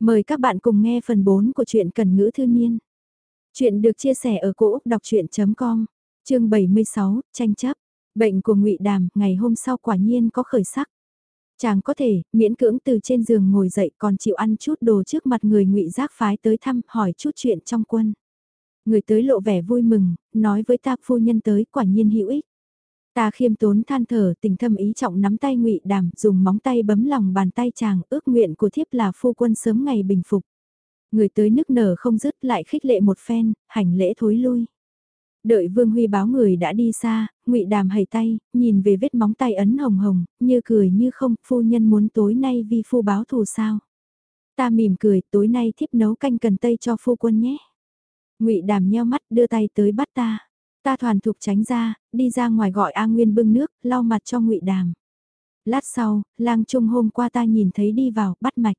Mời các bạn cùng nghe phần 4 của truyện Cần Ngữ Thư Niên. Chuyện được chia sẻ ở cỗ đọc chuyện.com, chương 76, tranh chấp. Bệnh của ngụy Đàm, ngày hôm sau quả nhiên có khởi sắc. Chàng có thể, miễn cưỡng từ trên giường ngồi dậy còn chịu ăn chút đồ trước mặt người ngụy giác phái tới thăm, hỏi chút chuyện trong quân. Người tới lộ vẻ vui mừng, nói với ta phu nhân tới quả nhiên hữu ích. Ta khiêm tốn than thở tình thâm ý trọng nắm tay ngụy đàm dùng móng tay bấm lòng bàn tay chàng ước nguyện của thiếp là phu quân sớm ngày bình phục. Người tới nức nở không dứt lại khích lệ một phen, hành lễ thối lui. Đợi Vương Huy báo người đã đi xa, ngụy đàm hầy tay, nhìn về vết móng tay ấn hồng hồng, như cười như không, phu nhân muốn tối nay vi phu báo thù sao. Ta mỉm cười, tối nay thiếp nấu canh cần tây cho phu quân nhé. ngụy đàm nheo mắt đưa tay tới bắt ta. Ta thoàn thục tránh ra, đi ra ngoài gọi A Nguyên bưng nước, lau mặt cho ngụy Đàm. Lát sau, lang trung hôm qua ta nhìn thấy đi vào, bắt mạch.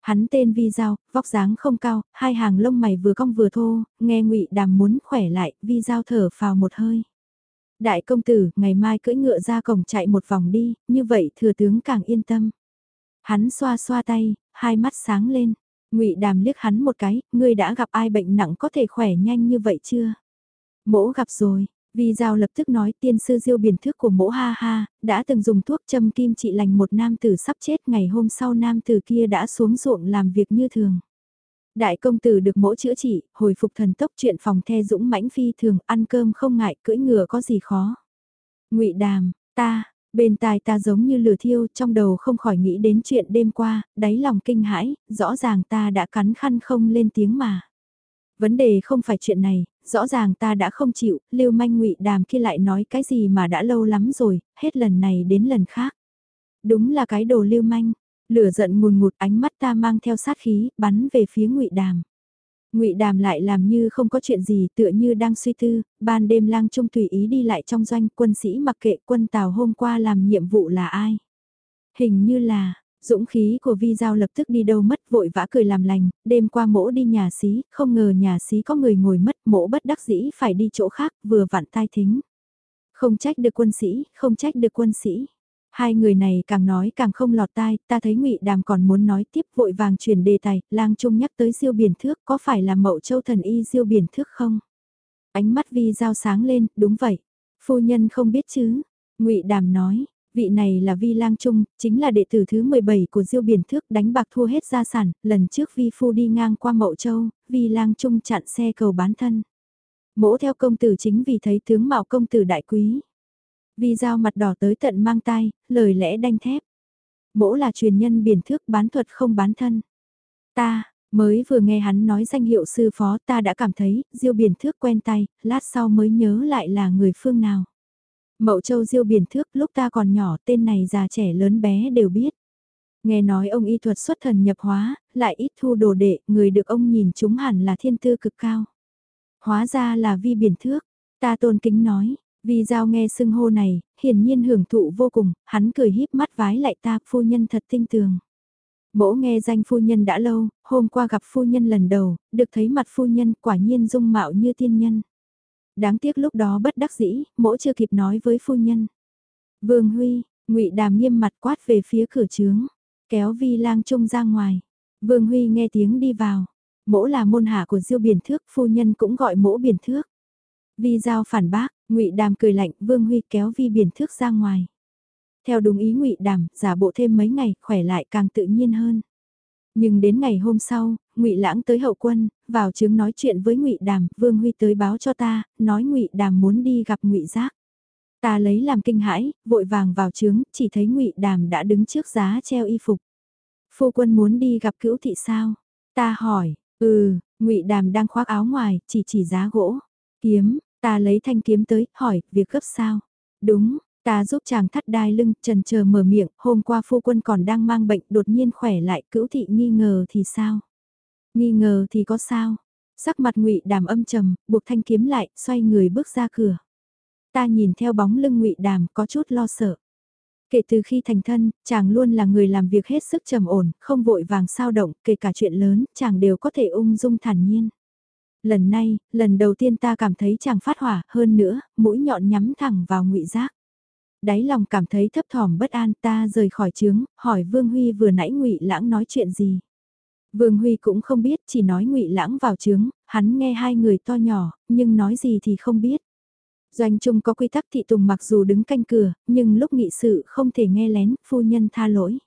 Hắn tên Vi Giao, vóc dáng không cao, hai hàng lông mày vừa cong vừa thô, nghe ngụy Đàm muốn khỏe lại, Vi Giao thở phào một hơi. Đại công tử, ngày mai cưỡi ngựa ra cổng chạy một vòng đi, như vậy thừa tướng càng yên tâm. Hắn xoa xoa tay, hai mắt sáng lên. Ngụy Đàm liếc hắn một cái, ngươi đã gặp ai bệnh nặng có thể khỏe nhanh như vậy chưa? Mỗ gặp rồi, vi giao lập tức nói tiên sư diêu biển thước của mỗ ha ha, đã từng dùng thuốc châm kim trị lành một nam tử sắp chết ngày hôm sau nam tử kia đã xuống ruộng làm việc như thường. Đại công tử được mỗ chữa trị, hồi phục thần tốc chuyện phòng the dũng mãnh phi thường, ăn cơm không ngại, cưỡi ngựa có gì khó. ngụy đàm, ta, bên tai ta giống như lửa thiêu, trong đầu không khỏi nghĩ đến chuyện đêm qua, đáy lòng kinh hãi, rõ ràng ta đã cắn khăn không lên tiếng mà. Vấn đề không phải chuyện này, rõ ràng ta đã không chịu, lưu manh ngụy đàm kia lại nói cái gì mà đã lâu lắm rồi, hết lần này đến lần khác. Đúng là cái đồ lưu manh, lửa giận ngùn ngụt ánh mắt ta mang theo sát khí, bắn về phía ngụy đàm. Ngụy Đàm lại làm như không có chuyện gì, tựa như đang suy tư, ban đêm lang trung tùy ý đi lại trong doanh, quân sĩ mặc kệ quân Tào hôm qua làm nhiệm vụ là ai. Hình như là, Dũng khí của vi giao lập tức đi đâu mất vội vã cười làm lành, đêm qua mỗ đi nhà xí, không ngờ nhà xí có người ngồi mất mỗ bất đắc dĩ phải đi chỗ khác vừa vặn tai thính. Không trách được quân sĩ, không trách được quân sĩ. Hai người này càng nói càng không lọt tai, ta thấy ngụy Đàm còn muốn nói tiếp vội vàng chuyển đề tài, lang trung nhắc tới diêu biển thước có phải là mậu châu thần y diêu biển thước không? Ánh mắt vi giao sáng lên, đúng vậy. Phu nhân không biết chứ? ngụy Đàm nói, Vị này là Vi Lang Trung, chính là đệ tử thứ 17 của Diêu Biển Thước đánh bạc thua hết gia sản, lần trước Vi Phu đi ngang qua Mậu Châu, Vi Lang Trung chặn xe cầu bán thân. Mỗ theo công tử chính vì thấy tướng mạo công tử đại quý. Vi giao mặt đỏ tới tận mang tai, lời lẽ đanh thép. Mỗ là truyền nhân biển thước bán thuật không bán thân. Ta, mới vừa nghe hắn nói danh hiệu sư phó ta đã cảm thấy, diêu biển thước quen tay, lát sau mới nhớ lại là người phương nào. Mậu Châu diêu biển thước lúc ta còn nhỏ tên này già trẻ lớn bé đều biết. Nghe nói ông y thuật xuất thần nhập hóa, lại ít thu đồ đệ, người được ông nhìn chúng hẳn là thiên tư cực cao. Hóa ra là vi biển thước, ta tôn kính nói, vì giao nghe xưng hô này, hiển nhiên hưởng thụ vô cùng, hắn cười híp mắt vái lại ta, phu nhân thật tinh tường. Mỗ nghe danh phu nhân đã lâu, hôm qua gặp phu nhân lần đầu, được thấy mặt phu nhân quả nhiên dung mạo như tiên nhân đáng tiếc lúc đó bất đắc dĩ, mỗ chưa kịp nói với phu nhân. Vương Huy, ngụy Đàm nghiêm mặt quát về phía cửa trướng, kéo Vi Lang Trung ra ngoài. Vương Huy nghe tiếng đi vào. Mỗ là môn hạ của Diêu Biển Thước, phu nhân cũng gọi mỗ Biển Thước. Vi giao phản bác, ngụy Đàm cười lạnh, Vương Huy kéo Vi Biển Thước ra ngoài. Theo đúng ý ngụy Đàm, giả bộ thêm mấy ngày, khỏe lại càng tự nhiên hơn. Nhưng đến ngày hôm sau, Ngụy Lãng tới hậu quân, vào chứng nói chuyện với Ngụy Đàm, Vương Huy tới báo cho ta, nói Ngụy Đàm muốn đi gặp Ngụy Giác. Ta lấy làm kinh hãi, vội vàng vào trướng, chỉ thấy Ngụy Đàm đã đứng trước giá treo y phục. Phu quân muốn đi gặp cữu thị sao? Ta hỏi, ừ, Ngụy Đàm đang khoác áo ngoài, chỉ chỉ giá gỗ. Kiếm, ta lấy thanh kiếm tới, hỏi, việc gấp sao? Đúng, Ta giúp chàng thắt đai lưng, trần chờ mở miệng, hôm qua phu quân còn đang mang bệnh, đột nhiên khỏe lại, cữu thị nghi ngờ thì sao? Nghi ngờ thì có sao? Sắc mặt ngụy đàm âm trầm, buộc thanh kiếm lại, xoay người bước ra cửa. Ta nhìn theo bóng lưng ngụy đàm có chút lo sợ. Kể từ khi thành thân, chàng luôn là người làm việc hết sức trầm ổn, không vội vàng sao động, kể cả chuyện lớn, chàng đều có thể ung dung thản nhiên. Lần này, lần đầu tiên ta cảm thấy chàng phát hỏa, hơn nữa, mũi nhọn nhắm thẳng vào ngụy giác đáy lòng cảm thấy thấp thỏm bất an ta rời khỏi trướng, hỏi Vương Huy vừa nãy ngụy Lãng nói chuyện gì. Vương Huy cũng không biết, chỉ nói ngụy lãng vào trướng, hắn nghe hai người to nhỏ, nhưng nói gì thì không biết. Doanh Trung có quy tắc thị tùng mặc dù đứng canh cửa, nhưng lúc nghị sự không thể nghe lén, phu nhân tha lỗi.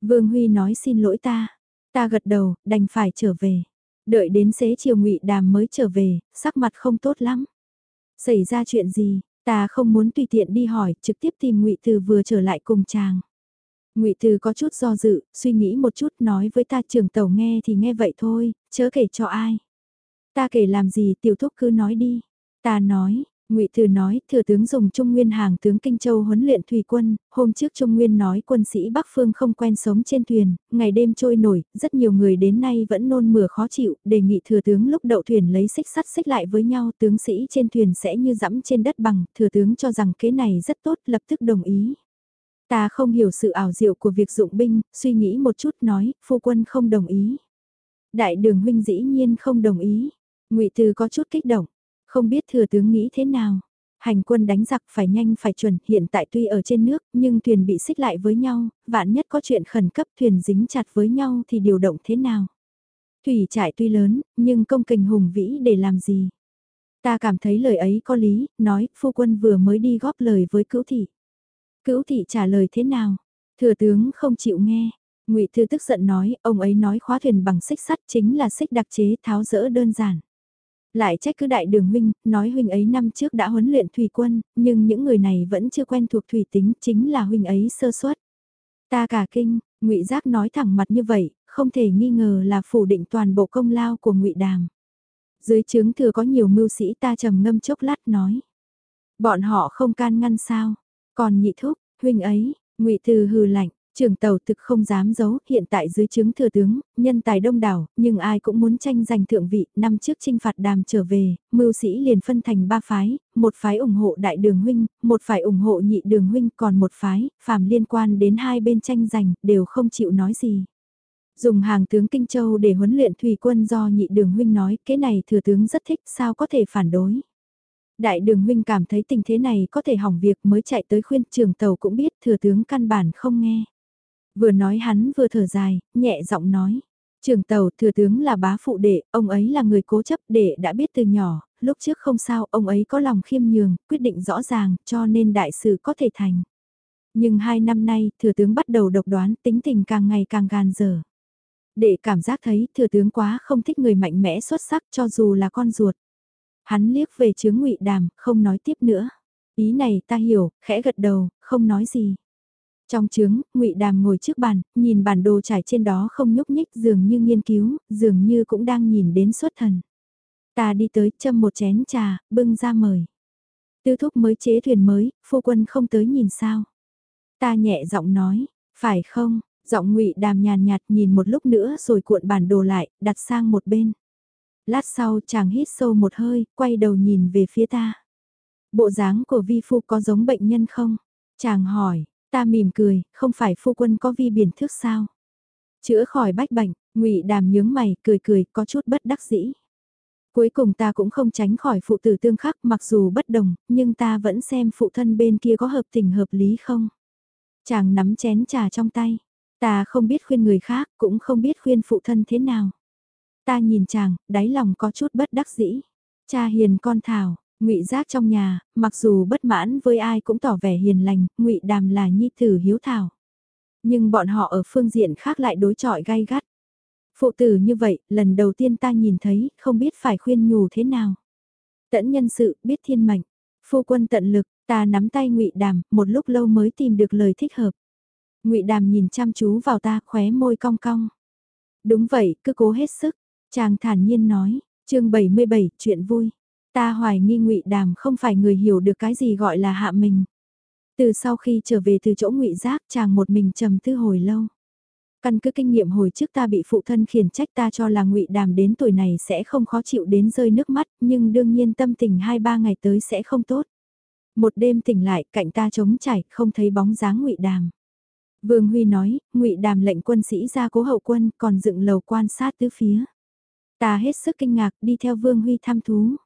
Vương Huy nói xin lỗi ta, ta gật đầu, đành phải trở về. Đợi đến xế chiều ngụy đàm mới trở về, sắc mặt không tốt lắm. Xảy ra chuyện gì, ta không muốn tùy tiện đi hỏi, trực tiếp tìm ngụy Từ vừa trở lại cùng chàng. Ngụy Từ có chút do dự, suy nghĩ một chút nói với ta trưởng tàu nghe thì nghe vậy thôi, chớ kể cho ai. Ta kể làm gì tiểu thúc cứ nói đi. Ta nói, Ngụy Từ nói, thừa tướng dùng Trung Nguyên hàng tướng Kinh Châu huấn luyện thủy quân, hôm trước Trung Nguyên nói quân sĩ Bắc Phương không quen sống trên thuyền, ngày đêm trôi nổi, rất nhiều người đến nay vẫn nôn mửa khó chịu, đề nghị thừa tướng lúc đậu thuyền lấy xích sắt xích lại với nhau, tướng sĩ trên thuyền sẽ như dẫm trên đất bằng, thừa tướng cho rằng kế này rất tốt, lập tức đồng ý. Ta không hiểu sự ảo diệu của việc dụng binh, suy nghĩ một chút nói, phu quân không đồng ý. Đại đường huynh dĩ nhiên không đồng ý. Ngụy Từ có chút kích động, không biết thừa tướng nghĩ thế nào. Hành quân đánh giặc phải nhanh phải chuẩn, hiện tại tuy ở trên nước, nhưng thuyền bị xích lại với nhau, vạn nhất có chuyện khẩn cấp thuyền dính chặt với nhau thì điều động thế nào. Thủy trại tuy lớn, nhưng công kình hùng vĩ để làm gì. Ta cảm thấy lời ấy có lý, nói, phu quân vừa mới đi góp lời với cữu thị. Cữu thị trả lời thế nào? Thừa tướng không chịu nghe. ngụy Thư tức giận nói, ông ấy nói khóa thuyền bằng xích sắt chính là xích đặc chế tháo rỡ đơn giản. Lại trách cứ đại đường huynh, nói huynh ấy năm trước đã huấn luyện thủy quân, nhưng những người này vẫn chưa quen thuộc thủy tính, chính là huynh ấy sơ suất. Ta cả kinh, ngụy Giác nói thẳng mặt như vậy, không thể nghi ngờ là phủ định toàn bộ công lao của ngụy Đàm. Dưới trướng thừa có nhiều mưu sĩ ta trầm ngâm chốc lát nói. Bọn họ không can ngăn sao, còn nhị thúc, huynh ấy, ngụy Từ hừ lạnh, Trường tàu thực không dám giấu, hiện tại dưới chứng thừa tướng, nhân tài đông đảo, nhưng ai cũng muốn tranh giành thượng vị, năm trước trinh phạt đàm trở về, mưu sĩ liền phân thành ba phái, một phái ủng hộ đại đường huynh, một phái ủng hộ nhị đường huynh, còn một phái, phàm liên quan đến hai bên tranh giành, đều không chịu nói gì. Dùng hàng tướng Kinh Châu để huấn luyện thủy quân do nhị đường huynh nói, cái này thừa tướng rất thích, sao có thể phản đối. Đại đường huynh cảm thấy tình thế này có thể hỏng việc mới chạy tới khuyên trường tàu cũng biết thừa tướng căn bản không nghe. Vừa nói hắn vừa thở dài, nhẹ giọng nói. Trường tàu thừa tướng là bá phụ đệ, ông ấy là người cố chấp đệ đã biết từ nhỏ, lúc trước không sao, ông ấy có lòng khiêm nhường, quyết định rõ ràng, cho nên đại sự có thể thành. Nhưng hai năm nay, thừa tướng bắt đầu độc đoán, tính tình càng ngày càng gàn dở. Đệ cảm giác thấy thừa tướng quá không thích người mạnh mẽ xuất sắc cho dù là con ruột. Hắn liếc về chướng ngụy đàm, không nói tiếp nữa. Ý này ta hiểu, khẽ gật đầu, không nói gì. Trong trướng, ngụy Đàm ngồi trước bàn, nhìn bản đồ trải trên đó không nhúc nhích dường như nghiên cứu, dường như cũng đang nhìn đến xuất thần. Ta đi tới châm một chén trà, bưng ra mời. Tư thúc mới chế thuyền mới, phu quân không tới nhìn sao. Ta nhẹ giọng nói, phải không, giọng ngụy Đàm nhàn nhạt nhìn một lúc nữa rồi cuộn bản đồ lại, đặt sang một bên. Lát sau chàng hít sâu một hơi, quay đầu nhìn về phía ta. Bộ dáng của vi phu có giống bệnh nhân không? Chàng hỏi, Ta mỉm cười, không phải phu quân có vi biển thước sao? Chữa khỏi bách bệnh, ngụy đàm nhướng mày, cười cười, có chút bất đắc dĩ. Cuối cùng ta cũng không tránh khỏi phụ tử tương khắc mặc dù bất đồng, nhưng ta vẫn xem phụ thân bên kia có hợp tình hợp lý không. Chàng nắm chén trà trong tay, ta không biết khuyên người khác, cũng không biết khuyên phụ thân thế nào. Ta nhìn chàng, đáy lòng có chút bất đắc dĩ. Cha hiền con thảo, ngụy giác trong nhà, mặc dù bất mãn với ai cũng tỏ vẻ hiền lành, ngụy đàm là nhi tử hiếu thảo. Nhưng bọn họ ở phương diện khác lại đối chọi gai gắt. Phụ tử như vậy, lần đầu tiên ta nhìn thấy, không biết phải khuyên nhủ thế nào. Tẫn nhân sự, biết thiên mệnh. Phu quân tận lực, ta nắm tay ngụy đàm, một lúc lâu mới tìm được lời thích hợp. ngụy đàm nhìn chăm chú vào ta, khóe môi cong cong. Đúng vậy, cứ cố hết sức. Chàng thản nhiên nói, chương 77, chuyện vui. Ta hoài nghi ngụy Đàm không phải người hiểu được cái gì gọi là hạ mình. Từ sau khi trở về từ chỗ ngụy Giác chàng một mình trầm tư hồi lâu. Căn cứ kinh nghiệm hồi trước ta bị phụ thân khiển trách ta cho là ngụy Đàm đến tuổi này sẽ không khó chịu đến rơi nước mắt, nhưng đương nhiên tâm tình hai ba ngày tới sẽ không tốt. Một đêm tỉnh lại, cạnh ta trống trải, không thấy bóng dáng ngụy Đàm. Vương Huy nói, ngụy Đàm lệnh quân sĩ ra cố hậu quân, còn dựng lầu quan sát tứ phía. Ta hết sức kinh ngạc đi theo Vương Huy thăm thú.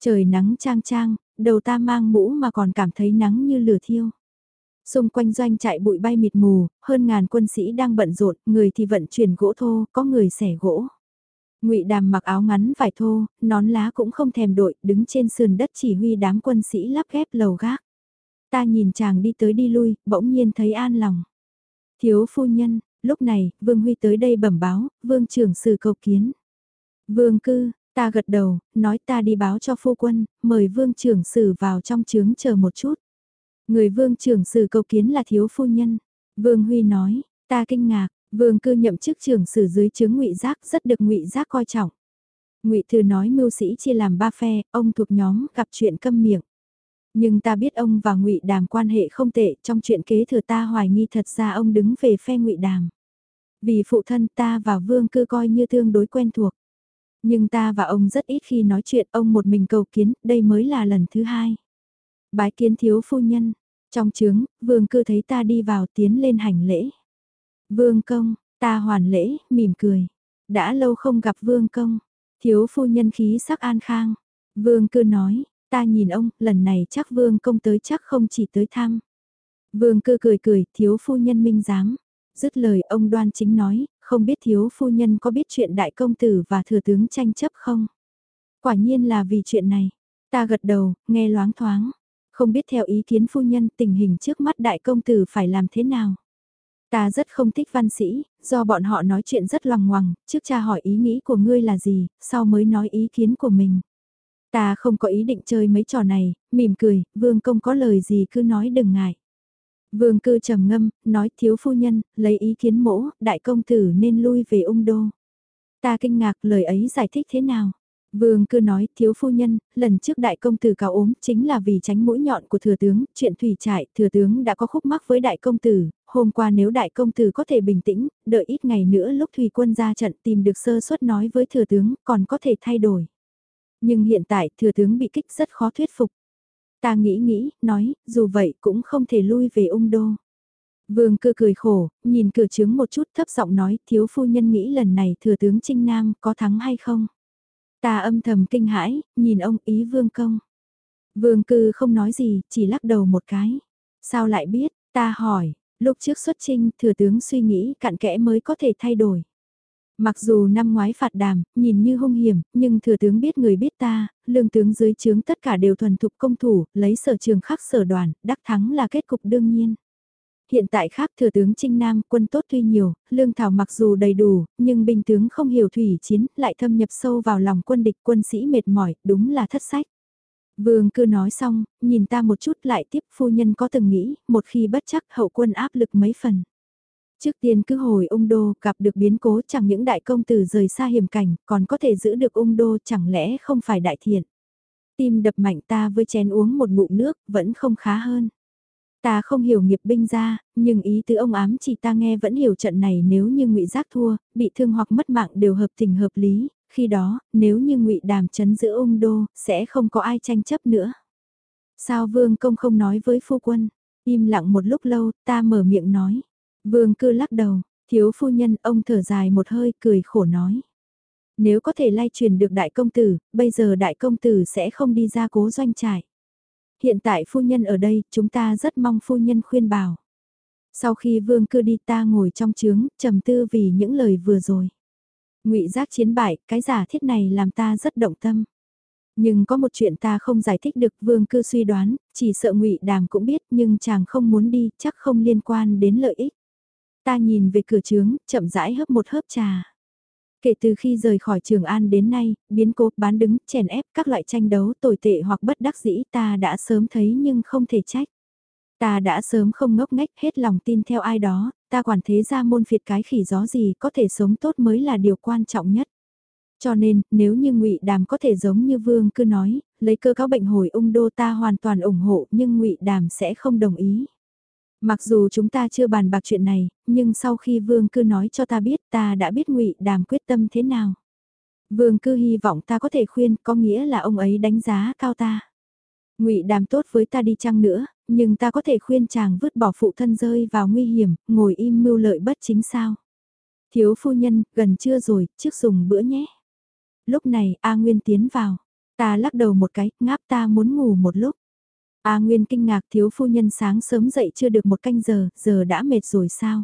Trời nắng trang trang, đầu ta mang mũ mà còn cảm thấy nắng như lửa thiêu. Xung quanh doanh chạy bụi bay mịt mù, hơn ngàn quân sĩ đang bận rộn, người thì vận chuyển gỗ thô, có người xẻ gỗ. Ngụy Đàm mặc áo ngắn vải thô, nón lá cũng không thèm đội, đứng trên sườn đất chỉ huy đám quân sĩ lắp ghép lầu gác. Ta nhìn chàng đi tới đi lui, bỗng nhiên thấy an lòng. Thiếu phu nhân, lúc này, Vương Huy tới đây bẩm báo, Vương trưởng sử cầu kiến. Vương cư, ta gật đầu, nói ta đi báo cho phu quân, mời Vương trưởng sử vào trong trướng chờ một chút. Người Vương trưởng sử cầu kiến là thiếu phu nhân. Vương Huy nói, ta kinh ngạc, Vương cư nhậm chức trưởng sử dưới trướng ngụy giác rất được ngụy giác coi trọng. Ngụy Thư nói mưu sĩ chia làm ba phe, ông thuộc nhóm gặp chuyện câm miệng. Nhưng ta biết ông và ngụy Đàm quan hệ không tệ, trong chuyện kế thừa ta hoài nghi thật ra ông đứng về phe ngụy Đàm. Vì phụ thân ta và Vương cư coi như tương đối quen thuộc. Nhưng ta và ông rất ít khi nói chuyện, ông một mình cầu kiến, đây mới là lần thứ hai. Bái kiến thiếu phu nhân, trong trướng, Vương cư thấy ta đi vào tiến lên hành lễ. Vương công, ta hoàn lễ, mỉm cười. Đã lâu không gặp vương công, thiếu phu nhân khí sắc an khang. Vương cư nói, ta nhìn ông, lần này chắc vương công tới chắc không chỉ tới thăm. Vương cư cười cười, thiếu phu nhân minh giám. Dứt lời ông đoan chính nói, không biết thiếu phu nhân có biết chuyện đại công tử và thừa tướng tranh chấp không? Quả nhiên là vì chuyện này. Ta gật đầu, nghe loáng thoáng. Không biết theo ý kiến phu nhân tình hình trước mắt đại công tử phải làm thế nào? Ta rất không thích văn sĩ, do bọn họ nói chuyện rất loằng ngoằng, trước cha hỏi ý nghĩ của ngươi là gì, sau mới nói ý kiến của mình. Ta không có ý định chơi mấy trò này, mỉm cười, vương công có lời gì cứ nói đừng ngại. Vương cư trầm ngâm, nói thiếu phu nhân, lấy ý kiến mỗ, đại công tử nên lui về ung đô. Ta kinh ngạc lời ấy giải thích thế nào? Vương cư nói, thiếu phu nhân, lần trước đại công tử cáo ốm chính là vì tránh mũi nhọn của thừa tướng, chuyện thủy trại, thừa tướng đã có khúc mắc với đại công tử, hôm qua nếu đại công tử có thể bình tĩnh, đợi ít ngày nữa lúc thủy quân ra trận tìm được sơ suất nói với thừa tướng, còn có thể thay đổi. Nhưng hiện tại thừa tướng bị kích rất khó thuyết phục. Ta nghĩ nghĩ, nói, dù vậy cũng không thể lui về ung đô. Vương cư cười khổ, nhìn cửa trướng một chút thấp giọng nói, thiếu phu nhân nghĩ lần này thừa tướng Trinh Nam có thắng hay không? Ta âm thầm kinh hãi, nhìn ông ý vương công. Vương cư không nói gì, chỉ lắc đầu một cái. Sao lại biết, ta hỏi, lúc trước xuất trinh thừa tướng suy nghĩ cặn kẽ mới có thể thay đổi. Mặc dù năm ngoái phạt đàm, nhìn như hung hiểm, nhưng thừa tướng biết người biết ta, lương tướng dưới trướng tất cả đều thuần thục công thủ, lấy sở trường khắc sở đoàn, đắc thắng là kết cục đương nhiên. Hiện tại khác thừa tướng Trinh Nam quân tốt tuy nhiều, lương thảo mặc dù đầy đủ, nhưng binh tướng không hiểu thủy chiến, lại thâm nhập sâu vào lòng quân địch quân sĩ mệt mỏi, đúng là thất sách. Vương cứ nói xong, nhìn ta một chút lại tiếp phu nhân có từng nghĩ, một khi bất chắc hậu quân áp lực mấy phần. Trước tiên cứ hồi ung đô gặp được biến cố chẳng những đại công tử rời xa hiểm cảnh, còn có thể giữ được ung đô chẳng lẽ không phải đại thiện. Tim đập mạnh ta với chén uống một ngụm nước, vẫn không khá hơn. Ta không hiểu nghiệp binh ra, nhưng ý tứ ông ám chỉ ta nghe vẫn hiểu trận này nếu như ngụy Giác thua, bị thương hoặc mất mạng đều hợp tình hợp lý, khi đó, nếu như ngụy Đàm chấn giữ ung đô, sẽ không có ai tranh chấp nữa. Sao Vương Công không nói với phu quân? Im lặng một lúc lâu, ta mở miệng nói. Vương cư lắc đầu, thiếu phu nhân ông thở dài một hơi cười khổ nói. Nếu có thể lay truyền được đại công tử, bây giờ đại công tử sẽ không đi ra cố doanh trại. Hiện tại phu nhân ở đây, chúng ta rất mong phu nhân khuyên bảo. Sau khi vương cư đi ta ngồi trong trướng, trầm tư vì những lời vừa rồi. ngụy giác chiến bại, cái giả thiết này làm ta rất động tâm. Nhưng có một chuyện ta không giải thích được vương cư suy đoán, chỉ sợ ngụy đàm cũng biết nhưng chàng không muốn đi, chắc không liên quan đến lợi ích. Ta nhìn về cửa trướng, chậm rãi hấp một hớp trà. Kể từ khi rời khỏi Trường An đến nay, biến cố, bán đứng, chèn ép các loại tranh đấu tồi tệ hoặc bất đắc dĩ ta đã sớm thấy nhưng không thể trách. Ta đã sớm không ngốc nghếch hết lòng tin theo ai đó, ta quản thế ra môn phiệt cái khỉ gió gì có thể sống tốt mới là điều quan trọng nhất. Cho nên, nếu như ngụy Đàm có thể giống như Vương cứ nói, lấy cơ cáo bệnh hồi ung đô ta hoàn toàn ủng hộ nhưng ngụy Đàm sẽ không đồng ý. Mặc dù chúng ta chưa bàn bạc chuyện này, nhưng sau khi Vương Cư nói cho ta biết ta đã biết ngụy Đàm quyết tâm thế nào. Vương Cư hy vọng ta có thể khuyên, có nghĩa là ông ấy đánh giá cao ta. ngụy Đàm tốt với ta đi chăng nữa, nhưng ta có thể khuyên chàng vứt bỏ phụ thân rơi vào nguy hiểm, ngồi im mưu lợi bất chính sao. Thiếu phu nhân, gần trưa rồi, trước dùng bữa nhé. Lúc này, A Nguyên tiến vào. Ta lắc đầu một cái, ngáp ta muốn ngủ một lúc. A Nguyên kinh ngạc thiếu phu nhân sáng sớm dậy chưa được một canh giờ, giờ đã mệt rồi sao?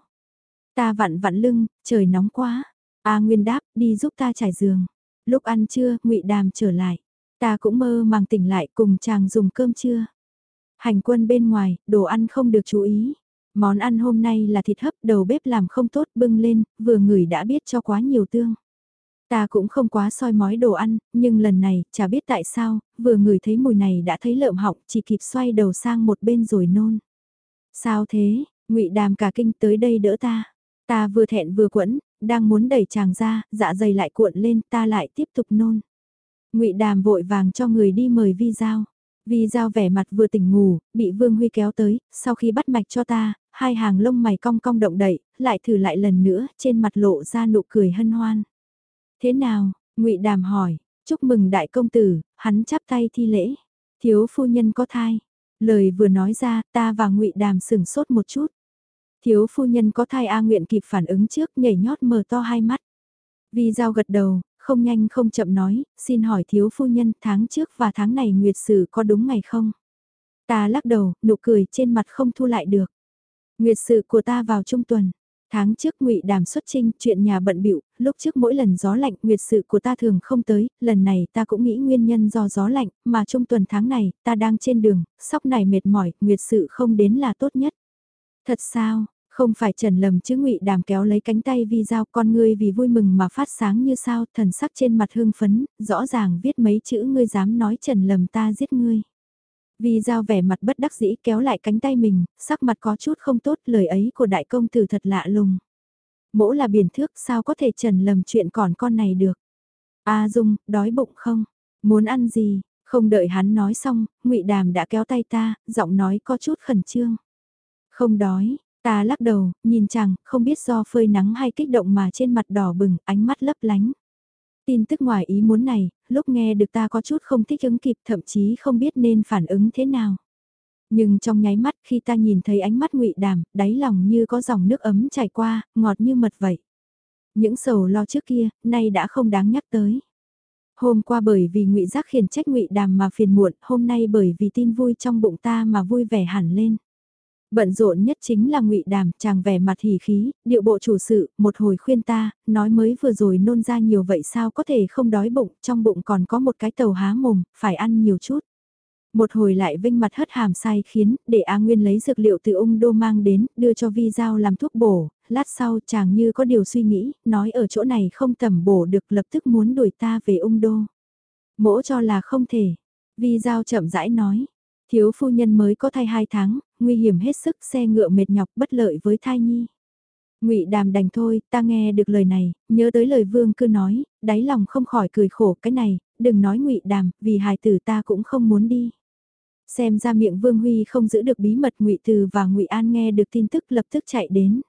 Ta vặn vặn lưng, trời nóng quá. A Nguyên đáp, đi giúp ta trải giường. Lúc ăn trưa, ngụy Đàm trở lại. Ta cũng mơ màng tỉnh lại cùng chàng dùng cơm trưa. Hành quân bên ngoài, đồ ăn không được chú ý. Món ăn hôm nay là thịt hấp đầu bếp làm không tốt bưng lên, vừa ngửi đã biết cho quá nhiều tương. Ta cũng không quá soi mói đồ ăn, nhưng lần này, chả biết tại sao, vừa ngửi thấy mùi này đã thấy lợm họng, chỉ kịp xoay đầu sang một bên rồi nôn. Sao thế, ngụy đàm cả kinh tới đây đỡ ta. Ta vừa thẹn vừa quẫn, đang muốn đẩy chàng ra, dạ dày lại cuộn lên, ta lại tiếp tục nôn. ngụy đàm vội vàng cho người đi mời vi giao. Vi giao vẻ mặt vừa tỉnh ngủ, bị Vương Huy kéo tới, sau khi bắt mạch cho ta, hai hàng lông mày cong cong động đậy, lại thử lại lần nữa, trên mặt lộ ra nụ cười hân hoan. Thế nào, ngụy Đàm hỏi, chúc mừng đại công tử, hắn chắp tay thi lễ. Thiếu phu nhân có thai. Lời vừa nói ra, ta và ngụy Đàm sừng sốt một chút. Thiếu phu nhân có thai A nguyện kịp phản ứng trước nhảy nhót mở to hai mắt. Vi giao gật đầu, không nhanh không chậm nói, xin hỏi thiếu phu nhân tháng trước và tháng này nguyệt sử có đúng ngày không? Ta lắc đầu, nụ cười trên mặt không thu lại được. Nguyệt sự của ta vào trung tuần. Tháng trước ngụy đàm xuất trinh, chuyện nhà bận bịu lúc trước mỗi lần gió lạnh nguyệt sự của ta thường không tới, lần này ta cũng nghĩ nguyên nhân do gió lạnh, mà trong tuần tháng này, ta đang trên đường, sóc này mệt mỏi, nguyệt sự không đến là tốt nhất. Thật sao, không phải trần lầm chứ ngụy đàm kéo lấy cánh tay vi dao con ngươi vì vui mừng mà phát sáng như sao, thần sắc trên mặt hương phấn, rõ ràng viết mấy chữ ngươi dám nói trần lầm ta giết ngươi. Vi Giao vẻ mặt bất đắc dĩ kéo lại cánh tay mình, sắc mặt có chút không tốt lời ấy của đại công tử thật lạ lùng. Mỗ là biển thước sao có thể trần lầm chuyện còn con này được. A Dung, đói bụng không? Muốn ăn gì? Không đợi hắn nói xong, ngụy Đàm đã kéo tay ta, giọng nói có chút khẩn trương. Không đói, ta lắc đầu, nhìn chàng, không biết do phơi nắng hay kích động mà trên mặt đỏ bừng, ánh mắt lấp lánh. Tin tức ngoài ý muốn này, lúc nghe được ta có chút không thích ứng kịp thậm chí không biết nên phản ứng thế nào. Nhưng trong nháy mắt khi ta nhìn thấy ánh mắt ngụy đàm, đáy lòng như có dòng nước ấm chảy qua, ngọt như mật vậy. Những sầu lo trước kia, nay đã không đáng nhắc tới. Hôm qua bởi vì ngụy giác khiển trách ngụy đàm mà phiền muộn, hôm nay bởi vì tin vui trong bụng ta mà vui vẻ hẳn lên. Bận rộn nhất chính là ngụy Đàm, chàng vẻ mặt hỉ khí, điệu bộ chủ sự, một hồi khuyên ta, nói mới vừa rồi nôn ra nhiều vậy sao có thể không đói bụng, trong bụng còn có một cái tàu há mồm, phải ăn nhiều chút. Một hồi lại vinh mặt hất hàm sai khiến, để A Nguyên lấy dược liệu từ ung đô mang đến, đưa cho Vi Giao làm thuốc bổ, lát sau chàng như có điều suy nghĩ, nói ở chỗ này không tầm bổ được lập tức muốn đuổi ta về ung đô. Mỗ cho là không thể. Vi Giao chậm rãi nói, thiếu phu nhân mới có thai hai tháng, nguy hiểm hết sức xe ngựa mệt nhọc bất lợi với thai nhi. Ngụy Đàm đành thôi, ta nghe được lời này, nhớ tới lời Vương cứ nói, đáy lòng không khỏi cười khổ cái này, đừng nói Ngụy Đàm, vì hài tử ta cũng không muốn đi. Xem ra miệng Vương Huy không giữ được bí mật Ngụy Từ và Ngụy An nghe được tin tức lập tức chạy đến.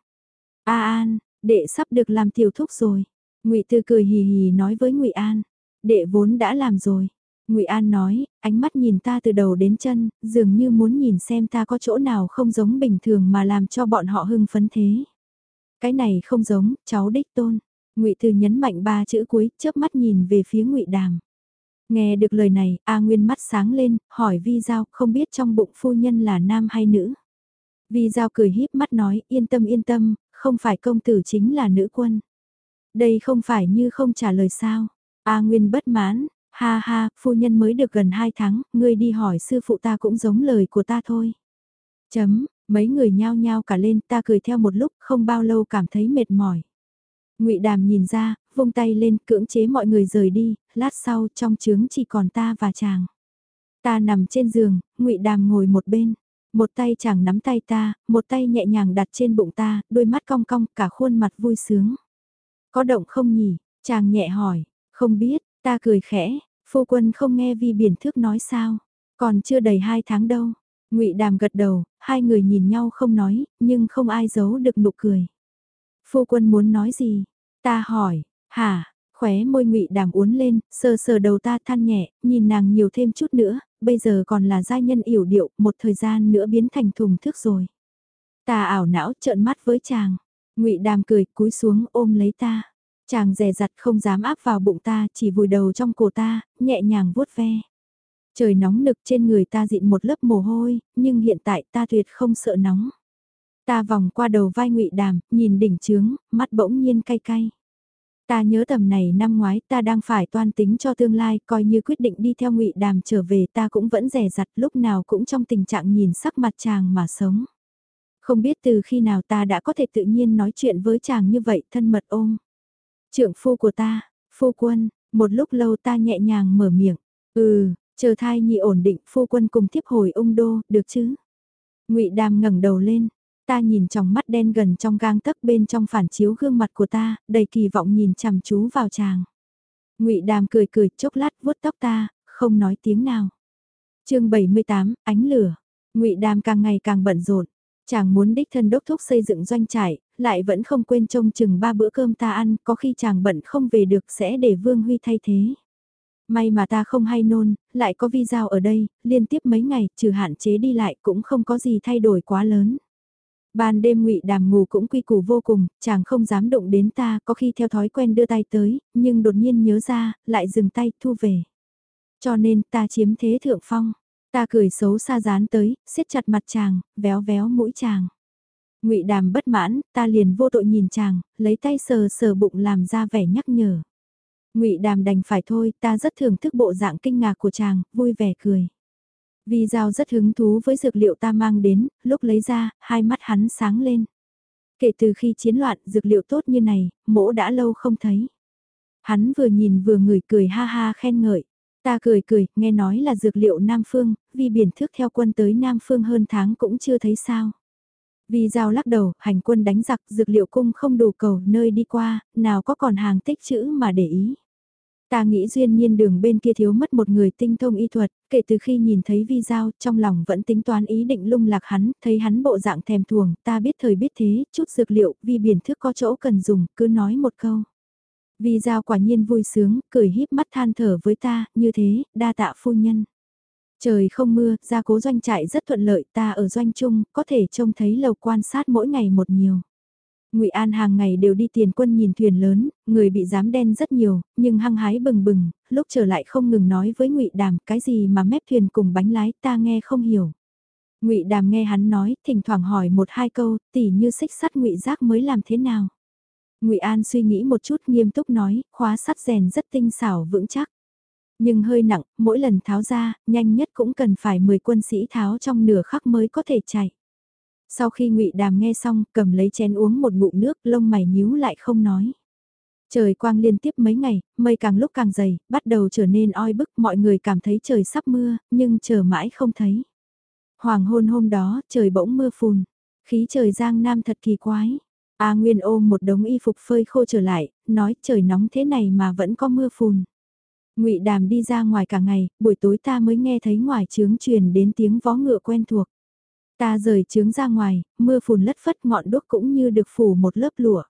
A An, đệ sắp được làm tiểu thúc rồi. Ngụy Từ cười hì hì nói với Ngụy An, đệ vốn đã làm rồi. Ngụy An nói, ánh mắt nhìn ta từ đầu đến chân, dường như muốn nhìn xem ta có chỗ nào không giống bình thường mà làm cho bọn họ hưng phấn thế. Cái này không giống, cháu đích tôn. Ngụy Từ nhấn mạnh ba chữ cuối, chớp mắt nhìn về phía Ngụy Đàm. Nghe được lời này, A Nguyên mắt sáng lên, hỏi Vi Giao, không biết trong bụng phu nhân là nam hay nữ. Vi Giao cười híp mắt nói, yên tâm yên tâm, không phải công tử chính là nữ quân. Đây không phải như không trả lời sao. A Nguyên bất mãn, Ha ha, phu nhân mới được gần 2 tháng, ngươi đi hỏi sư phụ ta cũng giống lời của ta thôi. Chấm, mấy người nhao nhao cả lên ta cười theo một lúc không bao lâu cảm thấy mệt mỏi. ngụy Đàm nhìn ra, vung tay lên cưỡng chế mọi người rời đi, lát sau trong trướng chỉ còn ta và chàng. Ta nằm trên giường, ngụy Đàm ngồi một bên. Một tay chàng nắm tay ta, một tay nhẹ nhàng đặt trên bụng ta, đôi mắt cong cong, cả khuôn mặt vui sướng. Có động không nhỉ? Chàng nhẹ hỏi, không biết, ta cười khẽ, Phu quân không nghe vi biển thước nói sao, còn chưa đầy hai tháng đâu. ngụy Đàm gật đầu, hai người nhìn nhau không nói, nhưng không ai giấu được nụ cười. Phu quân muốn nói gì? Ta hỏi, hả? Khóe môi ngụy Đàm uốn lên, sờ sờ đầu ta than nhẹ, nhìn nàng nhiều thêm chút nữa, bây giờ còn là giai nhân yểu điệu, một thời gian nữa biến thành thùng thước rồi. Ta ảo não trợn mắt với chàng. ngụy Đàm cười cúi xuống ôm lấy ta. Chàng rè rặt không dám áp vào bụng ta, chỉ vùi đầu trong cổ ta, nhẹ nhàng vuốt ve. Trời nóng nực trên người ta dịn một lớp mồ hôi, nhưng hiện tại ta tuyệt không sợ nóng. Ta vòng qua đầu vai ngụy đàm, nhìn đỉnh trướng, mắt bỗng nhiên cay cay. Ta nhớ tầm này năm ngoái ta đang phải toan tính cho tương lai, coi như quyết định đi theo ngụy đàm trở về ta cũng vẫn rẻ rặt lúc nào cũng trong tình trạng nhìn sắc mặt chàng mà sống. Không biết từ khi nào ta đã có thể tự nhiên nói chuyện với chàng như vậy thân mật ôm. Trượng phu của ta, phu quân, một lúc lâu ta nhẹ nhàng mở miệng. Ừ, chờ thai nhị ổn định phu quân cùng tiếp hồi ung đô, được chứ? ngụy Đàm ngẩng đầu lên, ta nhìn trong mắt đen gần trong gang tấc bên trong phản chiếu gương mặt của ta, đầy kỳ vọng nhìn chằm chú vào chàng. ngụy Đàm cười cười chốc lát vuốt tóc ta, không nói tiếng nào. chương 78, ánh lửa. ngụy Đàm càng ngày càng bận rộn. Chàng muốn đích thân đốc thúc xây dựng doanh trại, lại vẫn không quên trông chừng ba bữa cơm ta ăn, có khi chàng bận không về được sẽ để Vương Huy thay thế. May mà ta không hay nôn, lại có vi giao ở đây, liên tiếp mấy ngày, trừ hạn chế đi lại cũng không có gì thay đổi quá lớn. Ban đêm ngụy đàm ngủ cũng quy củ vô cùng, chàng không dám động đến ta, có khi theo thói quen đưa tay tới, nhưng đột nhiên nhớ ra, lại dừng tay, thu về. Cho nên ta chiếm thế thượng phong, ta cười xấu xa dán tới, siết chặt mặt chàng, véo véo mũi chàng. Ngụy Đàm bất mãn, ta liền vô tội nhìn chàng, lấy tay sờ sờ bụng làm ra vẻ nhắc nhở. Ngụy Đàm đành phải thôi, ta rất thưởng thức bộ dạng kinh ngạc của chàng, vui vẻ cười. Vì Giao rất hứng thú với dược liệu ta mang đến, lúc lấy ra, hai mắt hắn sáng lên. Kể từ khi chiến loạn, dược liệu tốt như này, mỗ đã lâu không thấy. Hắn vừa nhìn vừa ngửi cười ha ha khen ngợi. Ta cười cười, nghe nói là dược liệu Nam Phương, vì biển thước theo quân tới Nam Phương hơn tháng cũng chưa thấy sao. Vì giao lắc đầu, hành quân đánh giặc, dược liệu cung không đủ cầu nơi đi qua, nào có còn hàng tích chữ mà để ý. Ta nghĩ duyên nhiên đường bên kia thiếu mất một người tinh thông y thuật, kể từ khi nhìn thấy vi giao, trong lòng vẫn tính toán ý định lung lạc hắn, thấy hắn bộ dạng thèm thuồng, ta biết thời biết thế, chút dược liệu, vì biển thước có chỗ cần dùng, cứ nói một câu. Vi giao quả nhiên vui sướng, cười híp mắt than thở với ta, như thế, đa tạ phu nhân. Trời không mưa, gia cố doanh trại rất thuận lợi, ta ở doanh trung, có thể trông thấy lầu quan sát mỗi ngày một nhiều. Ngụy An hàng ngày đều đi tiền quân nhìn thuyền lớn, người bị dám đen rất nhiều, nhưng hăng hái bừng bừng, lúc trở lại không ngừng nói với Ngụy Đàm, cái gì mà mép thuyền cùng bánh lái ta nghe không hiểu. Ngụy Đàm nghe hắn nói, thỉnh thoảng hỏi một hai câu, tỉ như xích sắt Ngụy Giác mới làm thế nào. Ngụy An suy nghĩ một chút nghiêm túc nói, khóa sắt rèn rất tinh xảo vững chắc. Nhưng hơi nặng, mỗi lần tháo ra, nhanh nhất cũng cần phải 10 quân sĩ tháo trong nửa khắc mới có thể chạy. Sau khi ngụy Đàm nghe xong, cầm lấy chén uống một ngụm nước, lông mày nhíu lại không nói. Trời quang liên tiếp mấy ngày, mây càng lúc càng dày, bắt đầu trở nên oi bức, mọi người cảm thấy trời sắp mưa, nhưng chờ mãi không thấy. Hoàng hôn hôm đó, trời bỗng mưa phùn, khí trời giang nam thật kỳ quái. A Nguyên ôm một đống y phục phơi khô trở lại, nói trời nóng thế này mà vẫn có mưa phùn. Ngụy Đàm đi ra ngoài cả ngày, buổi tối ta mới nghe thấy ngoài trướng truyền đến tiếng vó ngựa quen thuộc. Ta rời trướng ra ngoài, mưa phùn lất phất ngọn đuốc cũng như được phủ một lớp lụa.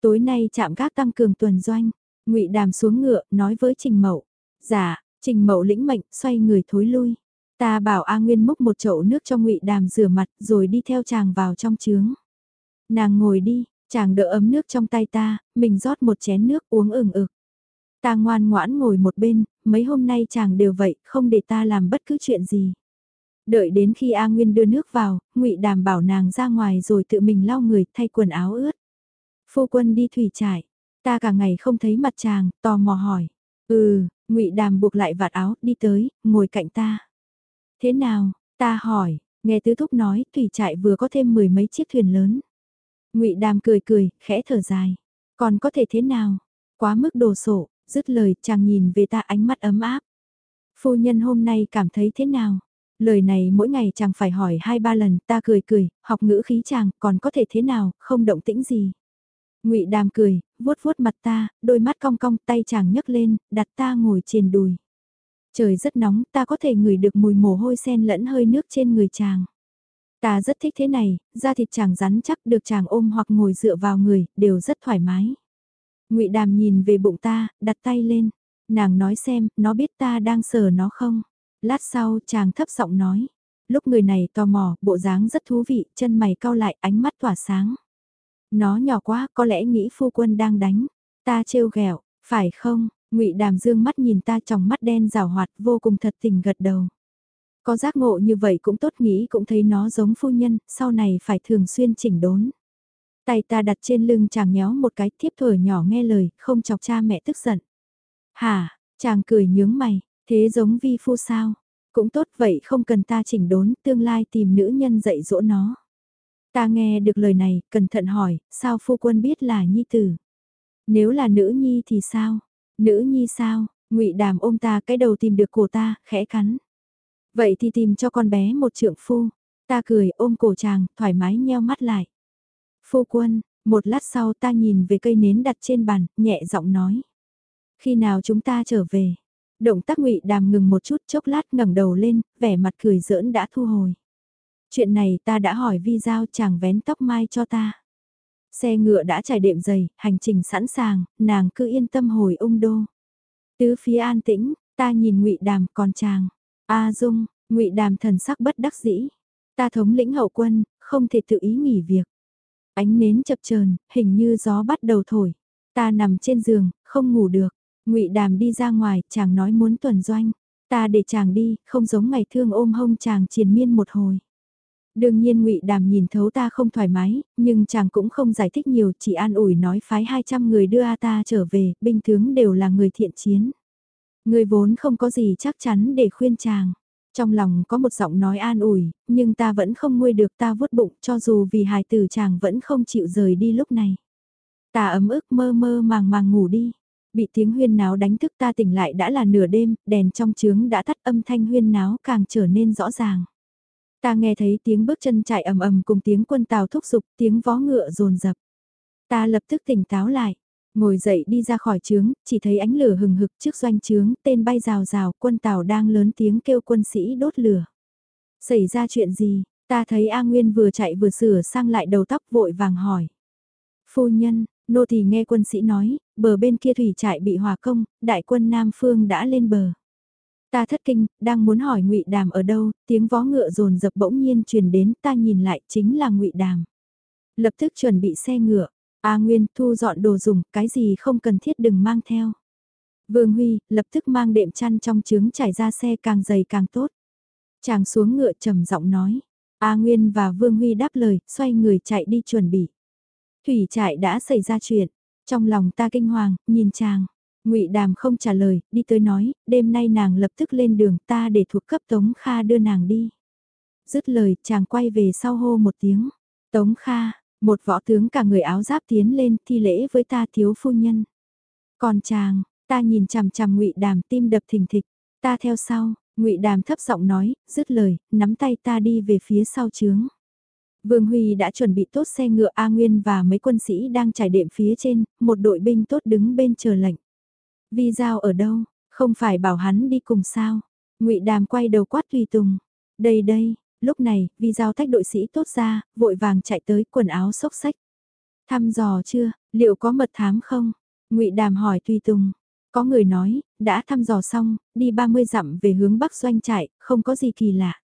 Tối nay chạm gác tăng cường tuần doanh, Ngụy Đàm xuống ngựa, nói với Trình Mậu. Dạ, Trình Mậu lĩnh mệnh, xoay người thối lui. Ta bảo A Nguyên múc một chậu nước cho Ngụy Đàm rửa mặt, rồi đi theo chàng vào trong trướng. Nàng ngồi đi, chàng đỡ ấm nước trong tay ta, mình rót một chén nước uống ửng ực. Ta ngoan ngoãn ngồi một bên, mấy hôm nay chàng đều vậy, không để ta làm bất cứ chuyện gì. Đợi đến khi A Nguyên đưa nước vào, ngụy Đàm bảo nàng ra ngoài rồi tự mình lau người thay quần áo ướt. Phu quân đi thủy trải, ta cả ngày không thấy mặt chàng, tò mò hỏi. Ừ, ngụy Đàm buộc lại vạt áo, đi tới, ngồi cạnh ta. Thế nào, ta hỏi, nghe tứ thúc nói thủy trại vừa có thêm mười mấy chiếc thuyền lớn ngụy Đàm cười cười, khẽ thở dài. Còn có thể thế nào? Quá mức đồ sộ, dứt lời chàng nhìn về ta ánh mắt ấm áp. Phu nhân hôm nay cảm thấy thế nào? Lời này mỗi ngày chàng phải hỏi hai ba lần, ta cười cười, học ngữ khí chàng, còn có thể thế nào, không động tĩnh gì. ngụy đàm cười, vuốt vuốt mặt ta, đôi mắt cong cong, tay chàng nhấc lên, đặt ta ngồi trên đùi. Trời rất nóng, ta có thể ngửi được mùi mồ hôi sen lẫn hơi nước trên người chàng. Ta rất thích thế này, da thịt chàng rắn chắc được chàng ôm hoặc ngồi dựa vào người, đều rất thoải mái. ngụy Đàm nhìn về bụng ta, đặt tay lên. Nàng nói xem, nó biết ta đang sờ nó không? Lát sau chàng thấp giọng nói. Lúc người này tò mò, bộ dáng rất thú vị, chân mày cau lại, ánh mắt tỏa sáng. Nó nhỏ quá, có lẽ nghĩ phu quân đang đánh. Ta trêu ghẹo, phải không? Ngụy Đàm dương mắt nhìn ta trong mắt đen rào hoạt vô cùng thật tình gật đầu. Có giác ngộ như vậy cũng tốt nghĩ cũng thấy nó giống phu nhân, sau này phải thường xuyên chỉnh đốn. Tay ta đặt trên lưng chàng nhéo một cái thiếp thở nhỏ nghe lời, không chọc cha mẹ tức giận. Hả, chàng cười nhướng mày, thế giống vi phu sao? Cũng tốt vậy không cần ta chỉnh đốn, tương lai tìm nữ nhân dạy dỗ nó. Ta nghe được lời này, cẩn thận hỏi, sao phu quân biết là nhi tử? Nếu là nữ nhi thì sao? Nữ nhi sao? ngụy đàm ôm ta cái đầu tìm được cổ ta, khẽ cắn. Vậy thì tìm cho con bé một trượng phu. Ta cười ôm cổ chàng, thoải mái nheo mắt lại. Phu quân, một lát sau ta nhìn về cây nến đặt trên bàn, nhẹ giọng nói. Khi nào chúng ta trở về? Động tác ngụy đàm ngừng một chút chốc lát ngẩng đầu lên, vẻ mặt cười giỡn đã thu hồi. Chuyện này ta đã hỏi vi giao chàng vén tóc mai cho ta. Xe ngựa đã trải đệm dày, hành trình sẵn sàng, nàng cứ yên tâm hồi ung đô. Tứ phía an tĩnh, ta nhìn ngụy đàm còn chàng. A dung, ngụy đàm thần sắc bất đắc dĩ. Ta thống lĩnh hậu quân, không thể tự ý nghỉ việc. Ánh nến chập chờn, hình như gió bắt đầu thổi. Ta nằm trên giường, không ngủ được. Ngụy Đàm đi ra ngoài, chàng nói muốn tuần doanh. Ta để chàng đi, không giống ngày thương ôm hông chàng triền miên một hồi. Đương nhiên ngụy Đàm nhìn thấu ta không thoải mái, nhưng chàng cũng không giải thích nhiều, chỉ an ủi nói phái 200 người đưa A ta trở về, binh tướng đều là người thiện chiến. Người vốn không có gì chắc chắn để khuyên chàng. Trong lòng có một giọng nói an ủi, nhưng ta vẫn không nguôi được ta vuốt bụng cho dù vì hài tử chàng vẫn không chịu rời đi lúc này. Ta ấm ức mơ mơ màng màng ngủ đi. Bị tiếng huyên náo đánh thức ta tỉnh lại đã là nửa đêm, đèn trong trướng đã tắt âm thanh huyên náo càng trở nên rõ ràng. Ta nghe thấy tiếng bước chân chạy ầm ầm cùng tiếng quân tàu thúc giục, tiếng vó ngựa rồn rập. Ta lập tức tỉnh táo lại, ngồi dậy đi ra khỏi trướng, chỉ thấy ánh lửa hừng hực trước doanh trướng, tên bay rào rào, quân tàu đang lớn tiếng kêu quân sĩ đốt lửa. Xảy ra chuyện gì, ta thấy A Nguyên vừa chạy vừa sửa sang lại đầu tóc vội vàng hỏi. Phu nhân, nô thì nghe quân sĩ nói, bờ bên kia thủy trại bị hòa công, đại quân Nam Phương đã lên bờ. Ta thất kinh, đang muốn hỏi ngụy Đàm ở đâu, tiếng vó ngựa rồn dập bỗng nhiên truyền đến, ta nhìn lại chính là ngụy Đàm. Lập tức chuẩn bị xe ngựa, A Nguyên thu dọn đồ dùng, cái gì không cần thiết đừng mang theo. Vương Huy, lập tức mang đệm chăn trong trứng trải ra xe càng dày càng tốt. Chàng xuống ngựa trầm giọng nói. A Nguyên và Vương Huy đáp lời, xoay người chạy đi chuẩn bị. Thủy trại đã xảy ra chuyện, trong lòng ta kinh hoàng, nhìn chàng. Ngụy Đàm không trả lời, đi tới nói, đêm nay nàng lập tức lên đường ta để thuộc cấp Tống Kha đưa nàng đi. Dứt lời, chàng quay về sau hô một tiếng. Tống Kha, một võ tướng cả người áo giáp tiến lên thi lễ với ta thiếu phu nhân. Còn chàng, ta nhìn chằm chằm Ngụy Đàm tim đập thình thịch, ta theo sau, Ngụy Đàm thấp giọng nói, dứt lời, nắm tay ta đi về phía sau trướng. Vương Huy đã chuẩn bị tốt xe ngựa A Nguyên và mấy quân sĩ đang trải đệm phía trên, một đội binh tốt đứng bên chờ lệnh. Vi Giao ở đâu, không phải bảo hắn đi cùng sao? ngụy Đàm quay đầu quát Tùy Tùng. Đây đây, lúc này, vì Giao tách đội sĩ tốt ra, vội vàng chạy tới quần áo xốc sách Thăm dò chưa, liệu có mật thám không? ngụy Đàm hỏi Tùy Tùng. Có người nói, đã thăm dò xong, đi 30 dặm về hướng bắc doanh trại, không có gì kỳ lạ.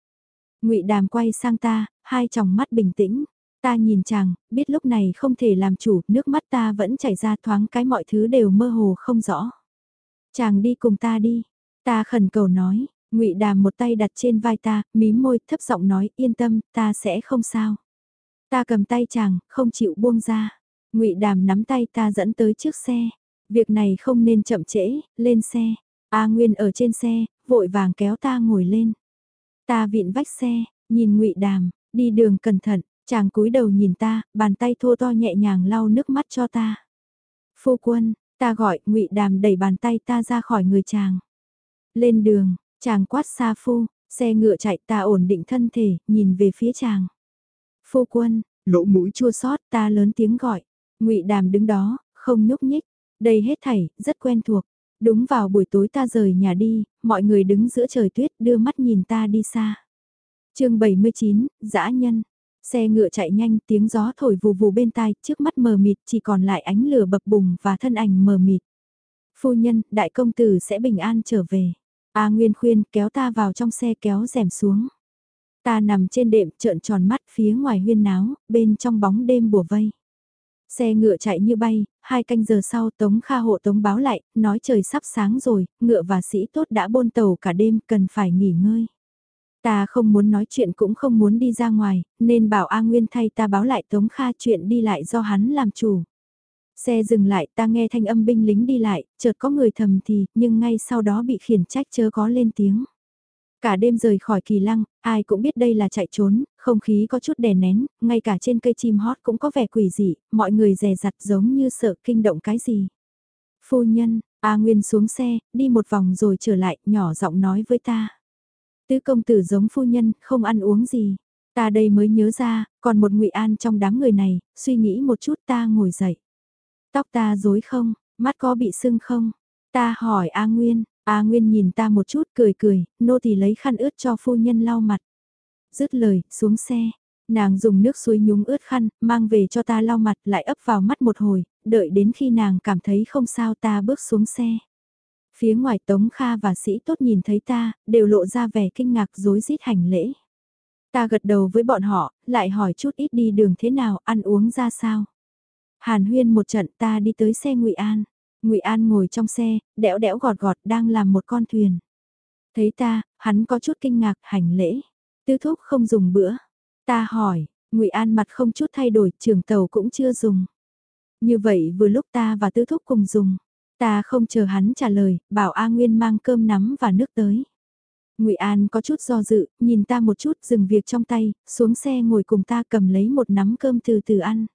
ngụy Đàm quay sang ta, hai tròng mắt bình tĩnh. Ta nhìn chàng, biết lúc này không thể làm chủ, nước mắt ta vẫn chảy ra thoáng cái mọi thứ đều mơ hồ không rõ. Chàng đi cùng ta đi. Ta khẩn cầu nói, ngụy Đàm một tay đặt trên vai ta, mím môi, thấp giọng nói, yên tâm, ta sẽ không sao. Ta cầm tay chàng, không chịu buông ra. ngụy Đàm nắm tay ta dẫn tới trước xe. Việc này không nên chậm trễ, lên xe. A Nguyên ở trên xe, vội vàng kéo ta ngồi lên. Ta vịn vách xe, nhìn ngụy Đàm, đi đường cẩn thận, chàng cúi đầu nhìn ta, bàn tay thô to nhẹ nhàng lau nước mắt cho ta. Phu quân, ta gọi, ngụy Đàm đẩy bàn tay ta ra khỏi người chàng. Lên đường, chàng quát xa phu, xe ngựa chạy ta ổn định thân thể, nhìn về phía chàng. Phu quân, lỗ mũi chua xót ta lớn tiếng gọi. ngụy Đàm đứng đó, không nhúc nhích. Đây hết thảy, rất quen thuộc. Đúng vào buổi tối ta rời nhà đi, mọi người đứng giữa trời tuyết đưa mắt nhìn ta đi xa chương 79, dã nhân. Xe ngựa chạy nhanh, tiếng gió thổi vù vù bên tai, trước mắt mờ mịt chỉ còn lại ánh lửa bập bùng và thân ảnh mờ mịt. Phu nhân, đại công tử sẽ bình an trở về. A Nguyên khuyên kéo ta vào trong xe kéo rèm xuống. Ta nằm trên đệm trợn tròn mắt phía ngoài huyên náo, bên trong bóng đêm bùa vây. Xe ngựa chạy như bay, hai canh giờ sau Tống Kha hộ Tống báo lại, nói trời sắp sáng rồi, ngựa và sĩ tốt đã bôn tàu cả đêm, cần phải nghỉ ngơi. Ta không muốn nói chuyện cũng không muốn đi ra ngoài, nên bảo A Nguyên thay ta báo lại Tống Kha chuyện đi lại do hắn làm chủ. Xe dừng lại ta nghe thanh âm binh lính đi lại, chợt có người thầm thì, nhưng ngay sau đó bị khiển trách chớ có lên tiếng. Cả đêm rời khỏi kỳ lăng, ai cũng biết đây là chạy trốn, không khí có chút đè nén, ngay cả trên cây chim hót cũng có vẻ quỷ dị, mọi người rè rặt giống như sợ kinh động cái gì. Phu nhân, A Nguyên xuống xe, đi một vòng rồi trở lại, nhỏ giọng nói với ta. Tứ công tử giống phu nhân, không ăn uống gì. Ta đây mới nhớ ra, còn một ngụy An trong đám người này, suy nghĩ một chút ta ngồi dậy. Tóc ta rối không, mắt có bị sưng không? Ta hỏi A Nguyên, A Nguyên nhìn ta một chút cười cười, nô thì lấy khăn ướt cho phu nhân lau mặt. Dứt lời, xuống xe. Nàng dùng nước suối nhúng ướt khăn, mang về cho ta lau mặt lại ấp vào mắt một hồi, đợi đến khi nàng cảm thấy không sao ta bước xuống xe. Phía ngoài Tống Kha và sĩ tốt nhìn thấy ta, đều lộ ra vẻ kinh ngạc rối rít hành lễ. Ta gật đầu với bọn họ, lại hỏi chút ít đi đường thế nào, ăn uống ra sao. Hàn huyên một trận ta đi tới xe ngụy An. ngụy An ngồi trong xe, đẽo đẽo gọt gọt đang làm một con thuyền. Thấy ta, hắn có chút kinh ngạc hành lễ. Tư thúc không dùng bữa. Ta hỏi, ngụy An mặt không chút thay đổi, trường tàu cũng chưa dùng. Như vậy vừa lúc ta và tư thúc cùng dùng. Ta không chờ hắn trả lời, bảo A Nguyên mang cơm nắm và nước tới. Ngụy An có chút do dự, nhìn ta một chút dừng việc trong tay, xuống xe ngồi cùng ta cầm lấy một nắm cơm từ từ ăn.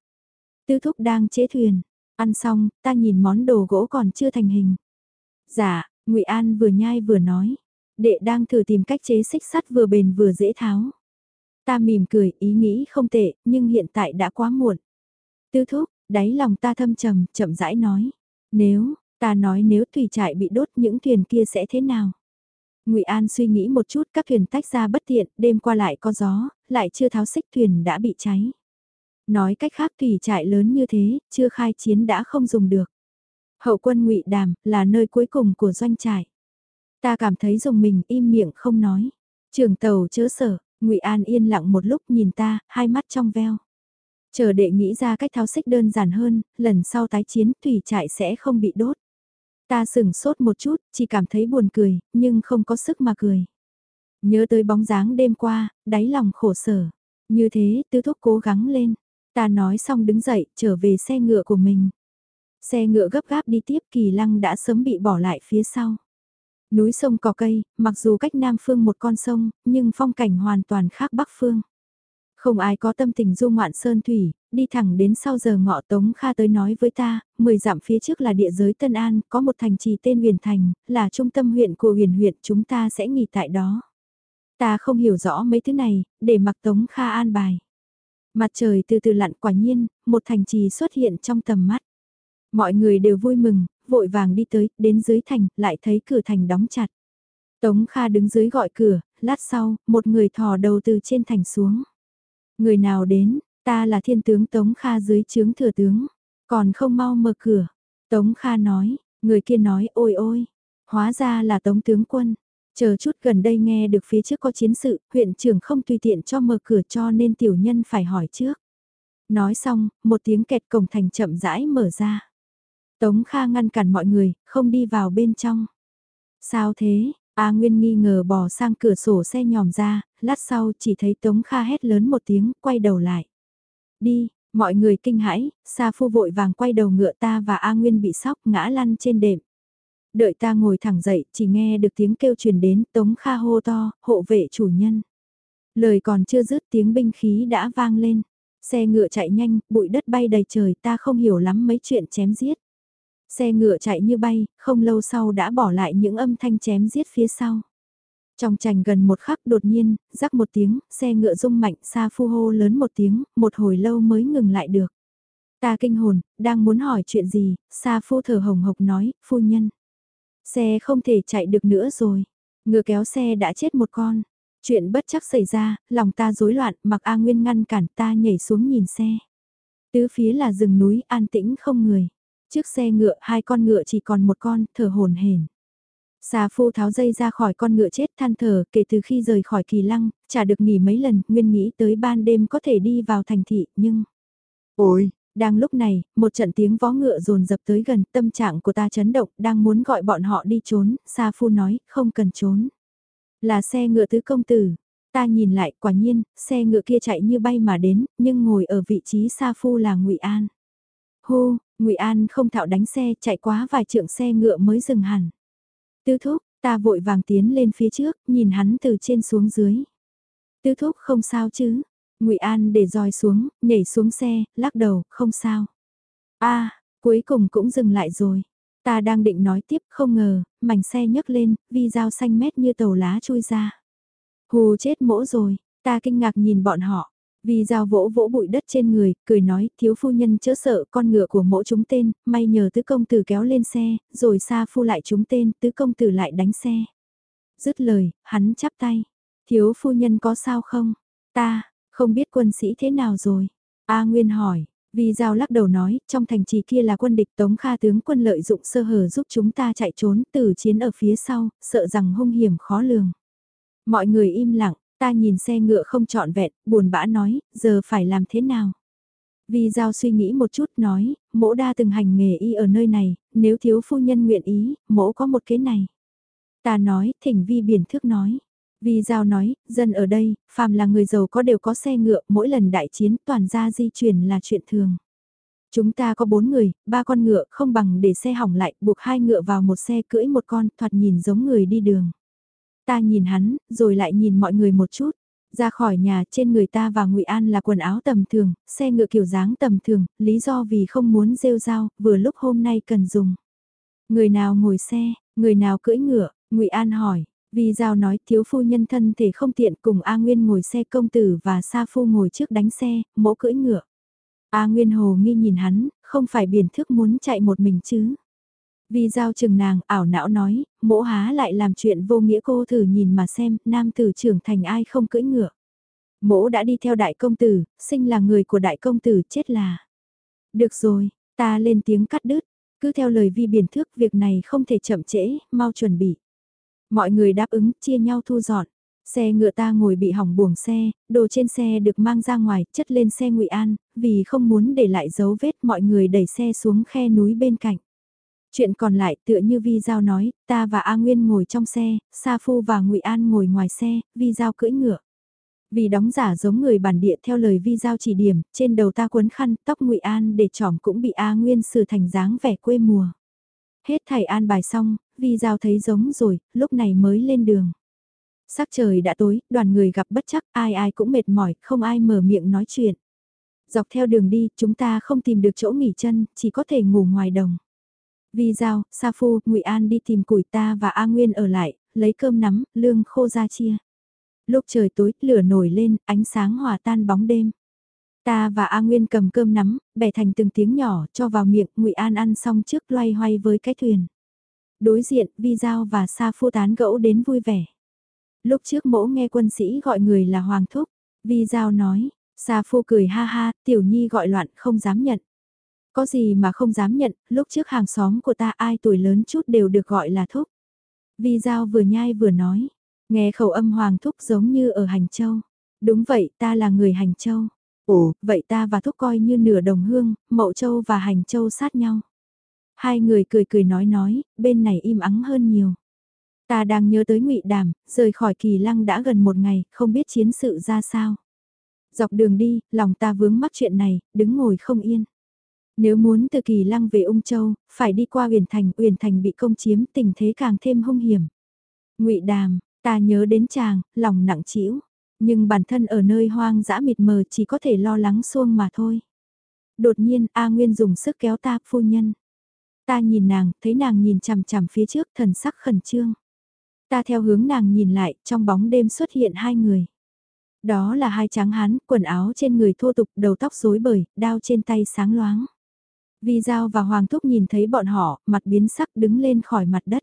Tư thúc đang chế thuyền, ăn xong, ta nhìn món đồ gỗ còn chưa thành hình. Dạ, Ngụy An vừa nhai vừa nói, đệ đang thử tìm cách chế xích sắt vừa bền vừa dễ tháo. Ta mỉm cười, ý nghĩ không tệ, nhưng hiện tại đã quá muộn. Tư thúc, đáy lòng ta thâm trầm, chậm rãi nói. Nếu, ta nói nếu thủy trại bị đốt những thuyền kia sẽ thế nào? Ngụy An suy nghĩ một chút các thuyền tách ra bất tiện, đêm qua lại có gió, lại chưa tháo xích thuyền đã bị cháy. Nói cách khác thủy trại lớn như thế, chưa khai chiến đã không dùng được. Hậu quân ngụy Đàm là nơi cuối cùng của doanh trại. Ta cảm thấy dùng mình im miệng không nói. Trường tàu chớ sở, ngụy An yên lặng một lúc nhìn ta, hai mắt trong veo. Chờ đệ nghĩ ra cách tháo xích đơn giản hơn, lần sau tái chiến thủy trại sẽ không bị đốt. Ta sừng sốt một chút, chỉ cảm thấy buồn cười, nhưng không có sức mà cười. Nhớ tới bóng dáng đêm qua, đáy lòng khổ sở. Như thế, tứ thúc cố gắng lên. Ta nói xong đứng dậy, trở về xe ngựa của mình. Xe ngựa gấp gáp đi tiếp kỳ lăng đã sớm bị bỏ lại phía sau. Núi sông cỏ cây, mặc dù cách nam phương một con sông, nhưng phong cảnh hoàn toàn khác bắc phương. Không ai có tâm tình du ngoạn sơn thủy, đi thẳng đến sau giờ ngọ Tống Kha tới nói với ta, 10 dặm phía trước là địa giới Tân An, có một thành trì tên Huyền Thành, là trung tâm huyện của huyền huyện, chúng ta sẽ nghỉ tại đó. Ta không hiểu rõ mấy thứ này, để mặc Tống Kha an bài. Mặt trời từ từ lặn quả nhiên, một thành trì xuất hiện trong tầm mắt. Mọi người đều vui mừng, vội vàng đi tới, đến dưới thành, lại thấy cửa thành đóng chặt. Tống Kha đứng dưới gọi cửa, lát sau, một người thò đầu từ trên thành xuống. Người nào đến, ta là thiên tướng Tống Kha dưới chướng thừa tướng, còn không mau mở cửa. Tống Kha nói, người kia nói ôi ôi, hóa ra là Tống tướng quân. Chờ chút gần đây nghe được phía trước có chiến sự, huyện trưởng không tùy tiện cho mở cửa cho nên tiểu nhân phải hỏi trước. Nói xong, một tiếng kẹt cổng thành chậm rãi mở ra. Tống Kha ngăn cản mọi người, không đi vào bên trong. Sao thế? A Nguyên nghi ngờ bò sang cửa sổ xe nhòm ra, lát sau chỉ thấy Tống Kha hét lớn một tiếng, quay đầu lại. Đi, mọi người kinh hãi, Sa Phu vội vàng quay đầu ngựa ta và A Nguyên bị sóc ngã lăn trên đệm. Đợi ta ngồi thẳng dậy, chỉ nghe được tiếng kêu truyền đến, Tống Kha hô to, hộ vệ chủ nhân. Lời còn chưa dứt tiếng binh khí đã vang lên. Xe ngựa chạy nhanh, bụi đất bay đầy trời ta không hiểu lắm mấy chuyện chém giết. Xe ngựa chạy như bay, không lâu sau đã bỏ lại những âm thanh chém giết phía sau. Trong trành gần một khắc đột nhiên, rắc một tiếng, xe ngựa rung mạnh xa phu hô lớn một tiếng, một hồi lâu mới ngừng lại được. Ta kinh hồn, đang muốn hỏi chuyện gì, xa phu thở hồng hộc nói, phu nhân. Xe không thể chạy được nữa rồi. Ngựa kéo xe đã chết một con. Chuyện bất chắc xảy ra, lòng ta rối loạn, mặc A Nguyên ngăn cản ta nhảy xuống nhìn xe. Tứ phía là rừng núi an tĩnh không người. Trước xe ngựa hai con ngựa chỉ còn một con, thở hồn hển. Xà phu tháo dây ra khỏi con ngựa chết than thở kể từ khi rời khỏi kỳ lăng, chả được nghỉ mấy lần, nguyên nghĩ tới ban đêm có thể đi vào thành thị, nhưng... Ôi, đang lúc này, một trận tiếng vó ngựa dồn dập tới gần, tâm trạng của ta chấn động, đang muốn gọi bọn họ đi trốn, Sa Phu nói, không cần trốn. Là xe ngựa tứ công tử. Ta nhìn lại, quả nhiên, xe ngựa kia chạy như bay mà đến, nhưng ngồi ở vị trí Sa Phu là ngụy An. Hô, ngụy An không thạo đánh xe, chạy quá vài trượng xe ngựa mới dừng hẳn. Tư thúc, ta vội vàng tiến lên phía trước, nhìn hắn từ trên xuống dưới. Tư thúc không sao chứ, ngụy An để roi xuống, nhảy xuống xe, lắc đầu, không sao. a cuối cùng cũng dừng lại rồi. Ta đang định nói tiếp, không ngờ, mảnh xe nhấc lên, vi dao xanh mét như tàu lá chui ra. Hù chết mỗ rồi, ta kinh ngạc nhìn bọn họ. Vi dao vỗ vỗ bụi đất trên người, cười nói, thiếu phu nhân chớ sợ con ngựa của mỗ chúng tên, may nhờ tứ công tử kéo lên xe, rồi xa phu lại chúng tên, tứ công tử lại đánh xe. Dứt lời, hắn chắp tay. Thiếu phu nhân có sao không? Ta, không biết quân sĩ thế nào rồi? A Nguyên hỏi, vì Giao lắc đầu nói, trong thành trì kia là quân địch Tống Kha tướng quân lợi dụng sơ hở giúp chúng ta chạy trốn từ chiến ở phía sau, sợ rằng hung hiểm khó lường. Mọi người im lặng, ta nhìn xe ngựa không trọn vẹn, buồn bã nói, giờ phải làm thế nào? Vì Giao suy nghĩ một chút nói, mỗ đa từng hành nghề y ở nơi này, nếu thiếu phu nhân nguyện ý, mỗ có một kế này. Ta nói, thỉnh vi biển thước nói. Vì Giao nói, dân ở đây, phàm là người giàu có đều có xe ngựa, mỗi lần đại chiến toàn ra di chuyển là chuyện thường. Chúng ta có bốn người, ba con ngựa không bằng để xe hỏng lại, buộc hai ngựa vào một xe cưỡi một con, thoạt nhìn giống người đi đường. Ta nhìn hắn, rồi lại nhìn mọi người một chút. Ra khỏi nhà trên người ta và ngụy An là quần áo tầm thường, xe ngựa kiểu dáng tầm thường, lý do vì không muốn rêu rao, vừa lúc hôm nay cần dùng. Người nào ngồi xe, người nào cưỡi ngựa, ngụy An hỏi, vì Giao nói thiếu phu nhân thân thể không tiện cùng A Nguyên ngồi xe công tử và Sa Phu ngồi trước đánh xe, mỗ cưỡi ngựa. A Nguyên hồ nghi nhìn hắn, không phải biển thức muốn chạy một mình chứ. Vì Giao chừng nàng ảo não nói, mỗ há lại làm chuyện vô nghĩa cô thử nhìn mà xem, nam tử trưởng thành ai không cưỡi ngựa. Mỗ đã đi theo đại công tử, sinh là người của đại công tử chết là. Được rồi, ta lên tiếng cắt đứt, cứ theo lời vi biển thước việc này không thể chậm trễ, mau chuẩn bị. Mọi người đáp ứng, chia nhau thu dọn. Xe ngựa ta ngồi bị hỏng buồng xe, đồ trên xe được mang ra ngoài, chất lên xe ngụy An, vì không muốn để lại dấu vết mọi người đẩy xe xuống khe núi bên cạnh. Chuyện còn lại tựa như Vi Giao nói, ta và A Nguyên ngồi trong xe, Sa Phu và ngụy An ngồi ngoài xe, Vi Giao cưỡi ngựa. Vì đóng giả giống người bản địa theo lời Vi Giao chỉ điểm, trên đầu ta quấn khăn, tóc ngụy An để trỏm cũng bị A Nguyên xử thành dáng vẻ quê mùa. Hết thầy an bài xong, Vi Giao thấy giống rồi, lúc này mới lên đường. Sắc trời đã tối, đoàn người gặp bất chắc, ai ai cũng mệt mỏi, không ai mở miệng nói chuyện. Dọc theo đường đi, chúng ta không tìm được chỗ nghỉ chân, chỉ có thể ngủ ngoài đồng. Vi Giao, Sa Phu, Ngụy An đi tìm củi ta và A Nguyên ở lại, lấy cơm nắm, lương khô ra chia. Lúc trời tối, lửa nổi lên, ánh sáng hòa tan bóng đêm. Ta và A Nguyên cầm cơm nắm, bẻ thành từng tiếng nhỏ, cho vào miệng, Ngụy An ăn xong trước loay hoay với cái thuyền. Đối diện, Vi Giao và Sa Phu tán gẫu đến vui vẻ. Lúc trước mỗ nghe quân sĩ gọi người là Hoàng Thúc, Vi Giao nói, Sa Phu cười ha ha, Tiểu Nhi gọi loạn không dám nhận. Có gì mà không dám nhận, lúc trước hàng xóm của ta ai tuổi lớn chút đều được gọi là Thúc. Vi Giao vừa nhai vừa nói, nghe khẩu âm Hoàng Thúc giống như ở Hành Châu. Đúng vậy, ta là người Hành Châu. Ồ, vậy ta và Thúc coi như nửa đồng hương, Mậu Châu và Hành Châu sát nhau. Hai người cười cười nói nói, bên này im ắng hơn nhiều. Ta đang nhớ tới ngụy Đàm, rời khỏi kỳ lăng đã gần một ngày, không biết chiến sự ra sao. Dọc đường đi, lòng ta vướng mắc chuyện này, đứng ngồi không yên. Nếu muốn từ kỳ lăng về ung châu, phải đi qua huyền thành, huyền thành bị công chiếm, tình thế càng thêm hung hiểm. ngụy Đàm, ta nhớ đến chàng, lòng nặng trĩu nhưng bản thân ở nơi hoang dã mịt mờ chỉ có thể lo lắng xuông mà thôi. Đột nhiên A Nguyên dùng sức kéo ta, phu nhân. Ta nhìn nàng, thấy nàng nhìn chằm chằm phía trước thần sắc khẩn trương. Ta theo hướng nàng nhìn lại, trong bóng đêm xuất hiện hai người. Đó là hai tráng hán, quần áo trên người thô tục, đầu tóc rối bời, đao trên tay sáng loáng. Vi Giao và Hoàng Thúc nhìn thấy bọn họ, mặt biến sắc đứng lên khỏi mặt đất.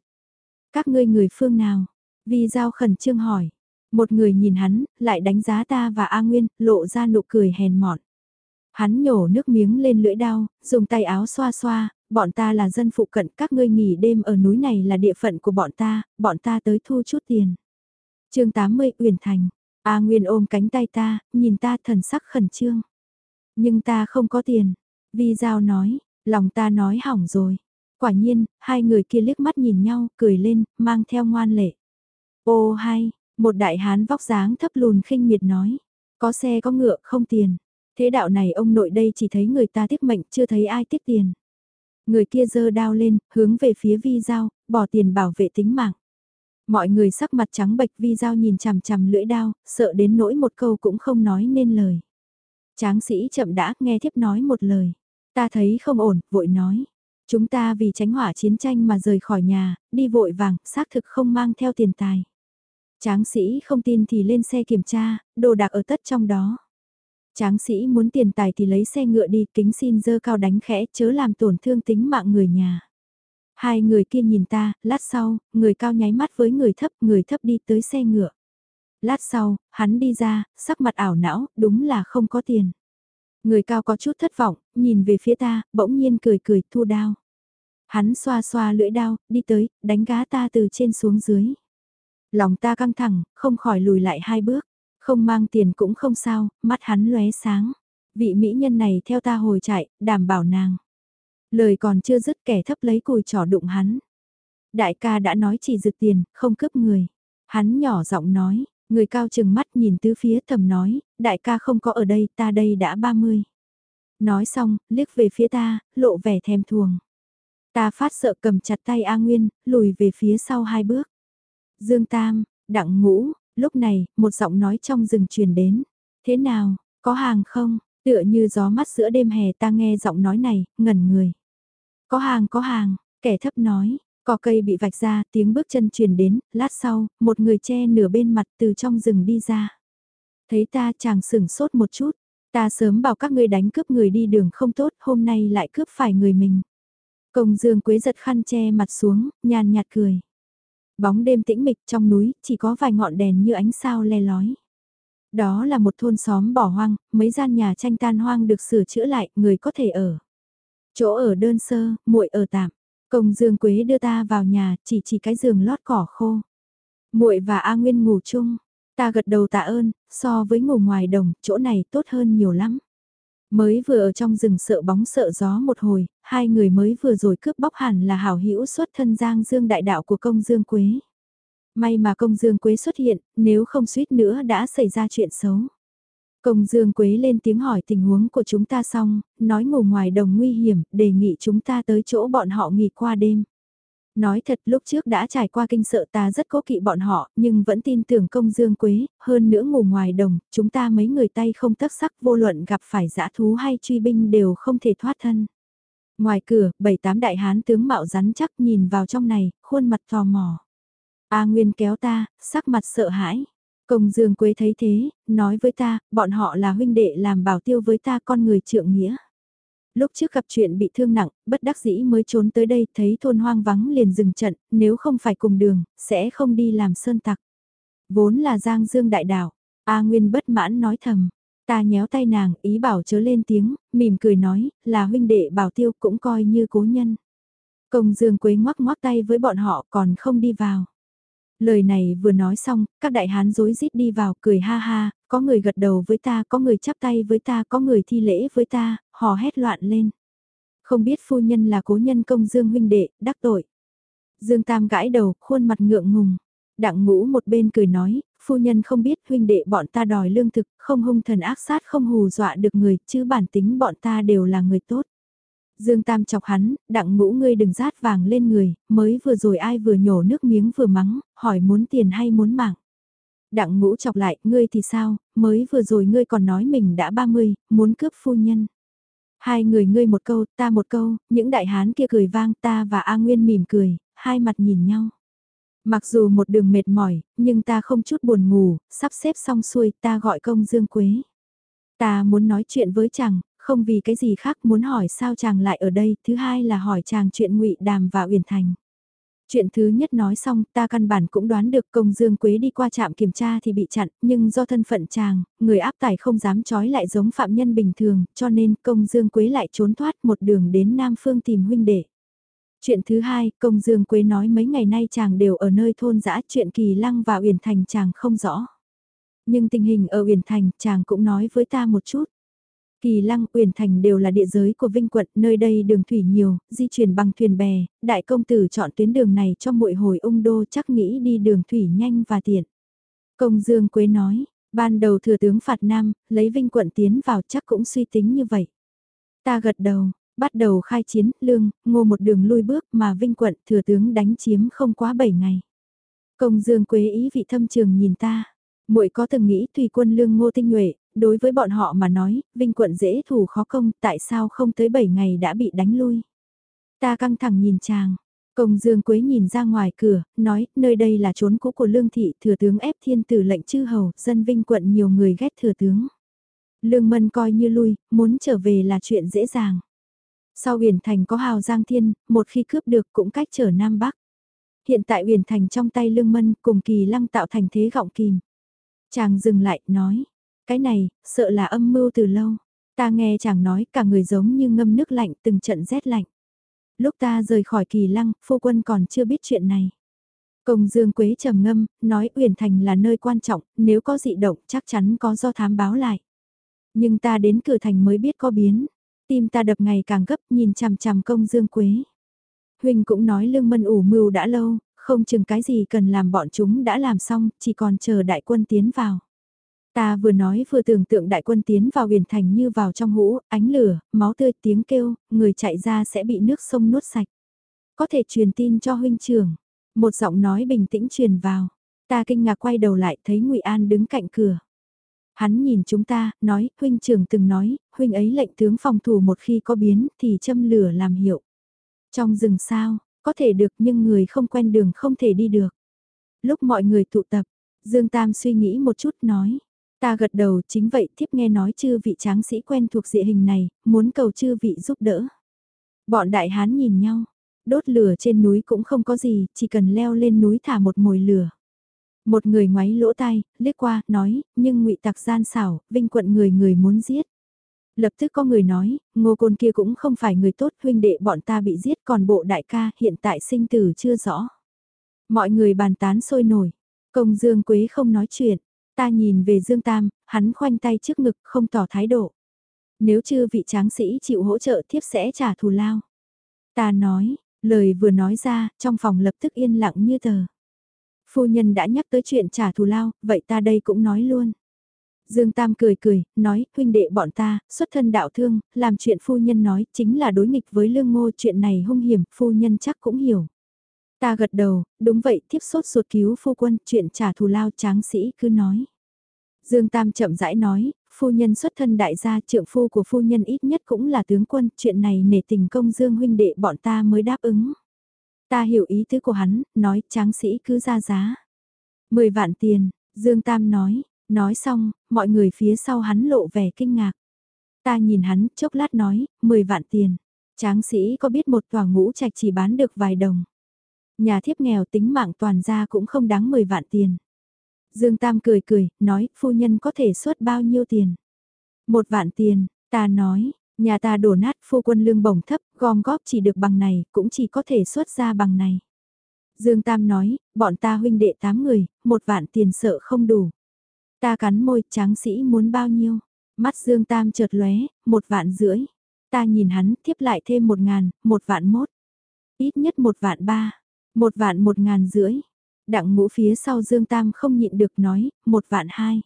Các ngươi người phương nào? Vi Giao khẩn trương hỏi. Một người nhìn hắn, lại đánh giá ta và A Nguyên, lộ ra nụ cười hèn mọn. Hắn nhổ nước miếng lên lưỡi đao, dùng tay áo xoa xoa, bọn ta là dân phụ cận, các ngươi nghỉ đêm ở núi này là địa phận của bọn ta, bọn ta tới thu chút tiền. chương 80 Uyển Thành, A Nguyên ôm cánh tay ta, nhìn ta thần sắc khẩn trương. Nhưng ta không có tiền. Vi Giao nói, lòng ta nói hỏng rồi. Quả nhiên, hai người kia liếc mắt nhìn nhau, cười lên, mang theo ngoan lệ. Ô hay, một đại hán vóc dáng thấp lùn khinh miệt nói. Có xe có ngựa, không tiền. Thế đạo này ông nội đây chỉ thấy người ta tiếc mệnh, chưa thấy ai tiếc tiền. Người kia giơ đao lên, hướng về phía vi dao bỏ tiền bảo vệ tính mạng. Mọi người sắc mặt trắng bệch vi dao nhìn chằm chằm lưỡi đao, sợ đến nỗi một câu cũng không nói nên lời. Tráng sĩ chậm đã nghe thiếp nói một lời. Ta thấy không ổn, vội nói. Chúng ta vì tránh hỏa chiến tranh mà rời khỏi nhà, đi vội vàng, xác thực không mang theo tiền tài. Tráng sĩ không tin thì lên xe kiểm tra, đồ đạc ở tất trong đó. Tráng sĩ muốn tiền tài thì lấy xe ngựa đi, kính xin dơ cao đánh khẽ, chớ làm tổn thương tính mạng người nhà. Hai người kia nhìn ta, lát sau, người cao nháy mắt với người thấp, người thấp đi tới xe ngựa. Lát sau, hắn đi ra, sắc mặt ảo não, đúng là không có tiền. Người cao có chút thất vọng, nhìn về phía ta, bỗng nhiên cười cười, thu đao. Hắn xoa xoa lưỡi đao, đi tới, đánh gá ta từ trên xuống dưới. Lòng ta căng thẳng, không khỏi lùi lại hai bước. Không mang tiền cũng không sao, mắt hắn lóe sáng. Vị mỹ nhân này theo ta hồi chạy, đảm bảo nàng. Lời còn chưa dứt kẻ thấp lấy cùi trỏ đụng hắn. Đại ca đã nói chỉ rực tiền, không cướp người. Hắn nhỏ giọng nói, người cao chừng mắt nhìn tứ phía thầm nói, đại ca không có ở đây, ta đây đã 30. Nói xong, liếc về phía ta, lộ vẻ thèm thuồng. Ta phát sợ cầm chặt tay A Nguyên, lùi về phía sau hai bước. Dương Tam, đặng ngũ, lúc này, một giọng nói trong rừng truyền đến. Thế nào, có hàng không? Tựa như gió mắt giữa đêm hè ta nghe giọng nói này, ngẩn người. Có hàng có hàng, kẻ thấp nói, cỏ cây bị vạch ra, tiếng bước chân truyền đến, lát sau, một người che nửa bên mặt từ trong rừng đi ra. Thấy ta chàng sửng sốt một chút, ta sớm bảo các ngươi đánh cướp người đi đường không tốt, hôm nay lại cướp phải người mình. Công dương quế giật khăn che mặt xuống, nhàn nhạt cười. Bóng đêm tĩnh mịch trong núi, chỉ có vài ngọn đèn như ánh sao le lói. Đó là một thôn xóm bỏ hoang, mấy gian nhà tranh tan hoang được sửa chữa lại, người có thể ở. Chỗ ở đơn sơ, muội ở tạm. Công Dương Quế đưa ta vào nhà, chỉ chỉ cái giường lót cỏ khô. Muội và A Nguyên ngủ chung, ta gật đầu tạ ơn, so với ngủ ngoài đồng, chỗ này tốt hơn nhiều lắm. Mới vừa ở trong rừng sợ bóng sợ gió một hồi, hai người mới vừa rồi cướp bóc hẳn là hảo hữu xuất thân Giang Dương đại đạo của công Dương Quế. May mà công Dương Quế xuất hiện, nếu không suýt nữa đã xảy ra chuyện xấu. Công Dương Quế lên tiếng hỏi tình huống của chúng ta xong, nói ngủ ngoài đồng nguy hiểm, đề nghị chúng ta tới chỗ bọn họ nghỉ qua đêm. Nói thật lúc trước đã trải qua kinh sợ ta rất cố kỵ bọn họ, nhưng vẫn tin tưởng công dương quế, hơn nữa ngủ ngoài đồng, chúng ta mấy người tay không tất sắc vô luận gặp phải dã thú hay truy binh đều không thể thoát thân. Ngoài cửa, bảy tám đại hán tướng mạo rắn chắc nhìn vào trong này, khuôn mặt tò mò. A Nguyên kéo ta, sắc mặt sợ hãi. Công Dương Quế thấy thế, nói với ta, bọn họ là huynh đệ làm bảo tiêu với ta con người trượng nghĩa. Lúc trước gặp chuyện bị thương nặng, bất đắc dĩ mới trốn tới đây, thấy thôn hoang vắng liền dừng trận, nếu không phải cùng đường, sẽ không đi làm sơn tặc. Vốn là Giang Dương đại đảo, A Nguyên bất mãn nói thầm. Ta nhéo tay nàng, ý bảo chớ lên tiếng, mỉm cười nói, là huynh đệ bảo tiêu cũng coi như cố nhân. Công Dương Quế ngoắc ngoắc tay với bọn họ còn không đi vào. Lời này vừa nói xong, các đại hán rối rít đi vào cười ha ha, có người gật đầu với ta, có người chắp tay với ta, có người thi lễ với ta, hò hét loạn lên. Không biết phu nhân là cố nhân công Dương huynh đệ, đắc tội. Dương Tam gãi đầu, khuôn mặt ngượng ngùng. Đặng ngũ một bên cười nói, phu nhân không biết huynh đệ bọn ta đòi lương thực, không hung thần ác sát không hù dọa được người, chứ bản tính bọn ta đều là người tốt. Dương Tam chọc hắn, đặng ngũ ngươi đừng rát vàng lên người, mới vừa rồi ai vừa nhổ nước miếng vừa mắng, hỏi muốn tiền hay muốn mạng. Đặng ngũ chọc lại, ngươi thì sao, mới vừa rồi ngươi còn nói mình đã 30, muốn cướp phu nhân. Hai người ngươi một câu, ta một câu, những đại hán kia cười vang ta và A Nguyên mỉm cười, hai mặt nhìn nhau. Mặc dù một đường mệt mỏi, nhưng ta không chút buồn ngủ, sắp xếp xong xuôi ta gọi công Dương Quế. Ta muốn nói chuyện với chàng, không vì cái gì khác muốn hỏi sao chàng lại ở đây, thứ hai là hỏi chàng chuyện ngụy Đàm và Uyển Thành. Chuyện thứ nhất nói xong, ta căn bản cũng đoán được công dương quế đi qua trạm kiểm tra thì bị chặn, nhưng do thân phận chàng, người áp tải không dám trói lại giống phạm nhân bình thường, cho nên công dương quế lại trốn thoát một đường đến Nam Phương tìm huynh đệ. Chuyện thứ hai, công dương quế nói mấy ngày nay chàng đều ở nơi thôn dã chuyện kỳ lăng và uyển thành chàng không rõ. Nhưng tình hình ở uyển thành chàng cũng nói với ta một chút. Kỳ Lăng, Uyển Thành đều là địa giới của Vinh quận, nơi đây đường thủy nhiều, di chuyển bằng thuyền bè, đại công tử chọn tuyến đường này cho muội hồi ung đô chắc nghĩ đi đường thủy nhanh và tiện. Công Dương Quế nói, ban đầu thừa tướng phạt Nam, lấy Vinh quận tiến vào chắc cũng suy tính như vậy. Ta gật đầu, bắt đầu khai chiến, lương, ngô một đường lui bước mà Vinh quận thừa tướng đánh chiếm không quá 7 ngày. Công Dương Quế ý vị thâm trường nhìn ta, muội có từng nghĩ tùy quân lương ngô tinh nhuệ, đối với bọn họ mà nói, Vinh quận dễ thủ khó công, tại sao không tới 7 ngày đã bị đánh lui. Ta căng thẳng nhìn chàng, công dương quế nhìn ra ngoài cửa, nói, nơi đây là trốn cũ của lương thị, thừa tướng ép thiên tử lệnh chư hầu, dân Vinh quận nhiều người ghét thừa tướng. Lương mân coi như lui, muốn trở về là chuyện dễ dàng. Sau huyền thành có hào giang thiên, một khi cướp được cũng cách trở Nam Bắc. Hiện tại huyền thành trong tay lương mân cùng kỳ lăng tạo thành thế gọng kìm. Chàng dừng lại, nói, cái này, sợ là âm mưu từ lâu. Ta nghe chàng nói cả người giống như ngâm nước lạnh từng trận rét lạnh. Lúc ta rời khỏi kỳ lăng, phu quân còn chưa biết chuyện này. Công Dương Quế trầm ngâm, nói Uyển Thành là nơi quan trọng, nếu có dị động chắc chắn có do thám báo lại. Nhưng ta đến cửa thành mới biết có biến, tim ta đập ngày càng gấp nhìn chằm chằm công Dương Quế. huỳnh cũng nói lương mân ủ mưu đã lâu, không chừng cái gì cần làm bọn chúng đã làm xong, chỉ còn chờ đại quân tiến vào. Ta vừa nói vừa tưởng tượng đại quân tiến vào huyền thành như vào trong hũ, ánh lửa, máu tươi tiếng kêu, người chạy ra sẽ bị nước sông nuốt sạch. Có thể truyền tin cho huynh trưởng. Một giọng nói bình tĩnh truyền vào. Ta kinh ngạc quay đầu lại thấy ngụy An đứng cạnh cửa. Hắn nhìn chúng ta, nói, huynh trưởng từng nói, huynh ấy lệnh tướng phòng thủ một khi có biến thì châm lửa làm hiệu. Trong rừng sao, có thể được nhưng người không quen đường không thể đi được. Lúc mọi người tụ tập, Dương Tam suy nghĩ một chút nói. Ta gật đầu chính vậy thiếp nghe nói chư vị tráng sĩ quen thuộc địa hình này, muốn cầu chư vị giúp đỡ. Bọn đại hán nhìn nhau, đốt lửa trên núi cũng không có gì, chỉ cần leo lên núi thả một mồi lửa. Một người ngoáy lỗ tai, liếc qua, nói, nhưng ngụy tặc gian xảo, vinh quận người người muốn giết. Lập tức có người nói, ngô côn kia cũng không phải người tốt, huynh đệ bọn ta bị giết còn bộ đại ca hiện tại sinh tử chưa rõ. Mọi người bàn tán sôi nổi, công dương quế không nói chuyện, Ta nhìn về Dương Tam, hắn khoanh tay trước ngực không tỏ thái độ. Nếu chư vị tráng sĩ chịu hỗ trợ thiếp sẽ trả thù lao. Ta nói, lời vừa nói ra, trong phòng lập tức yên lặng như tờ. Phu nhân đã nhắc tới chuyện trả thù lao, vậy ta đây cũng nói luôn. Dương Tam cười cười, nói, huynh đệ bọn ta, xuất thân đạo thương, làm chuyện phu nhân nói, chính là đối nghịch với lương ngô chuyện này hung hiểm, phu nhân chắc cũng hiểu. Ta gật đầu, đúng vậy, tiếp sốt ruột cứu phu quân, chuyện trả thù lao tráng sĩ cứ nói. Dương Tam chậm rãi nói, phu nhân xuất thân đại gia trượng phu của phu nhân ít nhất cũng là tướng quân, chuyện này nể tình công Dương huynh đệ bọn ta mới đáp ứng. Ta hiểu ý tứ của hắn, nói tráng sĩ cứ ra giá. Mười vạn tiền, Dương Tam nói, nói xong, mọi người phía sau hắn lộ vẻ kinh ngạc. Ta nhìn hắn, chốc lát nói, mười vạn tiền. Tráng sĩ có biết một tòa ngũ trạch chỉ bán được vài đồng. Nhà thiếp nghèo tính mạng toàn gia cũng không đáng 10 vạn tiền. Dương Tam cười cười, nói, phu nhân có thể xuất bao nhiêu tiền? Một vạn tiền, ta nói, nhà ta đổ nát phu quân lương bổng thấp, gom góp chỉ được bằng này, cũng chỉ có thể xuất ra bằng này. Dương Tam nói, bọn ta huynh đệ tám người, một vạn tiền sợ không đủ. Ta cắn môi, tráng sĩ muốn bao nhiêu? Mắt Dương Tam chợt lóe, một vạn rưỡi. Ta nhìn hắn, tiếp lại thêm một ngàn, một vạn mốt. Ít nhất một vạn ba. Một vạn một ngàn rưỡi. Đặng ngũ phía sau Dương Tam không nhịn được nói, một vạn hai.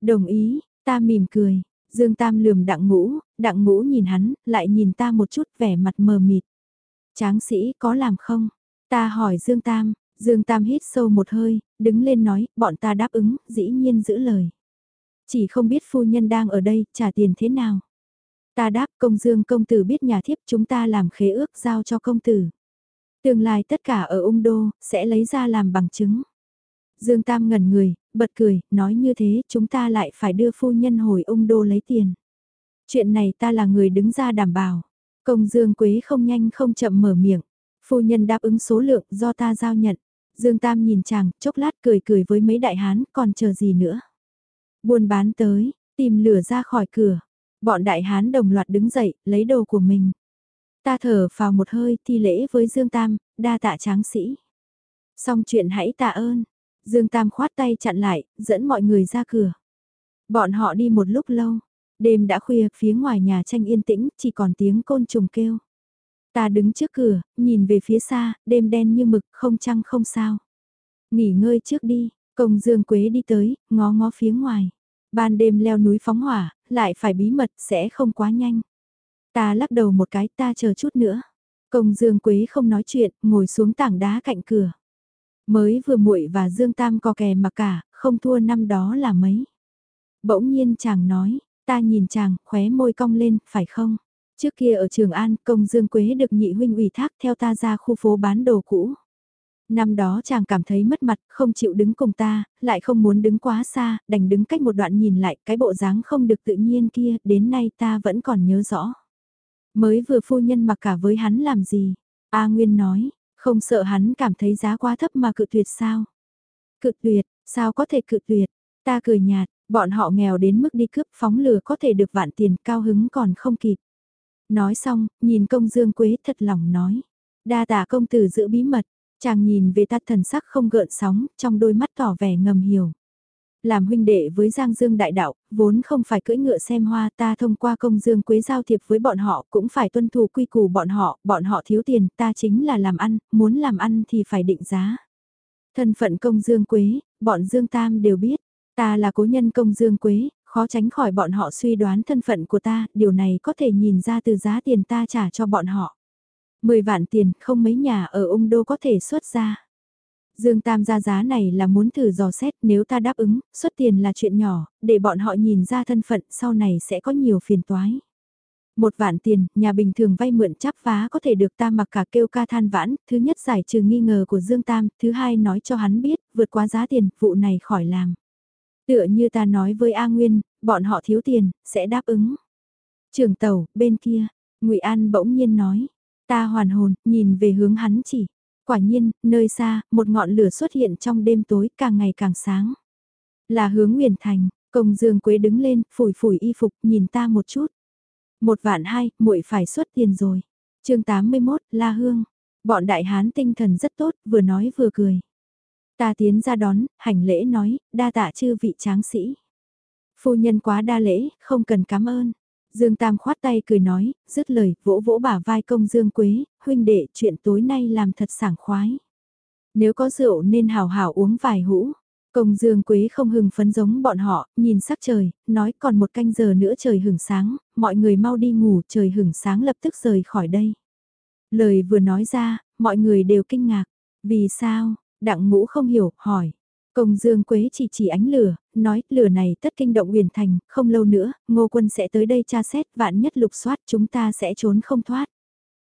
Đồng ý, ta mỉm cười. Dương Tam lườm đặng ngũ, đặng ngũ nhìn hắn, lại nhìn ta một chút vẻ mặt mờ mịt. Tráng sĩ có làm không? Ta hỏi Dương Tam, Dương Tam hít sâu một hơi, đứng lên nói, bọn ta đáp ứng, dĩ nhiên giữ lời. Chỉ không biết phu nhân đang ở đây, trả tiền thế nào. Ta đáp công Dương công tử biết nhà thiếp chúng ta làm khế ước giao cho công tử. Tương lai tất cả ở ung đô, sẽ lấy ra làm bằng chứng. Dương Tam ngẩn người, bật cười, nói như thế chúng ta lại phải đưa phu nhân hồi ung đô lấy tiền. Chuyện này ta là người đứng ra đảm bảo. Công Dương Quế không nhanh không chậm mở miệng. Phu nhân đáp ứng số lượng do ta giao nhận. Dương Tam nhìn chàng, chốc lát cười cười với mấy đại hán, còn chờ gì nữa. Buôn bán tới, tìm lửa ra khỏi cửa. Bọn đại hán đồng loạt đứng dậy, lấy đồ của mình. Ta thở vào một hơi thi lễ với Dương Tam, đa tạ tráng sĩ. Xong chuyện hãy tạ ơn. Dương Tam khoát tay chặn lại, dẫn mọi người ra cửa. Bọn họ đi một lúc lâu. Đêm đã khuya, phía ngoài nhà tranh yên tĩnh, chỉ còn tiếng côn trùng kêu. Ta đứng trước cửa, nhìn về phía xa, đêm đen như mực, không trăng không sao. Nghỉ ngơi trước đi, công dương quế đi tới, ngó ngó phía ngoài. Ban đêm leo núi phóng hỏa, lại phải bí mật, sẽ không quá nhanh. Ta lắc đầu một cái, ta chờ chút nữa. Công Dương Quế không nói chuyện, ngồi xuống tảng đá cạnh cửa. Mới vừa muội và Dương Tam có kè mà cả, không thua năm đó là mấy. Bỗng nhiên chàng nói, ta nhìn chàng, khóe môi cong lên, phải không? Trước kia ở Trường An, công Dương Quế được nhị huynh ủy thác theo ta ra khu phố bán đồ cũ. Năm đó chàng cảm thấy mất mặt, không chịu đứng cùng ta, lại không muốn đứng quá xa, đành đứng cách một đoạn nhìn lại cái bộ dáng không được tự nhiên kia, đến nay ta vẫn còn nhớ rõ. Mới vừa phu nhân mặc cả với hắn làm gì? A Nguyên nói, không sợ hắn cảm thấy giá quá thấp mà cự tuyệt sao? Cự tuyệt, sao có thể cự tuyệt? Ta cười nhạt, bọn họ nghèo đến mức đi cướp phóng lừa có thể được vạn tiền cao hứng còn không kịp. Nói xong, nhìn công dương quế thật lòng nói. Đa tả công tử giữ bí mật, chàng nhìn về ta thần sắc không gợn sóng, trong đôi mắt tỏ vẻ ngầm hiểu. Làm huynh đệ với Giang Dương đại đạo, vốn không phải cưỡi ngựa xem hoa ta thông qua công Dương quế giao thiệp với bọn họ cũng phải tuân thủ quy củ bọn họ, bọn họ thiếu tiền ta chính là làm ăn, muốn làm ăn thì phải định giá. Thân phận công Dương quế, bọn Dương Tam đều biết, ta là cố nhân công Dương quế, khó tránh khỏi bọn họ suy đoán thân phận của ta, điều này có thể nhìn ra từ giá tiền ta trả cho bọn họ. Mười vạn tiền, không mấy nhà ở ung đô có thể xuất ra. Dương Tam ra giá này là muốn thử dò xét nếu ta đáp ứng, xuất tiền là chuyện nhỏ, để bọn họ nhìn ra thân phận sau này sẽ có nhiều phiền toái. Một vạn tiền, nhà bình thường vay mượn chắp vá có thể được ta mặc cả kêu ca than vãn, thứ nhất giải trừ nghi ngờ của Dương Tam, thứ hai nói cho hắn biết, vượt quá giá tiền, vụ này khỏi làm. Tựa như ta nói với A Nguyên, bọn họ thiếu tiền, sẽ đáp ứng. Trường tàu, bên kia, ngụy An bỗng nhiên nói, ta hoàn hồn, nhìn về hướng hắn chỉ. Quả nhiên, nơi xa, một ngọn lửa xuất hiện trong đêm tối càng ngày càng sáng. Là hướng Nguyền Thành, công dương quế đứng lên, phủi phủi y phục, nhìn ta một chút. Một vạn hai, muội phải xuất tiền rồi. chương 81, La Hương. Bọn đại hán tinh thần rất tốt, vừa nói vừa cười. Ta tiến ra đón, hành lễ nói, đa tạ chư vị tráng sĩ. Phu nhân quá đa lễ, không cần cảm ơn. Dương Tam khoát tay cười nói, dứt lời, vỗ vỗ bả vai công Dương Quế, huynh đệ chuyện tối nay làm thật sảng khoái. Nếu có rượu nên hào hào uống vài hũ. Công Dương Quế không hừng phấn giống bọn họ, nhìn sắc trời, nói còn một canh giờ nữa trời hừng sáng, mọi người mau đi ngủ, trời hừng sáng lập tức rời khỏi đây. Lời vừa nói ra, mọi người đều kinh ngạc. Vì sao? Đặng ngũ không hiểu, hỏi. Công Dương Quế chỉ chỉ ánh lửa, nói lửa này tất kinh động huyền thành, không lâu nữa, ngô quân sẽ tới đây tra xét vạn nhất lục soát chúng ta sẽ trốn không thoát.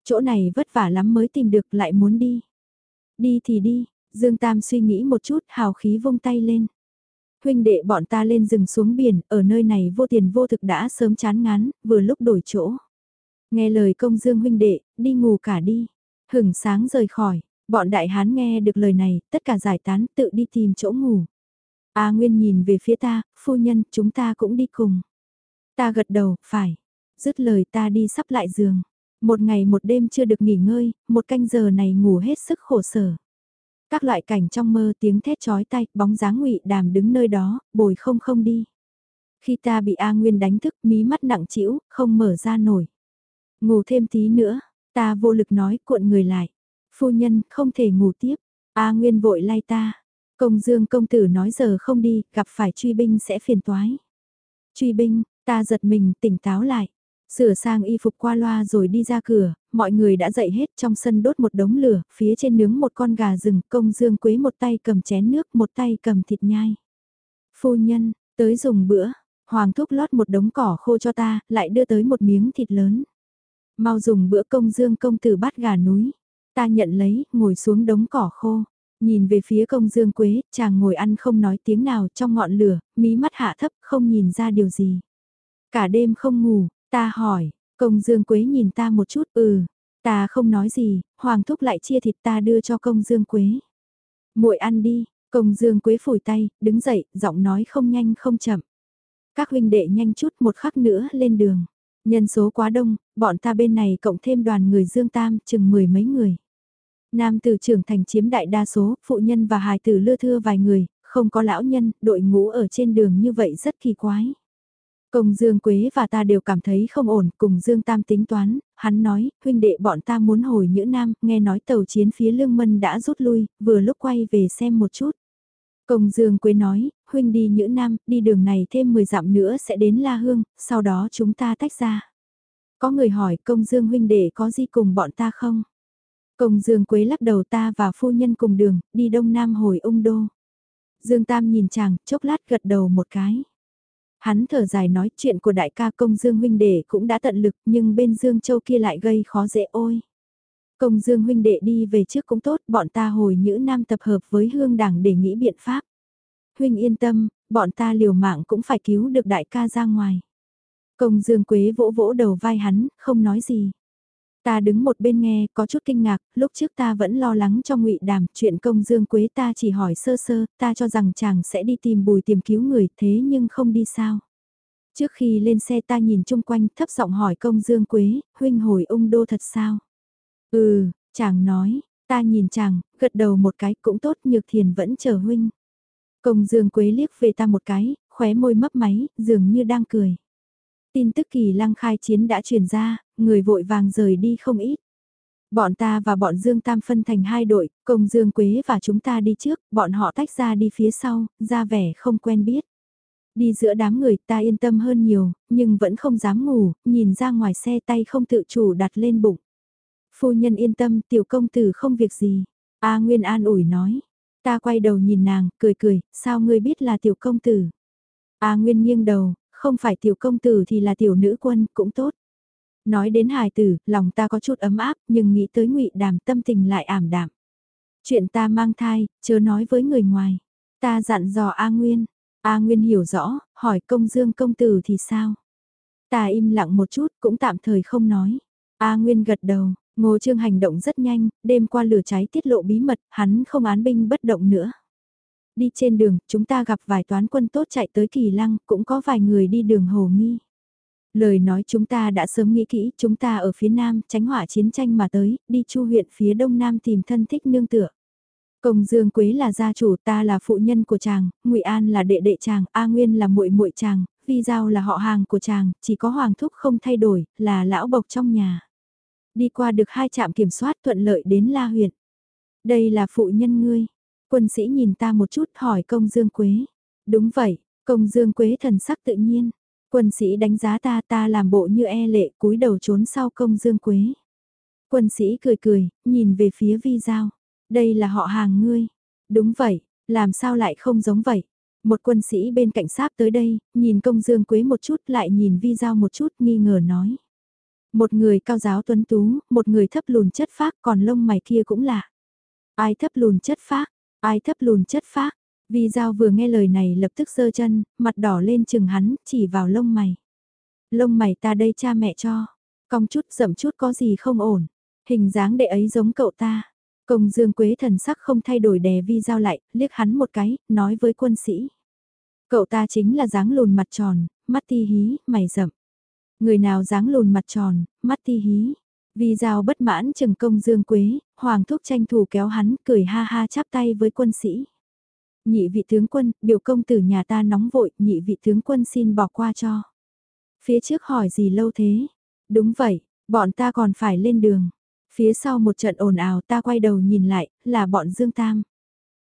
Chỗ này vất vả lắm mới tìm được lại muốn đi. Đi thì đi, Dương Tam suy nghĩ một chút hào khí vung tay lên. Huynh đệ bọn ta lên rừng xuống biển, ở nơi này vô tiền vô thực đã sớm chán ngán, vừa lúc đổi chỗ. Nghe lời công Dương huynh đệ, đi ngủ cả đi. Hửng sáng rời khỏi, Bọn đại hán nghe được lời này, tất cả giải tán tự đi tìm chỗ ngủ. A Nguyên nhìn về phía ta, phu nhân, chúng ta cũng đi cùng. Ta gật đầu, phải. Dứt lời ta đi sắp lại giường. Một ngày một đêm chưa được nghỉ ngơi, một canh giờ này ngủ hết sức khổ sở. Các loại cảnh trong mơ tiếng thét chói tay, bóng dáng ngụy đàm đứng nơi đó, bồi không không đi. Khi ta bị A Nguyên đánh thức, mí mắt nặng trĩu, không mở ra nổi. Ngủ thêm tí nữa, ta vô lực nói cuộn người lại. Phu nhân, không thể ngủ tiếp. A Nguyên vội lay ta. Công Dương công tử nói giờ không đi, gặp phải truy binh sẽ phiền toái. Truy binh, ta giật mình, tỉnh táo lại. Sửa sang y phục qua loa rồi đi ra cửa, mọi người đã dậy hết trong sân đốt một đống lửa, phía trên nướng một con gà rừng, công dương quế một tay cầm chén nước, một tay cầm thịt nhai. Phu nhân, tới dùng bữa, hoàng thúc lót một đống cỏ khô cho ta, lại đưa tới một miếng thịt lớn. Mau dùng bữa công dương công tử bắt gà núi. Ta nhận lấy, ngồi xuống đống cỏ khô. Nhìn về phía công dương quế, chàng ngồi ăn không nói tiếng nào trong ngọn lửa, mí mắt hạ thấp không nhìn ra điều gì. Cả đêm không ngủ, ta hỏi, công dương quế nhìn ta một chút, ừ, ta không nói gì, hoàng thúc lại chia thịt ta đưa cho công dương quế. muội ăn đi, công dương quế phủi tay, đứng dậy, giọng nói không nhanh không chậm. Các huynh đệ nhanh chút một khắc nữa lên đường. Nhân số quá đông, bọn ta bên này cộng thêm đoàn người Dương Tam chừng mười mấy người. Nam tử trưởng thành chiếm đại đa số, phụ nhân và hài tử lưa thưa vài người, không có lão nhân, đội ngũ ở trên đường như vậy rất kỳ quái. Công Dương Quế và ta đều cảm thấy không ổn, cùng Dương Tam tính toán, hắn nói, huynh đệ bọn ta muốn hồi Nhữ Nam, nghe nói tàu chiến phía Lương Mân đã rút lui, vừa lúc quay về xem một chút. Công Dương Quế nói, huynh đi Nhữ Nam, đi đường này thêm 10 dặm nữa sẽ đến La Hương, sau đó chúng ta tách ra. Có người hỏi công Dương huynh đệ có gì cùng bọn ta không? Công Dương Quế lắc đầu ta và phu nhân cùng đường, đi Đông Nam hồi ung đô. Dương Tam nhìn chàng, chốc lát gật đầu một cái. Hắn thở dài nói chuyện của đại ca công Dương huynh đệ cũng đã tận lực nhưng bên Dương Châu kia lại gây khó dễ ôi. Công Dương huynh đệ đi về trước cũng tốt, bọn ta hồi nhữ nam tập hợp với hương đảng để nghĩ biện pháp. Huynh yên tâm, bọn ta liều mạng cũng phải cứu được đại ca ra ngoài. Công Dương Quế vỗ vỗ đầu vai hắn, không nói gì. Ta đứng một bên nghe, có chút kinh ngạc, lúc trước ta vẫn lo lắng cho ngụy Đàm, chuyện công Dương Quế ta chỉ hỏi sơ sơ, ta cho rằng chàng sẽ đi tìm bùi tìm cứu người, thế nhưng không đi sao. Trước khi lên xe ta nhìn chung quanh thấp giọng hỏi công Dương Quế, huynh hồi ung đô thật sao? Ừ, chàng nói, ta nhìn chàng, gật đầu một cái cũng tốt nhược thiền vẫn chờ huynh. Công Dương Quế liếc về ta một cái, khóe môi mấp máy, dường như đang cười. Tin tức kỳ lăng khai chiến đã truyền ra, người vội vàng rời đi không ít. Bọn ta và bọn Dương Tam phân thành hai đội, công Dương Quế và chúng ta đi trước, bọn họ tách ra đi phía sau, ra vẻ không quen biết. Đi giữa đám người ta yên tâm hơn nhiều, nhưng vẫn không dám ngủ, nhìn ra ngoài xe tay không tự chủ đặt lên bụng. Phu nhân yên tâm, tiểu công tử không việc gì. A Nguyên an ủi nói. Ta quay đầu nhìn nàng, cười cười, sao ngươi biết là tiểu công tử? A Nguyên nghiêng đầu, không phải tiểu công tử thì là tiểu nữ quân, cũng tốt. Nói đến hài tử, lòng ta có chút ấm áp, nhưng nghĩ tới ngụy đàm tâm tình lại ảm đạm. Chuyện ta mang thai, chớ nói với người ngoài. Ta dặn dò A Nguyên. A Nguyên hiểu rõ, hỏi công dương công tử thì sao? Ta im lặng một chút, cũng tạm thời không nói. A Nguyên gật đầu, Ngô Trương hành động rất nhanh, đêm qua lửa cháy tiết lộ bí mật, hắn không án binh bất động nữa. Đi trên đường, chúng ta gặp vài toán quân tốt chạy tới kỳ lăng, cũng có vài người đi đường hồ nghi. Lời nói chúng ta đã sớm nghĩ kỹ, chúng ta ở phía nam, tránh hỏa chiến tranh mà tới, đi chu huyện phía đông nam tìm thân thích nương tựa. Công Dương Quế là gia chủ, ta là phụ nhân của chàng, Ngụy An là đệ đệ chàng, A Nguyên là muội muội chàng, Vi Giao là họ hàng của chàng, chỉ có Hoàng Thúc không thay đổi, là lão bộc trong nhà. Đi qua được hai trạm kiểm soát thuận lợi đến La huyện. Đây là phụ nhân ngươi. Quân sĩ nhìn ta một chút hỏi công Dương Quế. Đúng vậy, công Dương Quế thần sắc tự nhiên. Quân sĩ đánh giá ta ta làm bộ như e lệ cúi đầu trốn sau công Dương Quế. Quân sĩ cười cười, nhìn về phía vi giao. Đây là họ hàng ngươi. Đúng vậy, làm sao lại không giống vậy? Một quân sĩ bên cạnh sáp tới đây, nhìn công dương quế một chút lại nhìn vi giao một chút nghi ngờ nói. Một người cao giáo tuấn tú, một người thấp lùn chất phác còn lông mày kia cũng lạ. Ai thấp lùn chất phác, ai thấp lùn chất phác. Vi Giao vừa nghe lời này lập tức giơ chân, mặt đỏ lên chừng hắn, chỉ vào lông mày. Lông mày ta đây cha mẹ cho, cong chút rậm chút có gì không ổn. Hình dáng đệ ấy giống cậu ta. Công Dương Quế thần sắc không thay đổi đè Vi Giao lại, liếc hắn một cái, nói với quân sĩ. Cậu ta chính là dáng lùn mặt tròn, mắt ti hí, mày rậm. Người nào dáng lùn mặt tròn, mắt ti hí vì Giao bất mãn chừng công Dương Quế, Hoàng Thúc tranh thủ kéo hắn, cười ha ha chắp tay với quân sĩ. Nhị vị tướng quân, biểu công tử nhà ta nóng vội, nhị vị tướng quân xin bỏ qua cho. Phía trước hỏi gì lâu thế? Đúng vậy, bọn ta còn phải lên đường. Phía sau một trận ồn ào ta quay đầu nhìn lại, là bọn Dương Tam.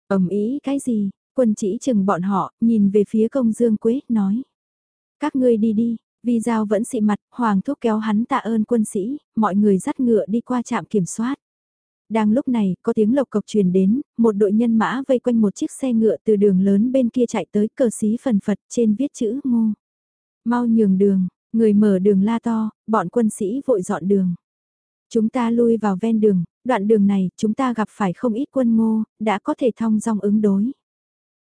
ầm ý cái gì? Quân chỉ chừng bọn họ, nhìn về phía công Dương Quế, nói. Các ngươi đi đi, vì giao vẫn xị mặt, hoàng thúc kéo hắn tạ ơn quân sĩ, mọi người dắt ngựa đi qua trạm kiểm soát. Đang lúc này, có tiếng lộc cộc truyền đến, một đội nhân mã vây quanh một chiếc xe ngựa từ đường lớn bên kia chạy tới cờ xí phần phật trên viết chữ ngô. Mau nhường đường, người mở đường la to, bọn quân sĩ vội dọn đường. Chúng ta lui vào ven đường, đoạn đường này chúng ta gặp phải không ít quân ngô, đã có thể thong dong ứng đối.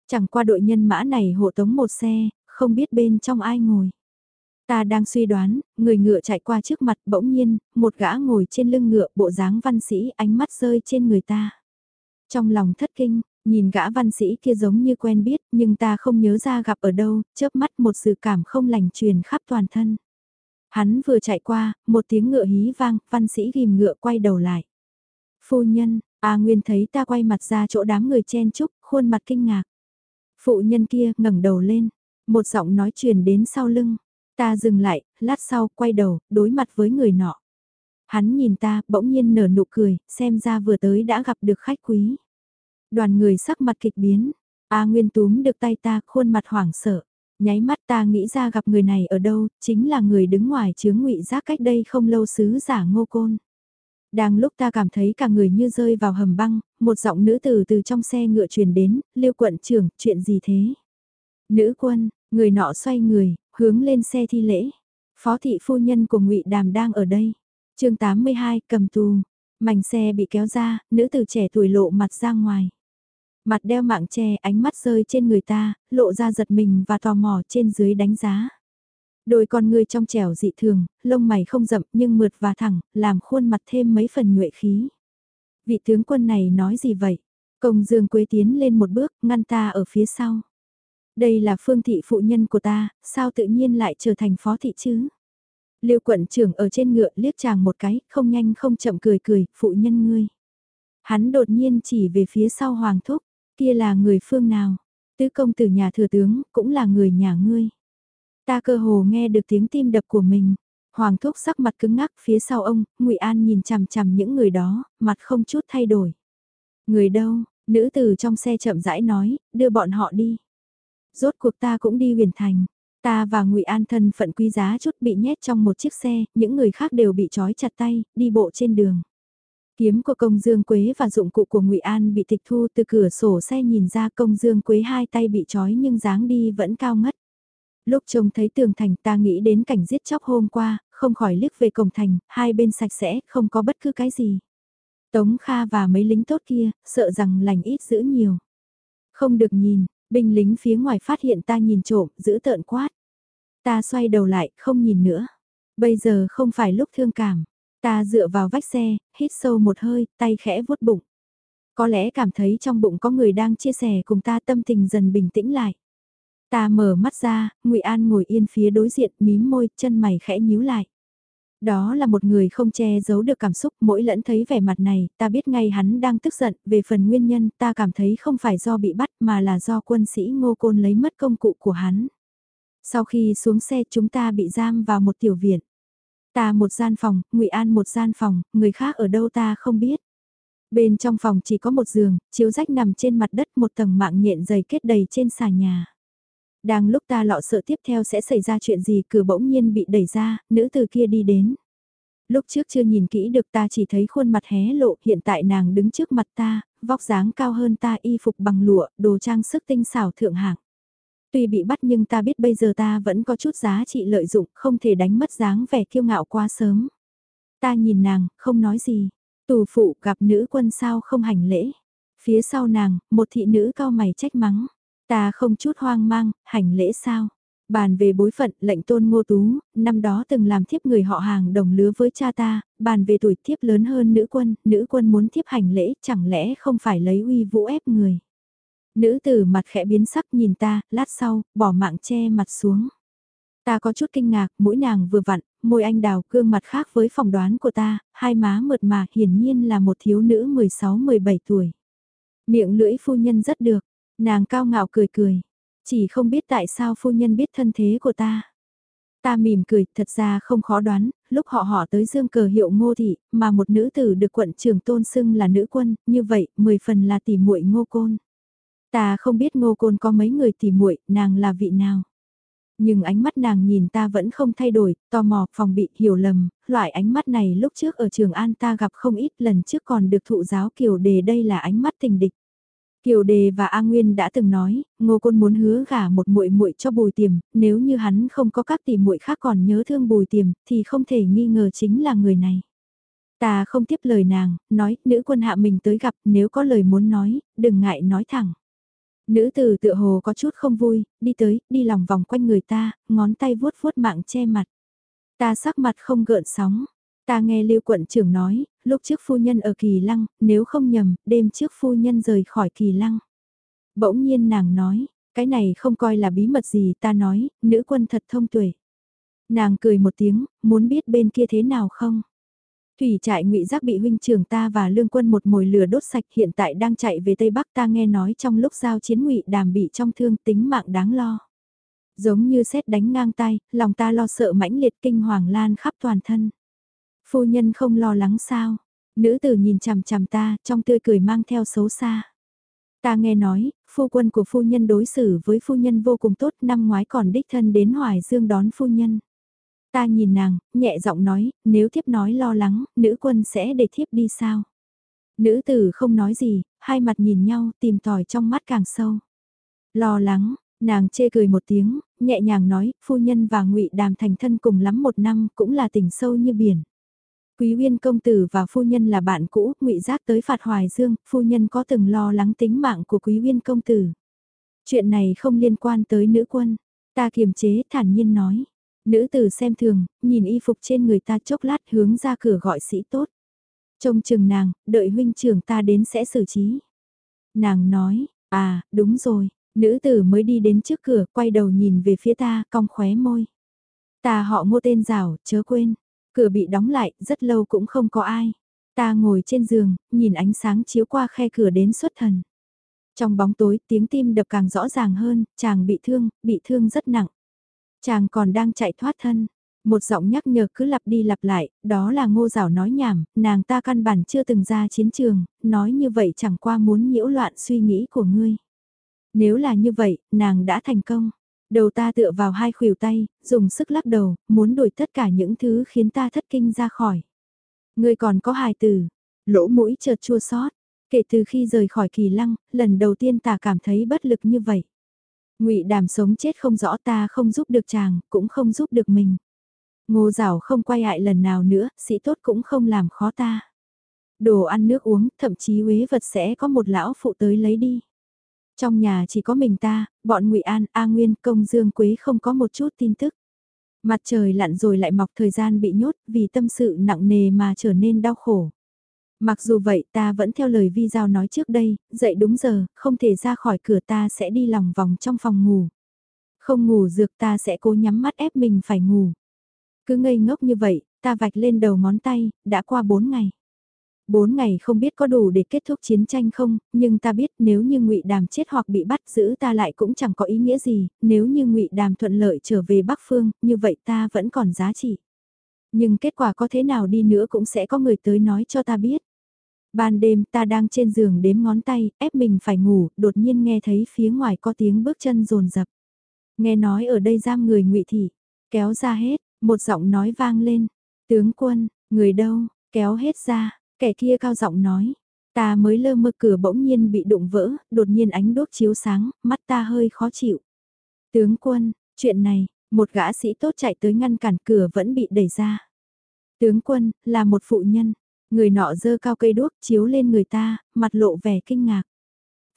Chẳng qua đội nhân mã này hộ tống một xe, không biết bên trong ai ngồi. Ta đang suy đoán, người ngựa chạy qua trước mặt bỗng nhiên, một gã ngồi trên lưng ngựa bộ dáng văn sĩ ánh mắt rơi trên người ta. Trong lòng thất kinh, nhìn gã văn sĩ kia giống như quen biết nhưng ta không nhớ ra gặp ở đâu, chớp mắt một sự cảm không lành truyền khắp toàn thân. Hắn vừa chạy qua, một tiếng ngựa hí vang, văn sĩ ghim ngựa quay đầu lại. Phu nhân, A Nguyên thấy ta quay mặt ra chỗ đám người chen chúc, khuôn mặt kinh ngạc. Phụ nhân kia ngẩng đầu lên, một giọng nói truyền đến sau lưng. Ta dừng lại, lát sau quay đầu, đối mặt với người nọ. Hắn nhìn ta, bỗng nhiên nở nụ cười, xem ra vừa tới đã gặp được khách quý. Đoàn người sắc mặt kịch biến, A Nguyên túm được tay ta, khuôn mặt hoảng sợ. Nháy mắt ta nghĩ ra gặp người này ở đâu, chính là người đứng ngoài chướng ngụy giác cách đây không lâu sứ giả ngô côn. Đang lúc ta cảm thấy cả người như rơi vào hầm băng, một giọng nữ từ từ trong xe ngựa truyền đến, liêu quận trưởng, chuyện gì thế? Nữ quân, người nọ xoay người, hướng lên xe thi lễ. Phó thị phu nhân của ngụy Đàm đang ở đây. chương 82 cầm tù, mảnh xe bị kéo ra, nữ tử trẻ tuổi lộ mặt ra ngoài. Mặt đeo mạng che ánh mắt rơi trên người ta, lộ ra giật mình và tò mò trên dưới đánh giá. Đôi con người trong trẻo dị thường, lông mày không rậm nhưng mượt và thẳng, làm khuôn mặt thêm mấy phần nhuệ khí. Vị tướng quân này nói gì vậy? Công Dương Quế tiến lên một bước, ngăn ta ở phía sau. Đây là phương thị phụ nhân của ta, sao tự nhiên lại trở thành phó thị chứ? Lưu quận trưởng ở trên ngựa liếc chàng một cái, không nhanh không chậm cười cười, phụ nhân ngươi. Hắn đột nhiên chỉ về phía sau hoàng thúc, kia là người phương nào? Tứ công tử nhà thừa tướng, cũng là người nhà ngươi. Ta cơ hồ nghe được tiếng tim đập của mình. Hoàng thúc sắc mặt cứng ngắc phía sau ông, ngụy An nhìn chằm chằm những người đó, mặt không chút thay đổi. Người đâu, nữ tử trong xe chậm rãi nói, đưa bọn họ đi. Rốt cuộc ta cũng đi huyền thành. Ta và ngụy An thân phận quý giá chút bị nhét trong một chiếc xe, những người khác đều bị trói chặt tay, đi bộ trên đường. Kiếm của công dương quế và dụng cụ của ngụy An bị tịch thu từ cửa sổ xe nhìn ra công dương quế hai tay bị trói nhưng dáng đi vẫn cao ngất. Lúc trông thấy tường thành ta nghĩ đến cảnh giết chóc hôm qua, không khỏi liếc về cổng thành, hai bên sạch sẽ, không có bất cứ cái gì. Tống Kha và mấy lính tốt kia, sợ rằng lành ít giữ nhiều. Không được nhìn, binh lính phía ngoài phát hiện ta nhìn trộm, giữ tợn quát. Ta xoay đầu lại, không nhìn nữa. Bây giờ không phải lúc thương cảm. Ta dựa vào vách xe, hít sâu một hơi, tay khẽ vuốt bụng. Có lẽ cảm thấy trong bụng có người đang chia sẻ cùng ta tâm tình dần bình tĩnh lại. Ta mở mắt ra, Ngụy An ngồi yên phía đối diện, mím môi, chân mày khẽ nhíu lại. Đó là một người không che giấu được cảm xúc, mỗi lẫn thấy vẻ mặt này, ta biết ngay hắn đang tức giận, về phần nguyên nhân ta cảm thấy không phải do bị bắt mà là do quân sĩ ngô côn lấy mất công cụ của hắn. Sau khi xuống xe chúng ta bị giam vào một tiểu viện. Ta một gian phòng, ngụy An một gian phòng, người khác ở đâu ta không biết. Bên trong phòng chỉ có một giường, chiếu rách nằm trên mặt đất một tầng mạng nhện dày kết đầy trên xà nhà. Đang lúc ta lọ sợ tiếp theo sẽ xảy ra chuyện gì cửa bỗng nhiên bị đẩy ra, nữ từ kia đi đến. Lúc trước chưa nhìn kỹ được ta chỉ thấy khuôn mặt hé lộ, hiện tại nàng đứng trước mặt ta, vóc dáng cao hơn ta y phục bằng lụa, đồ trang sức tinh xảo thượng hạng. Tuy bị bắt nhưng ta biết bây giờ ta vẫn có chút giá trị lợi dụng, không thể đánh mất dáng vẻ kiêu ngạo quá sớm. Ta nhìn nàng, không nói gì. Tù phụ gặp nữ quân sao không hành lễ. Phía sau nàng, một thị nữ cao mày trách mắng. Ta không chút hoang mang, hành lễ sao? Bàn về bối phận, lệnh tôn ngô tú, năm đó từng làm thiếp người họ hàng đồng lứa với cha ta, bàn về tuổi thiếp lớn hơn nữ quân, nữ quân muốn thiếp hành lễ, chẳng lẽ không phải lấy uy vũ ép người. Nữ tử mặt khẽ biến sắc nhìn ta, lát sau, bỏ mạng che mặt xuống. Ta có chút kinh ngạc, mũi nàng vừa vặn, môi anh đào gương mặt khác với phỏng đoán của ta, hai má mượt mà hiển nhiên là một thiếu nữ 16-17 tuổi. Miệng lưỡi phu nhân rất được, Nàng cao ngạo cười cười, chỉ không biết tại sao phu nhân biết thân thế của ta. Ta mỉm cười, thật ra không khó đoán, lúc họ họ tới dương cờ hiệu ngô thị, mà một nữ tử được quận trưởng tôn xưng là nữ quân, như vậy, mười phần là tỷ muội ngô côn. Ta không biết ngô côn có mấy người tỷ muội, nàng là vị nào. Nhưng ánh mắt nàng nhìn ta vẫn không thay đổi, tò mò, phòng bị, hiểu lầm, loại ánh mắt này lúc trước ở trường An ta gặp không ít lần trước còn được thụ giáo kiều đề đây là ánh mắt tình địch. Kiều Đề và A Nguyên đã từng nói, Ngô Côn muốn hứa gả một muội muội cho Bùi Tiềm, nếu như hắn không có các tỷ muội khác còn nhớ thương Bùi Tiềm, thì không thể nghi ngờ chính là người này. Ta không tiếp lời nàng, nói, nữ quân hạ mình tới gặp, nếu có lời muốn nói, đừng ngại nói thẳng. Nữ tử tựa hồ có chút không vui, đi tới, đi lòng vòng quanh người ta, ngón tay vuốt vuốt mạng che mặt. Ta sắc mặt không gợn sóng, Ta nghe Lưu quận trưởng nói, lúc trước phu nhân ở Kỳ Lăng, nếu không nhầm, đêm trước phu nhân rời khỏi Kỳ Lăng. Bỗng nhiên nàng nói, cái này không coi là bí mật gì ta nói, nữ quân thật thông tuệ. Nàng cười một tiếng, muốn biết bên kia thế nào không? Thủy trại ngụy giác bị huynh trưởng ta và lương quân một mồi lửa đốt sạch hiện tại đang chạy về Tây Bắc ta nghe nói trong lúc giao chiến ngụy đàm bị trong thương tính mạng đáng lo. Giống như xét đánh ngang tay, lòng ta lo sợ mãnh liệt kinh hoàng lan khắp toàn thân. Phu nhân không lo lắng sao? Nữ tử nhìn chằm chằm ta, trong tươi cười mang theo xấu xa. Ta nghe nói, phu quân của phu nhân đối xử với phu nhân vô cùng tốt, năm ngoái còn đích thân đến Hoài Dương đón phu nhân. Ta nhìn nàng, nhẹ giọng nói, nếu thiếp nói lo lắng, nữ quân sẽ để thiếp đi sao? Nữ tử không nói gì, hai mặt nhìn nhau, tìm tòi trong mắt càng sâu. Lo lắng, nàng chê cười một tiếng, nhẹ nhàng nói, phu nhân và ngụy đàm thành thân cùng lắm một năm, cũng là tình sâu như biển. Quý Uyên công tử và phu nhân là bạn cũ, ngụy giác tới phạt Hoài Dương, phu nhân có từng lo lắng tính mạng của Quý Uyên công tử. Chuyện này không liên quan tới nữ quân, ta kiềm chế thản nhiên nói. Nữ tử xem thường, nhìn y phục trên người ta chốc lát hướng ra cửa gọi sĩ tốt. Trông chừng nàng, đợi huynh trưởng ta đến sẽ xử trí. Nàng nói, à, đúng rồi, nữ tử mới đi đến trước cửa, quay đầu nhìn về phía ta, cong khóe môi. Ta họ ngô tên rào, chớ quên. Cửa bị đóng lại, rất lâu cũng không có ai. Ta ngồi trên giường, nhìn ánh sáng chiếu qua khe cửa đến xuất thần. Trong bóng tối tiếng tim đập càng rõ ràng hơn, chàng bị thương, bị thương rất nặng. Chàng còn đang chạy thoát thân. Một giọng nhắc nhở cứ lặp đi lặp lại, đó là ngô rảo nói nhảm, nàng ta căn bản chưa từng ra chiến trường, nói như vậy chẳng qua muốn nhiễu loạn suy nghĩ của ngươi. Nếu là như vậy, nàng đã thành công. Đầu ta tựa vào hai khuỷu tay, dùng sức lắc đầu, muốn đuổi tất cả những thứ khiến ta thất kinh ra khỏi. Ngươi còn có hài tử, lỗ mũi chợt chua xót. Kể từ khi rời khỏi kỳ lăng, lần đầu tiên ta cảm thấy bất lực như vậy. ngụy đàm sống chết không rõ ta không giúp được chàng, cũng không giúp được mình. Ngô Giảo không quay lại lần nào nữa, sĩ tốt cũng không làm khó ta. Đồ ăn nước uống, thậm chí huế vật sẽ có một lão phụ tới lấy đi. Trong nhà chỉ có mình ta, bọn ngụy An, A Nguyên, Công Dương Quế không có một chút tin tức. Mặt trời lặn rồi lại mọc thời gian bị nhốt vì tâm sự nặng nề mà trở nên đau khổ. Mặc dù vậy ta vẫn theo lời vi giao nói trước đây, dậy đúng giờ, không thể ra khỏi cửa ta sẽ đi lòng vòng trong phòng ngủ. Không ngủ dược ta sẽ cố nhắm mắt ép mình phải ngủ. Cứ ngây ngốc như vậy, ta vạch lên đầu ngón tay, đã qua 4 ngày bốn ngày không biết có đủ để kết thúc chiến tranh không, nhưng ta biết nếu như ngụy Đàm chết hoặc bị bắt giữ ta lại cũng chẳng có ý nghĩa gì, nếu như ngụy Đàm thuận lợi trở về Bắc Phương, như vậy ta vẫn còn giá trị. Nhưng kết quả có thế nào đi nữa cũng sẽ có người tới nói cho ta biết. Ban đêm ta đang trên giường đếm ngón tay, ép mình phải ngủ, đột nhiên nghe thấy phía ngoài có tiếng bước chân rồn rập. Nghe nói ở đây giam người ngụy thị, kéo ra hết, một giọng nói vang lên, tướng quân, người đâu, kéo hết ra, kẻ kia cao giọng nói, ta mới lơ mơ cửa bỗng nhiên bị đụng vỡ, đột nhiên ánh đốt chiếu sáng, mắt ta hơi khó chịu. Tướng quân, chuyện này, một gã sĩ tốt chạy tới ngăn cản cửa vẫn bị đẩy ra. Tướng quân, là một phụ nhân, người nọ dơ cao cây đuốc chiếu lên người ta, mặt lộ vẻ kinh ngạc.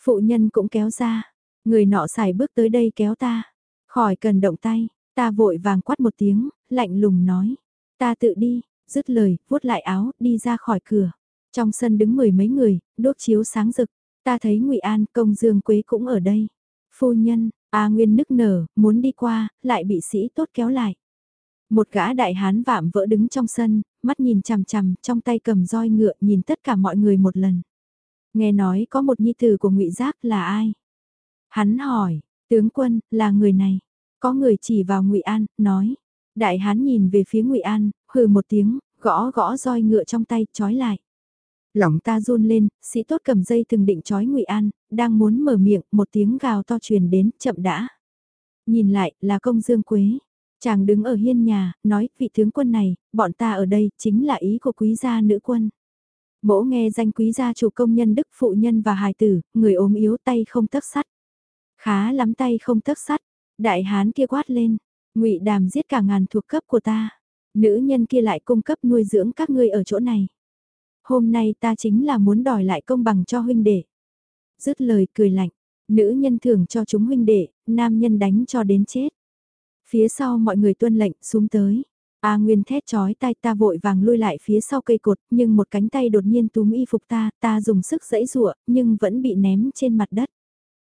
Phụ nhân cũng kéo ra, người nọ xài bước tới đây kéo ta, khỏi cần động tay, ta vội vàng quát một tiếng, lạnh lùng nói. Ta tự đi, dứt lời, vuốt lại áo, đi ra khỏi cửa. Trong sân đứng mười mấy người, đốt chiếu sáng rực. Ta thấy ngụy An, công dương quế cũng ở đây. Phu nhân, A Nguyên nức nở, muốn đi qua, lại bị sĩ tốt kéo lại. Một gã đại hán vạm vỡ đứng trong sân, mắt nhìn chằm chằm, trong tay cầm roi ngựa nhìn tất cả mọi người một lần. Nghe nói có một nhi tử của ngụy Giác là ai? Hắn hỏi, tướng quân, là người này. Có người chỉ vào ngụy An, nói. Đại hán nhìn về phía ngụy An, hừ một tiếng, gõ gõ roi ngựa trong tay, trói lại. Lòng ta run lên, sĩ tốt cầm dây từng định trói ngụy An, đang muốn mở miệng, một tiếng gào to truyền đến, chậm đã. Nhìn lại, là công dương quế. Chàng đứng ở hiên nhà, nói, vị tướng quân này, bọn ta ở đây, chính là ý của quý gia nữ quân. Mỗ nghe danh quý gia chủ công nhân đức phụ nhân và hài tử, người ốm yếu tay không tấc sắt. Khá lắm tay không tấc sắt, đại hán kia quát lên, ngụy đàm giết cả ngàn thuộc cấp của ta. Nữ nhân kia lại cung cấp nuôi dưỡng các ngươi ở chỗ này. Hôm nay ta chính là muốn đòi lại công bằng cho huynh đệ. Dứt lời cười lạnh, nữ nhân thưởng cho chúng huynh đệ, nam nhân đánh cho đến chết. Phía sau mọi người tuân lệnh xuống tới. A Nguyên thét chói tay ta vội vàng lui lại phía sau cây cột, nhưng một cánh tay đột nhiên túm y phục ta, ta dùng sức dẫy rụa, nhưng vẫn bị ném trên mặt đất.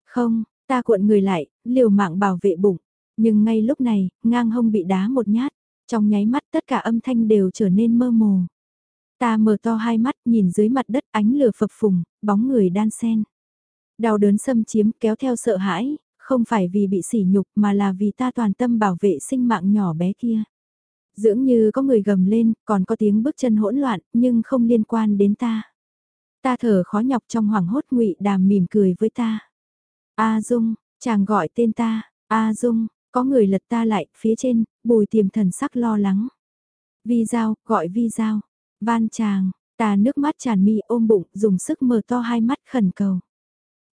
Không, ta cuộn người lại, liều mạng bảo vệ bụng. Nhưng ngay lúc này, ngang hông bị đá một nhát. Trong nháy mắt tất cả âm thanh đều trở nên mơ hồ. Ta mở to hai mắt nhìn dưới mặt đất ánh lửa phập phùng, bóng người đan sen. Đau đớn xâm chiếm kéo theo sợ hãi, Không phải vì bị sỉ nhục mà là vì ta toàn tâm bảo vệ sinh mạng nhỏ bé kia. Dưỡng như có người gầm lên, còn có tiếng bước chân hỗn loạn, nhưng không liên quan đến ta. Ta thở khó nhọc trong hoảng hốt ngụy đàm mỉm cười với ta. A Dung, chàng gọi tên ta, A Dung, có người lật ta lại, phía trên, bùi tiềm thần sắc lo lắng. Vi Giao, gọi Vi Giao. Van chàng, ta nước mắt tràn mi ôm bụng, dùng sức mở to hai mắt khẩn cầu.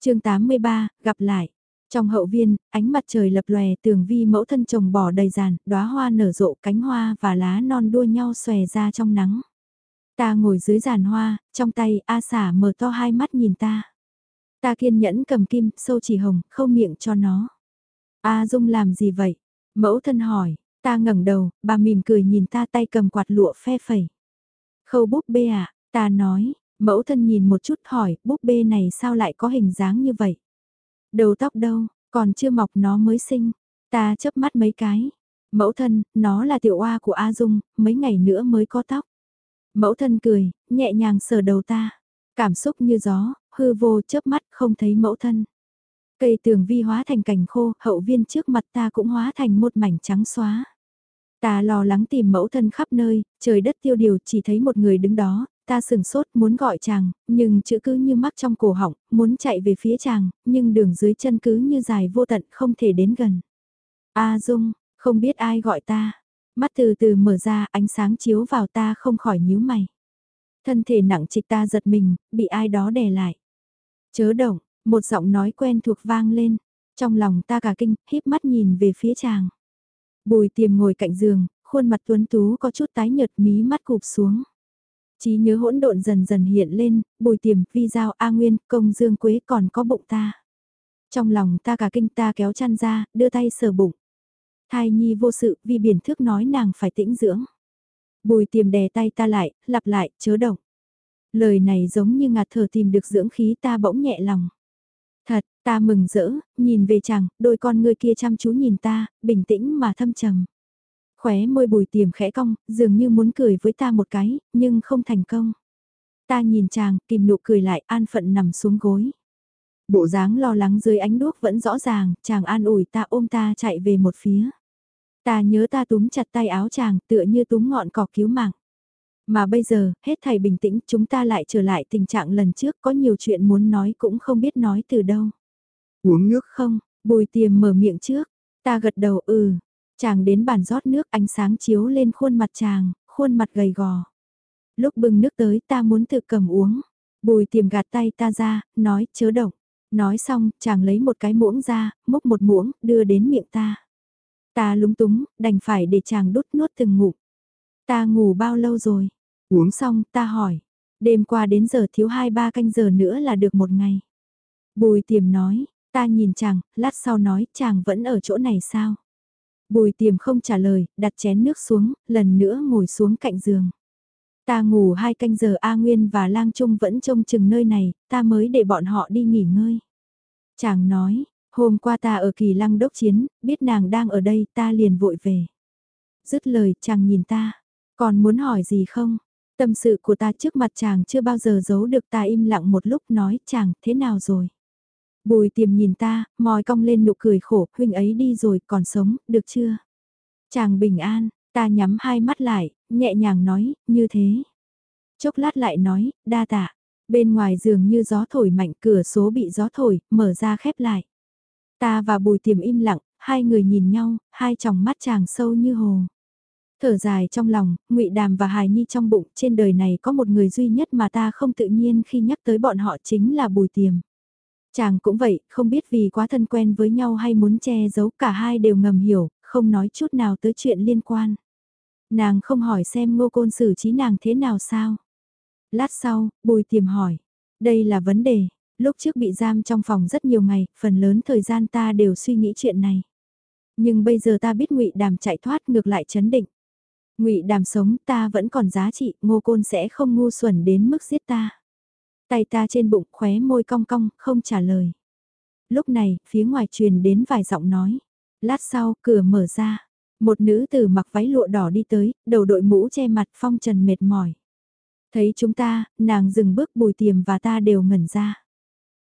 chương 83, gặp lại. Trong hậu viên, ánh mặt trời lập lòe tường vi mẫu thân trồng bỏ đầy giàn, đóa hoa nở rộ cánh hoa và lá non đua nhau xòe ra trong nắng. Ta ngồi dưới giàn hoa, trong tay A xả mở to hai mắt nhìn ta. Ta kiên nhẫn cầm kim, sâu chỉ hồng, khâu miệng cho nó. A Dung làm gì vậy? Mẫu thân hỏi, ta ngẩng đầu, bà mỉm cười nhìn ta tay cầm quạt lụa phe phẩy. Khâu búp bê à, ta nói, mẫu thân nhìn một chút hỏi, búp bê này sao lại có hình dáng như vậy? Đầu tóc đâu, còn chưa mọc nó mới sinh. Ta chớp mắt mấy cái. Mẫu thân, nó là tiểu oa của A Dung, mấy ngày nữa mới có tóc. Mẫu thân cười, nhẹ nhàng sờ đầu ta. Cảm xúc như gió, hư vô chớp mắt không thấy mẫu thân. Cây tường vi hóa thành cành khô, hậu viên trước mặt ta cũng hóa thành một mảnh trắng xóa. Ta lo lắng tìm mẫu thân khắp nơi, trời đất tiêu điều chỉ thấy một người đứng đó, ta sừng sốt muốn gọi chàng, nhưng chữ cứ như mắc trong cổ họng, muốn chạy về phía chàng, nhưng đường dưới chân cứ như dài vô tận không thể đến gần. A Dung, không biết ai gọi ta. Mắt từ từ mở ra, ánh sáng chiếu vào ta không khỏi nhíu mày. Thân thể nặng trịch ta giật mình, bị ai đó đè lại. Chớ động, một giọng nói quen thuộc vang lên. Trong lòng ta cả kinh, híp mắt nhìn về phía chàng. Bùi tiềm ngồi cạnh giường, khuôn mặt tuấn tú có chút tái nhợt mí mắt cụp xuống. trí nhớ hỗn độn dần dần hiện lên, bùi tiềm, vi giao, A Nguyên, công dương quế còn có bụng ta. Trong lòng ta cả kinh ta kéo chăn ra, đưa tay sờ bụng. Thai nhi vô sự, vì biển thước nói nàng phải tĩnh dưỡng. Bùi tiềm đè tay ta lại, lặp lại, chớ động. Lời này giống như ngạt thở tìm được dưỡng khí ta bỗng nhẹ lòng. Thật, ta mừng rỡ, nhìn về chàng, đôi con ngươi kia chăm chú nhìn ta, bình tĩnh mà thâm trầm. Khóe môi bùi tiềm khẽ cong, dường như muốn cười với ta một cái, nhưng không thành công. Ta nhìn chàng, kìm nụ cười lại, an phận nằm xuống gối. Bộ dáng lo lắng dưới ánh đuốc vẫn rõ ràng, chàng an ủi ta ôm ta chạy về một phía. Ta nhớ ta túm chặt tay áo chàng tựa như túm ngọn cỏ cứu mạng. Mà bây giờ, hết thầy bình tĩnh, chúng ta lại trở lại tình trạng lần trước có nhiều chuyện muốn nói cũng không biết nói từ đâu. Uống nước không, bùi tiềm mở miệng trước, ta gật đầu ừ, Chàng đến bàn rót nước ánh sáng chiếu lên khuôn mặt chàng, khuôn mặt gầy gò. Lúc bưng nước tới ta muốn tự cầm uống. Bùi tiềm gạt tay ta ra, nói chớ động. Nói xong, chàng lấy một cái muỗng ra, múc một muỗng, đưa đến miệng ta. Ta lúng túng, đành phải để chàng đút nuốt từng ngụm. Ta ngủ bao lâu rồi? Uống xong, ta hỏi. Đêm qua đến giờ thiếu hai ba canh giờ nữa là được một ngày. Bùi tiềm nói, ta nhìn chàng, lát sau nói chàng vẫn ở chỗ này sao? Bùi tiềm không trả lời, đặt chén nước xuống, lần nữa ngồi xuống cạnh giường. Ta ngủ hai canh giờ A Nguyên và Lang Trung vẫn trông chừng nơi này, ta mới để bọn họ đi nghỉ ngơi. Chàng nói, hôm qua ta ở kỳ lăng đốc chiến, biết nàng đang ở đây ta liền vội về. Dứt lời chàng nhìn ta, còn muốn hỏi gì không? Tâm sự của ta trước mặt chàng chưa bao giờ giấu được ta im lặng một lúc nói chàng thế nào rồi? Bùi tiềm nhìn ta, mòi cong lên nụ cười khổ, huynh ấy đi rồi, còn sống, được chưa? Chàng bình an, ta nhắm hai mắt lại, nhẹ nhàng nói, như thế. Chốc lát lại nói, đa tạ. Bên ngoài giường như gió thổi mạnh, cửa số bị gió thổi, mở ra khép lại. Ta và bùi tiềm im lặng, hai người nhìn nhau, hai tròng mắt chàng sâu như hồ. Thở dài trong lòng, ngụy Đàm và Hài Nhi trong bụng, trên đời này có một người duy nhất mà ta không tự nhiên khi nhắc tới bọn họ chính là Bùi Tiềm. Chàng cũng vậy, không biết vì quá thân quen với nhau hay muốn che giấu cả hai đều ngầm hiểu, không nói chút nào tới chuyện liên quan. Nàng không hỏi xem ngô côn xử trí nàng thế nào sao. Lát sau, bùi tiềm hỏi. Đây là vấn đề, lúc trước bị giam trong phòng rất nhiều ngày, phần lớn thời gian ta đều suy nghĩ chuyện này. Nhưng bây giờ ta biết ngụy đàm chạy thoát ngược lại chấn định ngụy đàm sống ta vẫn còn giá trị, ngô côn sẽ không ngu xuẩn đến mức giết ta. Tay ta trên bụng khóe môi cong cong, không trả lời. Lúc này, phía ngoài truyền đến vài giọng nói. Lát sau, cửa mở ra. Một nữ tử mặc váy lụa đỏ đi tới, đầu đội mũ che mặt phong trần mệt mỏi. Thấy chúng ta, nàng dừng bước bùi tiềm và ta đều ngẩn ra.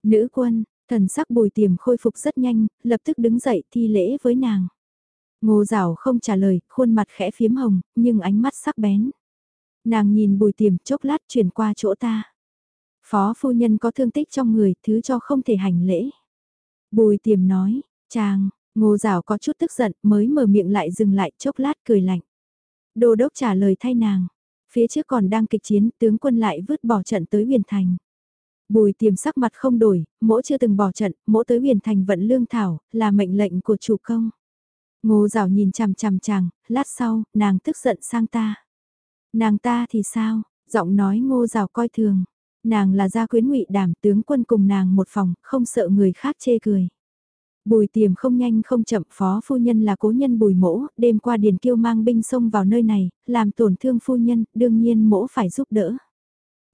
Nữ quân, Thần sắc bùi tiềm khôi phục rất nhanh, lập tức đứng dậy thi lễ với nàng. Ngô rào không trả lời, khuôn mặt khẽ phiếm hồng, nhưng ánh mắt sắc bén. Nàng nhìn bùi tiềm chốc lát chuyển qua chỗ ta. Phó phu nhân có thương tích trong người, thứ cho không thể hành lễ. Bùi tiềm nói, chàng, ngô rào có chút tức giận, mới mở miệng lại dừng lại chốc lát cười lạnh. Đô đốc trả lời thay nàng. Phía trước còn đang kịch chiến, tướng quân lại vứt bỏ trận tới huyền thành. Bùi tiềm sắc mặt không đổi, mỗ chưa từng bỏ trận, mỗ tới huyền thành vận lương thảo, là mệnh lệnh của chủ công. Ngô rào nhìn chằm chằm chàng, lát sau, nàng tức giận sang ta. Nàng ta thì sao, giọng nói ngô rào coi thường. Nàng là gia quyến ngụy đảm tướng quân cùng nàng một phòng, không sợ người khác chê cười. Bùi tiềm không nhanh không chậm phó phu nhân là cố nhân bùi mỗ, đêm qua điền kiêu mang binh xông vào nơi này, làm tổn thương phu nhân, đương nhiên mỗ phải giúp đỡ.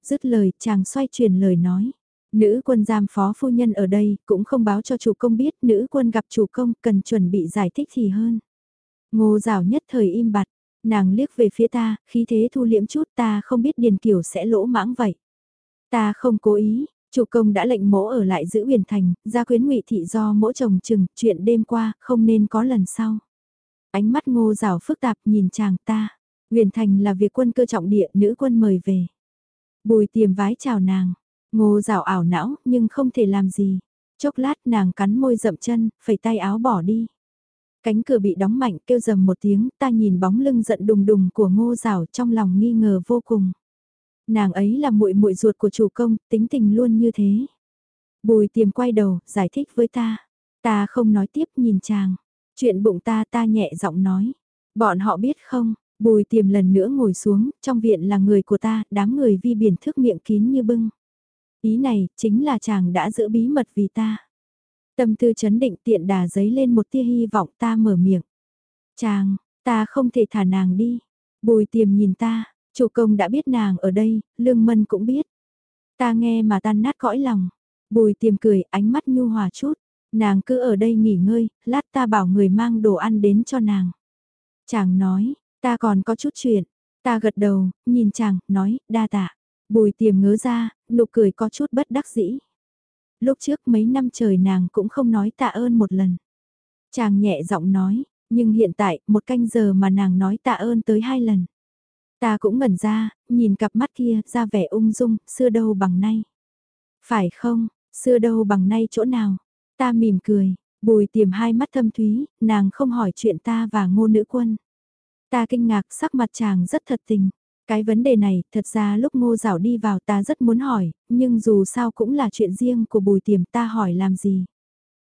Dứt lời, chàng xoay chuyển lời nói. Nữ quân giam phó phu nhân ở đây, cũng không báo cho chủ công biết nữ quân gặp chủ công cần chuẩn bị giải thích thì hơn. Ngô rào nhất thời im bặt, nàng liếc về phía ta, khí thế thu liễm chút ta không biết Điền Kiều sẽ lỗ mãng vậy. Ta không cố ý, chủ công đã lệnh mỗ ở lại giữ huyền thành, gia quyến ngụy thị do mỗ chồng chừng, chuyện đêm qua, không nên có lần sau. Ánh mắt ngô rào phức tạp nhìn chàng ta, huyền thành là việc quân cơ trọng địa, nữ quân mời về. Bùi tiềm vái chào nàng, ngô rào ảo não, nhưng không thể làm gì. Chốc lát nàng cắn môi rậm chân, phẩy tay áo bỏ đi. Cánh cửa bị đóng mạnh kêu dầm một tiếng, ta nhìn bóng lưng giận đùng đùng của ngô rào trong lòng nghi ngờ vô cùng. Nàng ấy là muội muội ruột của chủ công, tính tình luôn như thế. Bùi tiềm quay đầu, giải thích với ta. Ta không nói tiếp nhìn chàng. Chuyện bụng ta ta nhẹ giọng nói. Bọn họ biết không, bùi tiềm lần nữa ngồi xuống, trong viện là người của ta, đám người vi biển thức miệng kín như bưng. Ý này, chính là chàng đã giữ bí mật vì ta. Tâm tư chấn định tiện đà giấy lên một tia hy vọng ta mở miệng. Chàng, ta không thể thả nàng đi. Bùi tiềm nhìn ta, chủ công đã biết nàng ở đây, lương mân cũng biết. Ta nghe mà tan nát cõi lòng. Bùi tiềm cười, ánh mắt nhu hòa chút. Nàng cứ ở đây nghỉ ngơi, lát ta bảo người mang đồ ăn đến cho nàng. Chàng nói, ta còn có chút chuyện. Ta gật đầu, nhìn chàng, nói, đa tạ. Bùi tiềm ngớ ra, nụ cười có chút bất đắc dĩ. Lúc trước mấy năm trời nàng cũng không nói tạ ơn một lần. Chàng nhẹ giọng nói, nhưng hiện tại một canh giờ mà nàng nói tạ ơn tới hai lần. Ta cũng ngẩn ra, nhìn cặp mắt kia ra vẻ ung dung, xưa đâu bằng nay. Phải không, xưa đâu bằng nay chỗ nào? Ta mỉm cười, bùi tiềm hai mắt thâm thúy, nàng không hỏi chuyện ta và ngô nữ quân. Ta kinh ngạc sắc mặt chàng rất thật tình. Cái vấn đề này, thật ra lúc ngô rảo đi vào ta rất muốn hỏi, nhưng dù sao cũng là chuyện riêng của bùi tiềm ta hỏi làm gì.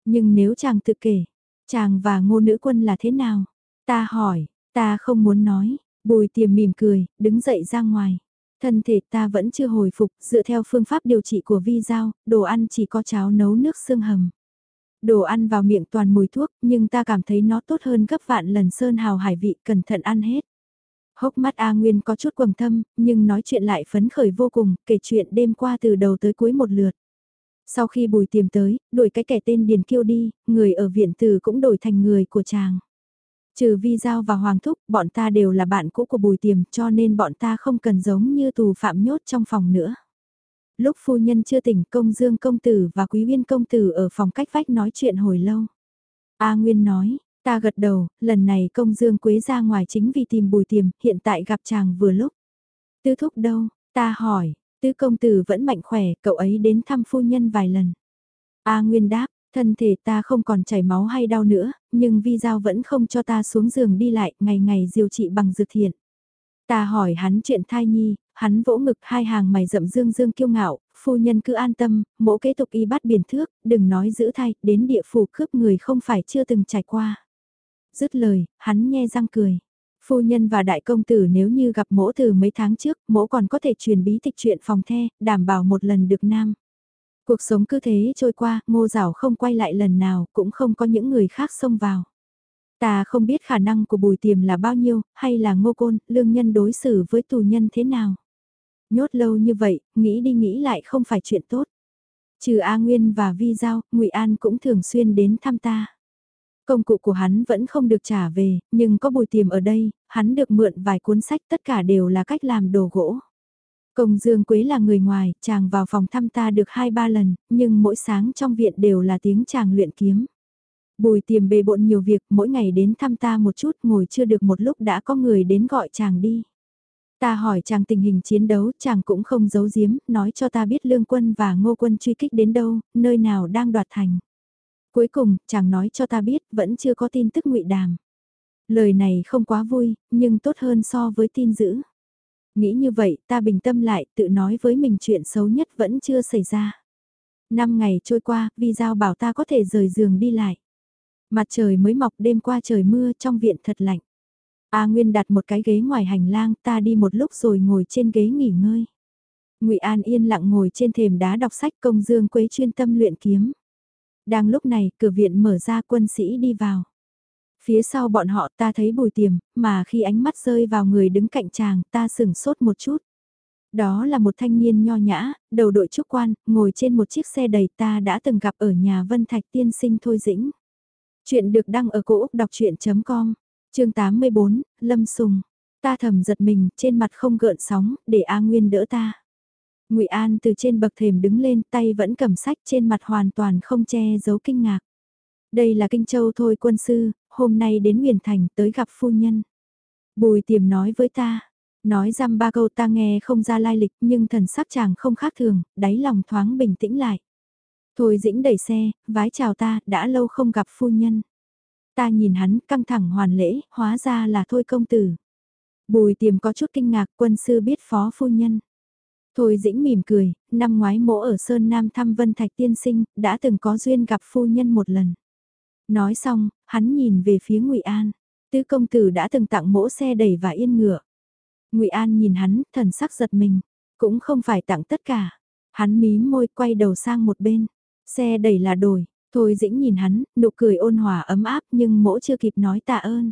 Nhưng nếu chàng tự kể, chàng và ngô nữ quân là thế nào? Ta hỏi, ta không muốn nói, bùi tiềm mỉm cười, đứng dậy ra ngoài. Thân thể ta vẫn chưa hồi phục, dựa theo phương pháp điều trị của vi giao, đồ ăn chỉ có cháo nấu nước xương hầm. Đồ ăn vào miệng toàn mùi thuốc, nhưng ta cảm thấy nó tốt hơn gấp vạn lần sơn hào hải vị, cẩn thận ăn hết. Hốc mắt A Nguyên có chút quầng thâm, nhưng nói chuyện lại phấn khởi vô cùng, kể chuyện đêm qua từ đầu tới cuối một lượt. Sau khi bùi tiềm tới, đổi cái kẻ tên Điền Kiêu đi, người ở viện từ cũng đổi thành người của chàng. Trừ Vi Giao và Hoàng Thúc, bọn ta đều là bạn cũ của bùi tiềm cho nên bọn ta không cần giống như tù phạm nhốt trong phòng nữa. Lúc phu nhân chưa tỉnh công dương công tử và quý viên công tử ở phòng cách vách nói chuyện hồi lâu. A Nguyên nói, Ta gật đầu, lần này công dương quế ra ngoài chính vì tìm bùi tiềm, hiện tại gặp chàng vừa lúc. Tư thúc đâu, ta hỏi, tứ công tử vẫn mạnh khỏe, cậu ấy đến thăm phu nhân vài lần. A Nguyên đáp, thân thể ta không còn chảy máu hay đau nữa, nhưng vi giao vẫn không cho ta xuống giường đi lại, ngày ngày diều trị bằng dược thiện. Ta hỏi hắn chuyện thai nhi, hắn vỗ ngực hai hàng mày rậm dương dương kiêu ngạo, phu nhân cứ an tâm, mỗ kế tục y bắt biển thước, đừng nói giữ thai, đến địa phủ cướp người không phải chưa từng trải qua. Dứt lời, hắn nhe răng cười. Phu nhân và đại công tử nếu như gặp mỗ từ mấy tháng trước, mỗ còn có thể truyền bí tịch chuyện phòng the, đảm bảo một lần được nam. Cuộc sống cứ thế trôi qua, ngô rảo không quay lại lần nào, cũng không có những người khác xông vào. Ta không biết khả năng của bùi tiềm là bao nhiêu, hay là ngô côn, lương nhân đối xử với tù nhân thế nào. Nhốt lâu như vậy, nghĩ đi nghĩ lại không phải chuyện tốt. Trừ A Nguyên và Vi Giao, ngụy An cũng thường xuyên đến thăm ta. Công cụ của hắn vẫn không được trả về, nhưng có bùi tiềm ở đây, hắn được mượn vài cuốn sách tất cả đều là cách làm đồ gỗ. Công Dương Quế là người ngoài, chàng vào phòng thăm ta được hai ba lần, nhưng mỗi sáng trong viện đều là tiếng chàng luyện kiếm. Bùi tiềm bề bộn nhiều việc, mỗi ngày đến thăm ta một chút, ngồi chưa được một lúc đã có người đến gọi chàng đi. Ta hỏi chàng tình hình chiến đấu, chàng cũng không giấu giếm, nói cho ta biết lương quân và ngô quân truy kích đến đâu, nơi nào đang đoạt thành. Cuối cùng, chàng nói cho ta biết, vẫn chưa có tin tức ngụy đàm. Lời này không quá vui, nhưng tốt hơn so với tin dữ. Nghĩ như vậy, ta bình tâm lại, tự nói với mình chuyện xấu nhất vẫn chưa xảy ra. Năm ngày trôi qua, vì giao bảo ta có thể rời giường đi lại. Mặt trời mới mọc đêm qua trời mưa trong viện thật lạnh. A Nguyên đặt một cái ghế ngoài hành lang, ta đi một lúc rồi ngồi trên ghế nghỉ ngơi. Ngụy An yên lặng ngồi trên thềm đá đọc sách công dương quế chuyên tâm luyện kiếm. Đang lúc này, cửa viện mở ra quân sĩ đi vào. Phía sau bọn họ ta thấy bùi tiềm, mà khi ánh mắt rơi vào người đứng cạnh chàng, ta sửng sốt một chút. Đó là một thanh niên nho nhã, đầu đội trúc quan, ngồi trên một chiếc xe đầy ta đã từng gặp ở nhà Vân Thạch tiên sinh Thôi Dĩnh. Chuyện được đăng ở cổ Úc đọc chuyện.com, chương 84, Lâm Sùng. Ta thầm giật mình, trên mặt không gợn sóng, để A Nguyên đỡ ta ngụy An từ trên bậc thềm đứng lên, tay vẫn cầm sách trên mặt hoàn toàn không che giấu kinh ngạc. Đây là Kinh Châu thôi quân sư, hôm nay đến Nguyền Thành tới gặp phu nhân. Bùi tiềm nói với ta, nói răm ba câu ta nghe không ra lai lịch nhưng thần sắc chàng không khác thường, đáy lòng thoáng bình tĩnh lại. Thôi dĩnh đẩy xe, vái chào ta, đã lâu không gặp phu nhân. Ta nhìn hắn căng thẳng hoàn lễ, hóa ra là thôi công tử. Bùi tiềm có chút kinh ngạc quân sư biết phó phu nhân. Thôi dĩnh mỉm cười, năm ngoái mỗ ở Sơn Nam thăm Vân Thạch tiên sinh, đã từng có duyên gặp phu nhân một lần. Nói xong, hắn nhìn về phía ngụy An. Tứ công tử đã từng tặng mỗ xe đẩy và yên ngựa. ngụy An nhìn hắn, thần sắc giật mình. Cũng không phải tặng tất cả. Hắn mím môi quay đầu sang một bên. Xe đẩy là đổi. Thôi dĩnh nhìn hắn, nụ cười ôn hòa ấm áp nhưng mỗ chưa kịp nói tạ ơn.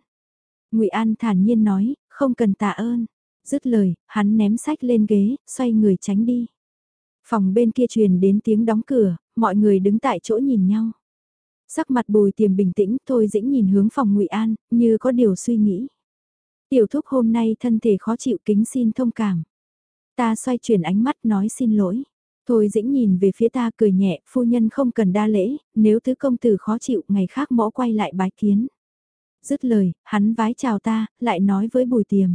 ngụy An thản nhiên nói, không cần tạ ơn. Dứt lời, hắn ném sách lên ghế, xoay người tránh đi. Phòng bên kia truyền đến tiếng đóng cửa, mọi người đứng tại chỗ nhìn nhau. Sắc mặt bùi tiềm bình tĩnh, thôi dĩnh nhìn hướng phòng ngụy An, như có điều suy nghĩ. Tiểu thúc hôm nay thân thể khó chịu kính xin thông cảm. Ta xoay chuyển ánh mắt nói xin lỗi. Thôi dĩnh nhìn về phía ta cười nhẹ, phu nhân không cần đa lễ, nếu thứ công tử khó chịu ngày khác mõ quay lại bái kiến. Dứt lời, hắn vái chào ta, lại nói với bùi tiềm.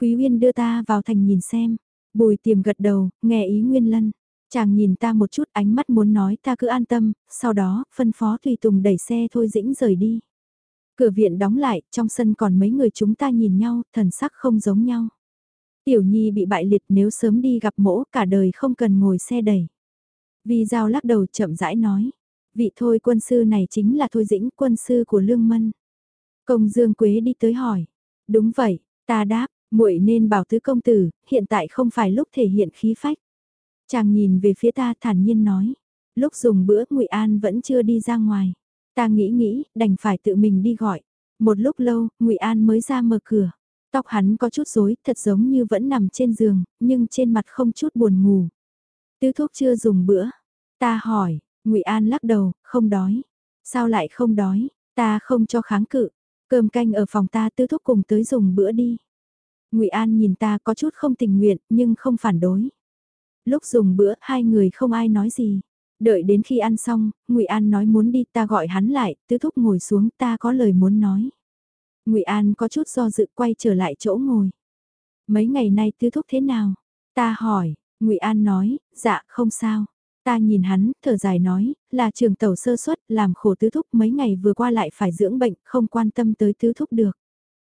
Quý Uyên đưa ta vào thành nhìn xem. Bùi tiềm gật đầu, nghe ý Nguyên Lân. Chàng nhìn ta một chút ánh mắt muốn nói ta cứ an tâm, sau đó, phân phó Tùy Tùng đẩy xe thôi dĩnh rời đi. Cửa viện đóng lại, trong sân còn mấy người chúng ta nhìn nhau, thần sắc không giống nhau. Tiểu Nhi bị bại liệt nếu sớm đi gặp mỗ cả đời không cần ngồi xe đẩy. Vì Giao lắc đầu chậm rãi nói, vị thôi quân sư này chính là thôi dĩnh quân sư của Lương Mân. Công Dương Quế đi tới hỏi, đúng vậy, ta đáp, muội nên bảo tứ công tử, hiện tại không phải lúc thể hiện khí phách. Chàng nhìn về phía ta thản nhiên nói. Lúc dùng bữa ngụy An vẫn chưa đi ra ngoài. Ta nghĩ nghĩ, đành phải tự mình đi gọi. Một lúc lâu, ngụy An mới ra mở cửa. Tóc hắn có chút rối, thật giống như vẫn nằm trên giường, nhưng trên mặt không chút buồn ngủ. Tứ thuốc chưa dùng bữa. Ta hỏi, ngụy An lắc đầu, không đói. Sao lại không đói? Ta không cho kháng cự. Cơm canh ở phòng ta tứ thuốc cùng tới dùng bữa đi ngụy An nhìn ta có chút không tình nguyện, nhưng không phản đối. Lúc dùng bữa, hai người không ai nói gì. Đợi đến khi ăn xong, Ngụy An nói muốn đi, ta gọi hắn lại, tứ thúc ngồi xuống, ta có lời muốn nói. Ngụy An có chút do dự quay trở lại chỗ ngồi. Mấy ngày nay tứ thúc thế nào? Ta hỏi, Ngụy An nói, dạ không sao. Ta nhìn hắn, thở dài nói, là trường tàu sơ suất, làm khổ tứ thúc mấy ngày vừa qua lại phải dưỡng bệnh, không quan tâm tới tứ thúc được.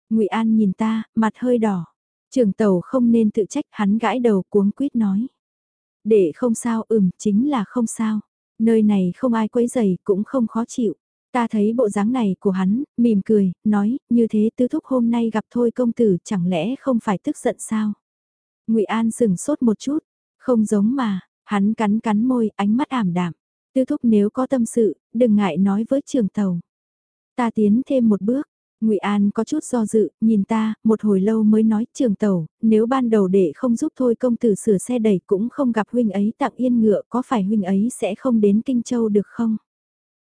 Ngụy An nhìn ta, mặt hơi đỏ. Trường tàu không nên tự trách hắn gãi đầu cuống quýt nói. Để không sao ừm chính là không sao. Nơi này không ai quấy giày cũng không khó chịu. Ta thấy bộ dáng này của hắn, mỉm cười, nói, như thế tứ thúc hôm nay gặp thôi công tử chẳng lẽ không phải tức giận sao? ngụy An sừng sốt một chút, không giống mà, hắn cắn cắn môi, ánh mắt ảm đạm. Tứ thúc nếu có tâm sự, đừng ngại nói với trường tàu. Ta tiến thêm một bước, Ngụy An có chút do dự, nhìn ta, một hồi lâu mới nói, trường tàu, nếu ban đầu để không giúp thôi công tử sửa xe đẩy cũng không gặp huynh ấy tặng yên ngựa, có phải huynh ấy sẽ không đến Kinh Châu được không?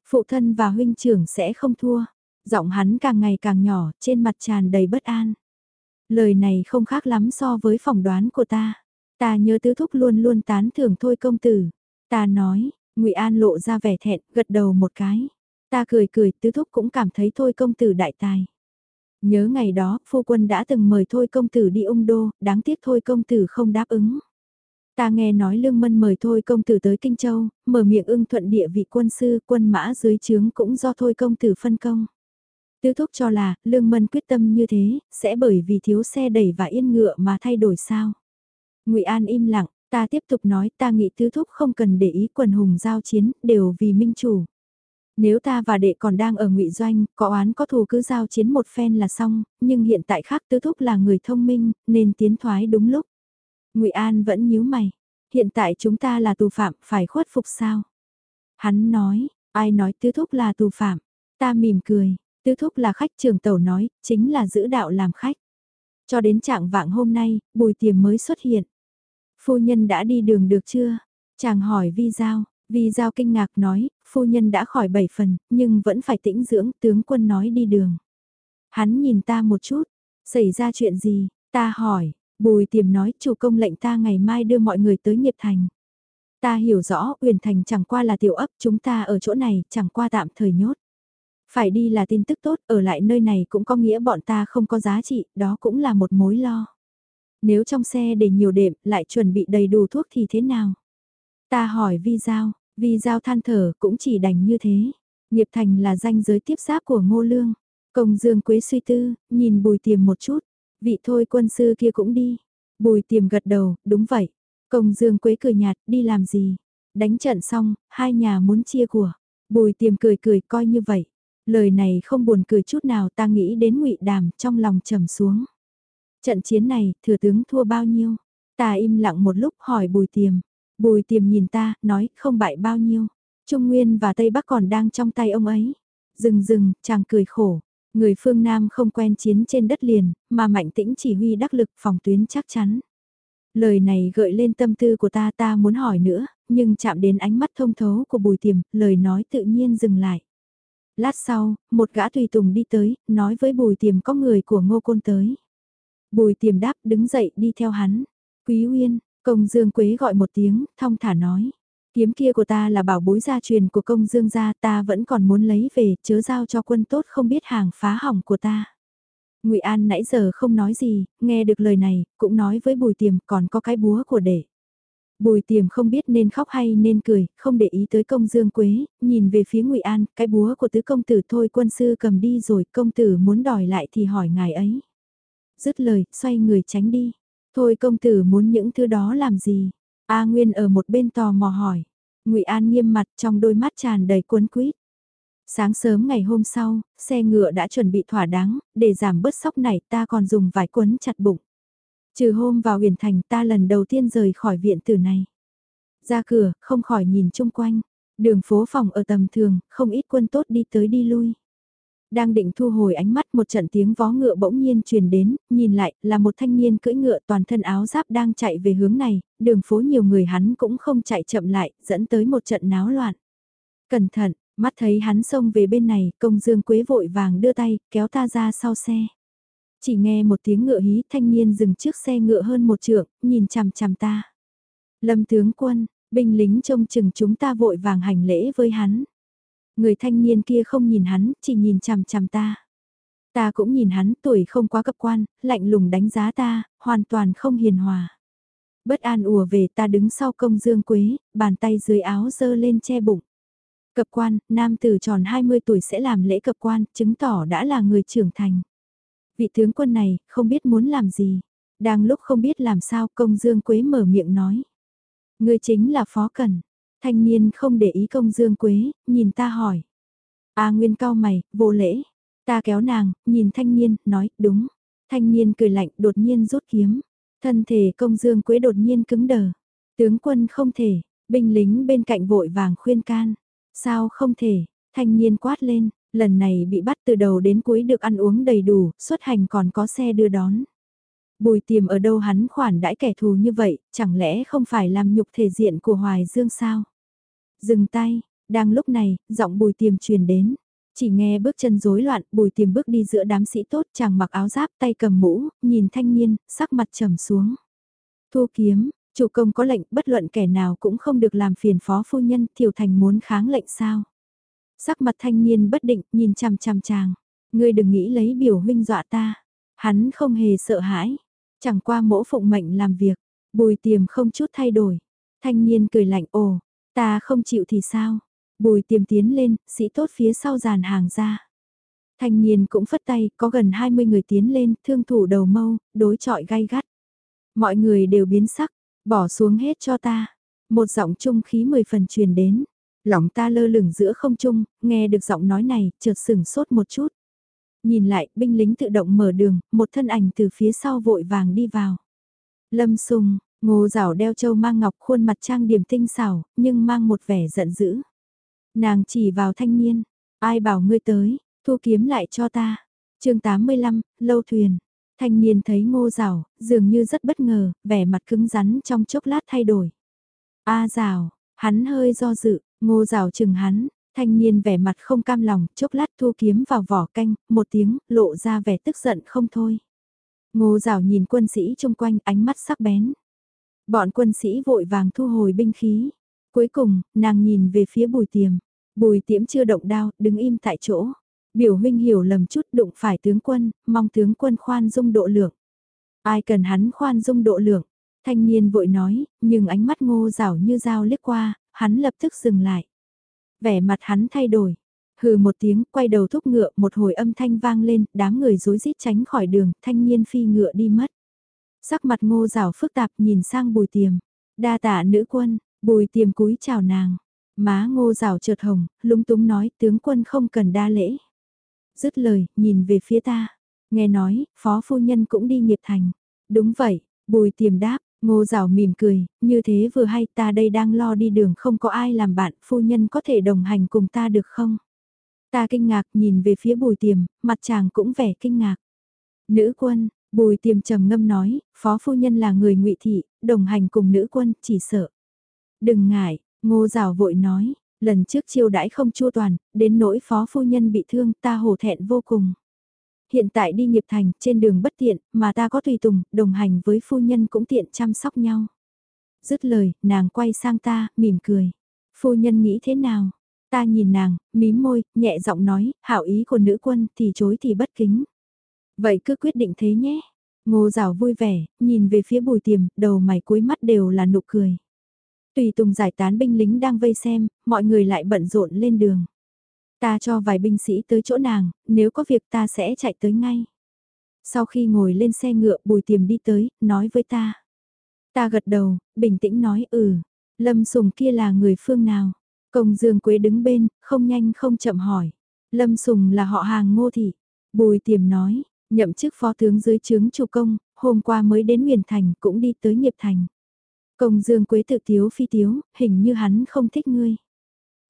Phụ thân và huynh trưởng sẽ không thua. Giọng hắn càng ngày càng nhỏ, trên mặt tràn đầy bất an. Lời này không khác lắm so với phỏng đoán của ta. Ta nhớ tứ thúc luôn luôn tán thưởng thôi công tử. Ta nói, ngụy An lộ ra vẻ thẹn, gật đầu một cái. Ta cười cười, tứ thúc cũng cảm thấy thôi công tử đại tài. Nhớ ngày đó, phu quân đã từng mời thôi công tử đi ung đô, đáng tiếc thôi công tử không đáp ứng. Ta nghe nói Lương Mân mời Thôi công tử tới Kinh Châu, mở miệng ưng thuận địa vị quân sư, quân mã dưới trướng cũng do Thôi công tử phân công. Tứ thúc cho là, Lương Mân quyết tâm như thế, sẽ bởi vì thiếu xe đẩy và yên ngựa mà thay đổi sao. ngụy An im lặng, ta tiếp tục nói ta nghĩ tứ thúc không cần để ý quần hùng giao chiến, đều vì minh chủ. Nếu ta và đệ còn đang ở ngụy doanh, có oán có thù cứ giao chiến một phen là xong, nhưng hiện tại khác tứ thúc là người thông minh, nên tiến thoái đúng lúc. ngụy An vẫn nhíu mày, hiện tại chúng ta là tù phạm, phải khuất phục sao? Hắn nói, ai nói tứ thúc là tù phạm? Ta mỉm cười, tứ thúc là khách trường tàu nói, chính là giữ đạo làm khách. Cho đến trạng vạng hôm nay, bùi tiềm mới xuất hiện. Phu nhân đã đi đường được chưa? Chàng hỏi vi giao, vi giao kinh ngạc nói, phu nhân đã khỏi bảy phần, nhưng vẫn phải tĩnh dưỡng, tướng quân nói đi đường. Hắn nhìn ta một chút, xảy ra chuyện gì, ta hỏi, bùi tiềm nói chủ công lệnh ta ngày mai đưa mọi người tới nghiệp thành. Ta hiểu rõ, Uyển Thành chẳng qua là tiểu ấp, chúng ta ở chỗ này chẳng qua tạm thời nhốt. Phải đi là tin tức tốt, ở lại nơi này cũng có nghĩa bọn ta không có giá trị, đó cũng là một mối lo. Nếu trong xe để nhiều đệm, lại chuẩn bị đầy đủ thuốc thì thế nào? Ta hỏi Vi Giao, vì Giao than thở cũng chỉ đành như thế. Nghiệp thành là danh giới tiếp giáp của Ngô Lương. Công Dương Quế suy tư, nhìn bùi tiềm một chút. Vị thôi quân sư kia cũng đi. Bùi tiềm gật đầu, đúng vậy. Công Dương Quế cười nhạt, đi làm gì? Đánh trận xong, hai nhà muốn chia của. Bùi tiềm cười cười coi như vậy. Lời này không buồn cười chút nào ta nghĩ đến ngụy Đàm trong lòng trầm xuống. Trận chiến này, thừa tướng thua bao nhiêu? Ta im lặng một lúc hỏi bùi tiềm. Bùi tiềm nhìn ta, nói không bại bao nhiêu. Trung Nguyên và Tây Bắc còn đang trong tay ông ấy. Dừng dừng, chàng cười khổ. Người phương Nam không quen chiến trên đất liền, mà mạnh tĩnh chỉ huy đắc lực phòng tuyến chắc chắn. Lời này gợi lên tâm tư của ta ta muốn hỏi nữa, nhưng chạm đến ánh mắt thông thấu của bùi tiềm, lời nói tự nhiên dừng lại. Lát sau, một gã tùy tùng đi tới, nói với bùi tiềm có người của ngô côn tới. Bùi tiềm đáp đứng dậy đi theo hắn. Quý Uyên, công dương quế gọi một tiếng, thong thả nói. Kiếm kia của ta là bảo bối gia truyền của công dương gia ta vẫn còn muốn lấy về chớ giao cho quân tốt không biết hàng phá hỏng của ta. ngụy An nãy giờ không nói gì, nghe được lời này, cũng nói với bùi tiềm còn có cái búa của đệ. Bùi tiềm không biết nên khóc hay nên cười, không để ý tới công dương quế, nhìn về phía ngụy An, cái búa của tứ công tử thôi quân sư cầm đi rồi, công tử muốn đòi lại thì hỏi ngài ấy. Dứt lời, xoay người tránh đi. Thôi công tử muốn những thứ đó làm gì? A Nguyên ở một bên tò mò hỏi. ngụy An nghiêm mặt trong đôi mắt tràn đầy cuốn quýt. Sáng sớm ngày hôm sau, xe ngựa đã chuẩn bị thỏa đáng, để giảm bớt sóc này ta còn dùng vải quấn chặt bụng. Trừ hôm vào huyền thành ta lần đầu tiên rời khỏi viện tử này. Ra cửa, không khỏi nhìn chung quanh. Đường phố phòng ở tầm thường, không ít quân tốt đi tới đi lui. Đang định thu hồi ánh mắt một trận tiếng vó ngựa bỗng nhiên truyền đến, nhìn lại là một thanh niên cưỡi ngựa toàn thân áo giáp đang chạy về hướng này, đường phố nhiều người hắn cũng không chạy chậm lại, dẫn tới một trận náo loạn. Cẩn thận, mắt thấy hắn xông về bên này, công dương quế vội vàng đưa tay, kéo ta ra sau xe. Chỉ nghe một tiếng ngựa hí thanh niên dừng trước xe ngựa hơn một trượng, nhìn chằm chằm ta. Lâm tướng quân, binh lính trông chừng chúng ta vội vàng hành lễ với hắn. Người thanh niên kia không nhìn hắn, chỉ nhìn chằm chằm ta. Ta cũng nhìn hắn, tuổi không quá cấp quan, lạnh lùng đánh giá ta, hoàn toàn không hiền hòa. Bất an ùa về ta đứng sau công dương quế, bàn tay dưới áo dơ lên che bụng. Cập quan, nam tử tròn 20 tuổi sẽ làm lễ cập quan, chứng tỏ đã là người trưởng thành. Vị tướng quân này, không biết muốn làm gì. Đang lúc không biết làm sao công dương quế mở miệng nói. Người chính là phó cần. Thanh niên không để ý công dương quế, nhìn ta hỏi. A Nguyên cao mày, vô lễ. Ta kéo nàng, nhìn thanh niên, nói, đúng. Thanh niên cười lạnh, đột nhiên rút kiếm. Thân thể công dương quế đột nhiên cứng đờ. Tướng quân không thể, binh lính bên cạnh vội vàng khuyên can. Sao không thể, thanh niên quát lên, lần này bị bắt từ đầu đến cuối được ăn uống đầy đủ, xuất hành còn có xe đưa đón. Bùi tiềm ở đâu hắn khoản đãi kẻ thù như vậy, chẳng lẽ không phải làm nhục thể diện của Hoài Dương sao? Dừng tay, đang lúc này, giọng bùi tiềm truyền đến. Chỉ nghe bước chân rối loạn, bùi tiềm bước đi giữa đám sĩ tốt chàng mặc áo giáp tay cầm mũ, nhìn thanh niên, sắc mặt trầm xuống. Thu kiếm, Chủ công có lệnh bất luận kẻ nào cũng không được làm phiền phó phu nhân, Thiểu Thành muốn kháng lệnh sao. Sắc mặt thanh niên bất định, nhìn chằm chằm chàng. Ngươi đừng nghĩ lấy biểu huynh dọa ta. Hắn không hề sợ hãi. Chẳng qua mỗ phụng mệnh làm việc. Bùi tiềm không chút thay đổi. Thanh niên cười lạnh ồ, ta không chịu thì sao? Bùi tiềm tiến lên, sĩ tốt phía sau dàn hàng ra. Thanh niên cũng phất tay, có gần 20 người tiến lên, thương thủ đầu mâu, đối trọi gay gắt. Mọi người đều biến sắc, bỏ xuống hết cho ta. Một giọng trung khí mười phần truyền đến. Lòng ta lơ lửng giữa không trung, nghe được giọng nói này, chợt sừng sốt một chút. Nhìn lại, binh lính tự động mở đường, một thân ảnh từ phía sau vội vàng đi vào. Lâm sùng, ngô rảo đeo châu mang ngọc khuôn mặt trang điểm tinh xảo, nhưng mang một vẻ giận dữ. Nàng chỉ vào thanh niên, ai bảo ngươi tới, thu kiếm lại cho ta. chương 85, lâu thuyền. Thanh niên thấy ngô rào, dường như rất bất ngờ, vẻ mặt cứng rắn trong chốc lát thay đổi. A rào, hắn hơi do dự, ngô rào chừng hắn, thanh niên vẻ mặt không cam lòng, chốc lát thu kiếm vào vỏ canh, một tiếng, lộ ra vẻ tức giận không thôi. Ngô rào nhìn quân sĩ chung quanh ánh mắt sắc bén. Bọn quân sĩ vội vàng thu hồi binh khí. Cuối cùng, nàng nhìn về phía bùi tiềm. Bùi tiễm chưa động đao, đứng im tại chỗ. Biểu huynh hiểu lầm chút đụng phải tướng quân, mong tướng quân khoan dung độ lượng. Ai cần hắn khoan dung độ lượng? Thanh niên vội nói, nhưng ánh mắt ngô rảo như dao liếc qua, hắn lập tức dừng lại. Vẻ mặt hắn thay đổi. Hừ một tiếng, quay đầu thúc ngựa, một hồi âm thanh vang lên, đám người rối rít tránh khỏi đường, thanh niên phi ngựa đi mất. Sắc mặt ngô rào phức tạp nhìn sang bùi tiềm. Đa tạ nữ quân, bùi tiềm cúi chào nàng. Má ngô rào chợt hồng, lúng túng nói tướng quân không cần đa lễ. Dứt lời, nhìn về phía ta. Nghe nói, phó phu nhân cũng đi nghiệp thành. Đúng vậy, bùi tiềm đáp, ngô Rào mỉm cười, như thế vừa hay ta đây đang lo đi đường không có ai làm bạn, phu nhân có thể đồng hành cùng ta được không? Ta kinh ngạc nhìn về phía bùi tiềm, mặt chàng cũng vẻ kinh ngạc. Nữ quân, bùi tiềm trầm ngâm nói, phó phu nhân là người ngụy thị, đồng hành cùng nữ quân, chỉ sợ. Đừng ngại, ngô rào vội nói, lần trước chiêu đãi không chua toàn, đến nỗi phó phu nhân bị thương ta hổ thẹn vô cùng. Hiện tại đi nghiệp thành, trên đường bất tiện, mà ta có tùy tùng, đồng hành với phu nhân cũng tiện chăm sóc nhau. Dứt lời, nàng quay sang ta, mỉm cười. Phu nhân nghĩ thế nào? Ta nhìn nàng, mím môi, nhẹ giọng nói, hảo ý của nữ quân thì chối thì bất kính. Vậy cứ quyết định thế nhé. Ngô rào vui vẻ, nhìn về phía bùi tiềm, đầu mày cuối mắt đều là nụ cười. Tùy tùng giải tán binh lính đang vây xem, mọi người lại bận rộn lên đường. Ta cho vài binh sĩ tới chỗ nàng, nếu có việc ta sẽ chạy tới ngay. Sau khi ngồi lên xe ngựa bùi tiềm đi tới, nói với ta. Ta gật đầu, bình tĩnh nói ừ, lâm sùng kia là người phương nào. Công Dương Quế đứng bên, không nhanh không chậm hỏi. Lâm Sùng là họ hàng ngô thị. Bùi tiềm nói, nhậm chức phó tướng dưới trướng chủ công, hôm qua mới đến Nguyền Thành cũng đi tới Nghiệp Thành. Công Dương Quế tự tiếu phi tiếu, hình như hắn không thích ngươi.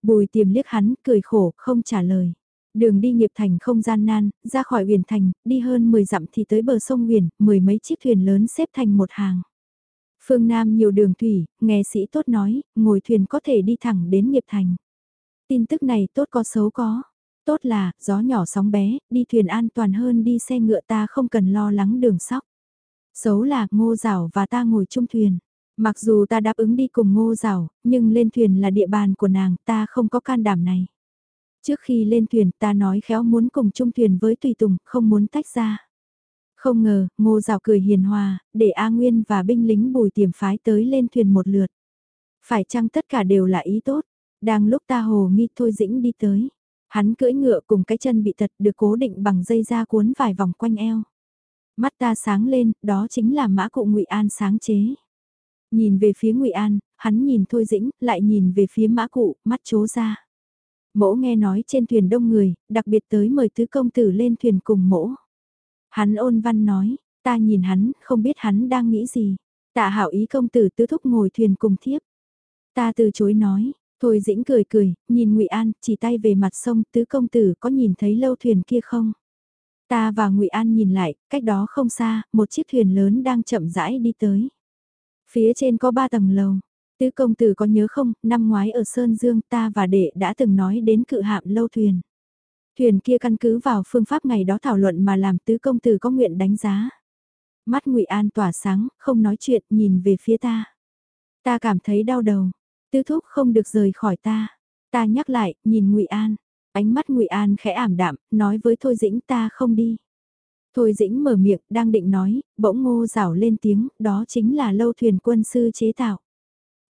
Bùi tiềm liếc hắn, cười khổ, không trả lời. Đường đi nghiệp thành không gian nan, ra khỏi huyền thành, đi hơn 10 dặm thì tới bờ sông huyền, mười mấy chiếc thuyền lớn xếp thành một hàng. Phương Nam nhiều đường thủy, nghe sĩ tốt nói, ngồi thuyền có thể đi thẳng đến nghiệp thành. Tin tức này tốt có xấu có. Tốt là, gió nhỏ sóng bé, đi thuyền an toàn hơn đi xe ngựa ta không cần lo lắng đường sóc. Xấu là, ngô rảo và ta ngồi chung thuyền. Mặc dù ta đáp ứng đi cùng ngô rào, nhưng lên thuyền là địa bàn của nàng, ta không có can đảm này. Trước khi lên thuyền ta nói khéo muốn cùng chung thuyền với Tùy Tùng, không muốn tách ra. Không ngờ, ngô rào cười hiền hòa, để A Nguyên và binh lính bùi tiềm phái tới lên thuyền một lượt. Phải chăng tất cả đều là ý tốt? Đang lúc ta hồ nghi thôi dĩnh đi tới. Hắn cưỡi ngựa cùng cái chân bị tật được cố định bằng dây da cuốn vài vòng quanh eo. Mắt ta sáng lên, đó chính là mã cụ ngụy An sáng chế. Nhìn về phía ngụy An, hắn nhìn Thôi Dĩnh, lại nhìn về phía mã cụ, mắt chố ra. Mỗ nghe nói trên thuyền đông người, đặc biệt tới mời tứ công tử lên thuyền cùng mỗ. Hắn ôn văn nói, ta nhìn hắn, không biết hắn đang nghĩ gì. Tạ hảo ý công tử tứ thúc ngồi thuyền cùng thiếp. Ta từ chối nói, Thôi Dĩnh cười cười, nhìn ngụy An, chỉ tay về mặt sông, tứ công tử có nhìn thấy lâu thuyền kia không? Ta và ngụy An nhìn lại, cách đó không xa, một chiếc thuyền lớn đang chậm rãi đi tới. Phía trên có ba tầng lầu. Tứ công tử có nhớ không, năm ngoái ở Sơn Dương ta và đệ đã từng nói đến cự hạm lâu thuyền. Thuyền kia căn cứ vào phương pháp ngày đó thảo luận mà làm tứ công tử có nguyện đánh giá. Mắt ngụy An tỏa sáng, không nói chuyện, nhìn về phía ta. Ta cảm thấy đau đầu, tứ thúc không được rời khỏi ta. Ta nhắc lại, nhìn ngụy An, ánh mắt ngụy An khẽ ảm đạm, nói với Thôi Dĩnh ta không đi. Thôi Dĩnh mở miệng, đang định nói, bỗng ngô rảo lên tiếng, đó chính là lâu thuyền quân sư chế tạo.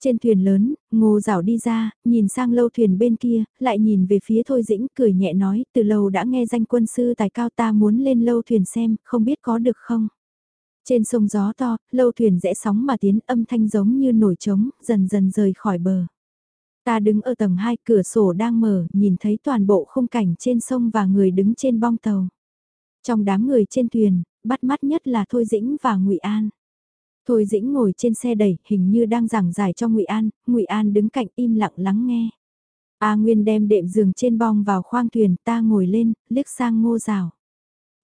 Trên thuyền lớn, ngô rảo đi ra, nhìn sang lâu thuyền bên kia, lại nhìn về phía Thôi Dĩnh, cười nhẹ nói, từ lâu đã nghe danh quân sư tài cao ta muốn lên lâu thuyền xem, không biết có được không. Trên sông gió to, lâu thuyền rẽ sóng mà tiến âm thanh giống như nổi trống, dần dần rời khỏi bờ. Ta đứng ở tầng 2, cửa sổ đang mở, nhìn thấy toàn bộ khung cảnh trên sông và người đứng trên bong tàu. Trong đám người trên thuyền, bắt mắt nhất là Thôi Dĩnh và Ngụy An. Thôi Dĩnh ngồi trên xe đẩy, hình như đang giảng giải cho Ngụy An, Ngụy An đứng cạnh im lặng lắng nghe. A Nguyên đem đệm giường trên bong vào khoang thuyền, ta ngồi lên, liếc sang ngô rào.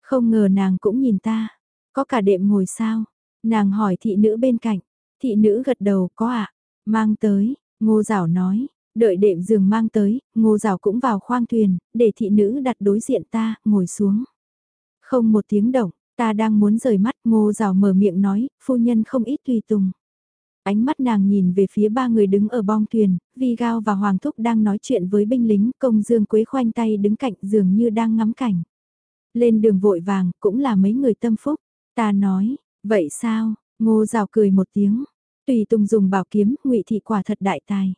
Không ngờ nàng cũng nhìn ta, có cả đệm ngồi sao? Nàng hỏi thị nữ bên cạnh, thị nữ gật đầu có ạ, mang tới, ngô rào nói, đợi đệm giường mang tới, ngô rào cũng vào khoang thuyền, để thị nữ đặt đối diện ta, ngồi xuống. Không một tiếng động, ta đang muốn rời mắt ngô rào mở miệng nói, phu nhân không ít tùy tùng. Ánh mắt nàng nhìn về phía ba người đứng ở bong thuyền, Vi Gao và Hoàng Thúc đang nói chuyện với binh lính, công dương quế khoanh tay đứng cạnh dường như đang ngắm cảnh. Lên đường vội vàng, cũng là mấy người tâm phúc. Ta nói, vậy sao, ngô rào cười một tiếng, tùy tùng dùng bảo kiếm, ngụy thị quả thật đại tài.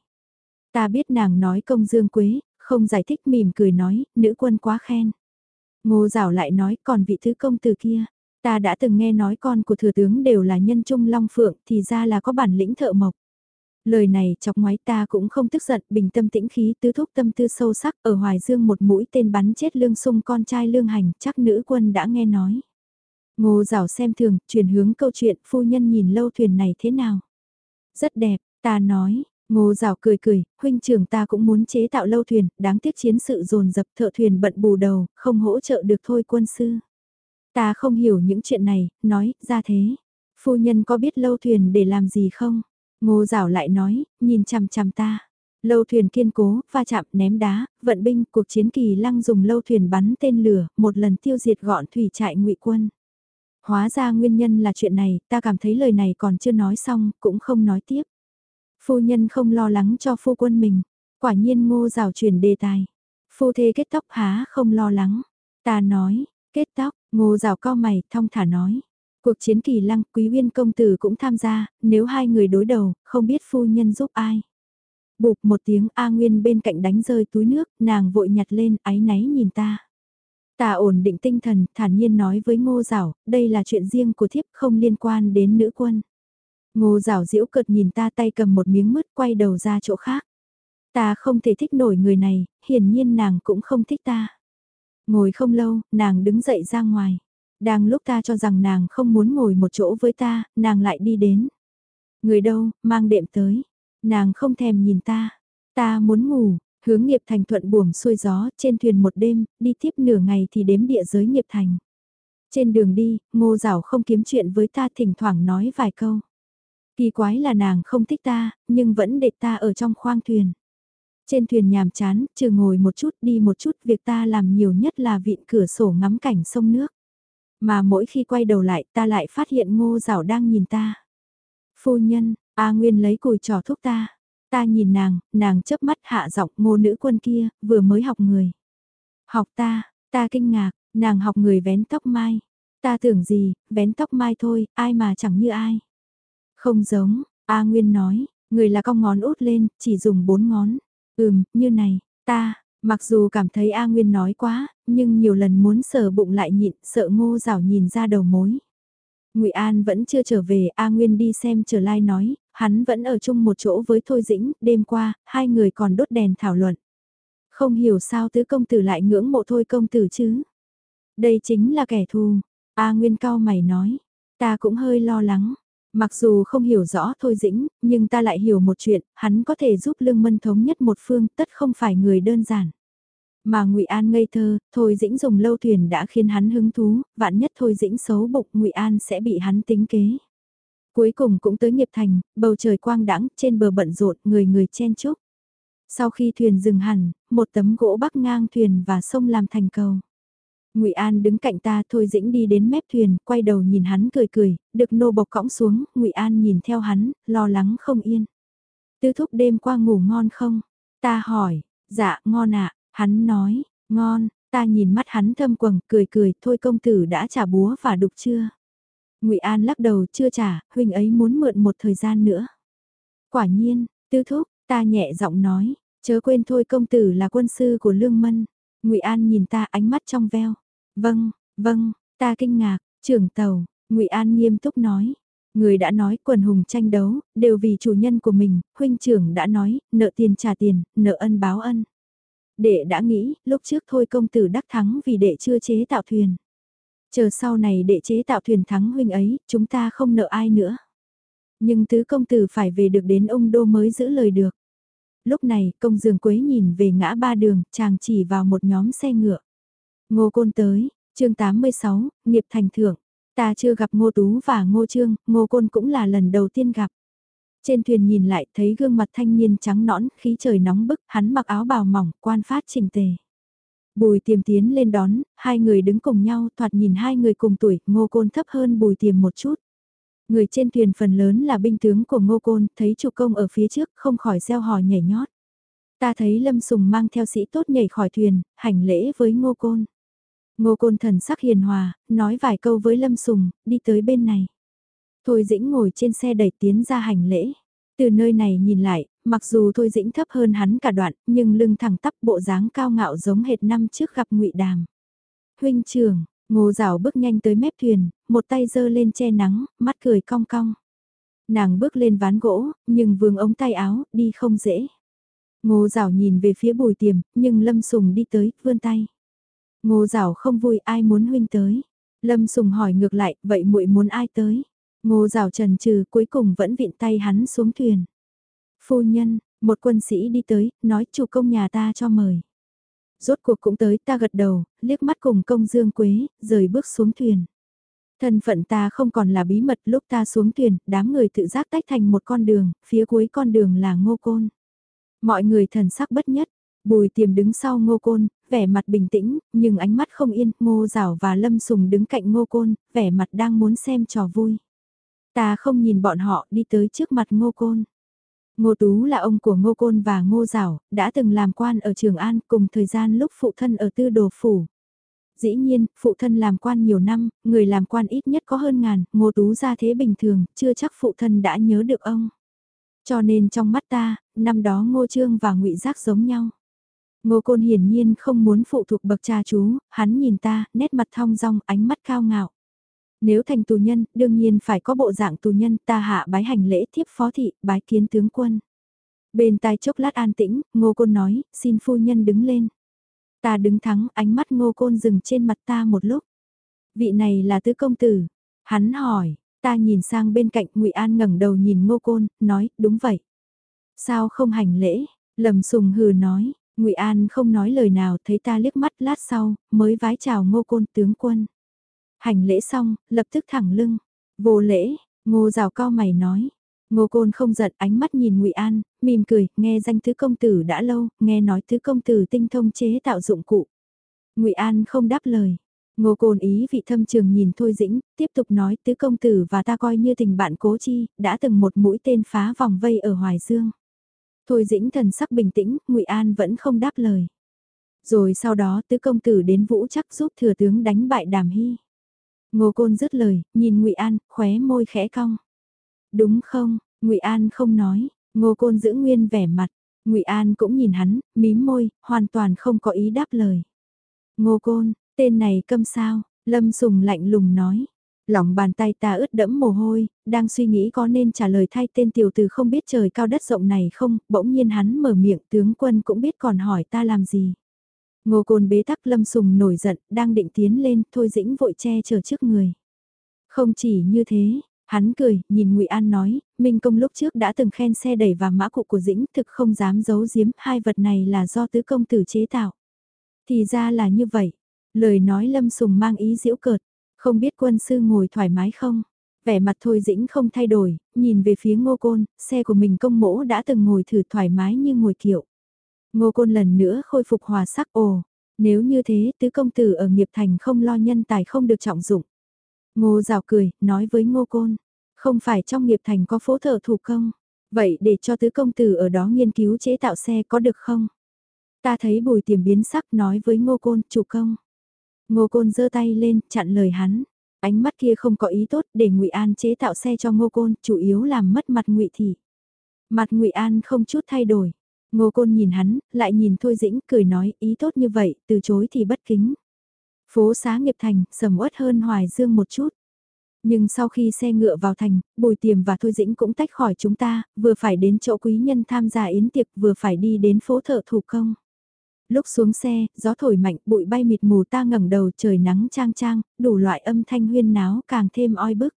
Ta biết nàng nói công dương quế, không giải thích mỉm cười nói, nữ quân quá khen. Ngô Giảo lại nói còn vị thứ công từ kia, ta đã từng nghe nói con của thừa tướng đều là nhân trung long phượng thì ra là có bản lĩnh thợ mộc. Lời này chọc ngoái ta cũng không tức giận, bình tâm tĩnh khí tứ thúc tâm tư sâu sắc ở Hoài Dương một mũi tên bắn chết lương sung con trai lương hành, chắc nữ quân đã nghe nói. Ngô rào xem thường, chuyển hướng câu chuyện phu nhân nhìn lâu thuyền này thế nào. Rất đẹp, ta nói, ngô rào cười cười, huynh trưởng ta cũng muốn chế tạo lâu thuyền, đáng tiếc chiến sự dồn dập thợ thuyền bận bù đầu, không hỗ trợ được thôi quân sư. Ta không hiểu những chuyện này, nói, ra thế. Phu nhân có biết lâu thuyền để làm gì không? Ngô rào lại nói, nhìn chằm chằm ta. Lâu thuyền kiên cố, va chạm, ném đá, vận binh, cuộc chiến kỳ lăng dùng lâu thuyền bắn tên lửa, một lần tiêu diệt gọn thủy trại ngụy quân. Hóa ra nguyên nhân là chuyện này, ta cảm thấy lời này còn chưa nói xong, cũng không nói tiếp. Phu nhân không lo lắng cho phu quân mình, quả nhiên ngô rào chuyển đề tài. Phu thê kết tóc há không lo lắng. Ta nói, kết tóc, ngô rào cao mày, thong thả nói. Cuộc chiến kỳ lăng, quý viên công tử cũng tham gia, nếu hai người đối đầu, không biết phu nhân giúp ai. Bụp một tiếng A Nguyên bên cạnh đánh rơi túi nước, nàng vội nhặt lên, áy náy nhìn ta. Ta ổn định tinh thần, thản nhiên nói với ngô rảo, đây là chuyện riêng của thiếp không liên quan đến nữ quân. Ngô rảo diễu cợt nhìn ta tay cầm một miếng mứt quay đầu ra chỗ khác. Ta không thể thích nổi người này, hiển nhiên nàng cũng không thích ta. Ngồi không lâu, nàng đứng dậy ra ngoài. Đang lúc ta cho rằng nàng không muốn ngồi một chỗ với ta, nàng lại đi đến. Người đâu, mang đệm tới. Nàng không thèm nhìn ta. Ta muốn ngủ, Hướng nghiệp thành thuận buồm xuôi gió, trên thuyền một đêm, đi tiếp nửa ngày thì đếm địa giới nghiệp thành. Trên đường đi, ngô rảo không kiếm chuyện với ta thỉnh thoảng nói vài câu. Kỳ quái là nàng không thích ta, nhưng vẫn để ta ở trong khoang thuyền. Trên thuyền nhàm chán, trừ ngồi một chút đi một chút, việc ta làm nhiều nhất là vịn cửa sổ ngắm cảnh sông nước. Mà mỗi khi quay đầu lại ta lại phát hiện ngô rảo đang nhìn ta. Phu nhân, A Nguyên lấy cùi trò thuốc ta. Ta nhìn nàng, nàng chớp mắt hạ giọng ngô nữ quân kia, vừa mới học người. Học ta, ta kinh ngạc, nàng học người vén tóc mai. Ta tưởng gì, vén tóc mai thôi, ai mà chẳng như ai. Không giống, A Nguyên nói, người là cong ngón út lên, chỉ dùng bốn ngón. Ừm, như này, ta, mặc dù cảm thấy A Nguyên nói quá, nhưng nhiều lần muốn sờ bụng lại nhịn, sợ ngô rảo nhìn ra đầu mối. Ngụy An vẫn chưa trở về, A Nguyên đi xem trở lai nói, hắn vẫn ở chung một chỗ với Thôi Dĩnh, đêm qua, hai người còn đốt đèn thảo luận. Không hiểu sao tứ công tử lại ngưỡng mộ Thôi công tử chứ. Đây chính là kẻ thù, A Nguyên cao mày nói, ta cũng hơi lo lắng. Mặc dù không hiểu rõ Thôi Dĩnh, nhưng ta lại hiểu một chuyện, hắn có thể giúp Lương Mân thống nhất một phương, tất không phải người đơn giản. Mà Ngụy An ngây thơ, Thôi Dĩnh dùng lâu thuyền đã khiến hắn hứng thú, vạn nhất Thôi Dĩnh xấu bụng Ngụy An sẽ bị hắn tính kế. Cuối cùng cũng tới nghiệp thành, bầu trời quang đãng trên bờ bận rộn, người người chen chúc. Sau khi thuyền dừng hẳn, một tấm gỗ bắc ngang thuyền và sông làm thành cầu. Ngụy An đứng cạnh ta thôi dĩnh đi đến mép thuyền, quay đầu nhìn hắn cười cười, được nô bộc cõng xuống, Ngụy An nhìn theo hắn, lo lắng không yên. Tứ thúc đêm qua ngủ ngon không? Ta hỏi, dạ ngon ạ, hắn nói, ngon, ta nhìn mắt hắn thâm quầng, cười cười, thôi công tử đã trả búa và đục chưa? ngụy An lắc đầu chưa trả, huynh ấy muốn mượn một thời gian nữa. Quả nhiên, tứ thúc, ta nhẹ giọng nói, chớ quên thôi công tử là quân sư của Lương Mân. ngụy An nhìn ta ánh mắt trong veo. Vâng, vâng, ta kinh ngạc, trưởng tàu, ngụy An nghiêm túc nói. Người đã nói quần hùng tranh đấu, đều vì chủ nhân của mình, huynh trưởng đã nói, nợ tiền trả tiền, nợ ân báo ân. Đệ đã nghĩ, lúc trước thôi công tử đắc thắng vì đệ chưa chế tạo thuyền. Chờ sau này đệ chế tạo thuyền thắng huynh ấy, chúng ta không nợ ai nữa. Nhưng tứ công tử phải về được đến ông đô mới giữ lời được. Lúc này, công dường quế nhìn về ngã ba đường, chàng chỉ vào một nhóm xe ngựa. Ngô Côn tới, chương 86, nghiệp thành thượng. Ta chưa gặp Ngô Tú và Ngô Trương, Ngô Côn cũng là lần đầu tiên gặp. Trên thuyền nhìn lại thấy gương mặt thanh niên trắng nõn, khí trời nóng bức, hắn mặc áo bào mỏng, quan phát trình tề. Bùi tiềm tiến lên đón, hai người đứng cùng nhau, thoạt nhìn hai người cùng tuổi, ngô côn thấp hơn bùi tiềm một chút. Người trên thuyền phần lớn là binh tướng của ngô côn, thấy chủ công ở phía trước, không khỏi gieo hò nhảy nhót. Ta thấy Lâm Sùng mang theo sĩ tốt nhảy khỏi thuyền, hành lễ với ngô côn. Ngô côn thần sắc hiền hòa, nói vài câu với Lâm Sùng, đi tới bên này. Thôi dĩnh ngồi trên xe đẩy tiến ra hành lễ. Từ nơi này nhìn lại, mặc dù Thôi Dĩnh thấp hơn hắn cả đoạn, nhưng lưng thẳng tắp bộ dáng cao ngạo giống hệt năm trước gặp ngụy Đàm. Huynh trưởng, ngô Giảo bước nhanh tới mép thuyền, một tay giơ lên che nắng, mắt cười cong cong. Nàng bước lên ván gỗ, nhưng vương ống tay áo, đi không dễ. Ngô Giảo nhìn về phía bùi tiềm, nhưng Lâm Sùng đi tới, vươn tay. Ngô Giảo không vui ai muốn huynh tới. Lâm Sùng hỏi ngược lại, vậy muội muốn ai tới? Ngô Giảo trần trừ cuối cùng vẫn vịn tay hắn xuống thuyền. Phu nhân, một quân sĩ đi tới, nói chủ công nhà ta cho mời. Rốt cuộc cũng tới ta gật đầu, liếc mắt cùng công dương quế, rời bước xuống thuyền. Thân phận ta không còn là bí mật lúc ta xuống thuyền, đám người tự giác tách thành một con đường, phía cuối con đường là ngô côn. Mọi người thần sắc bất nhất, bùi tiềm đứng sau ngô côn, vẻ mặt bình tĩnh, nhưng ánh mắt không yên, ngô rảo và lâm sùng đứng cạnh ngô côn, vẻ mặt đang muốn xem trò vui. Ta không nhìn bọn họ đi tới trước mặt ngô côn. Ngô Tú là ông của Ngô Côn và Ngô Giảo, đã từng làm quan ở Trường An cùng thời gian lúc phụ thân ở tư đồ phủ. Dĩ nhiên, phụ thân làm quan nhiều năm, người làm quan ít nhất có hơn ngàn, Ngô Tú ra thế bình thường, chưa chắc phụ thân đã nhớ được ông. Cho nên trong mắt ta, năm đó Ngô Trương và ngụy Giác giống nhau. Ngô Côn hiển nhiên không muốn phụ thuộc bậc cha chú, hắn nhìn ta, nét mặt thong dong, ánh mắt cao ngạo. Nếu thành tù nhân, đương nhiên phải có bộ dạng tù nhân, ta hạ bái hành lễ thiếp phó thị, bái kiến tướng quân. Bên tai chốc lát an tĩnh, ngô côn nói, xin phu nhân đứng lên. Ta đứng thắng, ánh mắt ngô côn dừng trên mặt ta một lúc. Vị này là tứ công tử. Hắn hỏi, ta nhìn sang bên cạnh ngụy An ngẩng đầu nhìn ngô côn, nói, đúng vậy. Sao không hành lễ? Lầm sùng hừ nói, ngụy An không nói lời nào thấy ta liếc mắt lát sau, mới vái chào ngô côn tướng quân. Hành lễ xong, lập tức thẳng lưng. Vô lễ, ngô rào cao mày nói. Ngô côn không giận ánh mắt nhìn ngụy An, mỉm cười, nghe danh thứ công tử đã lâu, nghe nói thứ công tử tinh thông chế tạo dụng cụ. ngụy An không đáp lời. Ngô côn ý vị thâm trường nhìn Thôi Dĩnh, tiếp tục nói tứ công tử và ta coi như tình bạn cố chi, đã từng một mũi tên phá vòng vây ở Hoài Dương. Thôi Dĩnh thần sắc bình tĩnh, ngụy An vẫn không đáp lời. Rồi sau đó tứ công tử đến vũ chắc giúp thừa tướng đánh bại đàm hy. Ngô Côn dứt lời, nhìn Ngụy An, khóe môi khẽ cong. Đúng không? Ngụy An không nói, Ngô Côn giữ nguyên vẻ mặt, Ngụy An cũng nhìn hắn, mím môi, hoàn toàn không có ý đáp lời. Ngô Côn, tên này câm sao? Lâm Sùng lạnh lùng nói. Lòng bàn tay ta ướt đẫm mồ hôi, đang suy nghĩ có nên trả lời thay tên tiểu tử không biết trời cao đất rộng này không, bỗng nhiên hắn mở miệng tướng quân cũng biết còn hỏi ta làm gì. Ngô Côn bế tắc Lâm Sùng nổi giận, đang định tiến lên, Thôi Dĩnh vội che chở trước người. Không chỉ như thế, hắn cười, nhìn Ngụy An nói, Minh Công lúc trước đã từng khen xe đẩy và mã cụ của Dĩnh, thực không dám giấu giếm, hai vật này là do tứ công tử chế tạo. Thì ra là như vậy, lời nói Lâm Sùng mang ý giễu cợt, không biết quân sư ngồi thoải mái không? Vẻ mặt Thôi Dĩnh không thay đổi, nhìn về phía Ngô Côn, xe của mình công mỗ đã từng ngồi thử thoải mái như ngồi kiệu. Ngô Côn lần nữa khôi phục hòa sắc ồ, nếu như thế tứ công tử ở nghiệp thành không lo nhân tài không được trọng dụng. Ngô rào cười, nói với Ngô Côn, không phải trong nghiệp thành có phố thợ thủ công. Vậy để cho tứ công tử ở đó nghiên cứu chế tạo xe có được không? Ta thấy bùi tiềm biến sắc nói với ngô côn, chủ công. Ngô côn giơ tay lên, chặn lời hắn. Ánh mắt kia không có ý tốt để ngụy An chế tạo xe cho ngô côn, chủ yếu làm mất mặt ngụy thị. Mặt ngụy An không chút thay đổi. Ngô côn nhìn hắn, lại nhìn Thôi Dĩnh, cười nói, ý tốt như vậy, từ chối thì bất kính. Phố xá nghiệp thành, sầm uất hơn Hoài Dương một chút. Nhưng sau khi xe ngựa vào thành, Bùi Tiềm và Thôi Dĩnh cũng tách khỏi chúng ta, vừa phải đến chỗ quý nhân tham gia yến tiệc vừa phải đi đến phố thợ thủ công. Lúc xuống xe, gió thổi mạnh, bụi bay mịt mù ta ngẩng đầu trời nắng trang trang, đủ loại âm thanh huyên náo càng thêm oi bức.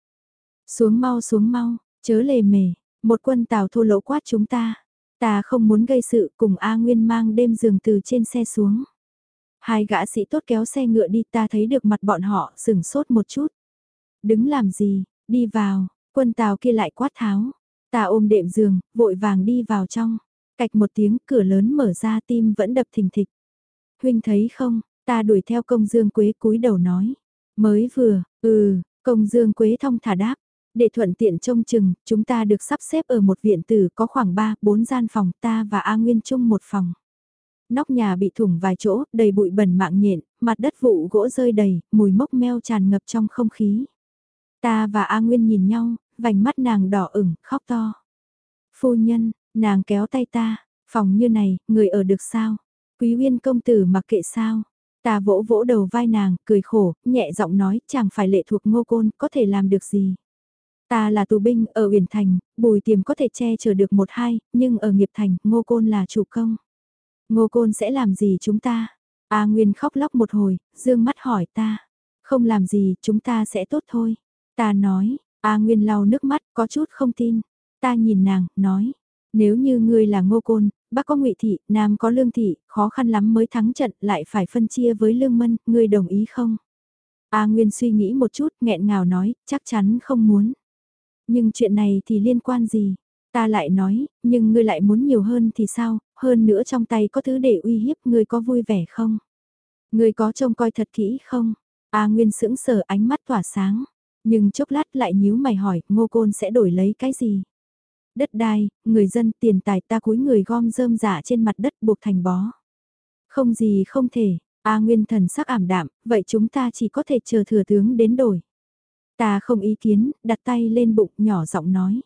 Xuống mau xuống mau, chớ lề mề, một quân tàu thô lỗ quát chúng ta. Ta không muốn gây sự cùng A Nguyên mang đêm giường từ trên xe xuống. Hai gã sĩ tốt kéo xe ngựa đi ta thấy được mặt bọn họ sừng sốt một chút. Đứng làm gì, đi vào, quân tàu kia lại quát tháo. Ta ôm đệm giường, vội vàng đi vào trong. Cạch một tiếng cửa lớn mở ra tim vẫn đập thình thịch. Huynh thấy không, ta đuổi theo công dương quế cúi đầu nói. Mới vừa, ừ, công dương quế thông thả đáp. Để thuận tiện trông chừng, chúng ta được sắp xếp ở một viện tử có khoảng 3, 4 gian phòng ta và A Nguyên chung một phòng. Nóc nhà bị thủng vài chỗ, đầy bụi bẩn mạng nhện, mặt đất vụ gỗ rơi đầy, mùi mốc meo tràn ngập trong không khí. Ta và A Nguyên nhìn nhau, vành mắt nàng đỏ ửng, khóc to. Phu nhân, nàng kéo tay ta, phòng như này, người ở được sao? Quý Uyên công tử mặc kệ sao? Ta vỗ vỗ đầu vai nàng, cười khổ, nhẹ giọng nói, chẳng phải lệ thuộc ngô côn, có thể làm được gì? Ta là tù binh ở Uyển Thành, bùi tiềm có thể che chở được một hai, nhưng ở nghiệp thành, ngô côn là chủ công. Ngô côn sẽ làm gì chúng ta? A Nguyên khóc lóc một hồi, dương mắt hỏi ta. Không làm gì, chúng ta sẽ tốt thôi. Ta nói, A Nguyên lau nước mắt, có chút không tin. Ta nhìn nàng, nói. Nếu như ngươi là ngô côn, bắc có ngụy thị, nam có lương thị, khó khăn lắm mới thắng trận, lại phải phân chia với lương mân, ngươi đồng ý không? A Nguyên suy nghĩ một chút, nghẹn ngào nói, chắc chắn không muốn. Nhưng chuyện này thì liên quan gì? Ta lại nói, nhưng ngươi lại muốn nhiều hơn thì sao, hơn nữa trong tay có thứ để uy hiếp ngươi có vui vẻ không? Ngươi có trông coi thật kỹ không? A Nguyên sững sờ ánh mắt tỏa sáng, nhưng chốc lát lại nhíu mày hỏi, ngô côn sẽ đổi lấy cái gì? Đất đai, người dân tiền tài ta cúi người gom rơm giả trên mặt đất buộc thành bó. Không gì không thể, A Nguyên thần sắc ảm đạm, vậy chúng ta chỉ có thể chờ thừa tướng đến đổi. Ta không ý kiến, đặt tay lên bụng nhỏ giọng nói.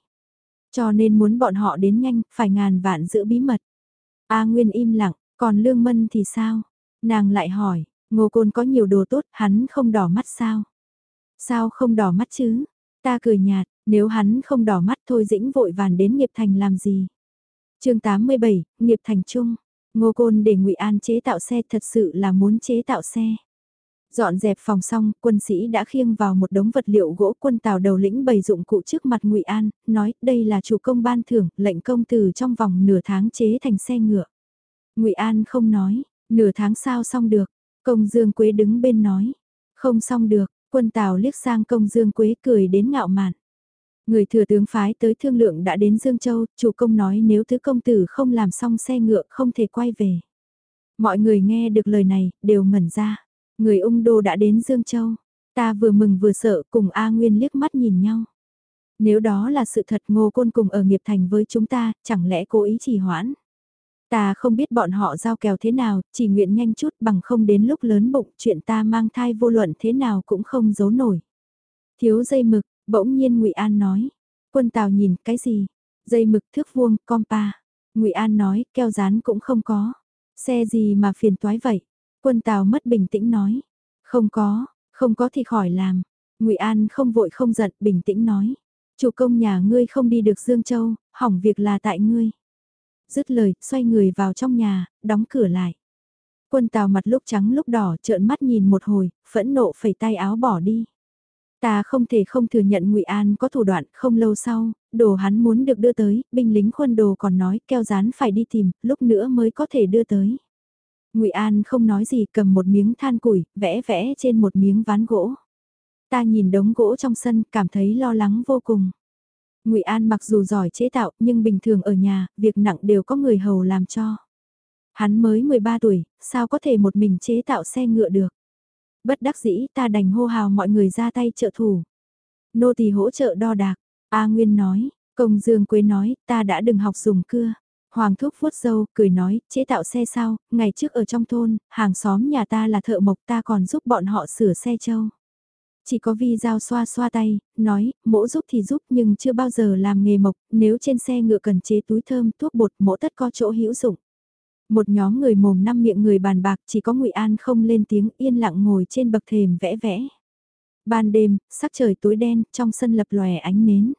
Cho nên muốn bọn họ đến nhanh, phải ngàn vạn giữ bí mật. A Nguyên im lặng, còn Lương Mân thì sao? Nàng lại hỏi, ngô côn có nhiều đồ tốt, hắn không đỏ mắt sao? Sao không đỏ mắt chứ? Ta cười nhạt, nếu hắn không đỏ mắt thôi dĩnh vội vàn đến nghiệp thành làm gì? chương 87, nghiệp thành trung. Ngô Côn để ngụy An chế tạo xe thật sự là muốn chế tạo xe. Dọn dẹp phòng xong, quân sĩ đã khiêng vào một đống vật liệu gỗ quân tàu đầu lĩnh bày dụng cụ trước mặt ngụy An, nói đây là chủ công ban thưởng, lệnh công từ trong vòng nửa tháng chế thành xe ngựa. ngụy An không nói, nửa tháng sao xong được, công Dương Quế đứng bên nói, không xong được, quân tàu liếc sang công Dương Quế cười đến ngạo mạn. Người thừa tướng phái tới thương lượng đã đến Dương Châu, chủ công nói nếu thứ công tử không làm xong xe ngựa không thể quay về. Mọi người nghe được lời này, đều ngẩn ra. Người ung đô đã đến Dương Châu. Ta vừa mừng vừa sợ cùng A Nguyên liếc mắt nhìn nhau. Nếu đó là sự thật ngô côn cùng ở nghiệp thành với chúng ta, chẳng lẽ cố ý trì hoãn. Ta không biết bọn họ giao kèo thế nào, chỉ nguyện nhanh chút bằng không đến lúc lớn bụng chuyện ta mang thai vô luận thế nào cũng không giấu nổi. Thiếu dây mực, bỗng nhiên ngụy An nói. Quân Tào nhìn cái gì? Dây mực thước vuông, compa. ngụy An nói, keo dán cũng không có. Xe gì mà phiền toái vậy? Quân Tào mất bình tĩnh nói. Không có, không có thì khỏi làm. ngụy An không vội không giận, bình tĩnh nói. Chủ công nhà ngươi không đi được Dương Châu, hỏng việc là tại ngươi. Dứt lời, xoay người vào trong nhà, đóng cửa lại. Quân Tào mặt lúc trắng lúc đỏ trợn mắt nhìn một hồi, phẫn nộ phẩy tay áo bỏ đi. Ta không thể không thừa nhận ngụy An có thủ đoạn, không lâu sau, đồ hắn muốn được đưa tới, binh lính quân đồ còn nói keo rán phải đi tìm, lúc nữa mới có thể đưa tới. ngụy An không nói gì cầm một miếng than củi, vẽ vẽ trên một miếng ván gỗ. Ta nhìn đống gỗ trong sân, cảm thấy lo lắng vô cùng ngụy An mặc dù giỏi chế tạo, nhưng bình thường ở nhà, việc nặng đều có người hầu làm cho. Hắn mới 13 tuổi, sao có thể một mình chế tạo xe ngựa được? Bất đắc dĩ ta đành hô hào mọi người ra tay trợ thủ. Nô tỳ hỗ trợ đo đạc, A Nguyên nói, Công Dương Quế nói, ta đã đừng học dùng cưa. Hoàng thúc vuốt dâu, cười nói, chế tạo xe sao, ngày trước ở trong thôn, hàng xóm nhà ta là thợ mộc ta còn giúp bọn họ sửa xe châu. Chỉ có vi dao xoa xoa tay, nói, mỗ giúp thì giúp nhưng chưa bao giờ làm nghề mộc, nếu trên xe ngựa cần chế túi thơm, thuốc bột, mỗ tất có chỗ hữu dụng. Một nhóm người mồm năm miệng người bàn bạc chỉ có ngụy An không lên tiếng yên lặng ngồi trên bậc thềm vẽ vẽ. Ban đêm, sắc trời tối đen, trong sân lập lòe ánh nến.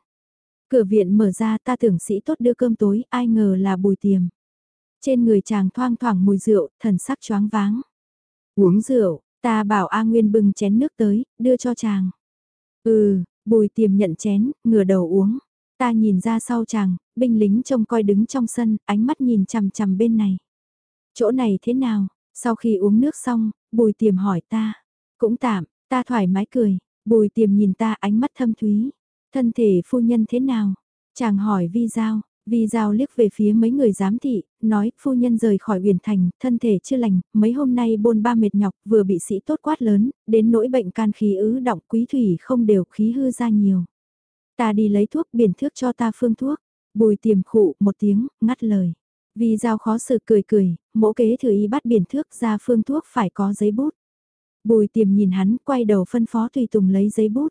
Cửa viện mở ra ta tưởng sĩ tốt đưa cơm tối, ai ngờ là bùi tiềm. Trên người chàng thoang thoảng mùi rượu, thần sắc choáng váng. Uống rượu, ta bảo A Nguyên bưng chén nước tới, đưa cho chàng. Ừ, bùi tiềm nhận chén, ngửa đầu uống. Ta nhìn ra sau chàng, binh lính trông coi đứng trong sân, ánh mắt nhìn chằm chằm bên này. Chỗ này thế nào? Sau khi uống nước xong, bùi tiềm hỏi ta. Cũng tạm, ta thoải mái cười. Bùi tiềm nhìn ta ánh mắt thâm thúy. Thân thể phu nhân thế nào? Chàng hỏi vi giao. Vi giao liếc về phía mấy người giám thị, nói phu nhân rời khỏi huyền thành, thân thể chưa lành, mấy hôm nay bôn ba mệt nhọc, vừa bị sĩ tốt quát lớn, đến nỗi bệnh can khí ứ động quý thủy không đều khí hư ra nhiều. Ta đi lấy thuốc biển thước cho ta phương thuốc, bùi tiềm khụ một tiếng, ngắt lời. Vì giao khó xử cười cười, mỗ kế thử y bắt biển thước ra phương thuốc phải có giấy bút. Bùi tiềm nhìn hắn, quay đầu phân phó Tùy Tùng lấy giấy bút.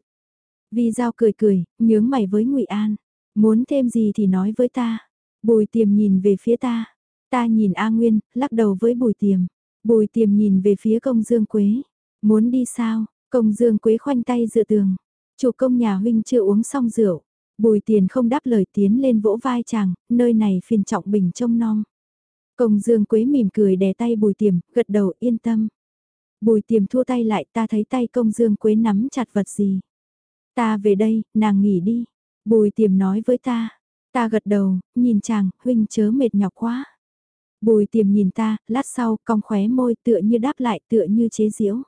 Vi Giao cười cười, nhướng mày với Ngụy An, muốn thêm gì thì nói với ta. Bùi Tiềm nhìn về phía ta, ta nhìn A Nguyên, lắc đầu với Bùi Tiềm. Bùi Tiềm nhìn về phía Công Dương Quế, muốn đi sao? Công Dương Quế khoanh tay dựa tường. Chủ công nhà huynh chưa uống xong rượu. Bùi Tiền không đáp lời tiến lên vỗ vai chàng, nơi này phiền trọng bình trông non. Công Dương Quế mỉm cười đè tay Bùi Tiềm, gật đầu yên tâm. Bùi Tiềm thua tay lại ta thấy tay Công Dương Quế nắm chặt vật gì. Ta về đây, nàng nghỉ đi. Bùi tiềm nói với ta. Ta gật đầu, nhìn chàng, huynh chớ mệt nhọc quá. Bùi tiềm nhìn ta, lát sau, cong khóe môi tựa như đáp lại tựa như chế diễu.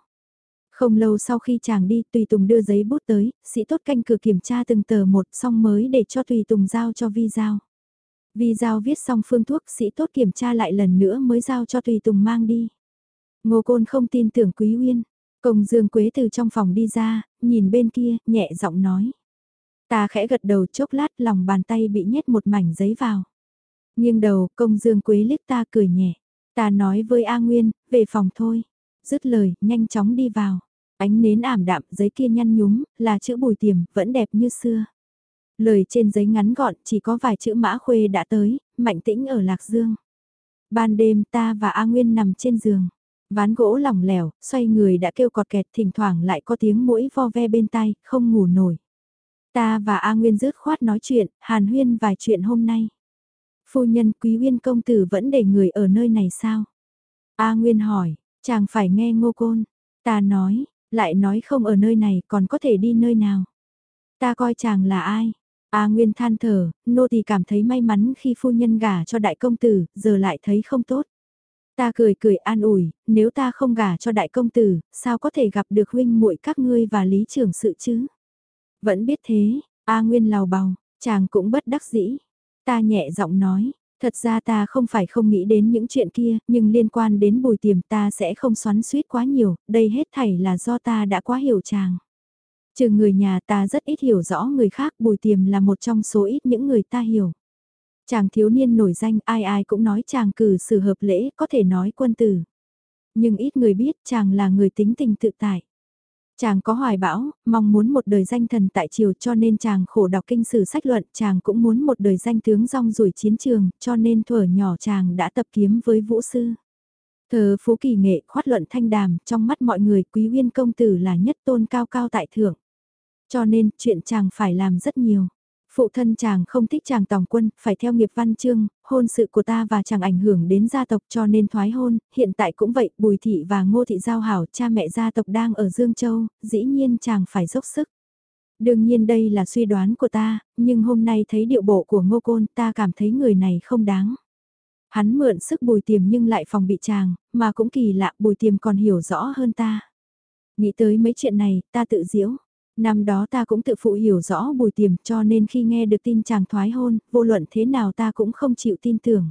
Không lâu sau khi chàng đi, Tùy Tùng đưa giấy bút tới, sĩ tốt canh cửa kiểm tra từng tờ một xong mới để cho Tùy Tùng giao cho Vi Giao. Vi Giao viết xong phương thuốc, sĩ tốt kiểm tra lại lần nữa mới giao cho Tùy Tùng mang đi. Ngô Côn không tin tưởng Quý Uyên, Công Dương Quế từ trong phòng đi ra, nhìn bên kia, nhẹ giọng nói. Ta khẽ gật đầu chốc lát lòng bàn tay bị nhét một mảnh giấy vào. Nhưng đầu, công Dương Quế liếc ta cười nhẹ. Ta nói với A Nguyên, về phòng thôi. Dứt lời, nhanh chóng đi vào. Ánh nến ảm đạm, giấy kia nhăn nhúm, là chữ bùi tiềm, vẫn đẹp như xưa. Lời trên giấy ngắn gọn, chỉ có vài chữ mã khuê đã tới, mạnh tĩnh ở Lạc Dương. Ban đêm ta và A Nguyên nằm trên giường. Ván gỗ lỏng lẻo, xoay người đã kêu cọt kẹt thỉnh thoảng lại có tiếng mũi vo ve bên tai, không ngủ nổi. Ta và A Nguyên rớt khoát nói chuyện, hàn huyên vài chuyện hôm nay. Phu nhân quý uyên công tử vẫn để người ở nơi này sao? A Nguyên hỏi, chàng phải nghe ngô côn. Ta nói, lại nói không ở nơi này còn có thể đi nơi nào. Ta coi chàng là ai? A Nguyên than thở, nô thì cảm thấy may mắn khi phu nhân gả cho đại công tử, giờ lại thấy không tốt. Ta cười cười an ủi, nếu ta không gả cho đại công tử, sao có thể gặp được huynh muội các ngươi và lý trưởng sự chứ? Vẫn biết thế, A Nguyên lào bào, chàng cũng bất đắc dĩ. Ta nhẹ giọng nói, thật ra ta không phải không nghĩ đến những chuyện kia, nhưng liên quan đến bùi tiềm ta sẽ không xoắn suýt quá nhiều, đây hết thảy là do ta đã quá hiểu chàng. Trừ người nhà ta rất ít hiểu rõ người khác, bùi tiềm là một trong số ít những người ta hiểu. Chàng thiếu niên nổi danh ai ai cũng nói chàng cử xử hợp lễ có thể nói quân tử. Nhưng ít người biết chàng là người tính tình tự tại. Chàng có hoài bão, mong muốn một đời danh thần tại triều cho nên chàng khổ đọc kinh sử sách luận, chàng cũng muốn một đời danh tướng rong rủi chiến trường, cho nên thuở nhỏ chàng đã tập kiếm với vũ sư. Thờ phú kỳ nghệ khoát luận thanh đàm, trong mắt mọi người quý uyên công tử là nhất tôn cao cao tại thượng. Cho nên chuyện chàng phải làm rất nhiều. Phụ thân chàng không thích chàng tòng quân, phải theo nghiệp văn chương, hôn sự của ta và chàng ảnh hưởng đến gia tộc cho nên thoái hôn, hiện tại cũng vậy, Bùi Thị và Ngô Thị Giao Hảo, cha mẹ gia tộc đang ở Dương Châu, dĩ nhiên chàng phải dốc sức. Đương nhiên đây là suy đoán của ta, nhưng hôm nay thấy điệu bộ của Ngô Côn ta cảm thấy người này không đáng. Hắn mượn sức bùi tiềm nhưng lại phòng bị chàng, mà cũng kỳ lạ bùi tiềm còn hiểu rõ hơn ta. Nghĩ tới mấy chuyện này, ta tự diễu. Năm đó ta cũng tự phụ hiểu rõ bùi tiềm cho nên khi nghe được tin chàng thoái hôn, vô luận thế nào ta cũng không chịu tin tưởng.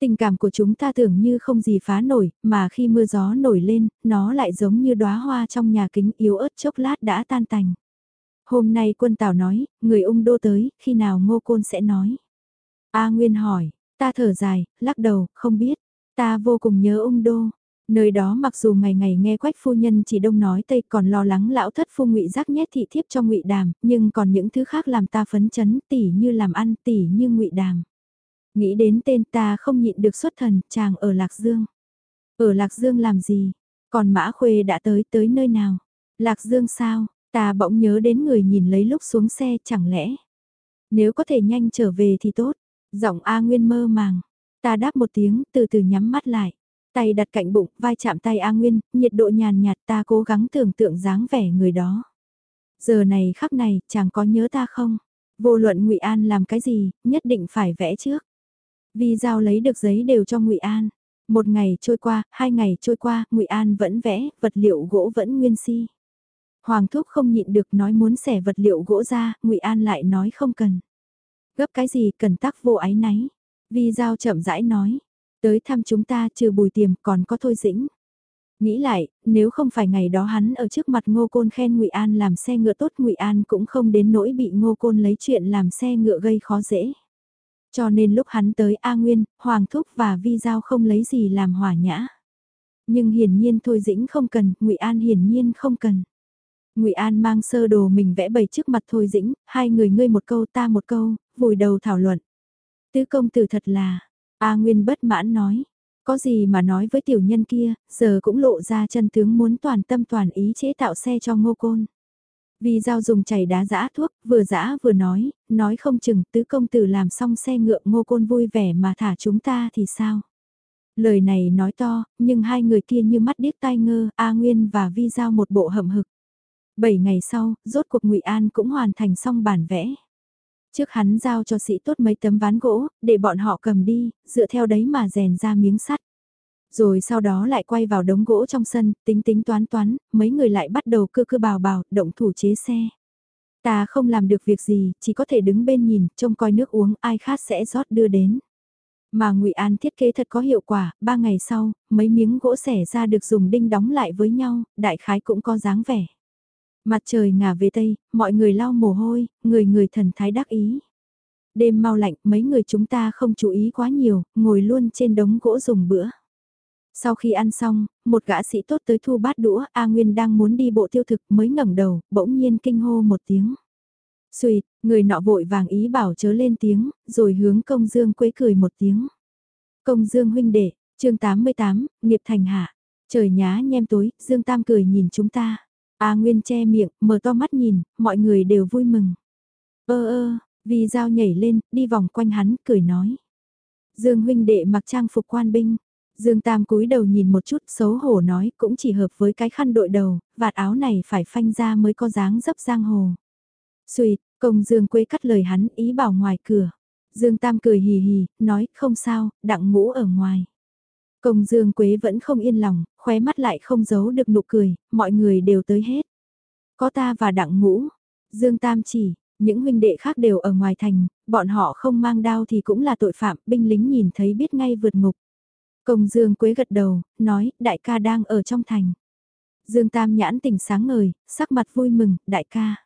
Tình cảm của chúng ta tưởng như không gì phá nổi, mà khi mưa gió nổi lên, nó lại giống như đóa hoa trong nhà kính yếu ớt chốc lát đã tan tành. Hôm nay quân Tào nói, người ung đô tới, khi nào ngô côn sẽ nói. A Nguyên hỏi, ta thở dài, lắc đầu, không biết. Ta vô cùng nhớ ung đô. Nơi đó mặc dù ngày ngày nghe quách phu nhân chỉ đông nói tây còn lo lắng lão thất phu ngụy giác nhét thị thiếp cho ngụy đàm, nhưng còn những thứ khác làm ta phấn chấn tỉ như làm ăn tỉ như ngụy đàm. Nghĩ đến tên ta không nhịn được xuất thần, chàng ở Lạc Dương. Ở Lạc Dương làm gì? Còn Mã Khuê đã tới tới nơi nào? Lạc Dương sao? Ta bỗng nhớ đến người nhìn lấy lúc xuống xe chẳng lẽ? Nếu có thể nhanh trở về thì tốt. Giọng A Nguyên mơ màng. Ta đáp một tiếng từ từ nhắm mắt lại. Tay đặt cạnh bụng, vai chạm tay A Nguyên, nhiệt độ nhàn nhạt ta cố gắng tưởng tượng dáng vẻ người đó. Giờ này khắc này, chàng có nhớ ta không? Vô luận ngụy An làm cái gì, nhất định phải vẽ trước. Vì giao lấy được giấy đều cho ngụy An. Một ngày trôi qua, hai ngày trôi qua, ngụy An vẫn vẽ, vật liệu gỗ vẫn nguyên si. Hoàng thúc không nhịn được nói muốn xẻ vật liệu gỗ ra, ngụy An lại nói không cần. Gấp cái gì cần tác vô ái náy. Vi Giao chậm rãi nói, tới thăm chúng ta trừ bùi tiềm còn có thôi dĩnh. Nghĩ lại, nếu không phải ngày đó hắn ở trước mặt Ngô Côn khen Ngụy An làm xe ngựa tốt, Ngụy An cũng không đến nỗi bị Ngô Côn lấy chuyện làm xe ngựa gây khó dễ. Cho nên lúc hắn tới A Nguyên, Hoàng Thúc và Vi Giao không lấy gì làm hỏa nhã. Nhưng hiển nhiên Thôi Dĩnh không cần, Ngụy An hiển nhiên không cần. Ngụy An mang sơ đồ mình vẽ bày trước mặt Thôi Dĩnh, hai người ngươi một câu ta một câu, vùi đầu thảo luận. Tứ công tử thật là, A Nguyên bất mãn nói, có gì mà nói với tiểu nhân kia, giờ cũng lộ ra chân tướng muốn toàn tâm toàn ý chế tạo xe cho ngô côn. Vì giao dùng chảy đá giã thuốc, vừa giã vừa nói, nói không chừng tứ công tử làm xong xe ngựa ngô côn vui vẻ mà thả chúng ta thì sao? Lời này nói to, nhưng hai người kia như mắt điếc tai ngơ, A Nguyên và Vi Giao một bộ hậm hực. Bảy ngày sau, rốt cuộc ngụy An cũng hoàn thành xong bản vẽ. Trước hắn giao cho sĩ tốt mấy tấm ván gỗ, để bọn họ cầm đi, dựa theo đấy mà rèn ra miếng sắt. Rồi sau đó lại quay vào đống gỗ trong sân, tính tính toán toán, mấy người lại bắt đầu cưa cưa bào bào, động thủ chế xe. Ta không làm được việc gì, chỉ có thể đứng bên nhìn, trông coi nước uống, ai khát sẽ rót đưa đến. Mà ngụy An thiết kế thật có hiệu quả, ba ngày sau, mấy miếng gỗ xẻ ra được dùng đinh đóng lại với nhau, đại khái cũng có dáng vẻ. Mặt trời ngả về tây, mọi người lau mồ hôi, người người thần thái đắc ý. Đêm mau lạnh, mấy người chúng ta không chú ý quá nhiều, ngồi luôn trên đống gỗ dùng bữa. Sau khi ăn xong, một gã sĩ tốt tới thu bát đũa, A Nguyên đang muốn đi bộ tiêu thực mới ngẩng đầu, bỗng nhiên kinh hô một tiếng. Xùi, người nọ vội vàng ý bảo chớ lên tiếng, rồi hướng công dương quấy cười một tiếng. Công dương huynh đệ, chương 88, nghiệp thành hạ. Trời nhá nhem tối, Dương Tam cười nhìn chúng ta. A Nguyên che miệng, mở to mắt nhìn, mọi người đều vui mừng. Ơ ơ, vì dao nhảy lên, đi vòng quanh hắn, cười nói. Dương huynh đệ mặc trang phục quan binh. Dương Tam cúi đầu nhìn một chút, xấu hổ nói, cũng chỉ hợp với cái khăn đội đầu, vạt áo này phải phanh ra mới có dáng dấp giang hồ. Xuyệt, công Dương Quế cắt lời hắn, ý bảo ngoài cửa. Dương Tam cười hì hì, nói, không sao, đặng ngũ ở ngoài. Công Dương Quế vẫn không yên lòng, khóe mắt lại không giấu được nụ cười, mọi người đều tới hết. Có ta và đặng ngũ, Dương Tam chỉ, những huynh đệ khác đều ở ngoài thành, bọn họ không mang đao thì cũng là tội phạm, binh lính nhìn thấy biết ngay vượt ngục. Công Dương Quế gật đầu, nói, đại ca đang ở trong thành. Dương Tam nhãn tỉnh sáng ngời, sắc mặt vui mừng, đại ca.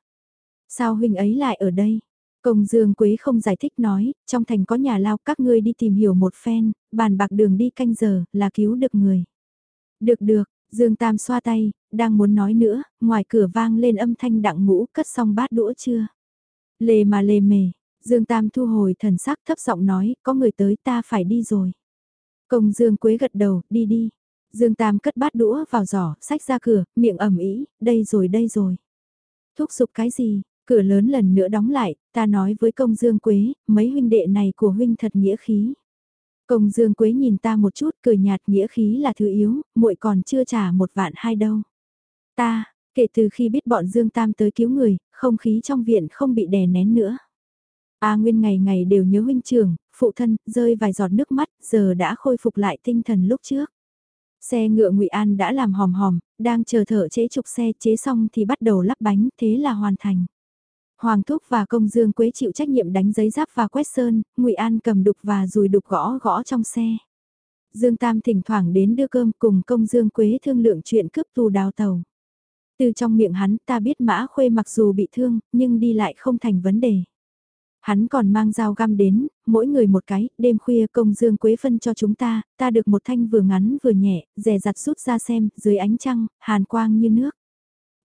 Sao huynh ấy lại ở đây? Công Dương Quế không giải thích nói, trong thành có nhà lao các ngươi đi tìm hiểu một phen, bàn bạc đường đi canh giờ, là cứu được người. Được được, Dương Tam xoa tay, đang muốn nói nữa, ngoài cửa vang lên âm thanh đặng ngũ cất xong bát đũa chưa. Lề mà lề mề, Dương Tam thu hồi thần sắc thấp giọng nói, có người tới ta phải đi rồi. Công Dương Quế gật đầu, đi đi. Dương Tam cất bát đũa vào giỏ, sách ra cửa, miệng ẩm ý, đây rồi đây rồi. Thúc giục cái gì, Cửa lớn lần nữa đóng lại, ta nói với công dương quế, mấy huynh đệ này của huynh thật nghĩa khí. Công dương quế nhìn ta một chút cười nhạt nghĩa khí là thứ yếu, muội còn chưa trả một vạn hai đâu. Ta, kể từ khi biết bọn Dương Tam tới cứu người, không khí trong viện không bị đè nén nữa. A Nguyên ngày ngày đều nhớ huynh trưởng, phụ thân, rơi vài giọt nước mắt, giờ đã khôi phục lại tinh thần lúc trước. Xe ngựa Ngụy An đã làm hòm hòm, đang chờ thợ chế trục xe chế xong thì bắt đầu lắp bánh, thế là hoàn thành. Hoàng Thúc và Công Dương Quế chịu trách nhiệm đánh giấy giáp và quét sơn, Ngụy An cầm đục và rùi đục gõ gõ trong xe. Dương Tam thỉnh thoảng đến đưa cơm cùng Công Dương Quế thương lượng chuyện cướp tù đào tàu. Từ trong miệng hắn ta biết mã khuê mặc dù bị thương, nhưng đi lại không thành vấn đề. Hắn còn mang dao găm đến, mỗi người một cái, đêm khuya công dương quế phân cho chúng ta, ta được một thanh vừa ngắn vừa nhẹ, rè rặt rút ra xem, dưới ánh trăng, hàn quang như nước.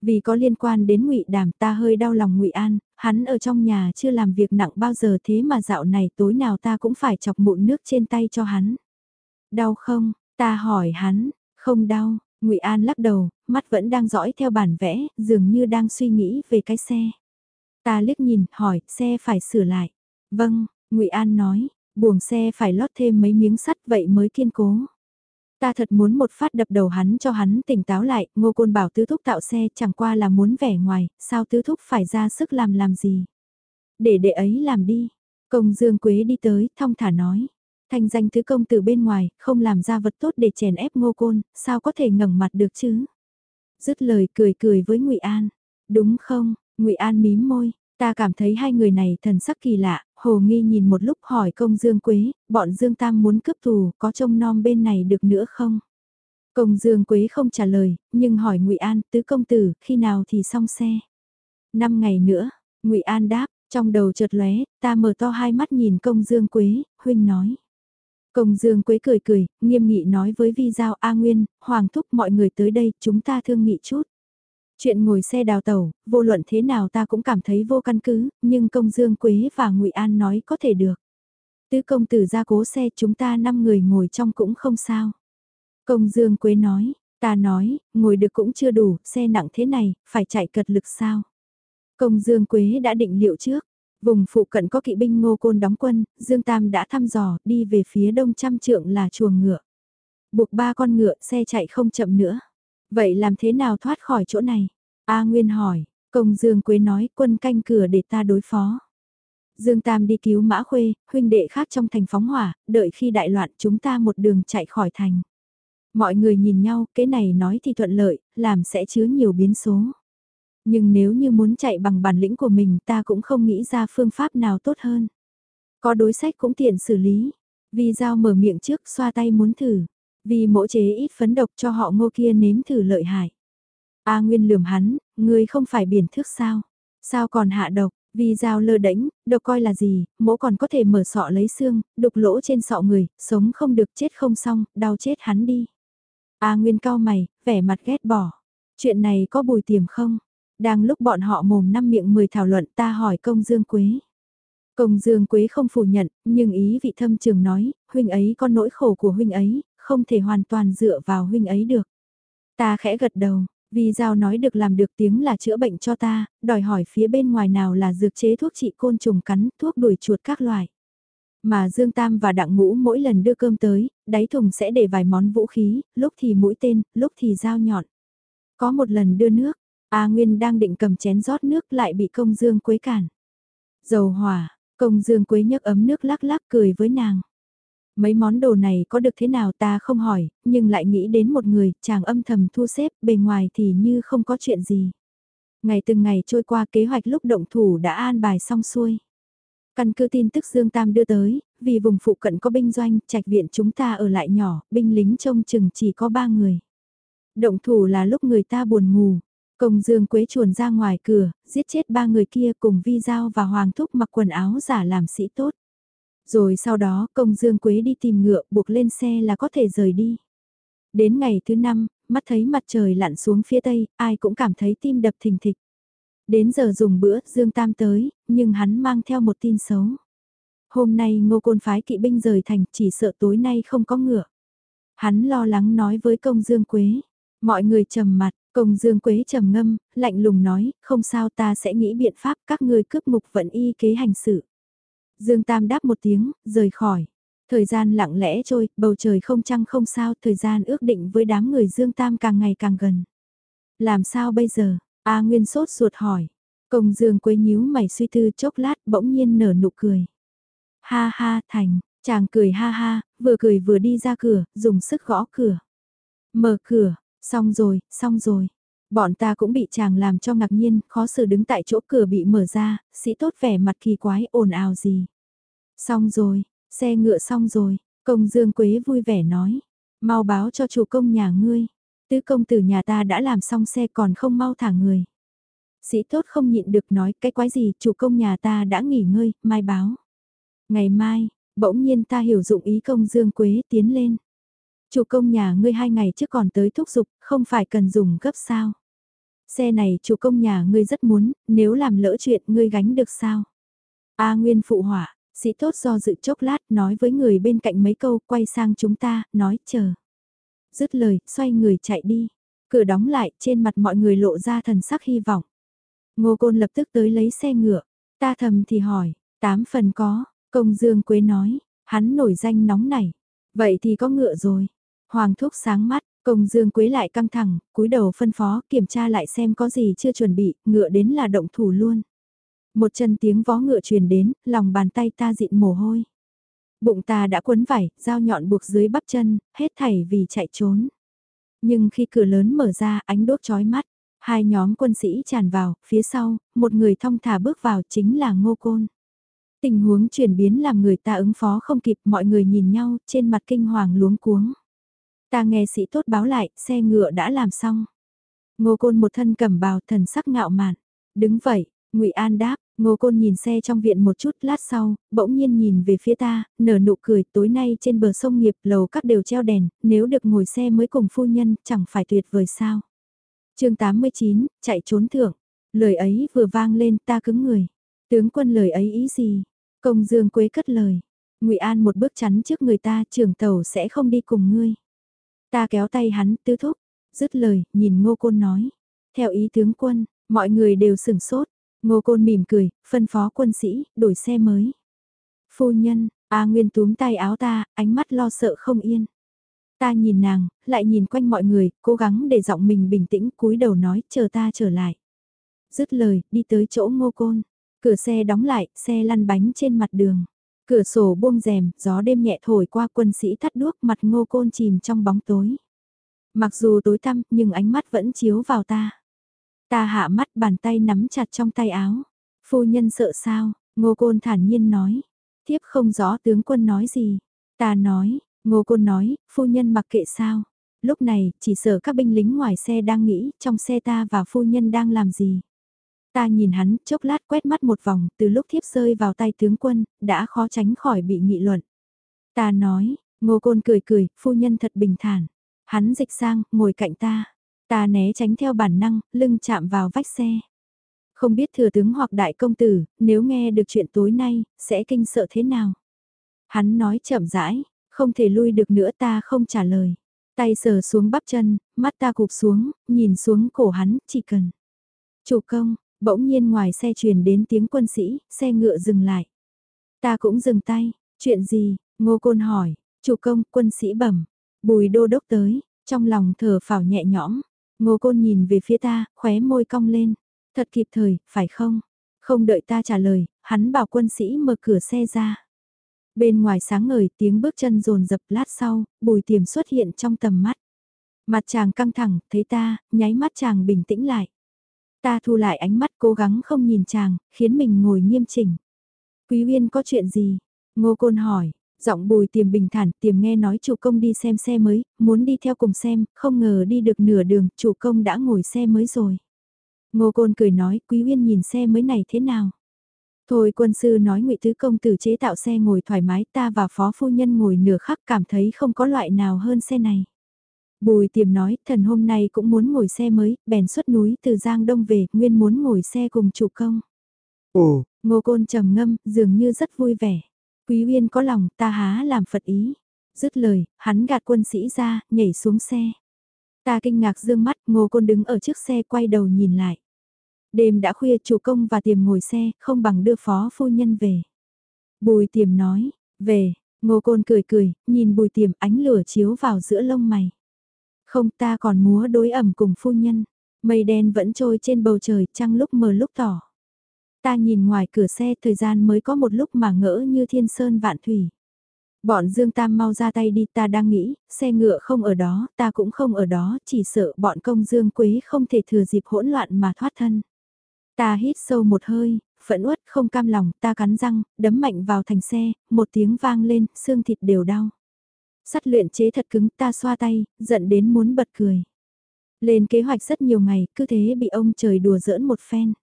Vì có liên quan đến ngụy Đàm ta hơi đau lòng ngụy An, hắn ở trong nhà chưa làm việc nặng bao giờ thế mà dạo này tối nào ta cũng phải chọc mụn nước trên tay cho hắn. Đau không? Ta hỏi hắn, không đau, ngụy An lắc đầu, mắt vẫn đang dõi theo bản vẽ, dường như đang suy nghĩ về cái xe. Ta liếc nhìn, hỏi, xe phải sửa lại. Vâng, ngụy An nói, buồng xe phải lót thêm mấy miếng sắt vậy mới kiên cố. Ta thật muốn một phát đập đầu hắn cho hắn tỉnh táo lại, ngô côn bảo tứ thúc tạo xe chẳng qua là muốn vẻ ngoài, sao tứ thúc phải ra sức làm làm gì. Để đệ ấy làm đi. Công Dương Quế đi tới, thong thả nói. Thanh danh thứ công từ bên ngoài, không làm ra vật tốt để chèn ép ngô côn, sao có thể ngẩng mặt được chứ? Dứt lời cười cười với ngụy An. Đúng không, ngụy An mím môi, Ta cảm thấy hai người này thần sắc kỳ lạ, Hồ Nghi nhìn một lúc hỏi công Dương Quế, bọn Dương Tam muốn cướp thù, có trông nom bên này được nữa không? Công Dương Quế không trả lời, nhưng hỏi Ngụy An, tứ công tử, khi nào thì xong xe? Năm ngày nữa, Ngụy An đáp, trong đầu chợt lóe, ta mở to hai mắt nhìn công Dương Quế, huynh nói. Công Dương Quế cười cười, nghiêm nghị nói với Vi Giao A Nguyên, Hoàng Thúc mọi người tới đây, chúng ta thương nghị chút. Chuyện ngồi xe đào tàu, vô luận thế nào ta cũng cảm thấy vô căn cứ, nhưng công Dương Quế và ngụy An nói có thể được. Tứ công tử ra cố xe chúng ta 5 người ngồi trong cũng không sao. Công Dương Quế nói, ta nói, ngồi được cũng chưa đủ, xe nặng thế này, phải chạy cật lực sao. Công Dương Quế đã định liệu trước, vùng phụ cận có kỵ binh ngô côn đóng quân, Dương Tam đã thăm dò, đi về phía đông trăm trượng là chuồng ngựa. Buộc ba con ngựa, xe chạy không chậm nữa. Vậy làm thế nào thoát khỏi chỗ này? A Nguyên hỏi, công Dương Quế nói quân canh cửa để ta đối phó. Dương Tam đi cứu Mã Khuê, huynh đệ khác trong thành phóng hỏa, đợi khi đại loạn chúng ta một đường chạy khỏi thành. Mọi người nhìn nhau, cái này nói thì thuận lợi, làm sẽ chứa nhiều biến số. Nhưng nếu như muốn chạy bằng bản lĩnh của mình ta cũng không nghĩ ra phương pháp nào tốt hơn. Có đối sách cũng tiện xử lý. Vì Giao mở miệng trước xoa tay muốn thử. Vì mỗ chế ít phấn độc cho họ ngô kia nếm thử lợi hại. A Nguyên lườm hắn, ngươi không phải biển thước sao? Sao còn hạ độc? Vì dao lơ đễnh, độc coi là gì, mỗ còn có thể mở sọ lấy xương, đục lỗ trên sọ người, sống không được chết không xong, đau chết hắn đi. A Nguyên cao mày, vẻ mặt ghét bỏ. Chuyện này có bùi tiềm không? Đang lúc bọn họ mồm năm miệng mười thảo luận ta hỏi công Dương Quế. Công Dương Quế không phủ nhận, nhưng ý vị thâm trường nói, huynh ấy có nỗi khổ của huynh ấy, không thể hoàn toàn dựa vào huynh ấy được. Ta khẽ gật đầu, vì giao nói được làm được tiếng là chữa bệnh cho ta, đòi hỏi phía bên ngoài nào là dược chế thuốc trị côn trùng cắn, thuốc đuổi chuột các loại. Mà Dương Tam và Đặng Ngũ mỗi lần đưa cơm tới, đáy thùng sẽ để vài món vũ khí, lúc thì mũi tên, lúc thì dao nhọn. Có một lần đưa nước, A Nguyên đang định cầm chén rót nước lại bị công Dương Quế cản. Dầu hỏa, công Dương Quế nhấc ấm nước lắc lắc cười với nàng. Mấy món đồ này có được thế nào ta không hỏi, nhưng lại nghĩ đến một người, chàng âm thầm thu xếp, bề ngoài thì như không có chuyện gì. Ngày từng ngày trôi qua kế hoạch lúc động thủ đã an bài xong xuôi. Căn cứ tin tức Dương Tam đưa tới, vì vùng phụ cận có binh doanh, trạch viện chúng ta ở lại nhỏ, binh lính trông chừng chỉ có ba người. Động thủ là lúc người ta buồn ngủ, công Dương Quế chuồn ra ngoài cửa, giết chết ba người kia cùng Vi Giao và Hoàng Thúc mặc quần áo giả làm sĩ tốt. Rồi sau đó công dương quế đi tìm ngựa buộc lên xe là có thể rời đi. Đến ngày thứ năm, mắt thấy mặt trời lặn xuống phía tây, ai cũng cảm thấy tim đập thình thịch. Đến giờ dùng bữa, Dương Tam tới, nhưng hắn mang theo một tin xấu. Hôm nay ngô côn phái kỵ binh rời thành chỉ sợ tối nay không có ngựa. Hắn lo lắng nói với công Dương Quế. Mọi người trầm mặt, công Dương Quế trầm ngâm, lạnh lùng nói, không sao ta sẽ nghĩ biện pháp các ngươi cướp mục vận y kế hành sự. Dương Tam đáp một tiếng, rời khỏi. Thời gian lặng lẽ trôi, bầu trời không trăng không sao, thời gian ước định với đám người Dương Tam càng ngày càng gần. Làm sao bây giờ? A Nguyên sốt ruột hỏi. Công Dương quấy nhíu mày suy tư chốc lát bỗng nhiên nở nụ cười. Ha ha thành, chàng cười ha ha, vừa cười vừa đi ra cửa, dùng sức gõ cửa. Mở cửa, xong rồi, xong rồi. Bọn ta cũng bị chàng làm cho ngạc nhiên, khó xử đứng tại chỗ cửa bị mở ra, sĩ tốt vẻ mặt kỳ quái ồn ào gì. Xong rồi, xe ngựa xong rồi, công dương quế vui vẻ nói, mau báo cho chủ công nhà ngươi. Tứ công tử nhà ta đã làm xong xe còn không mau thả người. Sĩ tốt không nhịn được nói cái quái gì, chủ công nhà ta đã nghỉ ngơi, mai báo. Ngày mai, bỗng nhiên ta hiểu dụng ý công Dương Quế tiến lên. Chủ công nhà ngươi hai ngày trước còn tới thúc giục, không phải cần dùng gấp sao. Xe này chủ công nhà ngươi rất muốn, nếu làm lỡ chuyện ngươi gánh được sao. A Nguyên phụ hỏa, sĩ tốt do dự chốc lát nói với người bên cạnh mấy câu quay sang chúng ta, nói chờ. Dứt lời, xoay người chạy đi. Cửa đóng lại, trên mặt mọi người lộ ra thần sắc hy vọng. Ngô Côn lập tức tới lấy xe ngựa. Ta thầm thì hỏi, tám phần có, công dương quế nói, hắn nổi danh nóng nảy. Vậy thì có ngựa rồi. Hoàng thúc sáng mắt, công dương quế lại căng thẳng, cúi đầu phân phó kiểm tra lại xem có gì chưa chuẩn bị, ngựa đến là động thủ luôn. Một chân tiếng vó ngựa truyền đến, lòng bàn tay ta dịn mồ hôi. Bụng ta đã quấn vải, dao nhọn buộc dưới bắp chân, hết thảy vì chạy trốn. Nhưng khi cửa lớn mở ra, ánh đốt chói mắt. Hai nhóm quân sĩ tràn vào, phía sau, một người thong thả bước vào chính là Ngô Côn. Tình huống chuyển biến làm người ta ứng phó không kịp, mọi người nhìn nhau, trên mặt kinh hoàng luống cuống. Ta nghe sĩ tốt báo lại, xe ngựa đã làm xong. Ngô Côn một thân cầm bào thần sắc ngạo mạn. Đứng vậy, ngụy An đáp, Ngô Côn nhìn xe trong viện một chút lát sau, bỗng nhiên nhìn về phía ta, nở nụ cười tối nay trên bờ sông nghiệp lầu các đều treo đèn, nếu được ngồi xe mới cùng phu nhân chẳng phải tuyệt vời sao chương 89, chạy trốn thưởng. Lời ấy vừa vang lên ta cứng người. Tướng quân lời ấy ý gì? Công Dương Quế cất lời. ngụy An một bước chắn trước người ta trưởng tàu sẽ không đi cùng ngươi. Ta kéo tay hắn tứ thúc. Dứt lời, nhìn ngô côn nói. Theo ý tướng quân, mọi người đều sửng sốt. Ngô côn mỉm cười, phân phó quân sĩ, đổi xe mới. Phu nhân, A Nguyên túm tay áo ta, ánh mắt lo sợ không yên. Ta nhìn nàng, lại nhìn quanh mọi người, cố gắng để giọng mình bình tĩnh cúi đầu nói chờ ta trở lại. Dứt lời, đi tới chỗ ngô côn. Cửa xe đóng lại, xe lăn bánh trên mặt đường. Cửa sổ buông rèm, gió đêm nhẹ thổi qua quân sĩ thắt đuốc mặt ngô côn chìm trong bóng tối. Mặc dù tối tăm, nhưng ánh mắt vẫn chiếu vào ta. Ta hạ mắt bàn tay nắm chặt trong tay áo. Phu nhân sợ sao, ngô côn thản nhiên nói. Thiếp không rõ tướng quân nói gì. Ta nói, Ngô Côn nói, phu nhân mặc kệ sao. Lúc này, chỉ sợ các binh lính ngoài xe đang nghĩ, trong xe ta và phu nhân đang làm gì. Ta nhìn hắn, chốc lát quét mắt một vòng, từ lúc thiếp rơi vào tay tướng quân, đã khó tránh khỏi bị nghị luận. Ta nói, Ngô Côn cười cười, phu nhân thật bình thản. Hắn dịch sang, ngồi cạnh ta. Ta né tránh theo bản năng, lưng chạm vào vách xe. Không biết thừa tướng hoặc đại công tử, nếu nghe được chuyện tối nay, sẽ kinh sợ thế nào? Hắn nói chậm rãi, không thể lui được nữa ta không trả lời. Tay sờ xuống bắp chân, mắt ta cụp xuống, nhìn xuống cổ hắn, chỉ cần. Chủ công, bỗng nhiên ngoài xe truyền đến tiếng quân sĩ, xe ngựa dừng lại. Ta cũng dừng tay, chuyện gì, ngô côn hỏi, chủ công, quân sĩ bẩm, bùi đô đốc tới, trong lòng thở phào nhẹ nhõm, ngô côn nhìn về phía ta, khóe môi cong lên, thật kịp thời, phải không? Không đợi ta trả lời, hắn bảo quân sĩ mở cửa xe ra. Bên ngoài sáng ngời tiếng bước chân rồn dập lát sau, bùi tiềm xuất hiện trong tầm mắt. Mặt chàng căng thẳng, thấy ta, nháy mắt chàng bình tĩnh lại. Ta thu lại ánh mắt cố gắng không nhìn chàng, khiến mình ngồi nghiêm chỉnh. Quý Uyên có chuyện gì? Ngô Côn hỏi, giọng bùi tiềm bình thản, tiềm nghe nói chủ công đi xem xe mới, muốn đi theo cùng xem, không ngờ đi được nửa đường, chủ công đã ngồi xe mới rồi. Ngô Côn cười nói, Quý Uyên nhìn xe mới này thế nào? Thôi quân sư nói ngụy Tứ Công tử chế tạo xe ngồi thoải mái ta và phó phu nhân ngồi nửa khắc cảm thấy không có loại nào hơn xe này. Bùi tiềm nói, thần hôm nay cũng muốn ngồi xe mới, bèn xuất núi từ Giang Đông về, nguyên muốn ngồi xe cùng chủ công. Ồ, ngô côn trầm ngâm, dường như rất vui vẻ. Quý Uyên có lòng, ta há làm Phật ý. Dứt lời, hắn gạt quân sĩ ra, nhảy xuống xe. Ta kinh ngạc dương mắt, ngô côn đứng ở trước xe quay đầu nhìn lại. Đêm đã khuya chủ công và tiềm ngồi xe, không bằng đưa phó phu nhân về. Bùi tiềm nói, về, ngô côn cười cười, nhìn bùi tiềm ánh lửa chiếu vào giữa lông mày. Không ta còn múa đối ẩm cùng phu nhân, mây đen vẫn trôi trên bầu trời trăng lúc mờ lúc tỏ. Ta nhìn ngoài cửa xe thời gian mới có một lúc mà ngỡ như thiên sơn vạn thủy. Bọn Dương Tam mau ra tay đi ta đang nghĩ, xe ngựa không ở đó, ta cũng không ở đó, chỉ sợ bọn công Dương Quế không thể thừa dịp hỗn loạn mà thoát thân. Ta hít sâu một hơi, phẫn uất không cam lòng, ta cắn răng, đấm mạnh vào thành xe, một tiếng vang lên, xương thịt đều đau. Sắt luyện chế thật cứng, ta xoa tay, giận đến muốn bật cười. Lên kế hoạch rất nhiều ngày, cứ thế bị ông trời đùa giỡn một phen.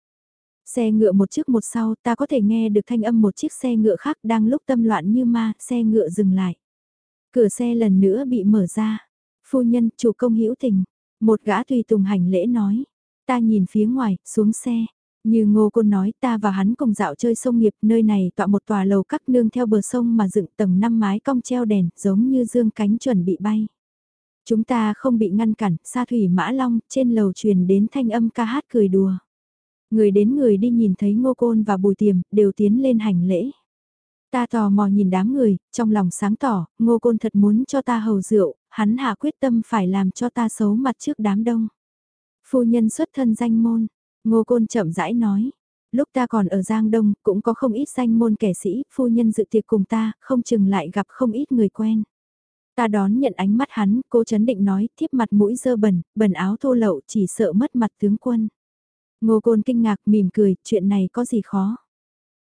Xe ngựa một chiếc một sau, ta có thể nghe được thanh âm một chiếc xe ngựa khác đang lúc tâm loạn như ma, xe ngựa dừng lại. Cửa xe lần nữa bị mở ra. Phu nhân, chủ công hữu tình. Một gã tùy tùng hành lễ nói. Ta nhìn phía ngoài, xuống xe. Như ngô côn nói ta và hắn cùng dạo chơi sông nghiệp nơi này tọa một tòa lầu cắt nương theo bờ sông mà dựng tầng năm mái cong treo đèn giống như dương cánh chuẩn bị bay. Chúng ta không bị ngăn cản, xa thủy mã long trên lầu truyền đến thanh âm ca hát cười đùa. Người đến người đi nhìn thấy ngô côn và bùi tiềm đều tiến lên hành lễ. Ta tò mò nhìn đám người, trong lòng sáng tỏ, ngô côn thật muốn cho ta hầu rượu, hắn hạ quyết tâm phải làm cho ta xấu mặt trước đám đông. Phu nhân xuất thân danh môn, ngô côn chậm rãi nói. Lúc ta còn ở Giang Đông, cũng có không ít danh môn kẻ sĩ, phu nhân dự tiệc cùng ta, không chừng lại gặp không ít người quen. Ta đón nhận ánh mắt hắn, cô chấn định nói, thiếp mặt mũi dơ bẩn, bẩn áo thô lậu chỉ sợ mất mặt tướng quân. Ngô Côn kinh ngạc mỉm cười, chuyện này có gì khó.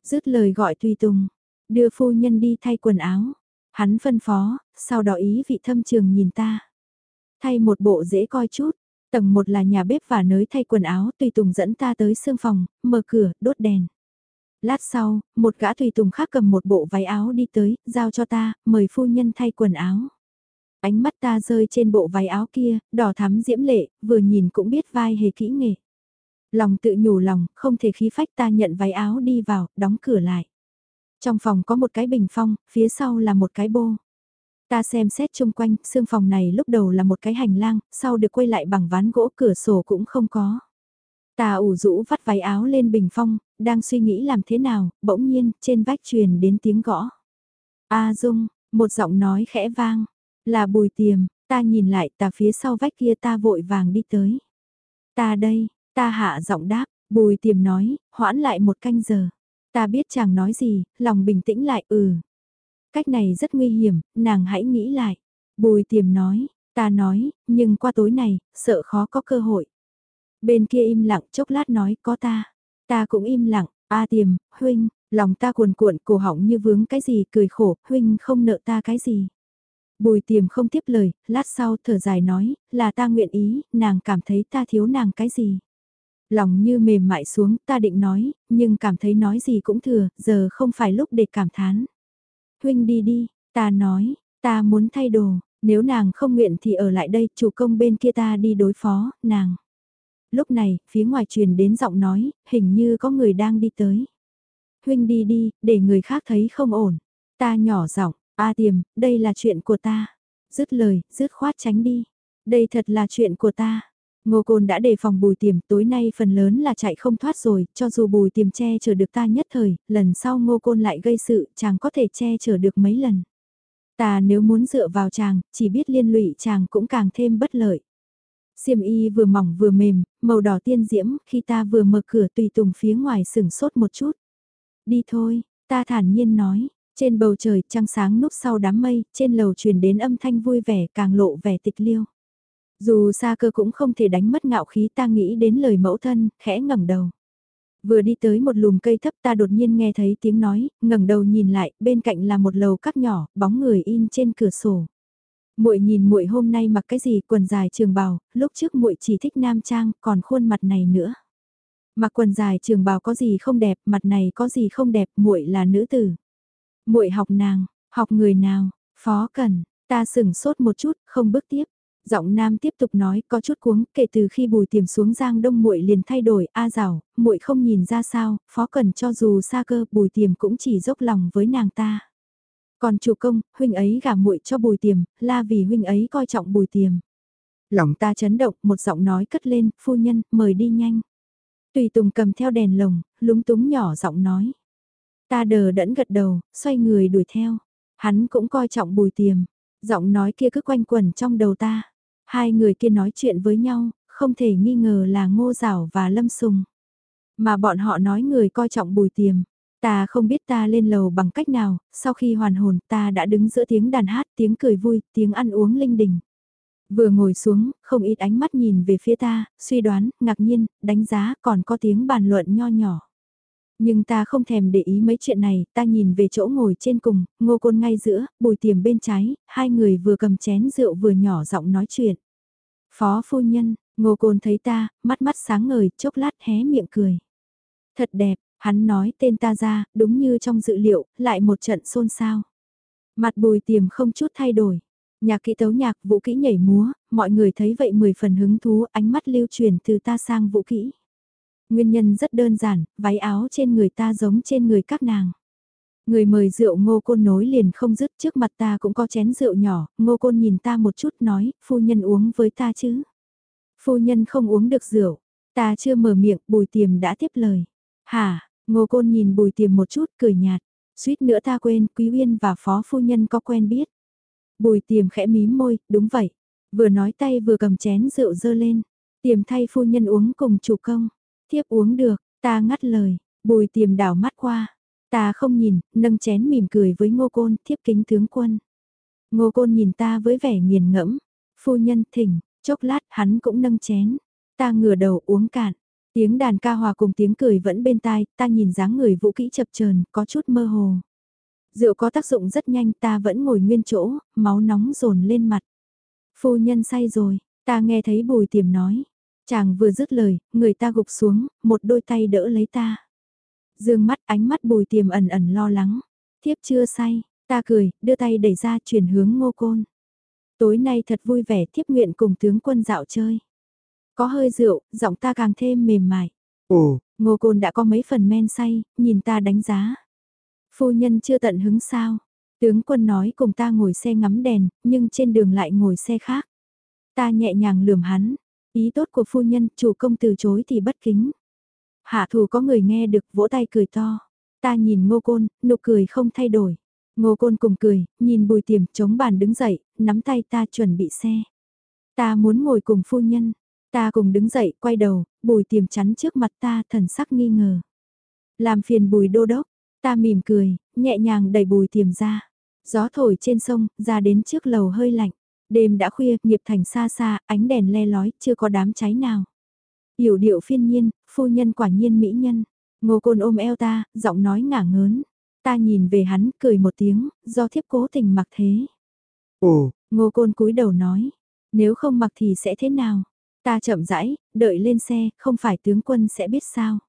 Dứt lời gọi Tùy Tùng, đưa phu nhân đi thay quần áo. Hắn phân phó, sau đó ý vị thâm trường nhìn ta. Thay một bộ dễ coi chút, tầng một là nhà bếp và nới thay quần áo, Tùy Tùng dẫn ta tới sương phòng, mở cửa, đốt đèn. Lát sau, một gã Tùy Tùng khác cầm một bộ váy áo đi tới, giao cho ta, mời phu nhân thay quần áo. Ánh mắt ta rơi trên bộ váy áo kia, đỏ thắm diễm lệ, vừa nhìn cũng biết vai hề kỹ nghệ. Lòng tự nhủ lòng, không thể khí phách ta nhận váy áo đi vào, đóng cửa lại. Trong phòng có một cái bình phong, phía sau là một cái bô. Ta xem xét chung quanh, xương phòng này lúc đầu là một cái hành lang, sau được quay lại bằng ván gỗ cửa sổ cũng không có. Ta ủ rũ vắt váy áo lên bình phong, đang suy nghĩ làm thế nào, bỗng nhiên, trên vách truyền đến tiếng gõ. A Dung, một giọng nói khẽ vang, là bùi tiềm, ta nhìn lại ta phía sau vách kia ta vội vàng đi tới. Ta đây, Ta hạ giọng đáp, bùi tiềm nói, hoãn lại một canh giờ. Ta biết chàng nói gì, lòng bình tĩnh lại ừ. Cách này rất nguy hiểm, nàng hãy nghĩ lại. Bùi tiềm nói, ta nói, nhưng qua tối này, sợ khó có cơ hội. Bên kia im lặng chốc lát nói có ta. Ta cũng im lặng, a tiềm, huynh, lòng ta cuồn cuộn cổ họng như vướng cái gì cười khổ, huynh không nợ ta cái gì. Bùi tiềm không tiếp lời, lát sau thở dài nói, là ta nguyện ý, nàng cảm thấy ta thiếu nàng cái gì. Lòng như mềm mại xuống, ta định nói, nhưng cảm thấy nói gì cũng thừa, giờ không phải lúc để cảm thán. Huynh đi đi, ta nói, ta muốn thay đồ, nếu nàng không nguyện thì ở lại đây, chủ công bên kia ta đi đối phó, nàng. Lúc này, phía ngoài truyền đến giọng nói, hình như có người đang đi tới. Huynh đi đi, để người khác thấy không ổn. Ta nhỏ giọng, a tiềm, đây là chuyện của ta. Dứt lời, dứt khoát tránh đi. Đây thật là chuyện của ta. Ngô Côn đã đề phòng bùi tiềm tối nay phần lớn là chạy không thoát rồi, cho dù bùi tiềm che chở được ta nhất thời, lần sau Ngô Côn lại gây sự, chàng có thể che chở được mấy lần. Ta nếu muốn dựa vào chàng, chỉ biết liên lụy chàng cũng càng thêm bất lợi. Xiêm y vừa mỏng vừa mềm, màu đỏ tiên diễm, khi ta vừa mở cửa tùy tùng phía ngoài sừng sốt một chút. Đi thôi, ta thản nhiên nói, trên bầu trời trăng sáng núp sau đám mây, trên lầu truyền đến âm thanh vui vẻ càng lộ vẻ tịch liêu. Dù xa cơ cũng không thể đánh mất ngạo khí ta nghĩ đến lời mẫu thân, khẽ ngẩng đầu. Vừa đi tới một lùm cây thấp ta đột nhiên nghe thấy tiếng nói, ngẩng đầu nhìn lại, bên cạnh là một lầu cắt nhỏ, bóng người in trên cửa sổ. Muội nhìn muội hôm nay mặc cái gì, quần dài trường bào, lúc trước muội chỉ thích nam trang, còn khuôn mặt này nữa. Mặc quần dài trường bào có gì không đẹp, mặt này có gì không đẹp, muội là nữ tử. Muội học nàng, học người nào? Phó Cần, ta sửng sốt một chút, không bước tiếp. Giọng nam tiếp tục nói có chút cuống, kể từ khi bùi tiềm xuống giang đông muội liền thay đổi, a rào, muội không nhìn ra sao, phó cần cho dù xa cơ, bùi tiềm cũng chỉ dốc lòng với nàng ta. Còn chủ công, huynh ấy gả muội cho bùi tiềm, là vì huynh ấy coi trọng bùi tiềm. Lòng ta chấn động, một giọng nói cất lên, phu nhân, mời đi nhanh. Tùy Tùng cầm theo đèn lồng, lúng túng nhỏ giọng nói. Ta đờ đẫn gật đầu, xoay người đuổi theo. Hắn cũng coi trọng bùi tiềm. Giọng nói kia cứ quanh quẩn trong đầu ta. Hai người kia nói chuyện với nhau, không thể nghi ngờ là Ngô Giảo và Lâm Sùng. Mà bọn họ nói người coi trọng bùi tiềm. Ta không biết ta lên lầu bằng cách nào, sau khi hoàn hồn ta đã đứng giữa tiếng đàn hát, tiếng cười vui, tiếng ăn uống linh đình. Vừa ngồi xuống, không ít ánh mắt nhìn về phía ta, suy đoán, ngạc nhiên, đánh giá, còn có tiếng bàn luận nho nhỏ. Nhưng ta không thèm để ý mấy chuyện này, ta nhìn về chỗ ngồi trên cùng, ngô côn ngay giữa, bùi tiềm bên trái, hai người vừa cầm chén rượu vừa nhỏ giọng nói chuyện. Phó phu nhân, Ngô Côn thấy ta, mắt mắt sáng ngời, chốc lát hé miệng cười. Thật đẹp, hắn nói tên ta ra, đúng như trong dự liệu, lại một trận xôn xao. Mặt bùi tiềm không chút thay đổi. Nhạc kỹ tấu nhạc, vũ kỹ nhảy múa, mọi người thấy vậy mười phần hứng thú, ánh mắt lưu truyền từ ta sang vũ kỹ. Nguyên nhân rất đơn giản, váy áo trên người ta giống trên người các nàng. Người mời rượu ngô côn nối liền không dứt trước mặt ta cũng có chén rượu nhỏ, ngô côn nhìn ta một chút nói, phu nhân uống với ta chứ. Phu nhân không uống được rượu, ta chưa mở miệng, bùi tiềm đã tiếp lời. Hả, ngô côn nhìn bùi tiềm một chút, cười nhạt. Suýt nữa ta quên, Quý Uyên và Phó Phu Nhân có quen biết. Bùi tiềm khẽ mím môi, đúng vậy. Vừa nói tay vừa cầm chén rượu dơ lên. Tiềm thay Phu Nhân uống cùng chủ công. Thiếp uống được, ta ngắt lời. Bùi tiềm đảo mắt qua. Ta không nhìn, nâng chén mỉm cười với ngô côn, thiếp kính tướng quân. Ngô côn nhìn ta với vẻ nghiền ngẫm. Phu Nhân thỉnh, chốc lát hắn cũng nâng chén. Ta ngửa đầu uống cạn. Tiếng đàn ca hòa cùng tiếng cười vẫn bên tai, ta nhìn dáng người vũ kỹ chập chờn có chút mơ hồ. Rượu có tác dụng rất nhanh ta vẫn ngồi nguyên chỗ, máu nóng dồn lên mặt. Phu nhân say rồi, ta nghe thấy bùi tiềm nói. Chàng vừa dứt lời, người ta gục xuống, một đôi tay đỡ lấy ta. Dương mắt ánh mắt bùi tiềm ẩn ẩn lo lắng. Thiếp chưa say, ta cười, đưa tay đẩy ra chuyển hướng ngô côn. Tối nay thật vui vẻ thiếp nguyện cùng tướng quân dạo chơi. Có hơi rượu, giọng ta càng thêm mềm mại. Ồ, ngô côn đã có mấy phần men say, nhìn ta đánh giá. Phu nhân chưa tận hứng sao. Tướng quân nói cùng ta ngồi xe ngắm đèn, nhưng trên đường lại ngồi xe khác. Ta nhẹ nhàng lườm hắn. Ý tốt của phu nhân, chủ công từ chối thì bất kính. Hạ thủ có người nghe được vỗ tay cười to. Ta nhìn ngô côn, nụ cười không thay đổi. Ngô côn cùng cười, nhìn bùi tiềm chống bàn đứng dậy, nắm tay ta chuẩn bị xe. Ta muốn ngồi cùng phu nhân, Ta cùng đứng dậy, quay đầu, bùi tiềm chắn trước mặt ta thần sắc nghi ngờ. Làm phiền bùi đô đốc, ta mỉm cười, nhẹ nhàng đẩy bùi tiềm ra. Gió thổi trên sông, ra đến trước lầu hơi lạnh. Đêm đã khuya, nghiệp thành xa xa, ánh đèn le lói, chưa có đám cháy nào. Yểu điệu phiên nhiên, phu nhân quả nhiên mỹ nhân. Ngô côn ôm eo ta, giọng nói ngả ngớn. Ta nhìn về hắn, cười một tiếng, do thiếp cố tình mặc thế. Ồ, ngô côn cúi đầu nói. Nếu không mặc thì sẽ thế nào? Ta chậm rãi, đợi lên xe, không phải tướng quân sẽ biết sao.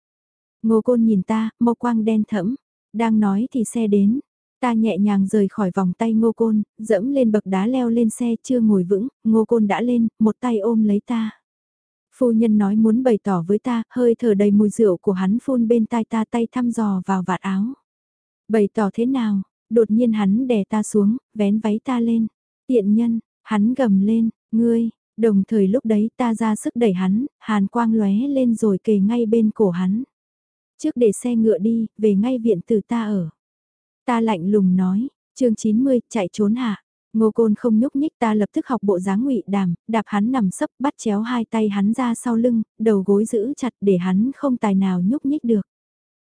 Ngô côn nhìn ta, mâu quang đen thẫm, đang nói thì xe đến. Ta nhẹ nhàng rời khỏi vòng tay ngô côn, dẫm lên bậc đá leo lên xe chưa ngồi vững, ngô côn đã lên, một tay ôm lấy ta. Phu nhân nói muốn bày tỏ với ta, hơi thở đầy mùi rượu của hắn phun bên tai ta tay thăm dò vào vạt áo. Bày tỏ thế nào, đột nhiên hắn đè ta xuống, vén váy ta lên. Tiện nhân, hắn gầm lên, ngươi, Đồng thời lúc đấy ta ra sức đẩy hắn, hàn quang lóe lên rồi kề ngay bên cổ hắn. Trước để xe ngựa đi, về ngay viện từ ta ở. Ta lạnh lùng nói, chương 90, chạy trốn hạ. Ngô Côn không nhúc nhích ta lập tức học bộ dáng ngụy đàm, đạp hắn nằm sấp bắt chéo hai tay hắn ra sau lưng, đầu gối giữ chặt để hắn không tài nào nhúc nhích được.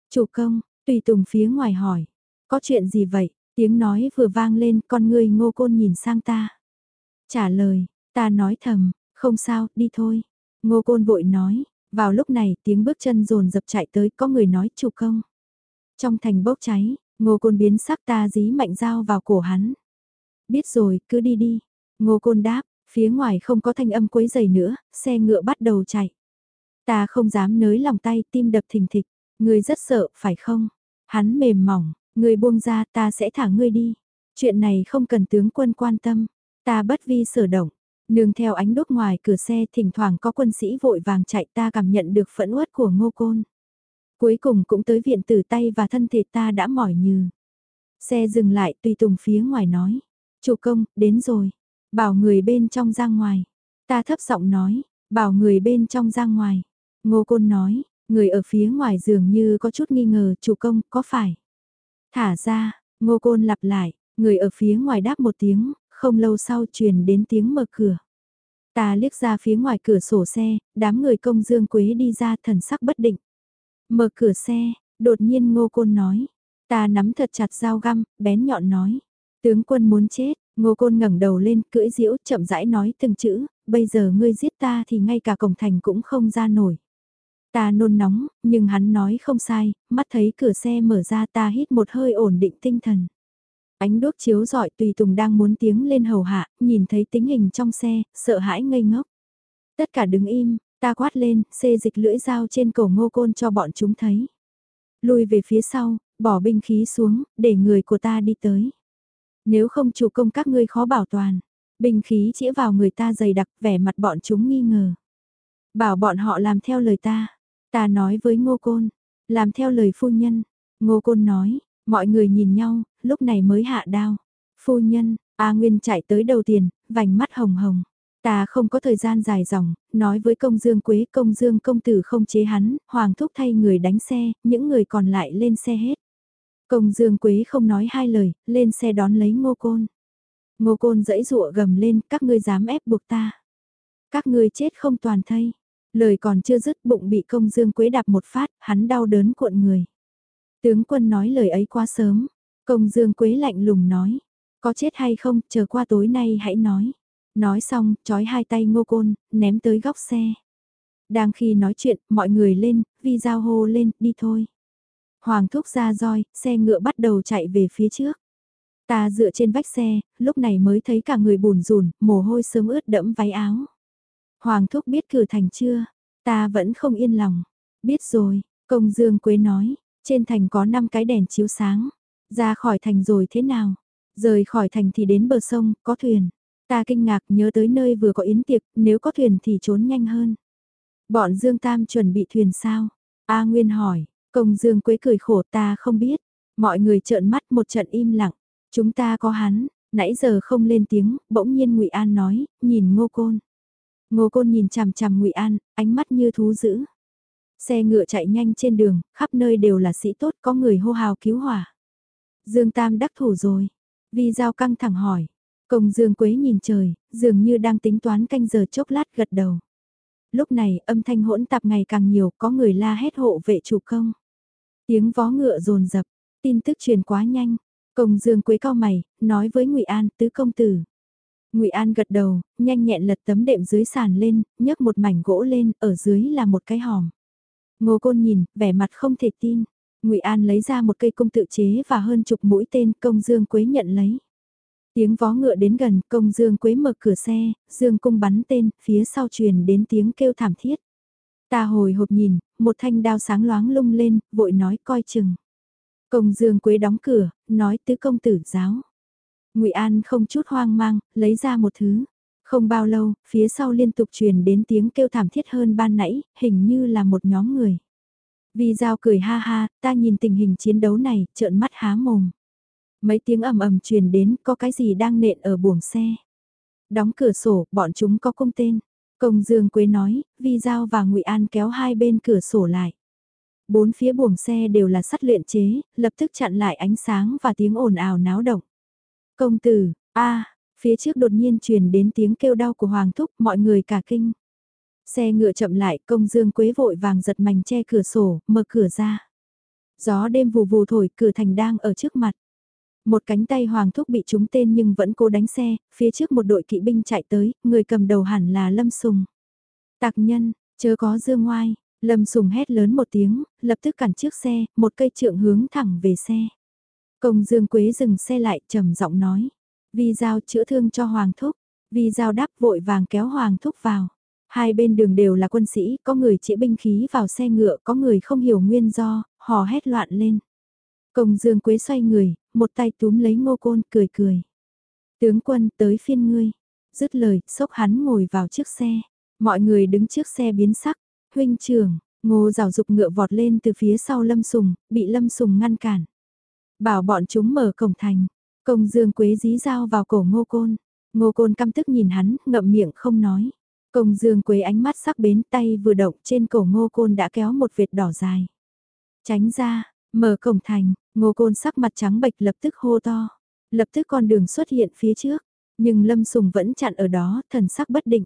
Chủ công, tùy tùng phía ngoài hỏi, có chuyện gì vậy? Tiếng nói vừa vang lên con người ngô côn nhìn sang ta. Trả lời, Ta nói thầm, không sao, đi thôi. Ngô Côn vội nói, vào lúc này tiếng bước chân rồn dập chạy tới có người nói chủ công. Trong thành bốc cháy, Ngô Côn biến sắc ta dí mạnh dao vào cổ hắn. Biết rồi, cứ đi đi. Ngô Côn đáp, phía ngoài không có thanh âm quấy giày nữa, xe ngựa bắt đầu chạy. Ta không dám nới lòng tay, tim đập thình thịch. Ngươi rất sợ, phải không? Hắn mềm mỏng, ngươi buông ra ta sẽ thả ngươi đi. Chuyện này không cần tướng quân quan tâm. Ta bất vi sở động, Nương theo ánh đốt ngoài cửa xe thỉnh thoảng có quân sĩ vội vàng chạy ta cảm nhận được phẫn uất của ngô côn. Cuối cùng cũng tới viện tử tay và thân thể ta đã mỏi như. Xe dừng lại tùy tùng phía ngoài nói. Chủ công, đến rồi. Bảo người bên trong ra ngoài. Ta thấp giọng nói, bảo người bên trong ra ngoài. Ngô côn nói, người ở phía ngoài dường như có chút nghi ngờ chủ công có phải. Thả ra, ngô côn lặp lại, người ở phía ngoài đáp một tiếng, không lâu sau truyền đến tiếng mở cửa. Ta liếc ra phía ngoài cửa sổ xe, đám người công dương quế đi ra thần sắc bất định. Mở cửa xe, đột nhiên ngô côn nói. Ta nắm thật chặt dao găm, bén nhọn nói. Tướng quân muốn chết, ngô côn ngẩng đầu lên, cưỡi diễu, chậm rãi nói từng chữ, bây giờ ngươi giết ta thì ngay cả cổng thành cũng không ra nổi. Ta nôn nóng, nhưng hắn nói không sai, mắt thấy cửa xe mở ra ta hít một hơi ổn định tinh thần. Ánh đuốc chiếu rọi tùy tùng đang muốn tiếng lên hầu hạ, nhìn thấy tính hình trong xe, sợ hãi ngây ngốc. Tất cả đứng im, ta quát lên, xê dịch lưỡi dao trên cổ ngô côn cho bọn chúng thấy. Lùi về phía sau, bỏ binh khí xuống, để người của ta đi tới. Nếu không chủ công các ngươi khó bảo toàn, binh khí chĩa vào người ta dày đặc vẻ mặt bọn chúng nghi ngờ. Bảo bọn họ làm theo lời ta. Ta nói với ngô côn, làm theo lời phu nhân. Ngô côn nói, mọi người nhìn nhau, lúc này mới hạ đao. Phu nhân, A Nguyên chạy tới đầu tiền, vành mắt hồng hồng. Ta không có thời gian dài dòng, nói với công dương quế công dương công tử không chế hắn, hoàng thúc thay người đánh xe, những người còn lại lên xe hết. Công dương quế không nói hai lời, lên xe đón lấy ngô côn. Ngô côn dẫy rụa gầm lên, các ngươi dám ép buộc ta. Các ngươi chết không toàn thây. Lời còn chưa dứt bụng bị công dương quế đạp một phát, hắn đau đớn cuộn người. Tướng quân nói lời ấy quá sớm. Công dương quế lạnh lùng nói. Có chết hay không, chờ qua tối nay hãy nói. Nói xong, trói hai tay ngô côn, ném tới góc xe. Đang khi nói chuyện, mọi người lên, vi giao hô lên, đi thôi. Hoàng thúc ra roi, xe ngựa bắt đầu chạy về phía trước. Ta dựa trên vách xe, lúc này mới thấy cả người bùn rùn, mồ hôi sớm ướt đẫm váy áo. Hoàng thúc biết cử thành chưa? Ta vẫn không yên lòng. Biết rồi, công dương quế nói, trên thành có 5 cái đèn chiếu sáng. Ra khỏi thành rồi thế nào? Rời khỏi thành thì đến bờ sông, có thuyền. Ta kinh ngạc nhớ tới nơi vừa có yến tiệc, nếu có thuyền thì trốn nhanh hơn. Bọn Dương Tam chuẩn bị thuyền sao? A Nguyên hỏi, công Dương Quế cười khổ ta không biết. Mọi người trợn mắt một trận im lặng. Chúng ta có hắn, nãy giờ không lên tiếng, bỗng nhiên ngụy An nói, nhìn ngô côn. Ngô côn nhìn chằm chằm ngụy An, ánh mắt như thú dữ. Xe ngựa chạy nhanh trên đường, khắp nơi đều là sĩ tốt có người hô hào cứu hỏa. Dương Tam đắc thủ rồi. Vi Giao căng thẳng hỏi. Công Dương Quế nhìn trời, dường như đang tính toán canh giờ chốc lát gật đầu. Lúc này âm thanh hỗn tạp ngày càng nhiều, có người la hét hộ vệ chủ công. Tiếng vó ngựa rồn rập, tin tức truyền quá nhanh. Công Dương Quế cao mày, nói với Ngụy An, tứ công tử. Ngụy An gật đầu, nhanh nhẹn lật tấm đệm dưới sàn lên, nhấc một mảnh gỗ lên, ở dưới là một cái hòm. Ngô Côn nhìn, vẻ mặt không thể tin. Ngụy An lấy ra một cây cung tự chế và hơn chục mũi tên, Công Dương Quế nhận lấy. Tiếng vó ngựa đến gần, công Dương Quế mở cửa xe, Dương cung bắn tên, phía sau truyền đến tiếng kêu thảm thiết. Ta hồi hộp nhìn, một thanh đao sáng loáng lung lên, vội nói coi chừng. Công Dương Quế đóng cửa, nói tứ công tử giáo. Ngụy An không chút hoang mang, lấy ra một thứ. Không bao lâu, phía sau liên tục truyền đến tiếng kêu thảm thiết hơn ban nãy, hình như là một nhóm người. Vì Giao cười ha ha, ta nhìn tình hình chiến đấu này, trợn mắt há mồm. Mấy tiếng ầm ầm truyền đến có cái gì đang nện ở buồng xe. Đóng cửa sổ, bọn chúng có công tên. Công Dương Quế nói, Vi Giao và ngụy An kéo hai bên cửa sổ lại. Bốn phía buồng xe đều là sắt luyện chế, lập tức chặn lại ánh sáng và tiếng ồn ào náo động. Công tử, a phía trước đột nhiên truyền đến tiếng kêu đau của Hoàng Thúc, mọi người cả kinh. Xe ngựa chậm lại, công dương quế vội vàng giật mảnh che cửa sổ, mở cửa ra. Gió đêm vù vù thổi, cửa thành đang ở trước mặt. Một cánh tay Hoàng Thúc bị trúng tên nhưng vẫn cố đánh xe, phía trước một đội kỵ binh chạy tới, người cầm đầu hẳn là Lâm Sùng. Tạc nhân, chớ có dương ngoai, Lâm Sùng hét lớn một tiếng, lập tức cản trước xe, một cây trượng hướng thẳng về xe. Công Dương Quế dừng xe lại trầm giọng nói, vì giao chữa thương cho Hoàng Thúc, vì giao đáp vội vàng kéo Hoàng Thúc vào. Hai bên đường đều là quân sĩ, có người chĩa binh khí vào xe ngựa, có người không hiểu nguyên do, hò hét loạn lên. Công Dương Quế xoay người, một tay túm lấy ngô côn, cười cười. Tướng quân tới phiên ngươi. Dứt lời, sốc hắn ngồi vào chiếc xe. Mọi người đứng trước xe biến sắc. Huynh trưởng, ngô rào dục ngựa vọt lên từ phía sau lâm sùng, bị lâm sùng ngăn cản. Bảo bọn chúng mở cổng thành. Công Dương Quế dí dao vào cổ ngô côn. Ngô côn căm tức nhìn hắn, ngậm miệng không nói. Công Dương Quế ánh mắt sắc bén tay vừa động trên cổ ngô côn đã kéo một vệt đỏ dài. Tránh ra, mở cổng thành, ngô côn sắc mặt trắng bệch lập tức hô to. Lập tức con đường xuất hiện phía trước, nhưng Lâm Sùng vẫn chặn ở đó, thần sắc bất định.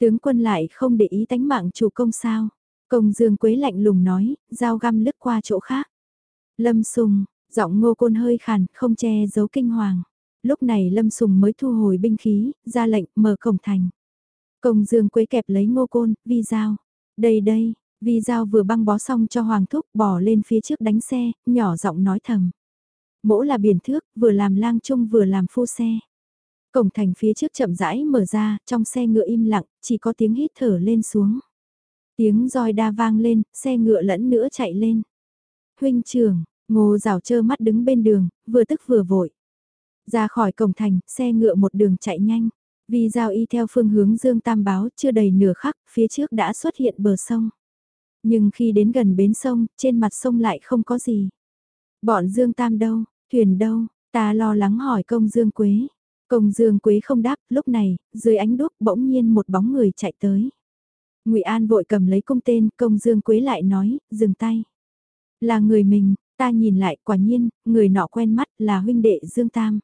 Tướng quân lại không để ý tánh mạng chủ công sao. Công Dương Quế lạnh lùng nói, dao găm lướt qua chỗ khác. Lâm Sùng, giọng ngô côn hơi khàn, không che giấu kinh hoàng. Lúc này Lâm Sùng mới thu hồi binh khí, ra lệnh mở cổng thành. Công Dương Quế kẹp lấy ngô côn, vi dao. Đây đây, vi giao vừa băng bó xong cho Hoàng Thúc bỏ lên phía trước đánh xe, nhỏ giọng nói thầm. Mỗ là biển thước, vừa làm lang trung vừa làm phu xe. Cổng thành phía trước chậm rãi mở ra, trong xe ngựa im lặng, chỉ có tiếng hít thở lên xuống. Tiếng roi đa vang lên, xe ngựa lẫn nữa chạy lên. Huynh trưởng, ngô rào trơ mắt đứng bên đường, vừa tức vừa vội. Ra khỏi cổng thành, xe ngựa một đường chạy nhanh. Vì giao y theo phương hướng Dương Tam báo chưa đầy nửa khắc, phía trước đã xuất hiện bờ sông. Nhưng khi đến gần bến sông, trên mặt sông lại không có gì. Bọn Dương Tam đâu, thuyền đâu, ta lo lắng hỏi công Dương Quế. Công Dương Quế không đáp, lúc này, dưới ánh đuốc bỗng nhiên một bóng người chạy tới. Ngụy An vội cầm lấy công tên, công Dương Quế lại nói, dừng tay. Là người mình, ta nhìn lại, quả nhiên, người nọ quen mắt là huynh đệ Dương Tam.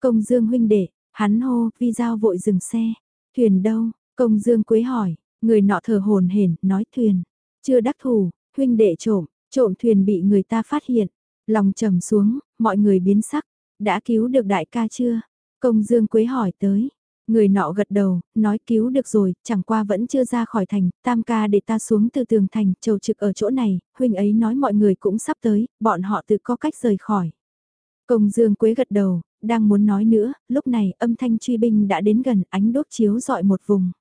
Công Dương huynh đệ, hắn hô, vi giao vội dừng xe. Thuyền đâu? Công Dương Quế hỏi, người nọ thở hồn hển, nói thuyền. Chưa đắc thủ, huynh đệ trộm, trộm thuyền bị người ta phát hiện. Lòng trầm xuống, mọi người biến sắc. Đã cứu được đại ca chưa? Công Dương Quế hỏi tới. Người nọ gật đầu, nói cứu được rồi, chẳng qua vẫn chưa ra khỏi thành, tam ca để ta xuống từ tường thành, trầu trực ở chỗ này, huynh ấy nói mọi người cũng sắp tới, bọn họ tự có cách rời khỏi. Công Dương Quế gật đầu, đang muốn nói nữa, lúc này âm thanh truy binh đã đến gần ánh đốt chiếu dọi một vùng.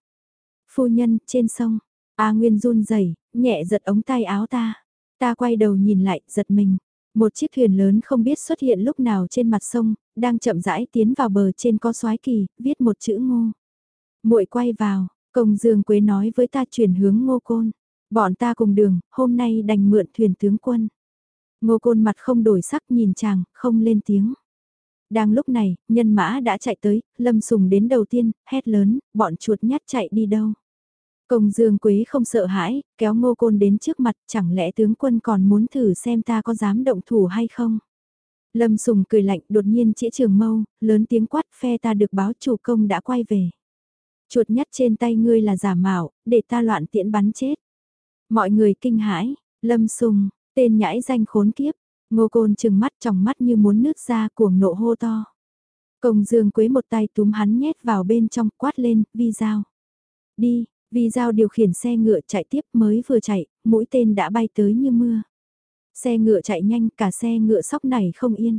Phu nhân, trên sông, A Nguyên run rẩy nhẹ giật ống tay áo ta. Ta quay đầu nhìn lại, giật mình. Một chiếc thuyền lớn không biết xuất hiện lúc nào trên mặt sông, đang chậm rãi tiến vào bờ trên có soái kỳ, viết một chữ ngô. muội quay vào, công dương quế nói với ta chuyển hướng ngô côn. Bọn ta cùng đường, hôm nay đành mượn thuyền tướng quân. Ngô côn mặt không đổi sắc nhìn chàng, không lên tiếng. Đang lúc này, nhân mã đã chạy tới, lâm sùng đến đầu tiên, hét lớn, bọn chuột nhát chạy đi đâu. Công Dương Quế không sợ hãi, kéo ngô côn đến trước mặt, chẳng lẽ tướng quân còn muốn thử xem ta có dám động thủ hay không? Lâm Sùng cười lạnh đột nhiên chỉ trường mâu, lớn tiếng quát phe ta được báo chủ công đã quay về. Chuột nhắt trên tay ngươi là giả mạo, để ta loạn tiễn bắn chết. Mọi người kinh hãi, Lâm Sùng, tên nhãi danh khốn kiếp, ngô côn trừng mắt trong mắt như muốn nứt ra cuồng nộ hô to. Công Dương Quế một tay túm hắn nhét vào bên trong quát lên, vi dao. Đi, Vi Giao điều khiển xe ngựa chạy tiếp mới vừa chạy, mũi tên đã bay tới như mưa. Xe ngựa chạy nhanh, cả xe ngựa sóc này không yên.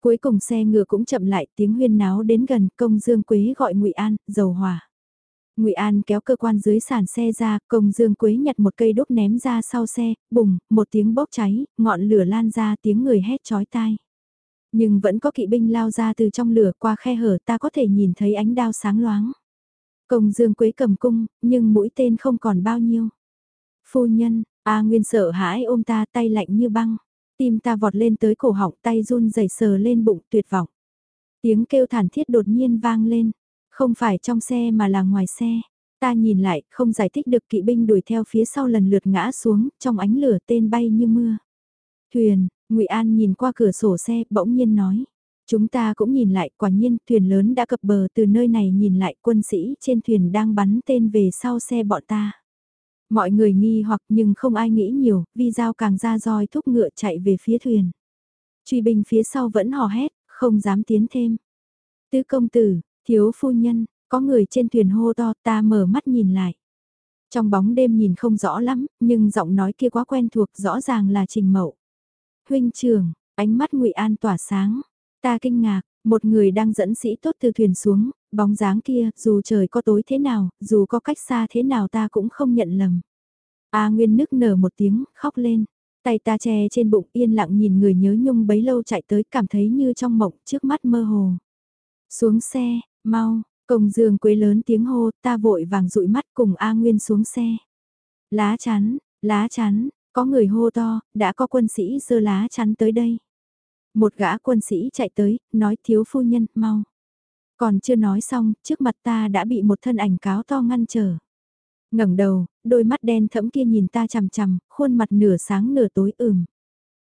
Cuối cùng xe ngựa cũng chậm lại, tiếng huyên náo đến gần, công Dương Quế gọi Ngụy An, dầu hỏa. Ngụy An kéo cơ quan dưới sàn xe ra, công Dương Quế nhặt một cây đốt ném ra sau xe, bùng, một tiếng bốc cháy, ngọn lửa lan ra tiếng người hét chói tai. Nhưng vẫn có kỵ binh lao ra từ trong lửa qua khe hở ta có thể nhìn thấy ánh đao sáng loáng. Công Dương Quế cầm cung, nhưng mũi tên không còn bao nhiêu. Phu nhân, A Nguyên sợ hãi ôm ta tay lạnh như băng. Tim ta vọt lên tới cổ họng tay run rẩy sờ lên bụng tuyệt vọng. Tiếng kêu thản thiết đột nhiên vang lên. Không phải trong xe mà là ngoài xe. Ta nhìn lại, không giải thích được kỵ binh đuổi theo phía sau lần lượt ngã xuống, trong ánh lửa tên bay như mưa. Thuyền, ngụy An nhìn qua cửa sổ xe, bỗng nhiên nói. Chúng ta cũng nhìn lại, quả nhiên, thuyền lớn đã cập bờ từ nơi này nhìn lại quân sĩ trên thuyền đang bắn tên về sau xe bọn ta. Mọi người nghi hoặc nhưng không ai nghĩ nhiều, vì dao càng ra roi thúc ngựa chạy về phía thuyền. Truy binh phía sau vẫn hò hét, không dám tiến thêm. Tứ công tử, thiếu phu nhân, có người trên thuyền hô to ta mở mắt nhìn lại. Trong bóng đêm nhìn không rõ lắm, nhưng giọng nói kia quá quen thuộc rõ ràng là trình mậu. Huynh trường, ánh mắt ngụy An tỏa sáng, Ta kinh ngạc, một người đang dẫn sĩ tốt từ thuyền xuống, bóng dáng kia, dù trời có tối thế nào, dù có cách xa thế nào ta cũng không nhận lầm. A Nguyên nức nở một tiếng, khóc lên. Tay ta che trên bụng yên lặng nhìn người nhớ nhung bấy lâu chạy tới cảm thấy như trong mộng trước mắt mơ hồ. Xuống xe, mau, công dương quế lớn tiếng hô ta vội vàng dụi mắt cùng A Nguyên xuống xe. Lá chắn, lá chắn, có người hô to, đã có quân sĩ dơ lá chắn tới đây. Một gã quân sĩ chạy tới, nói thiếu phu nhân, mau. Còn chưa nói xong, trước mặt ta đã bị một thân ảnh cáo to ngăn trở. ngẩng đầu, đôi mắt đen thẫm kia nhìn ta chằm chằm, khuôn mặt nửa sáng nửa tối ửm.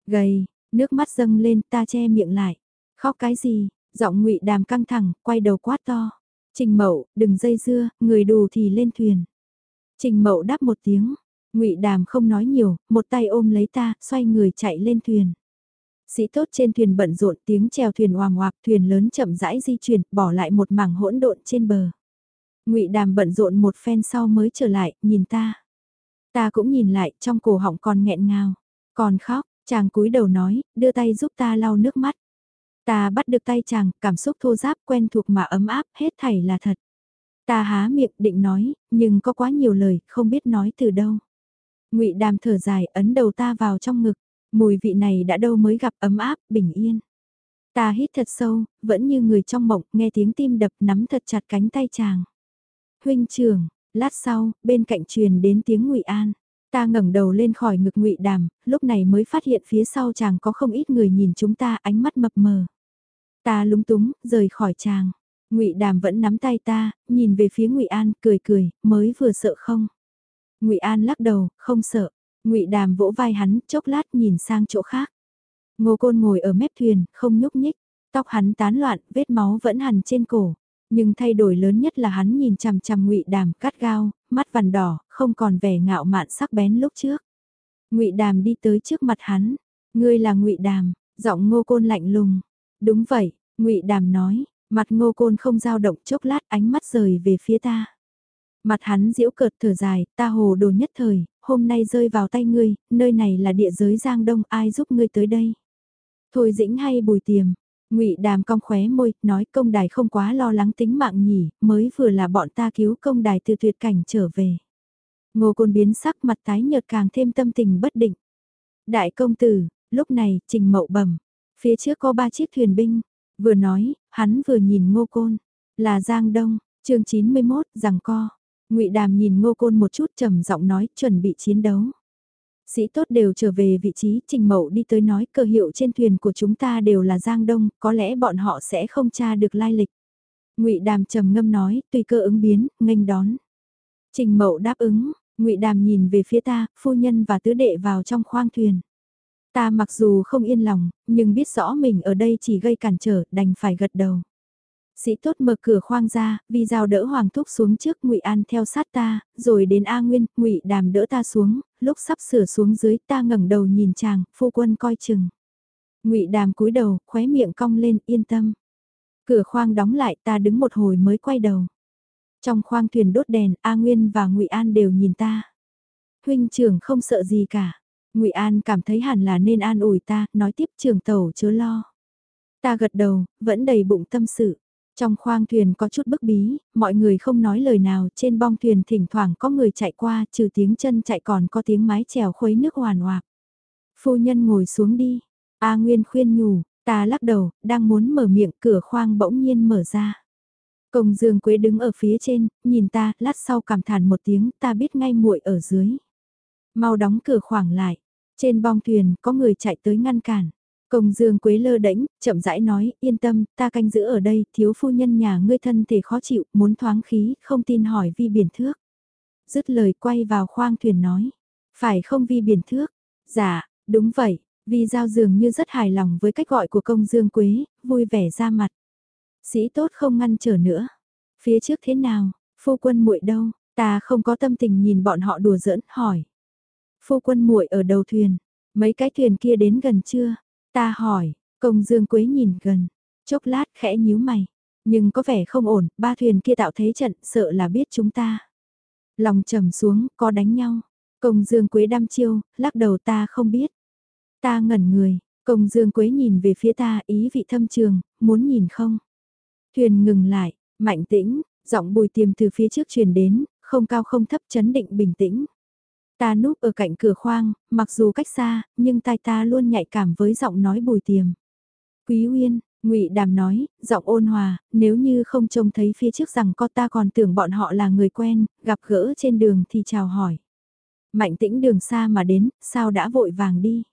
Gầy, nước mắt dâng lên ta che miệng lại. Khóc cái gì, giọng ngụy đàm căng thẳng, quay đầu quát to. Trình mậu, đừng dây dưa, người đù thì lên thuyền. Trình mậu đáp một tiếng, ngụy đàm không nói nhiều, một tay ôm lấy ta, xoay người chạy lên thuyền. Sĩ tốt trên thuyền bận rộn tiếng chèo thuyền oàm oạp thuyền lớn chậm rãi di chuyển, bỏ lại một mảng hỗn độn trên bờ. ngụy Đàm bận rộn một phen sau mới trở lại, nhìn ta. Ta cũng nhìn lại, trong cổ họng còn nghẹn ngào. Còn khóc, chàng cúi đầu nói, đưa tay giúp ta lau nước mắt. Ta bắt được tay chàng, cảm xúc thô giáp quen thuộc mà ấm áp, hết thảy là thật. Ta há miệng định nói, nhưng có quá nhiều lời, không biết nói từ đâu. ngụy Đàm thở dài, ấn đầu ta vào trong ngực. Mùi vị này đã đâu mới gặp ấm áp, bình yên. Ta hít thật sâu, vẫn như người trong mộng, nghe tiếng tim đập nắm thật chặt cánh tay chàng. Huynh trưởng, lát sau, bên cạnh truyền đến tiếng ngụy An. Ta ngẩng đầu lên khỏi ngực ngụy Đàm, lúc này mới phát hiện phía sau chàng có không ít người nhìn chúng ta ánh mắt mập mờ. Ta lúng túng, rời khỏi chàng. Ngụy Đàm vẫn nắm tay ta, nhìn về phía Ngụy An, cười cười, mới vừa sợ không? Ngụy An lắc đầu, không sợ. Ngụy Đàm vỗ vai hắn, chốc lát nhìn sang chỗ khác. Ngô Côn ngồi ở mép thuyền, không nhúc nhích, tóc hắn tán loạn, vết máu vẫn hằn trên cổ. Nhưng thay đổi lớn nhất là hắn nhìn chằm chằm Ngụy Đàm, cắt gao, mắt vằn đỏ, không còn vẻ ngạo mạn sắc bén lúc trước. Ngụy Đàm đi tới trước mặt hắn, "Ngươi là Ngụy Đàm?" Giọng Ngô Côn lạnh lùng. "Đúng vậy." Ngụy Đàm nói, mặt Ngô Côn không dao động chốc lát, ánh mắt rời về phía ta. Mặt hắn diễu cợt thở dài, ta hồ đồ nhất thời, hôm nay rơi vào tay ngươi, nơi này là địa giới Giang Đông, ai giúp ngươi tới đây? Thôi dĩnh hay bùi tiềm, ngụy đàm cong khóe môi, nói công đài không quá lo lắng tính mạng nhỉ, mới vừa là bọn ta cứu công đài từ tuyệt cảnh trở về. Ngô côn biến sắc mặt tái nhợt càng thêm tâm tình bất định. Đại công tử, lúc này, trình mậu bẩm phía trước có ba chiếc thuyền binh, vừa nói, hắn vừa nhìn ngô côn, là Giang Đông, chương 91, rằng co ngụy Đàm nhìn Ngô Côn một chút trầm giọng nói, chuẩn bị chiến đấu. Sĩ tốt đều trở về vị trí, Trình Mậu đi tới nói cơ hiệu trên thuyền của chúng ta đều là Giang Đông, có lẽ bọn họ sẽ không tra được lai lịch. Ngụy Đàm trầm ngâm nói, tùy cơ ứng biến, nghênh đón. Trình Mậu đáp ứng, Ngụy Đàm nhìn về phía ta, phu nhân và tứ đệ vào trong khoang thuyền. Ta mặc dù không yên lòng, nhưng biết rõ mình ở đây chỉ gây cản trở, đành phải gật đầu. Sĩ tốt mở cửa khoang ra, vì giao đỡ Hoàng Thúc xuống trước Ngụy An theo sát ta, rồi đến A Nguyên, Ngụy Đàm đỡ ta xuống, lúc sắp sửa xuống dưới ta ngẩng đầu nhìn chàng, phu quân coi chừng. Ngụy Đàm cúi đầu, khóe miệng cong lên, yên tâm. Cửa khoang đóng lại ta đứng một hồi mới quay đầu. Trong khoang thuyền đốt đèn, A Nguyên và Ngụy An đều nhìn ta. Huynh trưởng không sợ gì cả. Ngụy An cảm thấy hẳn là nên an ủi ta, nói tiếp trường tàu chớ lo. Ta gật đầu, vẫn đầy bụng tâm sự. Trong khoang thuyền có chút bức bí, mọi người không nói lời nào, trên bong thuyền thỉnh thoảng có người chạy qua, trừ tiếng chân chạy còn có tiếng mái chèo khuấy nước hoàn hoạc. Phu nhân ngồi xuống đi. A Nguyên khuyên nhủ, ta lắc đầu, đang muốn mở miệng, cửa khoang bỗng nhiên mở ra. Công Dương Quế đứng ở phía trên, nhìn ta, lát sau cảm thản một tiếng, ta biết ngay muội ở dưới. Mau đóng cửa khoảng lại. Trên bong thuyền, có người chạy tới ngăn cản. Công Dương Quế lơ đễnh, chậm rãi nói, yên tâm, ta canh giữ ở đây, thiếu phu nhân nhà ngươi thân thể khó chịu, muốn thoáng khí, không tin hỏi vi biển thước. Dứt lời quay vào khoang thuyền nói, phải không vi biển thước? Dạ, đúng vậy, vi giao dường như rất hài lòng với cách gọi của công Dương Quế, vui vẻ ra mặt. Sĩ tốt không ngăn trở nữa. Phía trước thế nào, phu quân muội đâu, ta không có tâm tình nhìn bọn họ đùa giỡn, hỏi. Phu quân muội ở đầu thuyền, mấy cái thuyền kia đến gần chưa? Ta hỏi, công dương quế nhìn gần, chốc lát khẽ nhíu mày, nhưng có vẻ không ổn, ba thuyền kia tạo thế trận, sợ là biết chúng ta. Lòng trầm xuống, có đánh nhau. Công dương quế đăm chiêu, lắc đầu ta không biết. Ta ngẩn người, công dương quế nhìn về phía ta ý vị thâm trường, muốn nhìn không? Thuyền ngừng lại, mạnh tĩnh, giọng bùi tiềm từ phía trước truyền đến, không cao không thấp chấn định bình tĩnh. Ta núp ở cạnh cửa khoang, mặc dù cách xa, nhưng tai ta luôn nhạy cảm với giọng nói bùi tiềm. Quý Uyên, ngụy Đàm nói, giọng ôn hòa, nếu như không trông thấy phía trước rằng có ta còn tưởng bọn họ là người quen, gặp gỡ trên đường thì chào hỏi. Mạnh tĩnh đường xa mà đến, sao đã vội vàng đi?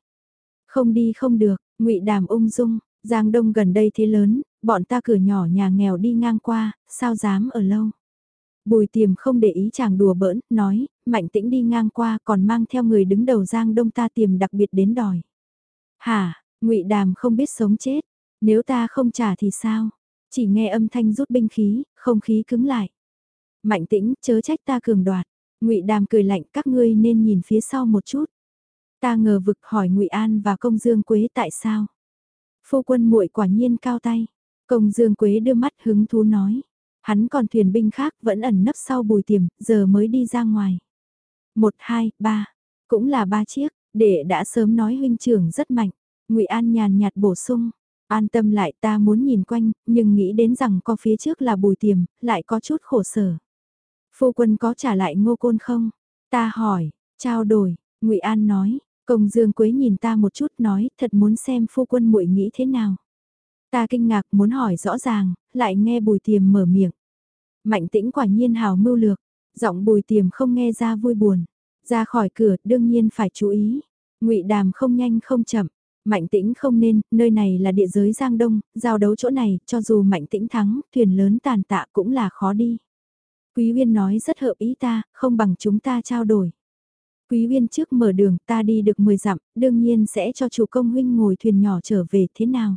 Không đi không được, ngụy Đàm ung dung, Giang Đông gần đây thế lớn, bọn ta cửa nhỏ nhà nghèo đi ngang qua, sao dám ở lâu? Bùi tiềm không để ý chàng đùa bỡn, nói, mạnh tĩnh đi ngang qua còn mang theo người đứng đầu giang đông ta tiềm đặc biệt đến đòi. Hả, ngụy đàm không biết sống chết, nếu ta không trả thì sao? Chỉ nghe âm thanh rút binh khí, không khí cứng lại. Mạnh tĩnh, chớ trách ta cường đoạt. Ngụy Đàm cười lạnh, các ngươi nên nhìn phía sau một chút. Ta ngờ vực hỏi Ngụy An và Công Dương Quế tại sao? Phu quân muội quả nhiên cao tay. Công Dương Quế đưa mắt hứng thú nói, Hắn còn thuyền binh khác vẫn ẩn nấp sau bùi tiềm, giờ mới đi ra ngoài. Một, hai, ba, cũng là ba chiếc, để đã sớm nói huynh trưởng rất mạnh. ngụy An nhàn nhạt bổ sung, An tâm lại ta muốn nhìn quanh, nhưng nghĩ đến rằng có phía trước là bùi tiềm, lại có chút khổ sở. Phu quân có trả lại ngô côn không? Ta hỏi, trao đổi, ngụy An nói, công dương quế nhìn ta một chút nói, thật muốn xem phu quân muội nghĩ thế nào. Ta kinh ngạc muốn hỏi rõ ràng, lại nghe bùi tiềm mở miệng. Mạnh tĩnh quả nhiên hào mưu lược, giọng bùi tiềm không nghe ra vui buồn. Ra khỏi cửa đương nhiên phải chú ý. ngụy đàm không nhanh không chậm. Mạnh tĩnh không nên, nơi này là địa giới Giang Đông, giao đấu chỗ này, cho dù mạnh tĩnh thắng, thuyền lớn tàn tạ cũng là khó đi. Quý Uyên nói rất hợp ý ta, không bằng chúng ta trao đổi. Quý Uyên trước mở đường ta đi được 10 dặm, đương nhiên sẽ cho chủ công huynh ngồi thuyền nhỏ trở về thế nào.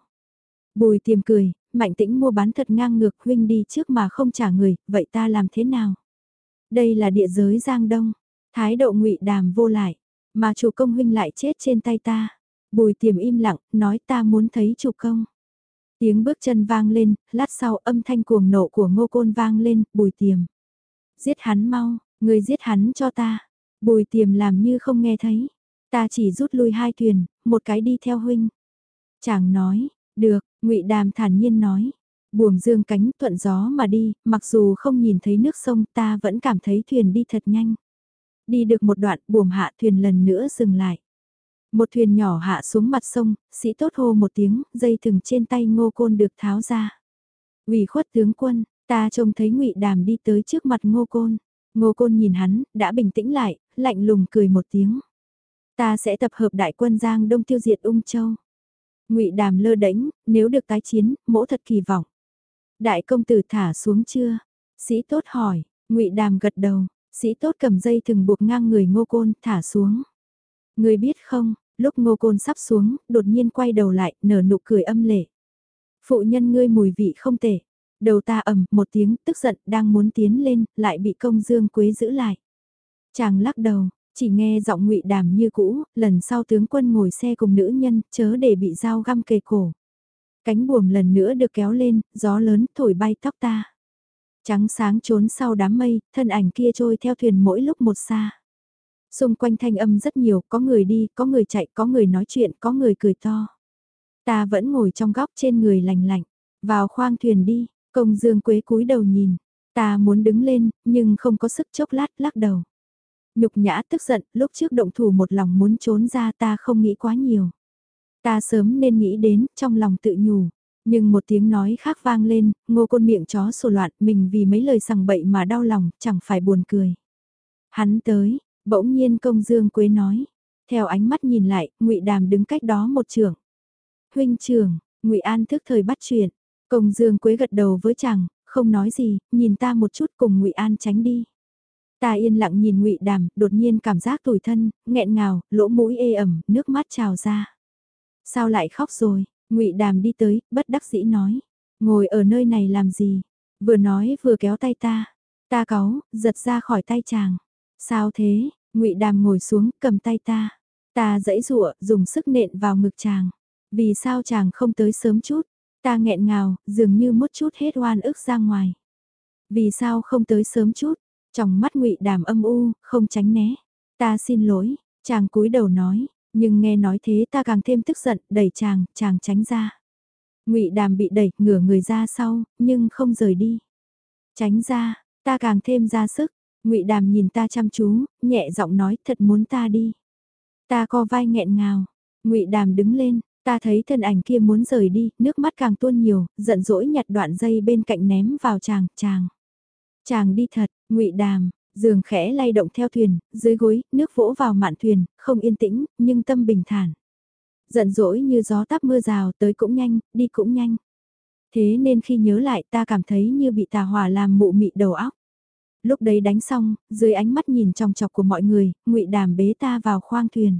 Bùi tiềm cười, mạnh tĩnh mua bán thật ngang ngược huynh đi trước mà không trả người, vậy ta làm thế nào? Đây là địa giới Giang Đông, thái độ ngụy đàm vô lại, mà chủ công huynh lại chết trên tay ta. Bùi tiềm im lặng, nói ta muốn thấy chủ công. Tiếng bước chân vang lên, lát sau âm thanh cuồng nộ của ngô côn vang lên, bùi tiềm. Giết hắn mau, người giết hắn cho ta. Bùi tiềm làm như không nghe thấy. Ta chỉ rút lui hai thuyền, một cái đi theo huynh. Chàng nói, được, ngụy Đàm thản nhiên nói. Buồm dương cánh thuận gió mà đi, mặc dù không nhìn thấy nước sông ta vẫn cảm thấy thuyền đi thật nhanh. Đi được một đoạn buồm hạ thuyền lần nữa dừng lại. Một thuyền nhỏ hạ xuống mặt sông, sĩ tốt hô một tiếng, dây thừng trên tay ngô côn được tháo ra. ủy khuất tướng quân, ta trông thấy ngụy Đàm đi tới trước mặt ngô côn. Ngô côn nhìn hắn, đã bình tĩnh lại, lạnh lùng cười một tiếng. Ta sẽ tập hợp đại quân Giang Đông tiêu diệt ung châu ngụy Đàm lơ đễnh, nếu được tái chiến, mỗ thật kỳ vọng. Đại công tử thả xuống chưa? Sĩ tốt hỏi, ngụy Đàm gật đầu, sĩ tốt cầm dây thừng buộc ngang người ngô côn, thả xuống. Người biết không, lúc ngô côn sắp xuống, đột nhiên quay đầu lại, nở nụ cười âm lệ. Phụ nhân ngươi mùi vị không tệ. Đầu ta ầm một tiếng, tức giận, đang muốn tiến lên, lại bị công dương quế giữ lại. Chàng lắc đầu, chỉ nghe giọng ngụy đàm như cũ, lần sau tướng quân ngồi xe cùng nữ nhân, chớ để bị dao găm kề cổ. Cánh buồm lần nữa được kéo lên, gió lớn thổi bay tóc ta. Trắng sáng trốn sau đám mây, thân ảnh kia trôi theo thuyền mỗi lúc một xa. Xung quanh thanh âm rất nhiều, có người đi, có người chạy, có người nói chuyện, có người cười to. Ta vẫn ngồi trong góc trên người lành lạnh. Vào khoang thuyền đi, công dương quế cúi đầu nhìn. Ta muốn đứng lên, nhưng không có sức chốc lát lắc đầu. Nhục nhã tức giận, lúc trước động thủ một lòng muốn trốn ra ta không nghĩ quá nhiều. Ta sớm nên nghĩ đến, trong lòng tự nhủ. Nhưng một tiếng nói khác vang lên, ngô côn miệng chó sổ loạn, mình vì mấy lời sằng bậy mà đau lòng, chẳng phải buồn cười. Hắn tới, bỗng nhiên công dương quế nói. Theo ánh mắt nhìn lại, ngụy Đàm đứng cách đó một trường. Huynh trưởng, ngụy An thức thời bắt chuyện. Công dương quế gật đầu với chàng, không nói gì, nhìn ta một chút cùng ngụy An tránh đi. Ta yên lặng nhìn ngụy Đàm, đột nhiên cảm giác tủi thân, nghẹn ngào, lỗ mũi ê ẩm, nước mắt trào ra. Sao lại khóc rồi? ngụy Đàm đi tới, bất đắc dĩ nói. Ngồi ở nơi này làm gì? Vừa nói vừa kéo tay ta. Ta cáu, giật ra khỏi tay chàng. Sao thế? ngụy Đàm ngồi xuống, cầm tay ta. Ta dãy rụa, dùng sức nện vào ngực chàng. Vì sao chàng không tới sớm chút? Ta nghẹn ngào, dường như mất chút hết oan ức ra ngoài. Vì sao không tới sớm chút? Trong mắt ngụy Đàm âm u, không tránh né. Ta xin lỗi, chàng cúi đầu nói, nhưng nghe nói thế ta càng thêm tức giận, đẩy chàng, chàng tránh ra. Ngụy Đàm bị đẩy, ngửa người ra sau, nhưng không rời đi. Tránh ra, ta càng thêm ra sức. Ngụy Đàm nhìn ta chăm chú, nhẹ giọng nói, thật muốn ta đi. Ta co vai nghẹn ngào. Ngụy Đàm đứng lên, ta thấy thân ảnh kia muốn rời đi, nước mắt càng tuôn nhiều, giận dỗi nhặt đoạn dây bên cạnh ném vào chàng, chàng. Chàng đi thật, Ngụy Đàm, giường khẽ lay động theo thuyền, dưới gối, nước vỗ vào mạn thuyền, không yên tĩnh, nhưng tâm bình thản. Giận dỗi như gió táp mưa rào tới cũng nhanh, đi cũng nhanh. Thế nên khi nhớ lại ta cảm thấy như bị tà hỏa làm mụ mị đầu óc. Lúc đấy đánh xong, dưới ánh mắt nhìn trong chọc của mọi người, ngụy Đàm bế ta vào khoang thuyền.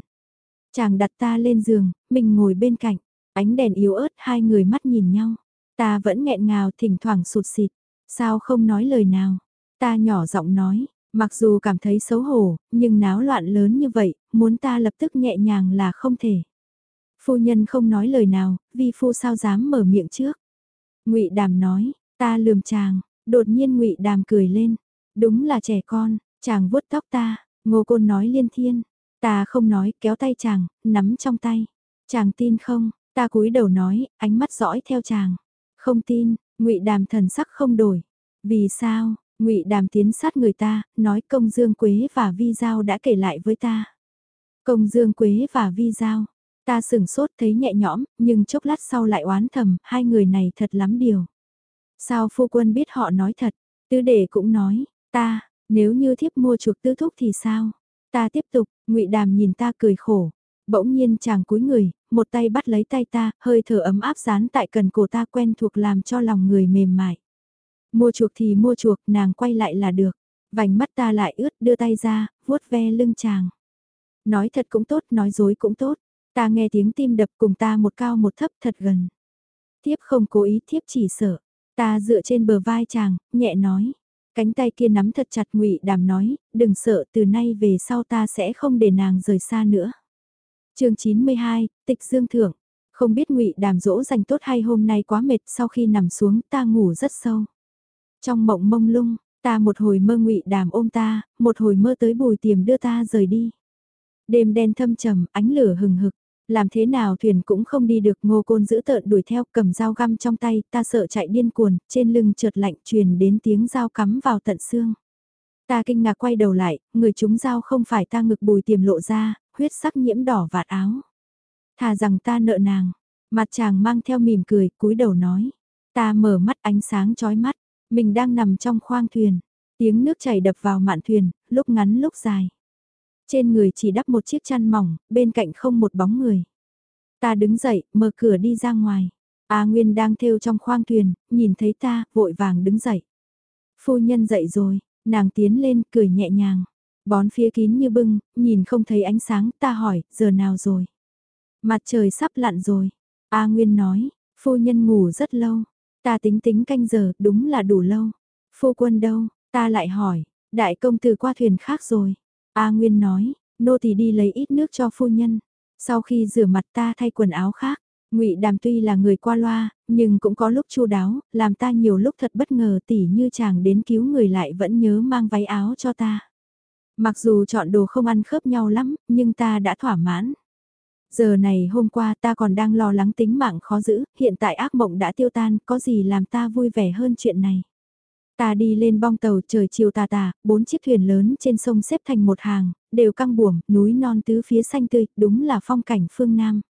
Chàng đặt ta lên giường, mình ngồi bên cạnh, ánh đèn yếu ớt hai người mắt nhìn nhau. Ta vẫn nghẹn ngào thỉnh thoảng sụt xịt, sao không nói lời nào. Ta nhỏ giọng nói, Mặc dù cảm thấy xấu hổ, nhưng náo loạn lớn như vậy, muốn ta lập tức nhẹ nhàng là không thể. Phu nhân không nói lời nào, vi phu sao dám mở miệng trước. ngụy Đàm nói, ta lườm chàng, đột nhiên ngụy Đàm cười lên. Đúng là trẻ con, chàng vuốt tóc ta, ngô côn nói liên thiên. Ta không nói, kéo tay chàng, nắm trong tay. Chàng tin không, ta Ta cúi đầu nói, ánh mắt dõi theo chàng. Không tin, ngụy Đàm thần sắc không đổi. Vì sao? ngụy Đàm tiến sát người ta, nói công Dương Quế và Vi Giao đã kể lại với ta. Công Dương Quế và Vi Giao, ta sừng sốt thấy nhẹ nhõm, nhưng chốc lát sau lại oán thầm, hai người này thật lắm điều. Sao phu quân biết họ nói thật? Tứ đệ cũng nói, ta, nếu như thiếp mua chuộc tư thúc thì sao? Ta tiếp tục, ngụy Đàm nhìn ta cười khổ. Bỗng nhiên chàng cúi người, một tay bắt lấy tay ta, hơi thở ấm áp dán tại cần cổ ta quen thuộc làm cho lòng người mềm mại. Mua chuộc thì mua chuộc, nàng quay lại là được. Vành mắt ta lại ướt, đưa tay ra, vuốt ve lưng chàng. Nói thật cũng tốt, nói dối cũng tốt. Ta nghe tiếng tim đập cùng ta một cao một thấp thật gần. Thiếp không cố ý, thiếp chỉ sợ. Ta dựa trên bờ vai chàng, nhẹ nói. Cánh tay kia nắm thật chặt ngụy đàm nói, đừng sợ từ nay về sau ta sẽ không để nàng rời xa nữa chương 92, Tịch Dương Thưởng. Không biết ngụy đàm dỗ dành tốt hay hôm nay quá mệt sau khi nằm xuống ta ngủ rất sâu. Trong mộng mông lung, ta một hồi mơ ngụy đàm ôm ta, một hồi mơ tới bùi tiềm đưa ta rời đi. Đêm đen thâm trầm, ánh lửa hừng hực. Làm thế nào thuyền cũng không đi được ngô côn giữ tợn đuổi theo cầm dao găm trong tay, ta sợ chạy điên cuồng, trên lưng trượt lạnh truyền đến tiếng dao cắm vào tận xương. Ta kinh ngạc quay đầu lại, người chúng dao không phải ta ngực bùi tiềm lộ ra, huyết sắc nhiễm đỏ vạt áo. Thà rằng ta nợ nàng, mặt chàng mang theo mỉm cười, cúi đầu nói. Ta mở mắt ánh sáng chói mắt, mình đang nằm trong khoang thuyền, tiếng nước chảy đập vào mạn thuyền, lúc ngắn lúc dài. Trên người chỉ đắp một chiếc chăn mỏng, bên cạnh không một bóng người. Ta đứng dậy, mở cửa đi ra ngoài. A Nguyên đang theo trong khoang thuyền, nhìn thấy ta, vội vàng đứng dậy. Phu nhân dậy rồi, nàng tiến lên, cười nhẹ nhàng. Bón phía kín như bưng, nhìn không thấy ánh sáng, ta hỏi, giờ nào rồi? Mặt trời sắp lặn rồi. A Nguyên nói, phu nhân ngủ rất lâu. Ta tính tính canh giờ, đúng là đủ lâu. Phu quân đâu? Ta lại hỏi, đại công tử qua thuyền khác rồi. A Nguyên nói, nô thì đi lấy ít nước cho phu nhân. Sau khi rửa mặt ta thay quần áo khác, Ngụy Đàm tuy là người qua loa, nhưng cũng có lúc chu đáo, làm ta nhiều lúc thật bất ngờ tỉ như chàng đến cứu người lại vẫn nhớ mang váy áo cho ta. Mặc dù chọn đồ không ăn khớp nhau lắm, nhưng ta đã thỏa mãn. Giờ này hôm qua ta còn đang lo lắng tính mạng khó giữ, hiện tại ác mộng đã tiêu tan, có gì làm ta vui vẻ hơn chuyện này. Ta đi lên bong tàu trời chiều tà tà, bốn chiếc thuyền lớn trên sông xếp thành một hàng, đều căng buồm, núi non tứ phía xanh tươi, đúng là phong cảnh phương Nam.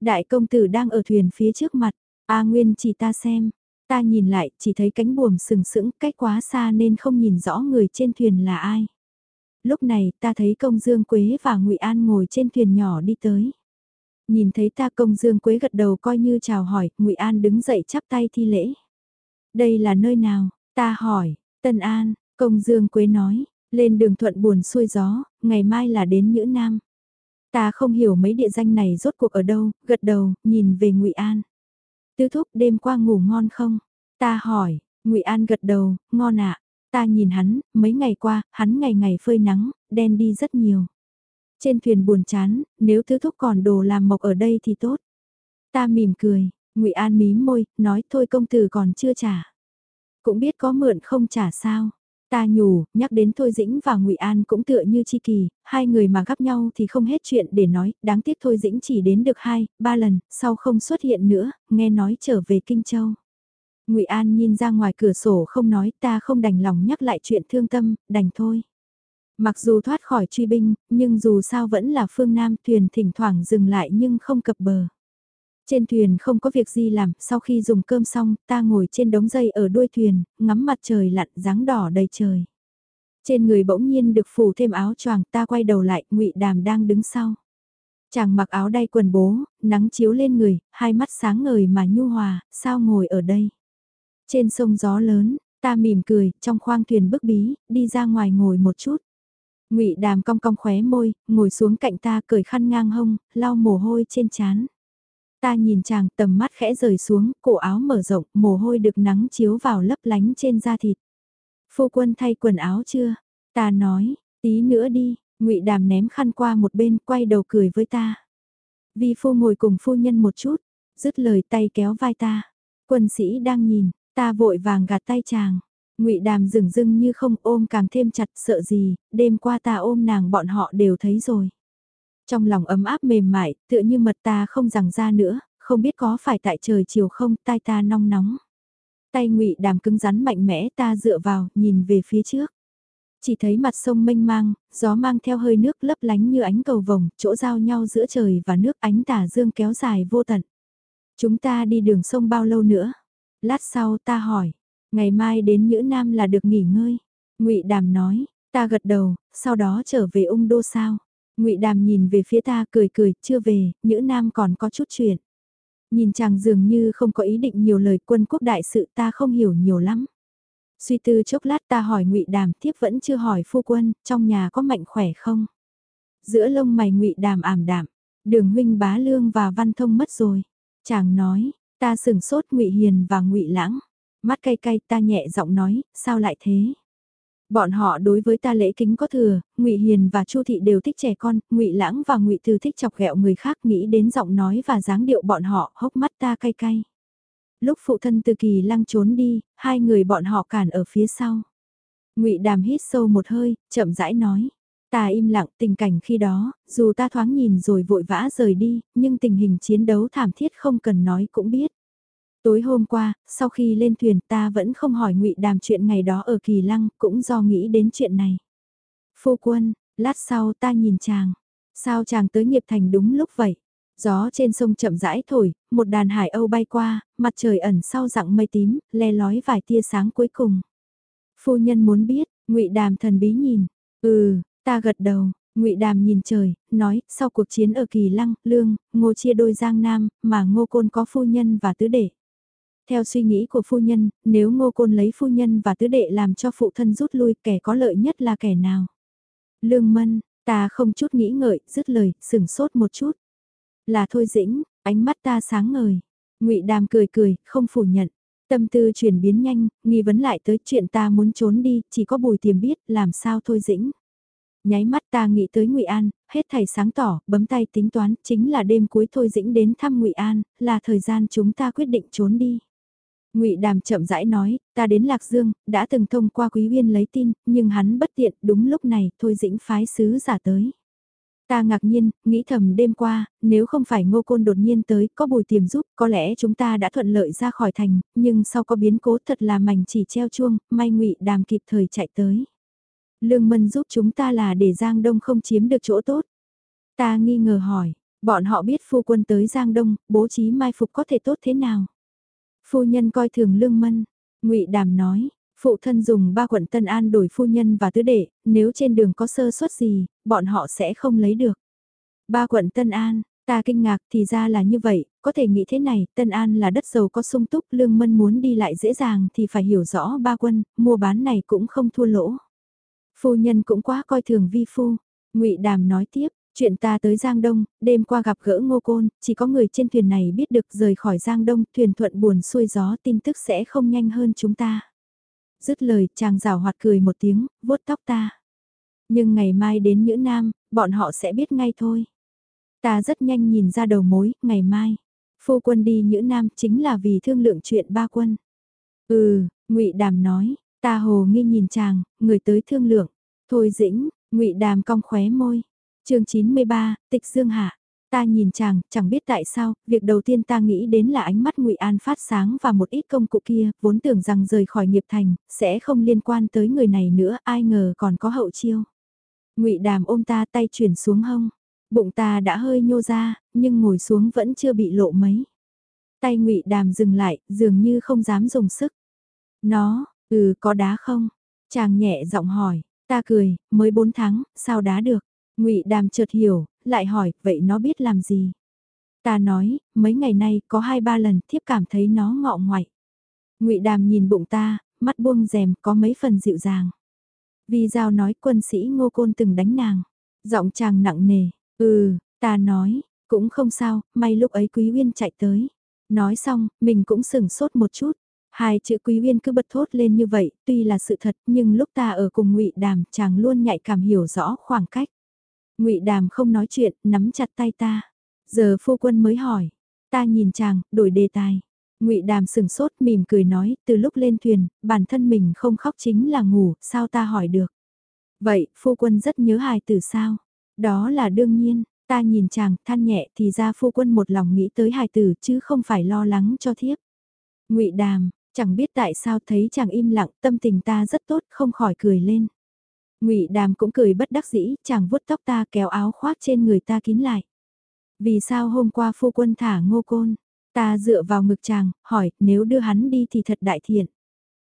Đại công tử đang ở thuyền phía trước mặt, A Nguyên chỉ ta xem, ta nhìn lại, chỉ thấy cánh buồm sừng sững, cách quá xa nên không nhìn rõ người trên thuyền là ai. Lúc này, ta thấy công Dương Quế và ngụy An ngồi trên thuyền nhỏ đi tới. Nhìn thấy ta công Dương Quế gật đầu coi như chào hỏi, ngụy An đứng dậy chắp tay thi lễ. Đây là nơi nào? Ta hỏi, Tân An, công Dương Quế nói, lên đường thuận buồn xuôi gió, ngày mai là đến Nhữ Nam. Ta không hiểu mấy địa danh này rốt cuộc ở đâu, gật đầu, nhìn về ngụy An. Tứ thúc đêm qua ngủ ngon không? Ta hỏi, ngụy An gật đầu, ngon ạ. Ta nhìn hắn, mấy ngày qua, hắn ngày ngày phơi nắng, đen đi rất nhiều. Trên thuyền buồn chán, nếu thứ thúc còn đồ làm mộc ở đây thì tốt. Ta mỉm cười, ngụy An mím môi, nói thôi công tử còn chưa trả. Cũng biết có mượn không trả sao. Ta nhủ, nhắc đến Thôi Dĩnh và ngụy An cũng tựa như chi kỳ, hai người mà gặp nhau thì không hết chuyện để nói, đáng tiếc Thôi Dĩnh chỉ đến được hai, ba lần, sau không xuất hiện nữa, nghe nói trở về Kinh Châu ngụy An nhìn ra ngoài cửa sổ không nói, ta không đành lòng nhắc lại chuyện thương tâm, đành thôi. Mặc dù thoát khỏi truy binh, nhưng dù sao vẫn là phương Nam thuyền thỉnh thoảng dừng lại nhưng không cập bờ. Trên thuyền không có việc gì làm, sau khi dùng cơm xong, ta ngồi trên đống dây ở đuôi thuyền, ngắm mặt trời lặn dáng đỏ đầy trời. Trên người bỗng nhiên được phủ thêm áo choàng, ta quay đầu lại, ngụy Đàm đang đứng sau. Chàng mặc áo đay quần bố, nắng chiếu lên người, hai mắt sáng ngời mà nhu hòa, sao ngồi ở đây. Trên sông gió lớn, ta mỉm cười, trong khoang thuyền bức bí, đi ra ngoài ngồi một chút. Ngụy Đàm cong cong khóe môi, ngồi xuống cạnh ta cởi khăn ngang hông, lau mồ hôi trên trán. Ta nhìn chàng tầm mắt khẽ rời xuống, cổ áo mở rộng, mồ hôi được nắng chiếu vào lấp lánh trên da thịt. Phu quân thay quần áo chưa? Ta nói, tí nữa đi, ngụy Đàm ném khăn qua một bên, quay đầu cười với ta. Vi phu ngồi cùng phu nhân một chút, dứt lời tay kéo vai ta. Quân sĩ đang nhìn, ta vội vàng gạt tay chàng. Ngụy Đàm dừng dưng như không ôm càng thêm chặt sợ gì, đêm qua ta ôm nàng bọn họ đều thấy rồi. Trong lòng ấm áp mềm mại, tựa như mật ta không rằng ra nữa, không biết có phải tại trời chiều không, tai ta nong nóng. Tay ngụy Đàm cứng rắn mạnh mẽ ta dựa vào, nhìn về phía trước. Chỉ thấy mặt sông mênh mang, gió mang theo hơi nước lấp lánh như ánh cầu vồng, chỗ giao nhau giữa trời và nước ánh tà dương kéo dài vô tận. Chúng ta đi đường sông bao lâu nữa? Lát sau ta hỏi, ngày mai đến Nhữ Nam là được nghỉ ngơi. ngụy Đàm nói, ta gật đầu, sau đó trở về ung đô sao? ngụy Đàm nhìn về phía ta cười cười, chưa về, Nhữ Nam còn có chút chuyện. Nhìn chàng dường như không có ý định nhiều lời quân quốc đại sự ta không hiểu nhiều lắm. Suy tư chốc lát ta hỏi ngụy Đàm tiếp vẫn chưa hỏi phu quân, trong nhà có mạnh khỏe không? Giữa lông mày ngụy Đàm ảm đạm, đường huynh bá lương và văn thông mất rồi. Chàng nói, ta sừng sốt ngụy Hiền và ngụy Lãng. Mắt cay cay ta nhẹ giọng nói, sao lại thế? Bọn họ đối với ta lễ kính có thừa, Ngụy Hiền và Chu thị đều thích trẻ con, Ngụy Lãng và Ngụy Từ thích chọc ghẹo người khác, nghĩ đến giọng nói và dáng điệu bọn họ, hốc mắt ta cay cay. Lúc phụ thân Từ Kỳ Lăng trốn đi, hai người bọn họ cản ở phía sau. Ngụy Đàm hít sâu một hơi, chậm rãi nói: Ta im lặng tình cảnh khi đó, dù ta thoáng nhìn rồi vội vã rời đi, nhưng tình hình chiến đấu thảm thiết không cần nói cũng biết. Tối hôm qua, sau khi lên thuyền ta vẫn không hỏi ngụy Đàm chuyện ngày đó ở Kỳ Lăng, cũng do nghĩ đến chuyện này. Phu quân, lát sau ta nhìn chàng. Sao chàng tới nghiệp thành đúng lúc vậy? Gió trên sông chậm rãi thổi, một đàn hải âu bay qua, mặt trời ẩn sau dạng mây tím, le lói vài tia sáng cuối cùng. Phu nhân muốn biết, ngụy Đàm thần bí nhìn. Ừ, ta gật đầu, ngụy Đàm nhìn trời, nói, sau cuộc chiến ở Kỳ Lăng, Lương, Ngô chia đôi Giang Nam, mà Ngô Côn có phu nhân và tứ đệ. Theo suy nghĩ của phu nhân, nếu ngô côn lấy phu nhân và tứ đệ làm cho phụ thân rút lui kẻ có lợi nhất là kẻ nào? Lương mân, ta không chút nghĩ ngợi, dứt lời, sừng sốt một chút. Là thôi dĩnh, ánh mắt ta sáng ngời. ngụy đàm cười cười, không phủ nhận. Tâm tư chuyển biến nhanh, nghi vấn lại tới chuyện ta muốn trốn đi, chỉ có bùi tiềm biết, làm sao thôi dĩnh. Nháy mắt ta nghĩ tới ngụy An, hết thảy sáng tỏ, bấm tay tính toán, chính là đêm cuối thôi dĩnh đến thăm ngụy An, là thời gian chúng ta quyết định trốn đi. Ngụy Đàm chậm rãi nói, ta đến Lạc Dương, đã từng thông qua Quý Uyên lấy tin, nhưng hắn bất tiện, đúng lúc này, thôi dĩnh phái sứ giả tới. Ta ngạc nhiên, nghĩ thầm đêm qua, nếu không phải ngô côn đột nhiên tới, có bùi tiềm giúp, có lẽ chúng ta đã thuận lợi ra khỏi thành, nhưng sau có biến cố thật là mảnh chỉ treo chuông, may ngụy đàm kịp thời chạy tới. Lương Mân giúp chúng ta là để Giang Đông không chiếm được chỗ tốt. Ta nghi ngờ hỏi, bọn họ biết phu quân tới Giang Đông, bố trí mai phục có thể tốt thế nào? Phu nhân coi thường lương mân, ngụy Đàm nói, phụ thân dùng ba quận Tân An đổi phu nhân và tứ đệ, nếu trên đường có sơ suất gì, bọn họ sẽ không lấy được. Ba quận Tân An, ta kinh ngạc thì ra là như vậy, có thể nghĩ thế này, Tân An là đất giàu có sung túc, lương mân muốn đi lại dễ dàng thì phải hiểu rõ ba quân, mua bán này cũng không thua lỗ. Phu nhân cũng quá coi thường vi phu, ngụy Đàm nói tiếp, Chuyện ta tới Giang Đông, đêm qua gặp gỡ Ngô Côn, chỉ có người trên thuyền này biết được rời khỏi Giang Đông, thuyền thuận buồn xuôi gió tin tức sẽ không nhanh hơn chúng ta. Dứt lời, chàng rào hoạt cười một tiếng, vuốt tóc ta. Nhưng ngày mai đến Nhữ Nam, bọn họ sẽ biết ngay thôi. Ta rất nhanh nhìn ra đầu mối, ngày mai. Phu quân đi Nhữ Nam chính là vì thương lượng chuyện ba quân. Ừ, ngụy Đàm nói, ta hồ nghi nhìn chàng, người tới thương lượng. Thôi dĩnh, ngụy Đàm cong khóe môi chương 93, tịch dương hạ. Ta nhìn chàng, chẳng biết tại sao, việc đầu tiên ta nghĩ đến là ánh mắt ngụy An phát sáng và một ít công cụ kia, vốn tưởng rằng rời khỏi nghiệp thành, sẽ không liên quan tới người này nữa, ai ngờ còn có hậu chiêu. ngụy Đàm ôm ta tay chuyển xuống hông, bụng ta đã hơi nhô ra, nhưng ngồi xuống vẫn chưa bị lộ mấy. Tay ngụy Đàm dừng lại, dường như không dám dùng sức. Nó, ừ có đá không? Chàng nhẹ giọng hỏi, ta cười, mới 4 tháng, sao đá được? ngụy Đàm chợt hiểu, lại hỏi, vậy nó biết làm gì? Ta nói, mấy ngày nay có hai ba lần thiếp cảm thấy nó ngọ ngoại. ngụy Đàm nhìn bụng ta, mắt buông rèm có mấy phần dịu dàng. Vì giao nói quân sĩ ngô côn từng đánh nàng. Giọng chàng nặng nề, ừ, ta nói, cũng không sao, may lúc ấy Quý Uyên chạy tới. Nói xong, mình cũng sừng sốt một chút. Hai chữ Quý Uyên cứ bật thốt lên như vậy, tuy là sự thật, nhưng lúc ta ở cùng Ngụy Đàm, chàng luôn nhạy cảm hiểu rõ khoảng cách. Ngụy Đàm không nói chuyện, nắm chặt tay ta. Giờ phu quân mới hỏi. Ta nhìn chàng, đổi đề tài. Ngụy Đàm sừng sốt mỉm cười nói, từ lúc lên thuyền, bản thân mình không khóc chính là ngủ, sao ta hỏi được. Vậy, phu quân rất nhớ hài tử sao? Đó là đương nhiên, Ta nhìn chàng, than nhẹ thì ra phu quân một lòng nghĩ tới hài tử chứ không phải lo lắng cho thiếp. ngụy Đàm, chẳng biết tại sao thấy chàng im lặng, tâm tình ta rất tốt, không khỏi cười lên. ngụy Đàm cũng cười bất đắc dĩ, chàng vuốt tóc ta kéo áo khoác trên người ta kín lại. Vì sao hôm qua phu quân thả ngô côn? Ta dựa vào ngực chàng, hỏi, nếu đưa hắn đi thì thật đại thiện.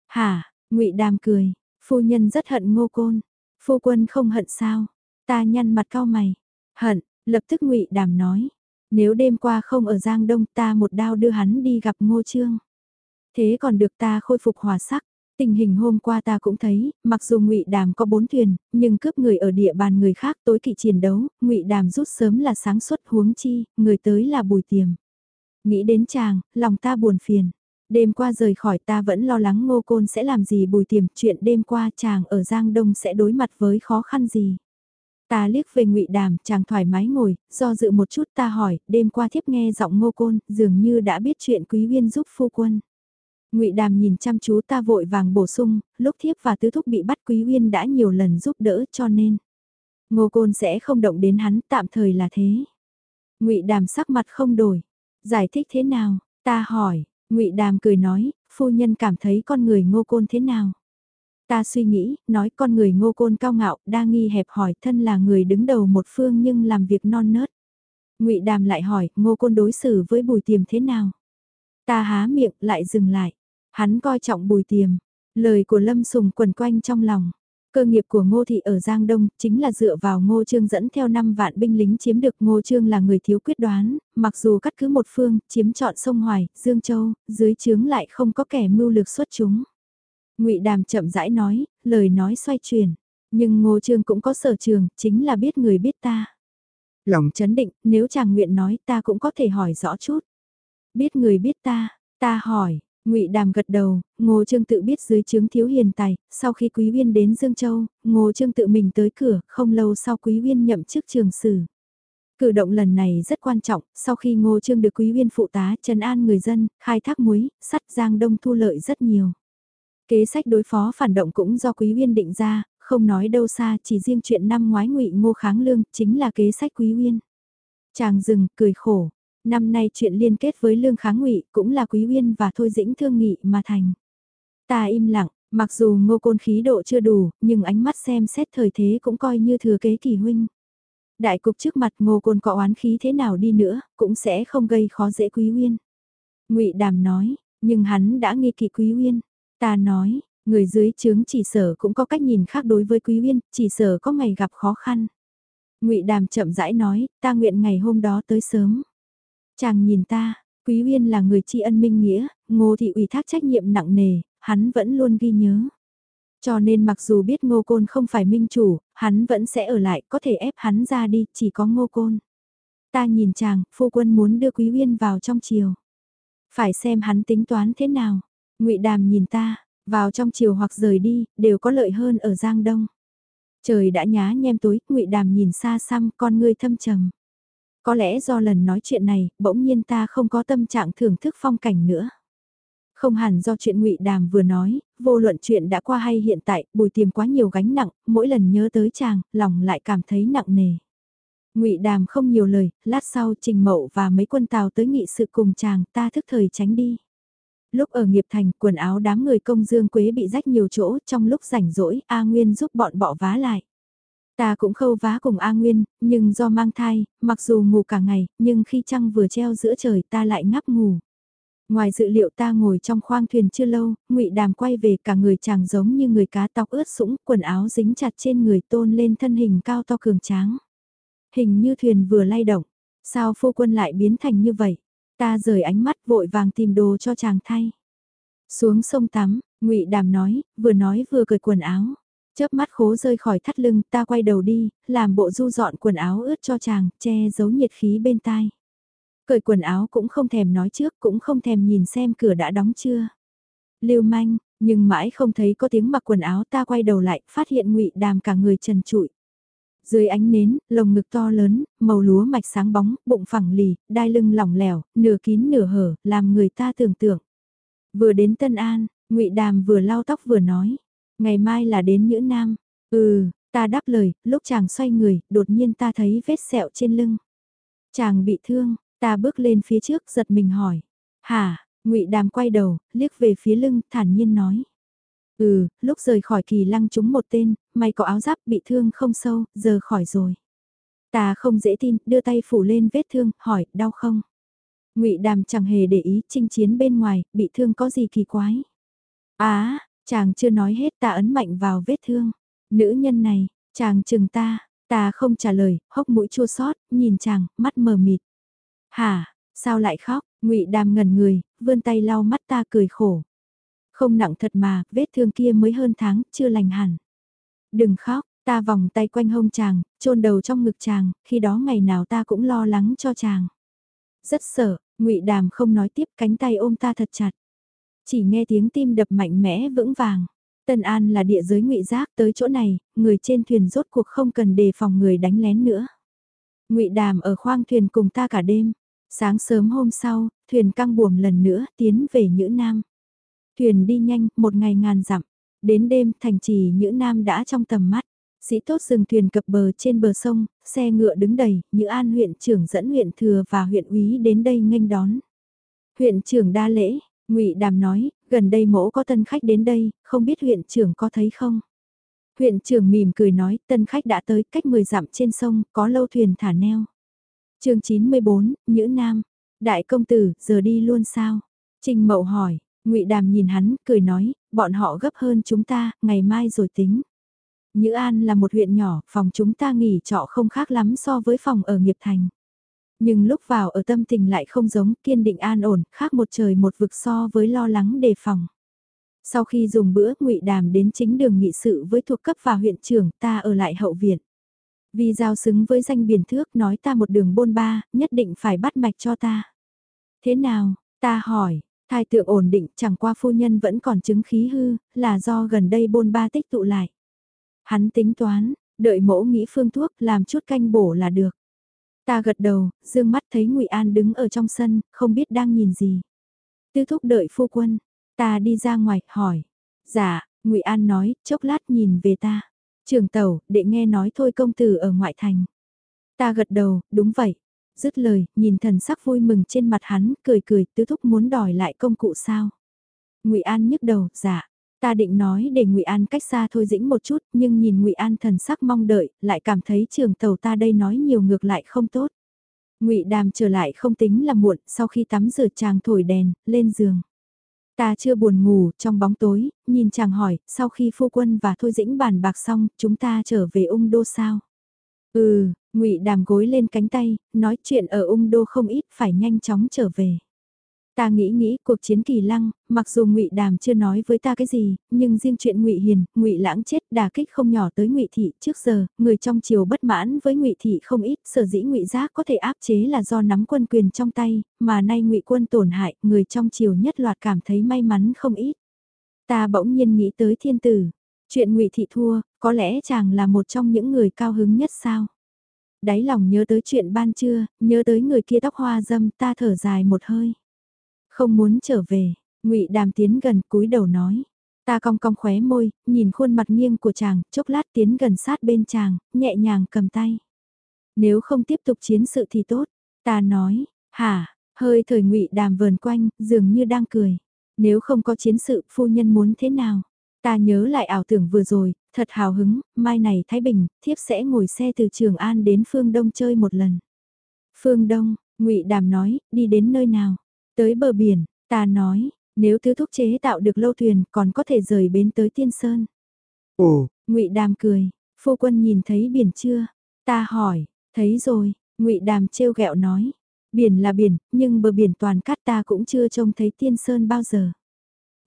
Hả, ngụy Đàm cười, phu nhân rất hận ngô côn. Phu quân không hận sao? Ta nhăn mặt cao mày. Hận, lập tức ngụy Đàm nói. Nếu đêm qua không ở Giang Đông ta một đao đưa hắn đi gặp ngô trương. Thế còn được ta khôi phục hòa sắc. Tình hình hôm qua ta cũng thấy, mặc dù Ngụy Đàm có bốn thuyền, nhưng cướp người ở địa bàn người khác tối kỵ chiến đấu, Ngụy Đàm rút sớm là sáng suốt huống chi, người tới là Bùi Tiềm. Nghĩ đến chàng, lòng ta buồn phiền. Đêm qua rời khỏi ta vẫn lo lắng ngô côn sẽ làm gì bùi tiềm chuyện đêm qua chàng ở Giang Đông sẽ đối mặt với khó khăn gì. Ta liếc về ngụy đàm, chàng thoải mái ngồi, do dự một chút ta hỏi, đêm qua thiếp nghe giọng ngô côn, dường như đã biết chuyện quý viên giúp phu quân ngụy đàm nhìn chăm chú ta vội vàng bổ sung, lúc thiếp và tứ thúc bị bắt quý viên đã nhiều lần giúp đỡ cho nên. Ngô côn sẽ không động đến hắn, tạm thời là thế. ngụy đàm sắc mặt không đổi. Giải thích thế nào? Ta hỏi, ngụy Đàm cười nói, phu nhân cảm thấy con người ngô côn thế nào? Ta suy nghĩ, nói con người ngô côn cao ngạo, đa nghi hẹp hỏi thân là người đứng đầu một phương nhưng làm việc non nớt. ngụy Đàm lại hỏi, ngô côn đối xử với bùi tiềm thế nào? Ta há miệng, lại dừng lại. Hắn coi trọng bùi tiềm. Lời của Lâm Sùng quần quanh trong lòng. Cơ nghiệp của Ngô Thị ở Giang Đông chính là dựa vào Ngô Trương dẫn theo 5 vạn binh lính chiếm được Ngô Trương là người thiếu quyết đoán, mặc dù cắt cứ một phương, chiếm trọn sông Hoài, Dương Châu, dưới chướng lại không có kẻ mưu lược xuất chúng. ngụy Đàm chậm rãi nói, lời nói xoay chuyển, nhưng Ngô Trương cũng có sở trường, chính là biết người biết ta. Lòng chấn định, nếu chàng nguyện nói ta cũng có thể hỏi rõ chút. Biết người biết ta, ta hỏi, Ngụy Đàm gật đầu, Ngô Trương tự biết dưới chướng thiếu hiền tài, sau khi Quý Viên đến Dương Châu, Ngô Trương tự mình tới cửa, không lâu sau Quý Viên nhậm chức trường sử. Cử động lần này rất quan trọng, sau khi Ngô Trương được Quý Viên phụ tá trấn an người dân, khai thác muối, sắt Giang Đông thu lợi rất nhiều. Kế sách đối phó phản động cũng do Quý Viên định ra, không nói đâu xa, chỉ riêng chuyện năm ngoái Ngụy Ngô kháng lương chính là kế sách Quý Viên. Chàng dừng, cười khổ, Năm nay chuyện liên kết với Lương Kháng Ngụy cũng là Quý Uyên và Thôi Dĩnh thương nghị mà thành. Ta im lặng, mặc dù ngô côn khí độ chưa đủ, nhưng ánh mắt xem xét thời thế cũng coi như thừa kế kỳ huynh. Đại cục trước mặt ngô côn có oán khí thế nào đi nữa, cũng sẽ không gây khó dễ Quý Uyên. ngụy Đàm nói, nhưng hắn đã nghi kỵ Quý Uyên. Ta nói, người dưới trướng chỉ sở cũng có cách nhìn khác đối với Quý Uyên, chỉ sở có ngày gặp khó khăn. ngụy Đàm chậm rãi nói, ta nguyện ngày hôm đó tới sớm. Chàng nhìn ta, Quý Uyên là người tri ân minh nghĩa, ngô thị ủy thác trách nhiệm nặng nề, hắn vẫn luôn ghi nhớ. Cho nên mặc dù biết ngô côn không phải minh chủ, hắn vẫn sẽ ở lại, có thể ép hắn ra đi, chỉ có ngô côn. Ta nhìn chàng, phu quân muốn đưa Quý Uyên vào trong chiều. Phải xem hắn tính toán thế nào. ngụy Đàm nhìn ta, vào trong chiều hoặc rời đi, đều có lợi hơn ở Giang Đông. Trời đã nhá nhem tối, ngụy Đàm nhìn xa xăm, con ngươi thâm trầm. Có lẽ do lần nói chuyện này, bỗng nhiên ta không có tâm trạng thưởng thức phong cảnh nữa. Không hẳn do chuyện ngụy Đàm vừa nói, vô luận chuyện đã qua hay hiện tại, bùi tiềm quá nhiều gánh nặng, mỗi lần nhớ tới chàng, lòng lại cảm thấy nặng nề. ngụy Đàm không nhiều lời, lát sau Trình Mậu và mấy quân tàu tới nghị sự cùng chàng, ta thức thời tránh đi. Lúc ở nghiệp thành, quần áo đám người công dương quế bị rách nhiều chỗ, trong lúc rảnh rỗi, A Nguyên giúp bọn bỏ vá lại. Ta cũng khâu vá cùng A Nguyên, nhưng do mang thai, mặc dù ngủ cả ngày, nhưng khi trăng vừa treo giữa trời ta lại ngáp ngủ. Ngoài dự liệu ta ngồi trong khoang thuyền chưa lâu, ngụy Đàm quay về cả người chàng giống như người cá tóc ướt sũng, quần áo dính chặt trên người tôn lên thân hình cao to cường tráng. Hình như thuyền vừa lay động, sao phu quân lại biến thành như vậy? Ta rời ánh mắt vội vàng tìm đồ cho chàng thay. Xuống sông tắm, ngụy Đàm nói, vừa nói vừa cởi quần áo. Chớp mắt khố rơi khỏi thắt lưng, ta quay đầu đi, làm bộ du dọn quần áo ướt cho chàng, che giấu nhiệt khí bên tai. Cởi quần áo cũng không thèm nói trước, cũng không thèm nhìn xem cửa đã đóng chưa. Lưu manh, nhưng mãi không thấy có tiếng mặc quần áo ta quay đầu lại, phát hiện ngụy đàm cả người trần trụi. Dưới ánh nến, lồng ngực to lớn, màu lúa mạch sáng bóng, bụng phẳng lì, đai lưng lỏng lẻo, nửa kín nửa hở, làm người ta tưởng tượng. Vừa đến Tân An, ngụy Đàm vừa lau tóc vừa nói, Ngày mai là đến Nhữ Nam. Ừ, ta đáp lời, lúc chàng xoay người, đột nhiên ta thấy vết sẹo trên lưng. Chàng bị thương, ta bước lên phía trước giật mình hỏi. Hả, ngụy Đàm quay đầu, liếc về phía lưng, thản nhiên nói. Ừ, lúc rời khỏi kỳ lăng chúng một tên, may có áo giáp bị thương không sâu, giờ khỏi rồi. Ta không dễ tin, đưa tay phủ lên vết thương, hỏi, đau không? ngụy Đàm chẳng hề để ý, chinh chiến bên ngoài, bị thương có gì kỳ quái. Á, chàng chưa nói hết ta ấn mạnh vào vết thương. Nữ nhân này, chàng chừng ta, ta không trả lời, hốc mũi chua xót, nhìn chàng, mắt mờ mịt. Hả, sao lại khóc? ngụy Đàm ngẩn người, vươn tay lau mắt ta cười khổ. Không nặng thật mà, vết thương kia mới hơn tháng, chưa lành hẳn. Đừng khóc, ta vòng tay quanh hông chàng, chôn đầu trong ngực chàng, khi đó ngày nào ta cũng lo lắng cho chàng. Rất sợ, ngụy Đàm không nói tiếp cánh tay ôm ta thật chặt. Chỉ nghe tiếng tim đập mạnh mẽ vững vàng. Tân An là địa giới ngụy giác tới chỗ này, người trên thuyền rốt cuộc không cần đề phòng người đánh lén nữa. Ngụy Đàm ở khoang thuyền cùng ta cả đêm. Sáng sớm hôm sau, thuyền căng buồm lần nữa tiến về Nhữ Nam. Thuyền đi nhanh, một ngày ngàn dặm. Đến đêm, thành trì Nhữ Nam đã trong tầm mắt. Sĩ tốt dừng thuyền cập bờ trên bờ sông, xe ngựa đứng đầy, Nhữ An huyện trưởng dẫn huyện thừa và huyện úy đến đây nghênh đón. Huyện trưởng đa lễ, ngụy Đàm nói, gần đây mỗ có tân khách đến đây, không biết huyện trưởng có thấy không? Huyện trưởng mỉm cười nói, tân khách đã tới cách 10 dặm trên sông, có lâu thuyền thả neo. chương 94, Nhữ Nam, đại công tử, giờ đi luôn sao? Trình Mậu hỏi, ngụy Đàm nhìn hắn, cười nói, bọn họ gấp hơn chúng ta, ngày mai rồi tính. Nhữ An là một huyện nhỏ, phòng chúng ta nghỉ trọ không khác lắm so với phòng ở nghiệp thành. Nhưng lúc vào ở tâm tình lại không giống kiên định an ổn, khác một trời một vực so với lo lắng đề phòng. Sau khi dùng bữa ngụy đàm đến chính đường nghị sự với thuộc cấp và huyện trưởng ta ở lại hậu viện. Vì giao xứng với danh biển thước nói ta một đường bôn ba, nhất định phải bắt mạch cho ta. Thế nào, ta hỏi, thai tượng ổn định chẳng qua phu nhân vẫn còn chứng khí hư, là do gần đây bôn ba tích tụ lại. Hắn tính toán, đợi mẫu nghĩ phương thuốc làm chút canh bổ là được. Ta gật đầu, dương mắt thấy ngụy An đứng ở trong sân, không biết đang nhìn gì. Tư thúc đợi phu quân, ta đi ra ngoài, hỏi. Dạ, ngụy An nói, chốc lát nhìn về ta. Trường tàu, để nghe nói thôi công tử ở ngoại thành. Ta gật đầu, đúng vậy. Dứt lời, nhìn thần sắc vui mừng trên mặt hắn, cười cười, tứ thúc muốn đòi lại công cụ sao. ngụy An nhức đầu, dạ. Ta định nói để ngụy An cách xa thôi dĩnh một chút, nhưng nhìn ngụy An thần sắc mong đợi, lại cảm thấy trường tàu ta đây nói nhiều ngược lại không tốt. ngụy Đàm trở lại không tính là muộn, sau khi tắm rửa chàng thổi đèn, lên giường. Ta chưa buồn ngủ, trong bóng tối, nhìn chàng hỏi, sau khi phu quân và thôi dĩnh bàn bạc xong, chúng ta trở về ung đô sao? Ừ, ngụy Đàm gối lên cánh tay, nói chuyện ở ung đô không ít, phải nhanh chóng trở về. Ta nghĩ nghĩ cuộc chiến kỳ lăng, mặc dù ngụy Đàm chưa nói với ta cái gì, nhưng riêng chuyện ngụy Hiền, ngụy Lãng chết đà kích không nhỏ tới ngụy Thị trước giờ, người trong triều bất mãn với ngụy Thị không ít, sở dĩ ngụy Giác có thể áp chế là do nắm quân quyền trong tay, mà nay ngụy quân tổn hại, người trong triều nhất loạt cảm thấy may mắn không ít. Ta bỗng nhiên nghĩ tới thiên tử, chuyện ngụy Thị thua, có lẽ chàng là một trong những người cao hứng nhất sao? Đáy lòng nhớ tới chuyện ban trưa, nhớ tới người kia tóc hoa dâm ta thở dài một hơi. Không muốn trở về, ngụy Đàm tiến gần cúi đầu nói. Ta cong cong khóe môi, nhìn khuôn mặt nghiêng của chàng, chốc lát tiến gần sát bên chàng, nhẹ nhàng cầm tay. Nếu không tiếp tục chiến sự thì tốt, ta nói, hả, hơi thời ngụy đàm vờn quanh, dường như đang cười. Nếu không có chiến sự, phu nhân muốn thế nào? Ta nhớ lại ảo tưởng vừa rồi, thật hào hứng, mai này Thái Bình, thiếp sẽ ngồi xe từ Trường An đến Phương Đông chơi một lần. Phương Đông, ngụy Đàm nói, đi đến nơi nào? Tới bờ biển, ta nói, nếu tứ thúc chế tạo được lâu thuyền còn có thể rời bến tới Tiên Sơn. Ồ, ngụy Đàm cười, phu quân nhìn thấy biển chưa? Ta hỏi, thấy rồi, ngụy Đàm trêu ghẹo nói. Biển là biển, nhưng bờ biển toàn cát ta cũng chưa trông thấy Tiên Sơn bao giờ.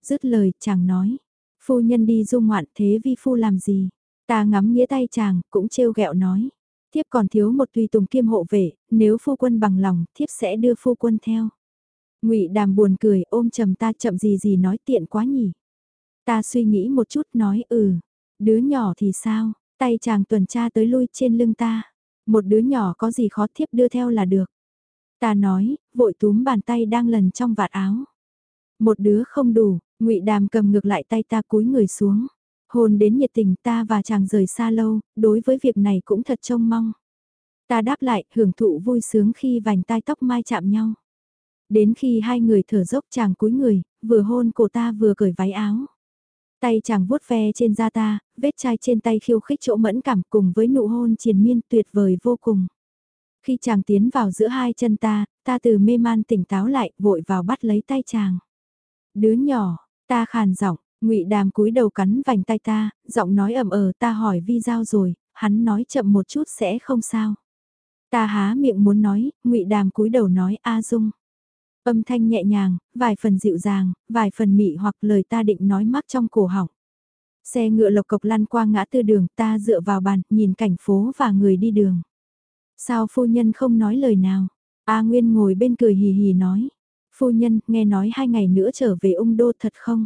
Dứt lời, chàng nói, phu nhân đi du ngoạn thế vi phu làm gì? Ta ngắm nghĩa tay chàng, cũng trêu ghẹo nói. Thiếp còn thiếu một tùy tùng kiêm hộ vệ, nếu phu quân bằng lòng, thiếp sẽ đưa phu quân theo ngụy đàm buồn cười ôm chầm ta chậm gì gì nói tiện quá nhỉ. Ta suy nghĩ một chút nói ừ, đứa nhỏ thì sao, tay chàng tuần tra tới lui trên lưng ta. Một đứa nhỏ có gì khó thiếp đưa theo là được. Ta nói, vội túm bàn tay đang lần trong vạt áo. Một đứa không đủ, ngụy đàm cầm ngược lại tay ta cúi người xuống. Hồn đến nhiệt tình ta và chàng rời xa lâu, đối với việc này cũng thật trông mong. Ta đáp lại, hưởng thụ vui sướng khi vành tai tóc mai chạm nhau. Đến khi hai người thở dốc chàng cúi người, vừa hôn cổ ta vừa cởi váy áo. Tay chàng vuốt ve trên da ta, vết chai trên tay khiêu khích chỗ mẫn cảm cùng với nụ hôn triền miên tuyệt vời vô cùng. Khi chàng tiến vào giữa hai chân ta, ta từ mê man tỉnh táo lại, vội vào bắt lấy tay chàng. Đứa nhỏ, ta khàn giọng, ngụy đàm cúi đầu cắn vành tay ta, giọng nói ẩm ờ ta hỏi vi giao rồi, hắn nói chậm một chút sẽ không sao. Ta há miệng muốn nói, ngụy đàm cúi đầu nói A Dung. Âm thanh nhẹ nhàng, vài phần dịu dàng, vài phần mị hoặc lời ta định nói mắc trong cổ họng. Xe ngựa lộc cộc lăn qua ngã tư đường ta dựa vào bàn, nhìn cảnh phố và người đi đường. Sao phu nhân không nói lời nào? A Nguyên ngồi bên cười hì hì nói. Phu nhân, nghe nói hai ngày nữa trở về ung đô thật không?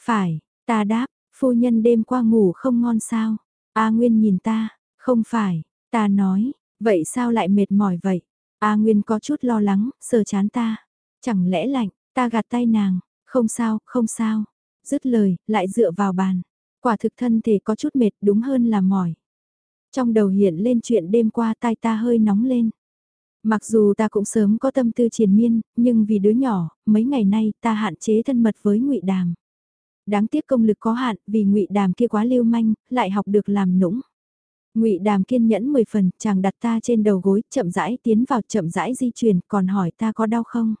Phải, ta đáp, phu nhân đêm qua ngủ không ngon sao? A Nguyên nhìn ta, không phải, ta nói, vậy sao lại mệt mỏi vậy? A Nguyên có chút lo lắng, sờ chán ta. Chẳng lẽ lạnh, ta gạt tay nàng, không sao, không sao. Dứt lời, lại dựa vào bàn. Quả thực thân thể có chút mệt đúng hơn là mỏi. Trong đầu hiện lên chuyện đêm qua tai ta hơi nóng lên. Mặc dù ta cũng sớm có tâm tư triền miên, nhưng vì đứa nhỏ, mấy ngày nay ta hạn chế thân mật với ngụy Đàm. Đáng tiếc công lực có hạn, vì ngụy Đàm kia quá lưu manh, lại học được làm nũng. Ngụy Đàm kiên nhẫn 10 phần, chàng đặt ta trên đầu gối, chậm rãi tiến vào chậm rãi di chuyển, còn hỏi ta có đau không?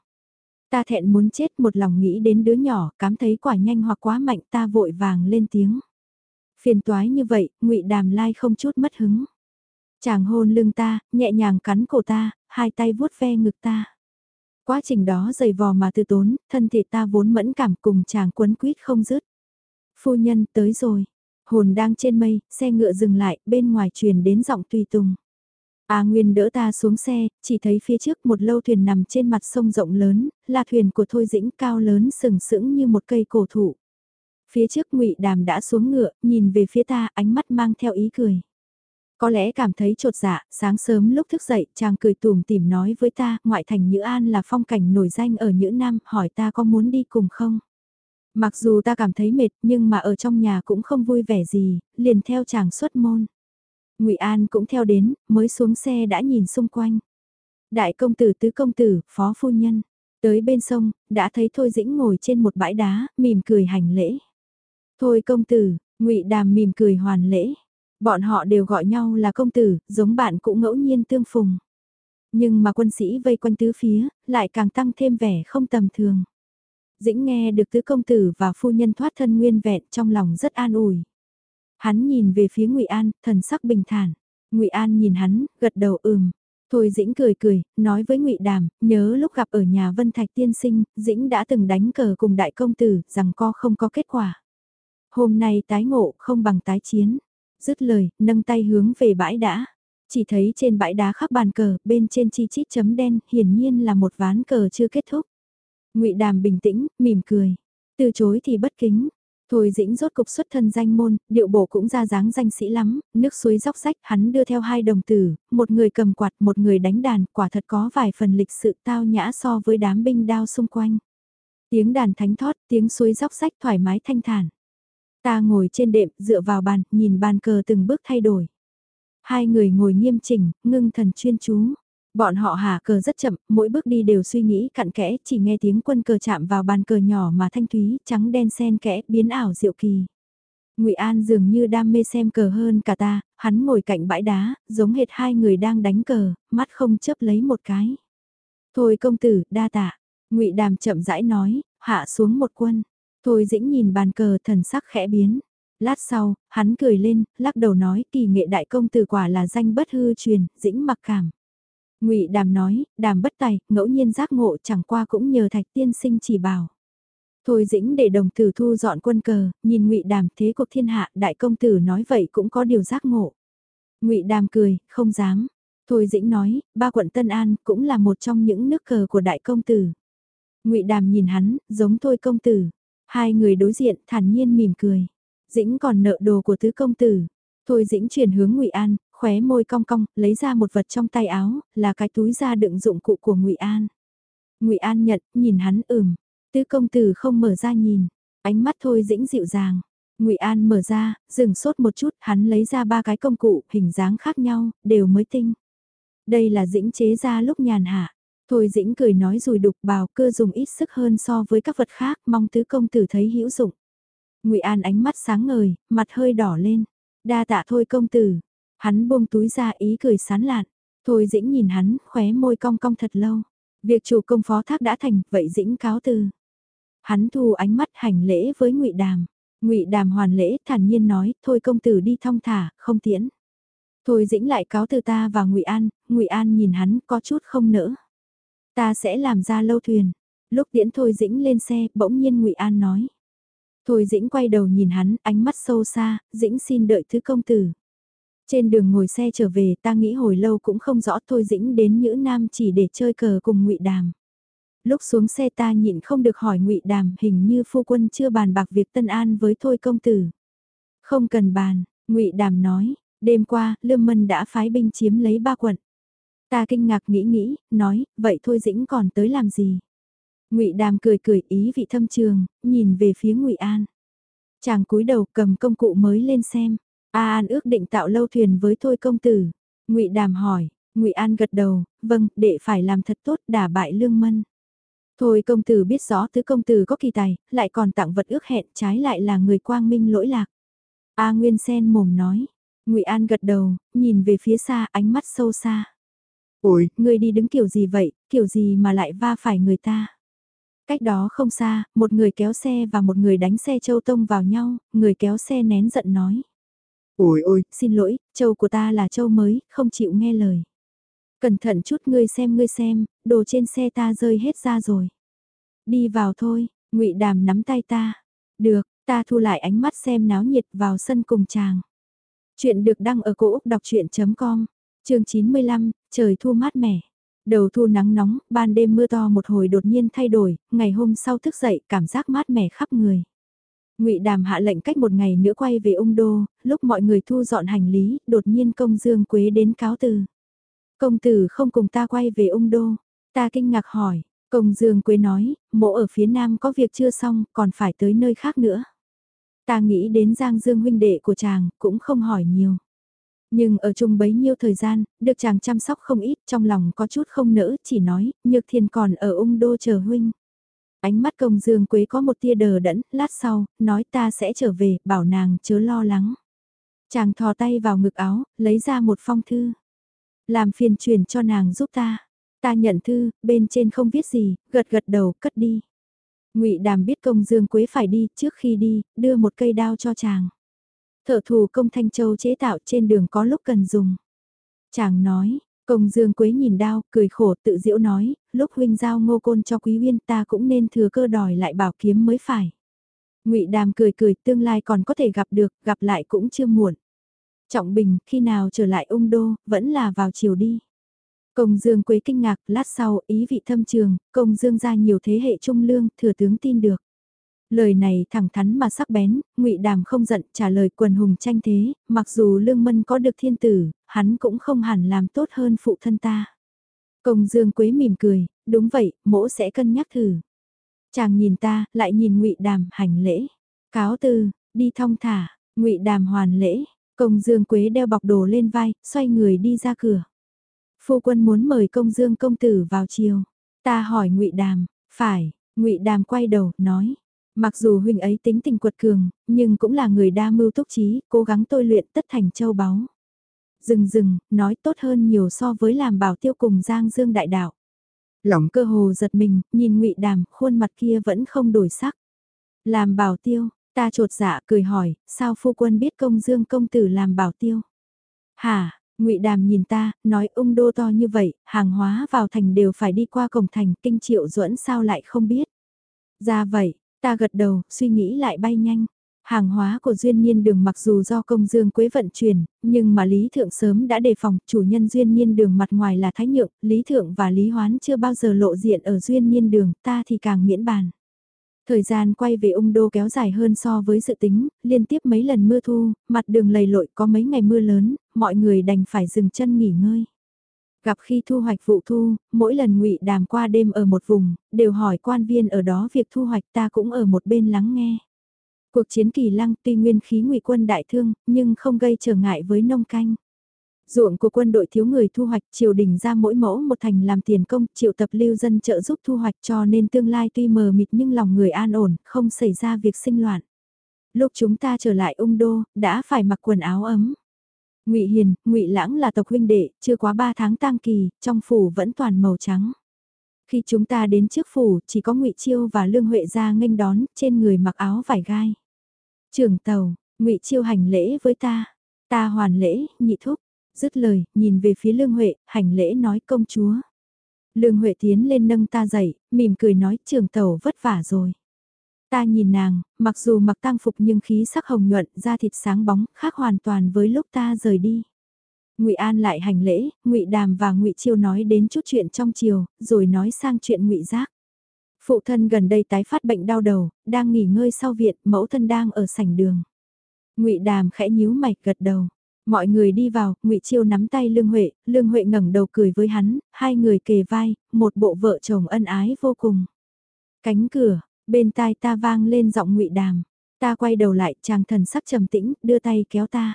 Ta thẹn muốn chết một lòng nghĩ đến đứa nhỏ, cảm thấy quả nhanh hoặc quá mạnh ta vội vàng lên tiếng. Phiền toái như vậy, ngụy Đàm lai không chút mất hứng. Chàng hôn lưng ta, nhẹ nhàng cắn cổ ta, hai tay vuốt ve ngực ta. Quá trình đó dày vò mà từ tốn, thân thể ta vốn mẫn cảm cùng chàng quấn quýt không dứt. Phu nhân tới rồi. Hồn đang trên mây, xe ngựa dừng lại, bên ngoài truyền đến giọng tùy tùng. A Nguyên đỡ ta xuống xe, chỉ thấy phía trước một lâu thuyền nằm trên mặt sông rộng lớn, là thuyền của Thôi Dĩnh cao lớn sừng sững như một cây cổ thụ. Phía trước ngụy Đàm đã xuống ngựa, nhìn về phía ta, ánh mắt mang theo ý cười. Có lẽ cảm thấy trột dạ, sáng sớm lúc thức dậy, chàng cười tùm tìm nói với ta, ngoại thành Nhữ An là phong cảnh nổi danh ở Nhữ Nam, hỏi ta có muốn đi cùng không? Mặc dù ta cảm thấy mệt, nhưng mà ở trong nhà cũng không vui vẻ gì, liền theo chàng xuất môn. Ngụy An cũng theo đến, mới xuống xe đã nhìn xung quanh. Đại công tử tứ công tử, phó phu nhân, tới bên sông, đã thấy Thôi Dĩnh ngồi trên một bãi đá, mỉm cười hành lễ. Thôi công tử, Ngụy Đàm mỉm cười hoàn lễ. Bọn họ đều gọi nhau là công tử, giống bạn cũng ngẫu nhiên tương phùng. Nhưng mà quân sĩ vây quanh tứ phía, lại càng tăng thêm vẻ không tầm thường. Dĩnh nghe được tứ công tử và phu nhân thoát thân nguyên vẹn trong lòng rất an ủi. Hắn nhìn về phía Ngụy An, thần sắc bình thản. Ngụy An nhìn hắn, gật đầu ừm. Thôi Dĩnh cười cười, nói với Ngụy Đàm, nhớ lúc gặp ở nhà Vân Thạch tiên sinh, Dĩnh đã từng đánh cờ cùng đại công tử, rằng co không có kết quả. Hôm nay tái ngộ không bằng tái chiến. Dứt lời, nâng tay hướng về bãi đá. Chỉ thấy trên bãi đá khắp bàn cờ, bên trên chi chít chấm đen, hiển nhiên là một ván cờ chưa kết thúc. Ngụy Đàm bình tĩnh, mỉm cười. Từ chối thì bất kính, Thôi dĩnh rốt cục xuất thân danh môn, điệu bộ cũng ra dáng danh sĩ lắm, nước suối dốc rách hắn đưa theo hai đồng tử, một người cầm quạt một người đánh đàn, quả thật có vài phần lịch sự tao nhã so với đám binh đao xung quanh. Tiếng đàn thánh thót, tiếng suối dốc rách thoải mái thanh thản. Ta ngồi trên đệm, dựa vào bàn, nhìn bàn cờ từng bước thay đổi. Hai người ngồi nghiêm chỉnh, ngưng thần chuyên chú. Bọn họ hạ cờ rất chậm, mỗi bước đi đều suy nghĩ cặn kẽ, chỉ nghe tiếng quân cờ chạm vào bàn cờ nhỏ mà thanh thúy, trắng đen xen kẽ, biến ảo diệu kỳ. Ngụy An dường như đam mê xem cờ hơn cả ta, hắn ngồi cạnh bãi đá, giống hệt hai người đang đánh cờ, mắt không chớp lấy một cái. Thôi công tử, đa tạ. Ngụy Đàm chậm rãi nói, hạ xuống một quân. Thôi dĩnh nhìn bàn cờ thần sắc khẽ biến. Lát sau, hắn cười lên, lắc đầu nói kỳ nghệ đại công tử quả là danh bất hư truyền, dĩnh mặc cảm ngụy Đàm nói, Đàm bất tài, ngẫu nhiên giác ngộ chẳng qua cũng nhờ thạch tiên sinh chỉ bảo. Thôi dĩnh để đồng tử thu dọn quân cờ, nhìn ngụy Đàm thế cuộc thiên hạ, đại công tử nói vậy cũng có điều giác ngộ. ngụy Đàm cười, không dám. Thôi dĩnh nói, ba quận Tân An cũng là một trong những nước cờ của đại công tử. ngụy Đàm nhìn hắn, giống thôi công tử. Hai người đối diện thản nhiên mỉm cười. Dĩnh còn nợ đồ của tứ công tử. Thôi dĩnh chuyển hướng ngụy An, khóe môi cong cong, lấy ra một vật trong tay áo, là cái túi da đựng dụng cụ của Ngụy An. Ngụy An nhận, nhìn hắn ửm, tứ công tử không mở ra nhìn, ánh mắt thôi dĩnh dịu dàng. Ngụy An mở ra, dừng sốt một chút, hắn lấy ra ba cái công cụ, hình dáng khác nhau, đều mới tinh. Đây là dĩnh chế ra lúc nhàn hạ. Thôi dĩnh cười nói rồi đục bào cơ dùng ít sức hơn so với các vật khác mong tứ công tử thấy hữu dụng. ngụy An ánh mắt sáng ngời, mặt hơi đỏ lên. Đa tạ thôi công tử. Hắn buông túi ra ý cười sán lạn. Thôi dĩnh nhìn hắn, khóe môi cong cong thật lâu. Việc chủ công phó thác đã thành, vậy dĩnh cáo từ. Hắn thu ánh mắt hành lễ với ngụy Đàm. ngụy Đàm hoàn lễ thản nhiên nói, thôi công tử đi thong thả, không tiễn. Thôi dĩnh lại cáo từ ta và ngụy An, ngụy An nhìn hắn có chút không nỡ. Ta sẽ làm ra lâu thuyền. Lúc tiễn Thôi Dĩnh lên xe, bỗng nhiên ngụy An nói. Thôi Dĩnh quay đầu nhìn hắn, ánh mắt sâu xa, Dĩnh xin đợi thứ công tử. Trên đường ngồi xe trở về ta nghĩ hồi lâu cũng không rõ Thôi Dĩnh đến Nhữ Nam chỉ để chơi cờ cùng ngụy Đàm. Lúc xuống xe ta nhịn không được hỏi ngụy Đàm hình như phu quân chưa bàn bạc việc Tân An với Thôi công tử. Không cần bàn, ngụy Đàm nói, đêm qua Lương Mân đã phái binh chiếm lấy ba quận. Ta kinh ngạc nghĩ nghĩ, nói, vậy thôi dĩnh còn tới làm gì? ngụy Đàm cười cười ý vị thâm trường, nhìn về phía ngụy An. Chàng cúi đầu cầm công cụ mới lên xem. A An ước định tạo lâu thuyền với thôi công tử. ngụy Đàm hỏi, ngụy An gật đầu, vâng, đệ phải làm thật tốt đả bại lương mân. Thôi công tử biết rõ tứ công tử có kỳ tài, lại còn tặng vật ước hẹn trái lại là người quang minh lỗi lạc. A Nguyên sen mồm nói, ngụy An gật đầu, nhìn về phía xa ánh mắt sâu xa. Ôi, người đi đứng kiểu gì vậy, kiểu gì mà lại va phải người ta. Cách đó không xa, một người kéo xe và một người đánh xe châu tông vào nhau, người kéo xe nén giận nói. Ôi ôi, xin lỗi, châu của ta là châu mới, không chịu nghe lời. Cẩn thận chút ngươi xem ngươi xem, đồ trên xe ta rơi hết ra rồi. Đi vào thôi, ngụy Đàm nắm tay ta. Được, ta thu lại ánh mắt xem náo nhiệt vào sân cùng chàng. Chuyện được đăng ở cổ Úc đọc chuyện.com, chương 95, trời thu mát mẻ. Đầu thu nắng nóng, ban đêm mưa to một hồi đột nhiên thay đổi, ngày hôm sau thức dậy cảm giác mát mẻ khắp người. Ngụy Đàm hạ lệnh cách một ngày nữa quay về ung đô, lúc mọi người thu dọn hành lý, đột nhiên công dương quế đến cáo từ. Công tử không cùng ta quay về ung đô, ta kinh ngạc hỏi, công dương quế nói, mộ ở phía nam có việc chưa xong, còn phải tới nơi khác nữa. Ta nghĩ đến Giang Dương huynh đệ của chàng, cũng không hỏi nhiều. Nhưng ở chung bấy nhiêu thời gian, được chàng chăm sóc không ít, trong lòng có chút không nỡ, chỉ nói, nhược Thiền còn ở ung đô chờ huynh. Ánh mắt công dương quế có một tia đờ đẫn, lát sau, nói ta sẽ trở về, bảo nàng chớ lo lắng. Chàng thò tay vào ngực áo, lấy ra một phong thư. Làm phiền truyền cho nàng giúp ta. Ta nhận thư, bên trên không viết gì, gật gật đầu, cất đi. ngụy Đàm biết công Dương Quế phải đi, trước khi đi, đưa một cây đao cho chàng. Thợ thủ công Thanh Châu chế tạo trên đường có lúc cần dùng. Chàng nói, công Dương Quế nhìn đao, cười khổ tự diễu nói, lúc huynh giao ngô côn cho quý viên ta cũng nên thừa cơ đòi lại bảo kiếm mới phải. ngụy Đàm cười cười tương lai còn có thể gặp được, gặp lại cũng chưa muộn. Trọng Bình, khi nào trở lại ung đô, vẫn là vào chiều đi. Công Dương Quế kinh ngạc, lát sau, ý vị thâm trường, công Dương ra nhiều thế hệ trung lương, thừa tướng tin được. Lời này thẳng thắn mà sắc bén, ngụy Đàm không giận trả lời quần hùng tranh thế, mặc dù Lương Mân có được thiên tử, hắn cũng không hẳn làm tốt hơn phụ thân ta. Công Dương Quế mỉm cười, đúng vậy, mỗ sẽ cân nhắc thử. Chàng nhìn ta, lại nhìn ngụy Đàm hành lễ. Cáo từ, đi thong thả, ngụy Đàm hoàn lễ, công Dương Quế đeo bọc đồ lên vai, xoay người đi ra cửa. Phu quân muốn mời công Dương công tử vào chiều. Ta hỏi ngụy Đàm, phải, ngụy Đàm quay đầu, nói Mặc dù huynh ấy tính tình quật cường, nhưng cũng là người đa mưu túc trí, cố gắng tôi luyện tất thành châu báu. Dừng dừng, nói tốt hơn nhiều so với làm bảo tiêu cùng Giang Dương đại đạo. Lòng cơ hồ giật mình, nhìn ngụy Đàm, khuôn mặt kia vẫn không đổi sắc. Làm bảo tiêu, ta trột dạ cười hỏi, sao phu quân biết công Dương công tử làm bảo tiêu? Hả, ngụy Đàm nhìn ta, nói ung đô to như vậy, hàng hóa vào thành đều phải đi qua cổng thành, kinh triệu duẫn sao lại không biết? Ra vậy, Ta gật đầu, suy nghĩ lại bay nhanh. Hàng hóa của duyên nhiên đường mặc dù do công dương quế vận chuyển, nhưng mà Lý Thượng sớm đã đề phòng chủ nhân duyên nhiên đường mặt ngoài là Thái Nhượng, Lý Thượng và Lý Hoán chưa bao giờ lộ diện ở duyên nhiên đường, ta thì càng miễn bàn. Thời gian quay về ung đô kéo dài hơn so với dự tính, liên tiếp mấy lần mưa thu, mặt đường lầy lội có mấy ngày mưa lớn, mọi người đành phải dừng chân nghỉ ngơi. Gặp khi thu hoạch vụ thu, mỗi lần ngụy đàm qua đêm ở một vùng, đều hỏi quan viên ở đó việc thu hoạch ta cũng ở một bên lắng nghe. Cuộc chiến kỳ lăng tuy nguyên khí ngụy quân đại thương, nhưng không gây trở ngại với nông canh. Ruộng của quân đội thiếu người thu hoạch triều đình ra mỗi mẫu một thành làm tiền công, triệu tập lưu dân trợ giúp thu hoạch cho nên tương lai tuy mờ mịt nhưng lòng người an ổn, không xảy ra việc sinh loạn. Lúc chúng ta trở lại ung đô, đã phải mặc quần áo ấm. Ngụy Hiền, Ngụy Lãng là tộc huynh đệ, chưa quá 3 tháng tang kỳ, trong phủ vẫn toàn màu trắng. Khi chúng ta đến trước phủ, chỉ có Ngụy Chiêu và Lương Huệ ra nghênh đón, trên người mặc áo vải gai. Trưởng tàu, Ngụy Chiêu hành lễ với ta, ta hoàn lễ, nhị thúc, dứt lời, nhìn về phía Lương Huệ, hành lễ nói công chúa. Lương Huệ tiến lên nâng ta dậy, mỉm cười nói trường tàu vất vả rồi. Ta nhìn nàng, mặc dù mặc tang phục nhưng khí sắc hồng nhuận, da thịt sáng bóng, khác hoàn toàn với lúc ta rời đi. Ngụy An lại hành lễ, Ngụy Đàm và Ngụy Chiêu nói đến chút chuyện trong chiều, rồi nói sang chuyện Ngụy Giác. Phụ thân gần đây tái phát bệnh đau đầu, đang nghỉ ngơi sau viện, mẫu thân đang ở sảnh đường. Ngụy Đàm khẽ nhíu mày gật đầu. Mọi người đi vào, Ngụy Chiêu nắm tay Lương Huệ, Lương Huệ ngẩng đầu cười với hắn, hai người kề vai, một bộ vợ chồng ân ái vô cùng. Cánh cửa, bên tai ta vang lên giọng Ngụy Đàm. Ta quay đầu lại, chàng thần sắc trầm tĩnh, đưa tay kéo ta.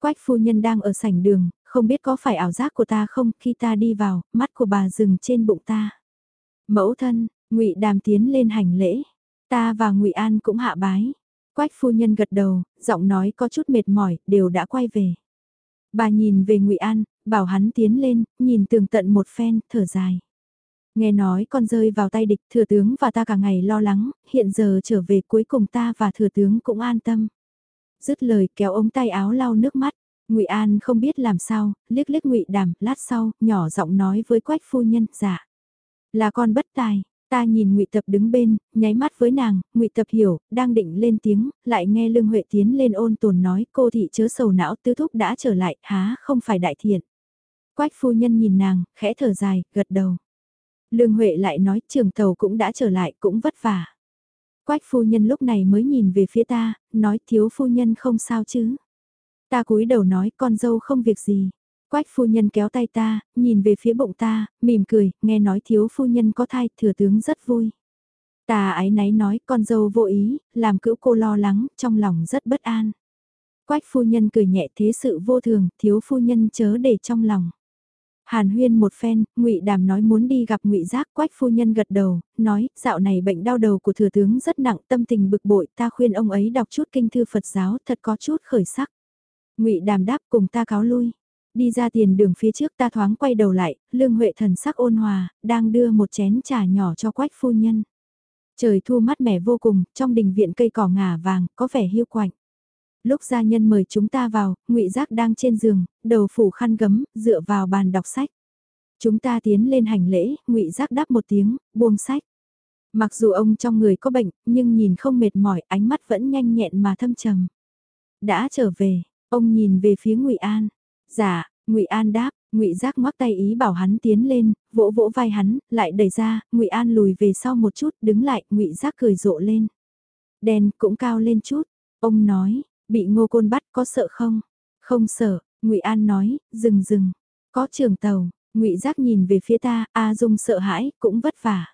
Quách phu nhân đang ở sảnh đường, không biết có phải ảo giác của ta không, khi ta đi vào, mắt của bà dừng trên bụng ta. Mẫu thân, Ngụy Đàm tiến lên hành lễ. Ta và Ngụy An cũng hạ bái. Quách phu nhân gật đầu, giọng nói có chút mệt mỏi, đều đã quay về. Bà nhìn về Ngụy An, bảo hắn tiến lên, nhìn tường tận một phen, thở dài. Nghe nói con rơi vào tay địch, thừa tướng và ta cả ngày lo lắng, hiện giờ trở về cuối cùng ta và thừa tướng cũng an tâm. Dứt lời kéo ống tay áo lau nước mắt, Ngụy An không biết làm sao, liếc liếc Ngụy Đàm, lát sau, nhỏ giọng nói với Quách phu nhân, dạ. Là con bất tài, Ta nhìn Ngụy Tập đứng bên, nháy mắt với nàng, Ngụy Tập hiểu, đang định lên tiếng, lại nghe Lương Huệ tiến lên ôn tồn nói, cô thị chớ sầu não, tứ thúc đã trở lại, há không phải đại thiện. Quách phu nhân nhìn nàng, khẽ thở dài, gật đầu. Lương Huệ lại nói, trường tàu cũng đã trở lại, cũng vất vả. Quách phu nhân lúc này mới nhìn về phía ta, nói thiếu phu nhân không sao chứ. Ta cúi đầu nói con dâu không việc gì. Quách phu nhân kéo tay ta, nhìn về phía bụng ta, mỉm cười, nghe nói thiếu phu nhân có thai, thừa tướng rất vui. Ta ái náy nói con dâu vô ý, làm cữu cô lo lắng, trong lòng rất bất an. Quách phu nhân cười nhẹ thế sự vô thường, thiếu phu nhân chớ để trong lòng. Hàn huyên một phen, ngụy Đàm nói muốn đi gặp ngụy Giác, Quách phu nhân gật đầu, nói, dạo này bệnh đau đầu của thừa tướng rất nặng, tâm tình bực bội, ta khuyên ông ấy đọc chút kinh thư Phật giáo, thật có chút khởi sắc. ngụy Đàm đáp cùng ta cáo lui. Đi ra tiền đường phía trước ta thoáng quay đầu lại, lương huệ thần sắc ôn hòa, đang đưa một chén trà nhỏ cho quách phu nhân. Trời thu mát mẻ vô cùng, trong đình viện cây cỏ ngả vàng, có vẻ hiu quạnh. Lúc gia nhân mời chúng ta vào, ngụy Giác đang trên giường, đầu phủ khăn gấm, dựa vào bàn đọc sách. Chúng ta tiến lên hành lễ, ngụy Giác đáp một tiếng, buông sách. Mặc dù ông trong người có bệnh, nhưng nhìn không mệt mỏi, ánh mắt vẫn nhanh nhẹn mà thâm trầm. Đã trở về, ông nhìn về phía ngụy An, Dạ, Ngụy An đáp, Ngụy Giác ngoắc tay ý bảo hắn tiến lên, vỗ vỗ vai hắn, lại đẩy ra, Ngụy An lùi về sau một chút, đứng lại, Ngụy Giác cười rộ lên. Đèn cũng cao lên chút, ông nói, bị Ngô Côn bắt có sợ không? Không sợ, Ngụy An nói, dừng dừng, có trường tàu, Ngụy Giác nhìn về phía ta, A Dung sợ hãi, cũng vất vả.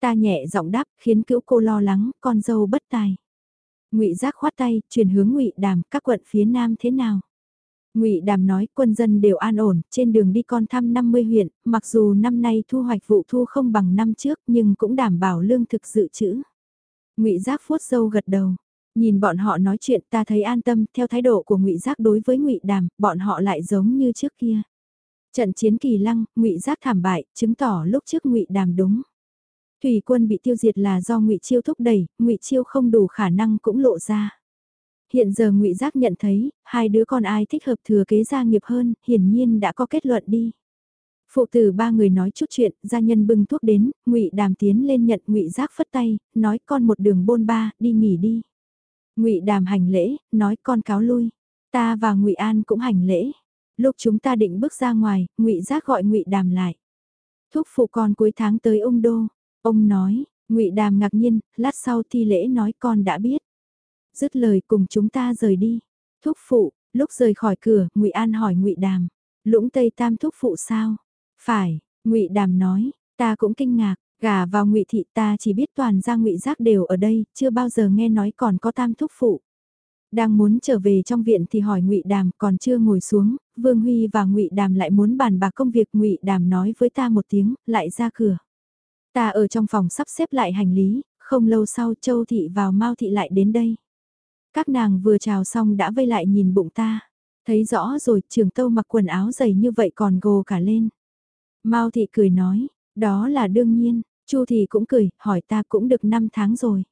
Ta nhẹ giọng đáp, khiến cữu cô lo lắng, con dâu bất tài. Ngụy Giác khoát tay, chuyển hướng Ngụy Đàm, các quận phía nam thế nào? Ngụy Đàm nói quân dân đều an ổn, trên đường đi con thăm 50 huyện, mặc dù năm nay thu hoạch vụ thu không bằng năm trước nhưng cũng đảm bảo lương thực dự trữ. Ngụy Giác phốt dâu gật đầu, nhìn bọn họ nói chuyện ta thấy an tâm, theo thái độ của Ngụy Giác đối với Ngụy Đàm, bọn họ lại giống như trước kia. Trận chiến kỳ lăng, Ngụy Giác thảm bại, chứng tỏ lúc trước Ngụy Đàm đúng. Thủy quân bị tiêu diệt là do Ngụy Chiêu thúc đẩy, Ngụy Chiêu không đủ khả năng cũng lộ ra hiện giờ ngụy Giác nhận thấy, hai đứa con ai thích hợp thừa kế gia nghiệp hơn, hiển nhiên đã có kết luận đi. Phụ tử ba người nói chút chuyện, gia nhân bưng thuốc đến, ngụy Đàm tiến lên nhận ngụy Giác phất tay, nói con một đường bôn ba, đi nghỉ đi ngụy Đàm hành lễ, nói con cáo lui. Ta và ngụy An cũng hành lễ. Lúc chúng ta định bước ra ngoài, ngụy Giác gọi ngụy Đàm lại. Thúc phụ con cuối tháng tới ông Đô. Ông nói, ngụy Đàm ngạc nhiên, lát sau thi lễ nói con đã biết dứt lời cùng chúng ta rời đi. Thúc phụ, lúc rời khỏi cửa, Ngụy An hỏi Ngụy Đàm, lũng Tây Tam thúc phụ sao? Phải, Ngụy Đàm nói, ta cũng kinh ngạc, gà vào Ngụy thị ta chỉ biết toàn ra Ngụy Giác đều ở đây, chưa bao giờ nghe nói còn có Tam thúc phụ. Đang muốn trở về trong viện thì hỏi Ngụy Đàm, còn chưa ngồi xuống, Vương Huy và Ngụy Đàm lại muốn bàn bạc công việc, Ngụy Đàm nói với ta một tiếng, lại ra cửa. Ta ở trong phòng sắp xếp lại hành lý, không lâu sau Châu thị vào Mao thị lại đến đây. Các nàng vừa chào xong đã vây lại nhìn bụng ta. Thấy rõ rồi, trường tâu mặc quần áo dày như vậy còn gồ cả lên. Mao thị cười nói, đó là đương nhiên, Chu thì cũng cười, hỏi ta cũng được 5 tháng rồi.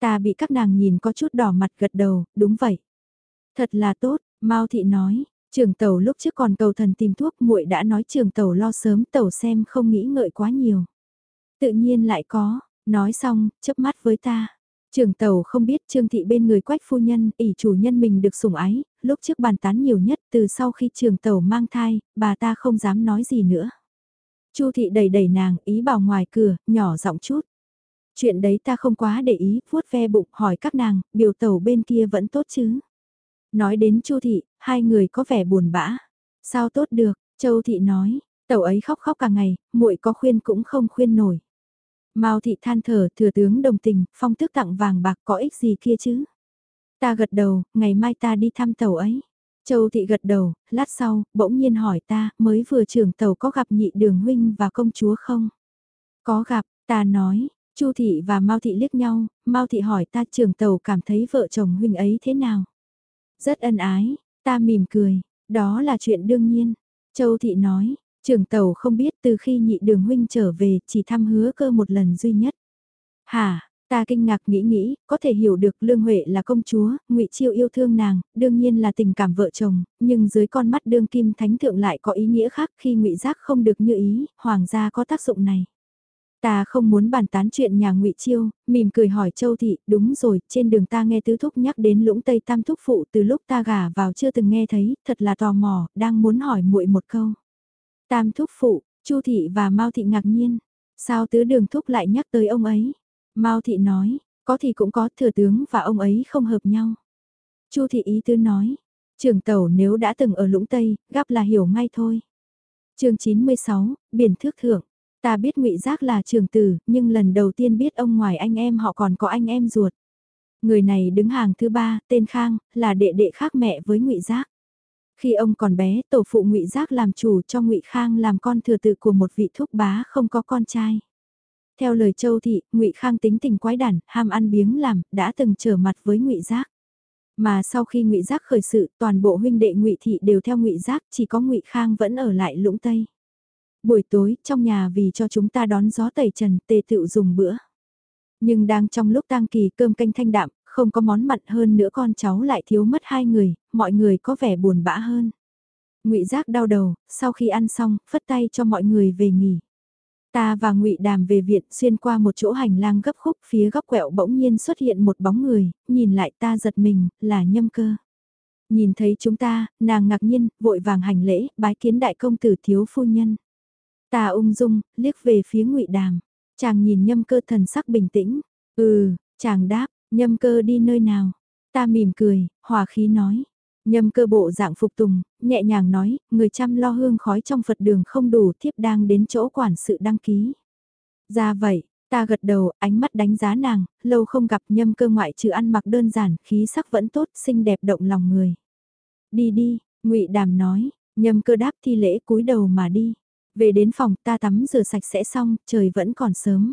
Ta bị các nàng nhìn có chút đỏ mặt gật đầu, đúng vậy. Thật là tốt, Mao thị nói, trường tàu lúc trước còn cầu thần tìm thuốc muội đã nói trường tàu lo sớm tàu xem không nghĩ ngợi quá nhiều. Tự nhiên lại có, nói xong, chớp mắt với ta. Trường tàu không biết trương thị bên người quách phu nhân, ỷ chủ nhân mình được sủng ái, lúc trước bàn tán nhiều nhất từ sau khi trường tàu mang thai, bà ta không dám nói gì nữa. Chu thị đẩy đẩy nàng, ý bảo ngoài cửa, nhỏ giọng chút. Chuyện đấy ta không quá để ý, vuốt ve bụng hỏi các nàng, biểu tàu bên kia vẫn tốt chứ. Nói đến Chu thị, hai người có vẻ buồn bã. Sao tốt được, Châu thị nói, tàu ấy khóc khóc cả ngày, muội có khuyên cũng không khuyên nổi. Mao thị than thở, thừa tướng đồng tình, phong tước tặng vàng bạc có ích gì kia chứ? Ta gật đầu, ngày mai ta đi thăm tàu ấy. Châu thị gật đầu, lát sau, bỗng nhiên hỏi ta, mới vừa trưởng tàu có gặp nhị đường huynh và công chúa không? Có gặp, ta nói, Chu thị và Mao thị liếc nhau, Mao thị hỏi ta trưởng tàu cảm thấy vợ chồng huynh ấy thế nào? Rất ân ái, ta mỉm cười, đó là chuyện đương nhiên. Châu thị nói, trưởng tàu không biết từ khi nhị đường huynh trở về chỉ thăm hứa cơ một lần duy nhất. Hả, ta kinh ngạc nghĩ nghĩ, có thể hiểu được Lương Huệ là công chúa, ngụy Chiêu yêu thương nàng, đương nhiên là tình cảm vợ chồng, nhưng dưới con mắt đương kim thánh thượng lại có ý nghĩa khác khi ngụy Giác không được như ý, hoàng gia có tác dụng này. Ta không muốn bàn tán chuyện nhà ngụy Chiêu, mỉm cười hỏi Châu Thị, đúng rồi, trên đường ta nghe tứ thúc nhắc đến lũng Tây Tam thúc phụ từ lúc ta gả vào chưa từng nghe thấy, thật là tò mò, đang muốn hỏi muội một câu. Tam thúc phụ, Chu thị và Mao thị ngạc nhiên, sao tứ đường thúc lại nhắc tới ông ấy? Mao thị nói, có thì cũng có thừa tướng và ông ấy không hợp nhau. Chu thị ý tứ nói, trường tàu nếu đã từng ở lũng Tây, gắp là hiểu ngay thôi. chương 96, Biển Thước Thượng. Ta biết ngụy Giác là trường tử, nhưng lần đầu tiên biết ông ngoài anh em họ còn có anh em ruột. Người này đứng hàng thứ ba, tên Khang, là đệ đệ khác mẹ với ngụy Giác. Khi ông còn bé, tổ phụ ngụy Giác làm chủ cho ngụy Khang làm con thừa tự của một vị thúc bá không có con trai. Theo lời Châu thị, ngụy Khang tính tình quái đản, ham ăn biếng làm, đã từng trở mặt với ngụy Giác. Mà sau khi ngụy Giác khởi sự, toàn bộ huynh đệ ngụy thị đều theo ngụy Giác, chỉ có ngụy Khang vẫn ở lại lũng Tây. Buổi tối, trong nhà vì cho chúng ta đón gió tẩy trần, tề tựu dùng bữa. Nhưng đang trong lúc tang kỳ cơm canh thanh đạm, không có món mặn hơn nữa con cháu lại thiếu mất hai người, mọi người có vẻ buồn bã hơn. Ngụy Giác đau đầu, sau khi ăn xong, phất tay cho mọi người về nghỉ. Ta và Ngụy Đàm về viện, xuyên qua một chỗ hành lang gấp khúc, phía góc quẹo bỗng nhiên xuất hiện một bóng người, nhìn lại ta giật mình, là Nhâm Cơ. Nhìn thấy chúng ta, nàng ngạc nhiên, vội vàng hành lễ, bái kiến đại công tử thiếu phu nhân. Ta ung dung, liếc về phía Ngụy Đàm. Chàng nhìn Nhâm Cơ thần sắc bình tĩnh. Ừ, chàng đáp, Nhâm cơ đi nơi nào? Ta mỉm cười, hòa khí nói. Nhâm cơ bộ dạng phục tùng, nhẹ nhàng nói, người chăm lo hương khói trong Phật đường không đủ thiếp đang đến chỗ quản sự đăng ký. Ra vậy, ta gật đầu, ánh mắt đánh giá nàng, lâu không gặp nhâm cơ ngoại trừ ăn mặc đơn giản, khí sắc vẫn tốt, xinh đẹp động lòng người. Đi đi, ngụy Đàm nói, nhâm cơ đáp thi lễ cúi đầu mà đi. Về đến phòng ta tắm rửa sạch sẽ xong, trời vẫn còn sớm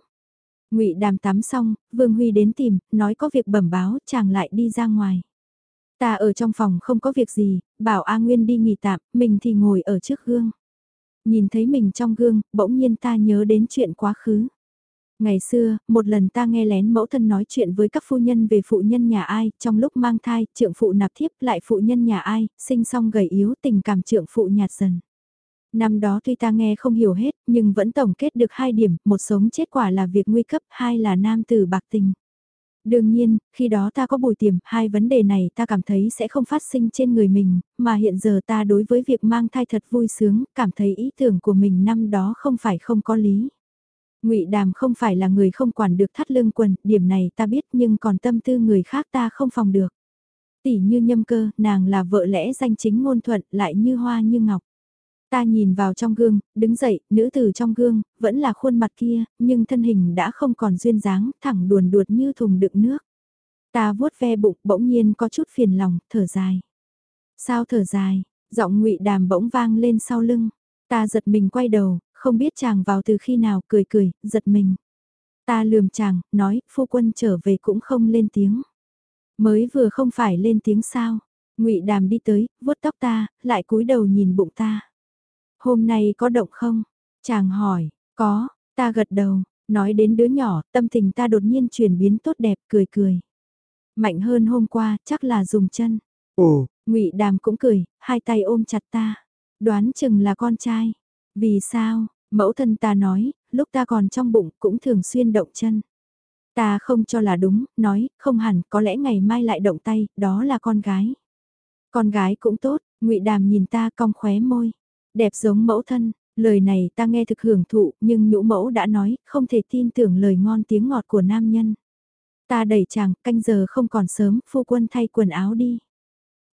ngụy đàm tắm xong, Vương Huy đến tìm, nói có việc bẩm báo, chàng lại đi ra ngoài. Ta ở trong phòng không có việc gì, bảo A Nguyên đi nghỉ tạm, mình thì ngồi ở trước gương. Nhìn thấy mình trong gương, bỗng nhiên ta nhớ đến chuyện quá khứ. Ngày xưa, một lần ta nghe lén mẫu thân nói chuyện với các phu nhân về phụ nhân nhà ai, trong lúc mang thai, trượng phụ nạp thiếp lại phụ nhân nhà ai, sinh xong gầy yếu tình cảm trượng phụ nhạt dần. Năm đó tuy ta nghe không hiểu hết, nhưng vẫn tổng kết được hai điểm, một sống chết quả là việc nguy cấp, hai là nam tử bạc tình. Đương nhiên, khi đó ta có bùi tiềm, hai vấn đề này ta cảm thấy sẽ không phát sinh trên người mình, mà hiện giờ ta đối với việc mang thai thật vui sướng, cảm thấy ý tưởng của mình năm đó không phải không có lý. ngụy Đàm không phải là người không quản được thắt lưng quần, điểm này ta biết nhưng còn tâm tư người khác ta không phòng được. Tỷ như nhâm cơ, nàng là vợ lẽ danh chính ngôn thuận, lại như hoa như ngọc. Ta nhìn vào trong gương, đứng dậy, nữ tử trong gương, vẫn là khuôn mặt kia, nhưng thân hình đã không còn duyên dáng, thẳng đuồn đuột như thùng đựng nước. Ta vuốt ve bụng, bỗng nhiên có chút phiền lòng, thở dài. Sao thở dài? Giọng ngụy Đàm bỗng vang lên sau lưng. Ta giật mình quay đầu, không biết chàng vào từ khi nào, cười cười, giật mình. Ta lườm chàng, nói, phu quân trở về cũng không lên tiếng. Mới vừa không phải lên tiếng sao. ngụy Đàm đi tới, vuốt tóc ta, lại cúi đầu nhìn bụng ta. Hôm nay có động không? Chàng hỏi, có, ta gật đầu, nói đến đứa nhỏ, tâm tình ta đột nhiên chuyển biến tốt đẹp, cười cười. Mạnh hơn hôm qua, chắc là dùng chân. Ồ, ngụy Đàm cũng cười, hai tay ôm chặt ta. Đoán chừng là con trai. Vì sao? Mẫu thân ta nói, lúc ta còn trong bụng cũng thường xuyên động chân. Ta không cho là đúng, nói, không hẳn, có lẽ ngày mai lại động tay, đó là con gái. Con gái cũng tốt, ngụy Đàm nhìn ta cong khóe môi. Đẹp giống mẫu thân, lời này ta nghe thực hưởng thụ, nhưng nhũ mẫu đã nói, không thể tin tưởng lời ngon tiếng ngọt của nam nhân. Ta đẩy chàng, canh giờ không còn sớm, phu quân thay quần áo đi.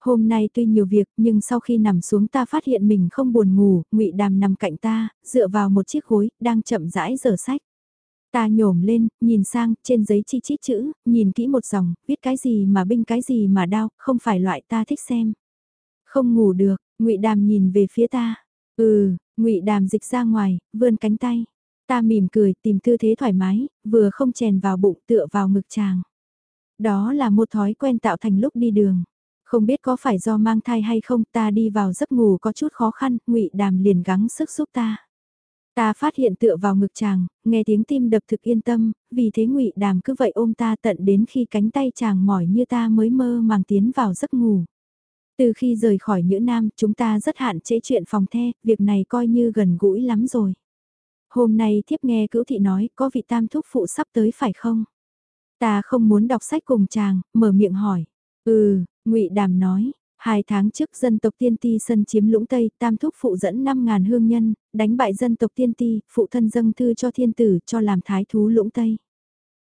Hôm nay tuy nhiều việc nhưng sau khi nằm xuống ta phát hiện mình không buồn ngủ, ngụy Đàm nằm cạnh ta, dựa vào một chiếc gối, đang chậm rãi dở sách. Ta nhổm lên, nhìn sang, trên giấy chi chít chữ, nhìn kỹ một dòng, viết cái gì mà binh cái gì mà đau, không phải loại ta thích xem. Không ngủ được, ngụy Đàm nhìn về phía ta. Ừ, ngụy Đàm dịch ra ngoài, vươn cánh tay. Ta mỉm cười, tìm tư thế thoải mái, vừa không chèn vào bụng tựa vào ngực chàng. Đó là một thói quen tạo thành lúc đi đường. Không biết có phải do mang thai hay không ta đi vào giấc ngủ có chút khó khăn, ngụy Đàm liền gắng sức giúp ta. Ta phát hiện tựa vào ngực chàng, nghe tiếng tim đập thực yên tâm, vì thế ngụy Đàm cứ vậy ôm ta tận đến khi cánh tay chàng mỏi như ta mới mơ màng tiến vào giấc ngủ. Từ khi rời khỏi Nhữ Nam, chúng ta rất hạn chế chuyện phòng the, việc này coi như gần gũi lắm rồi. Hôm nay thiếp nghe cữu thị nói có vị tam thúc phụ sắp tới phải không? Ta không muốn đọc sách cùng chàng, mở miệng hỏi. Ừ, ngụy Đàm nói, hai tháng trước dân tộc tiên ti sân chiếm lũng Tây, tam thúc phụ dẫn 5.000 hương nhân, đánh bại dân tộc tiên ti, phụ thân dâng thư cho thiên tử cho làm thái thú lũng Tây.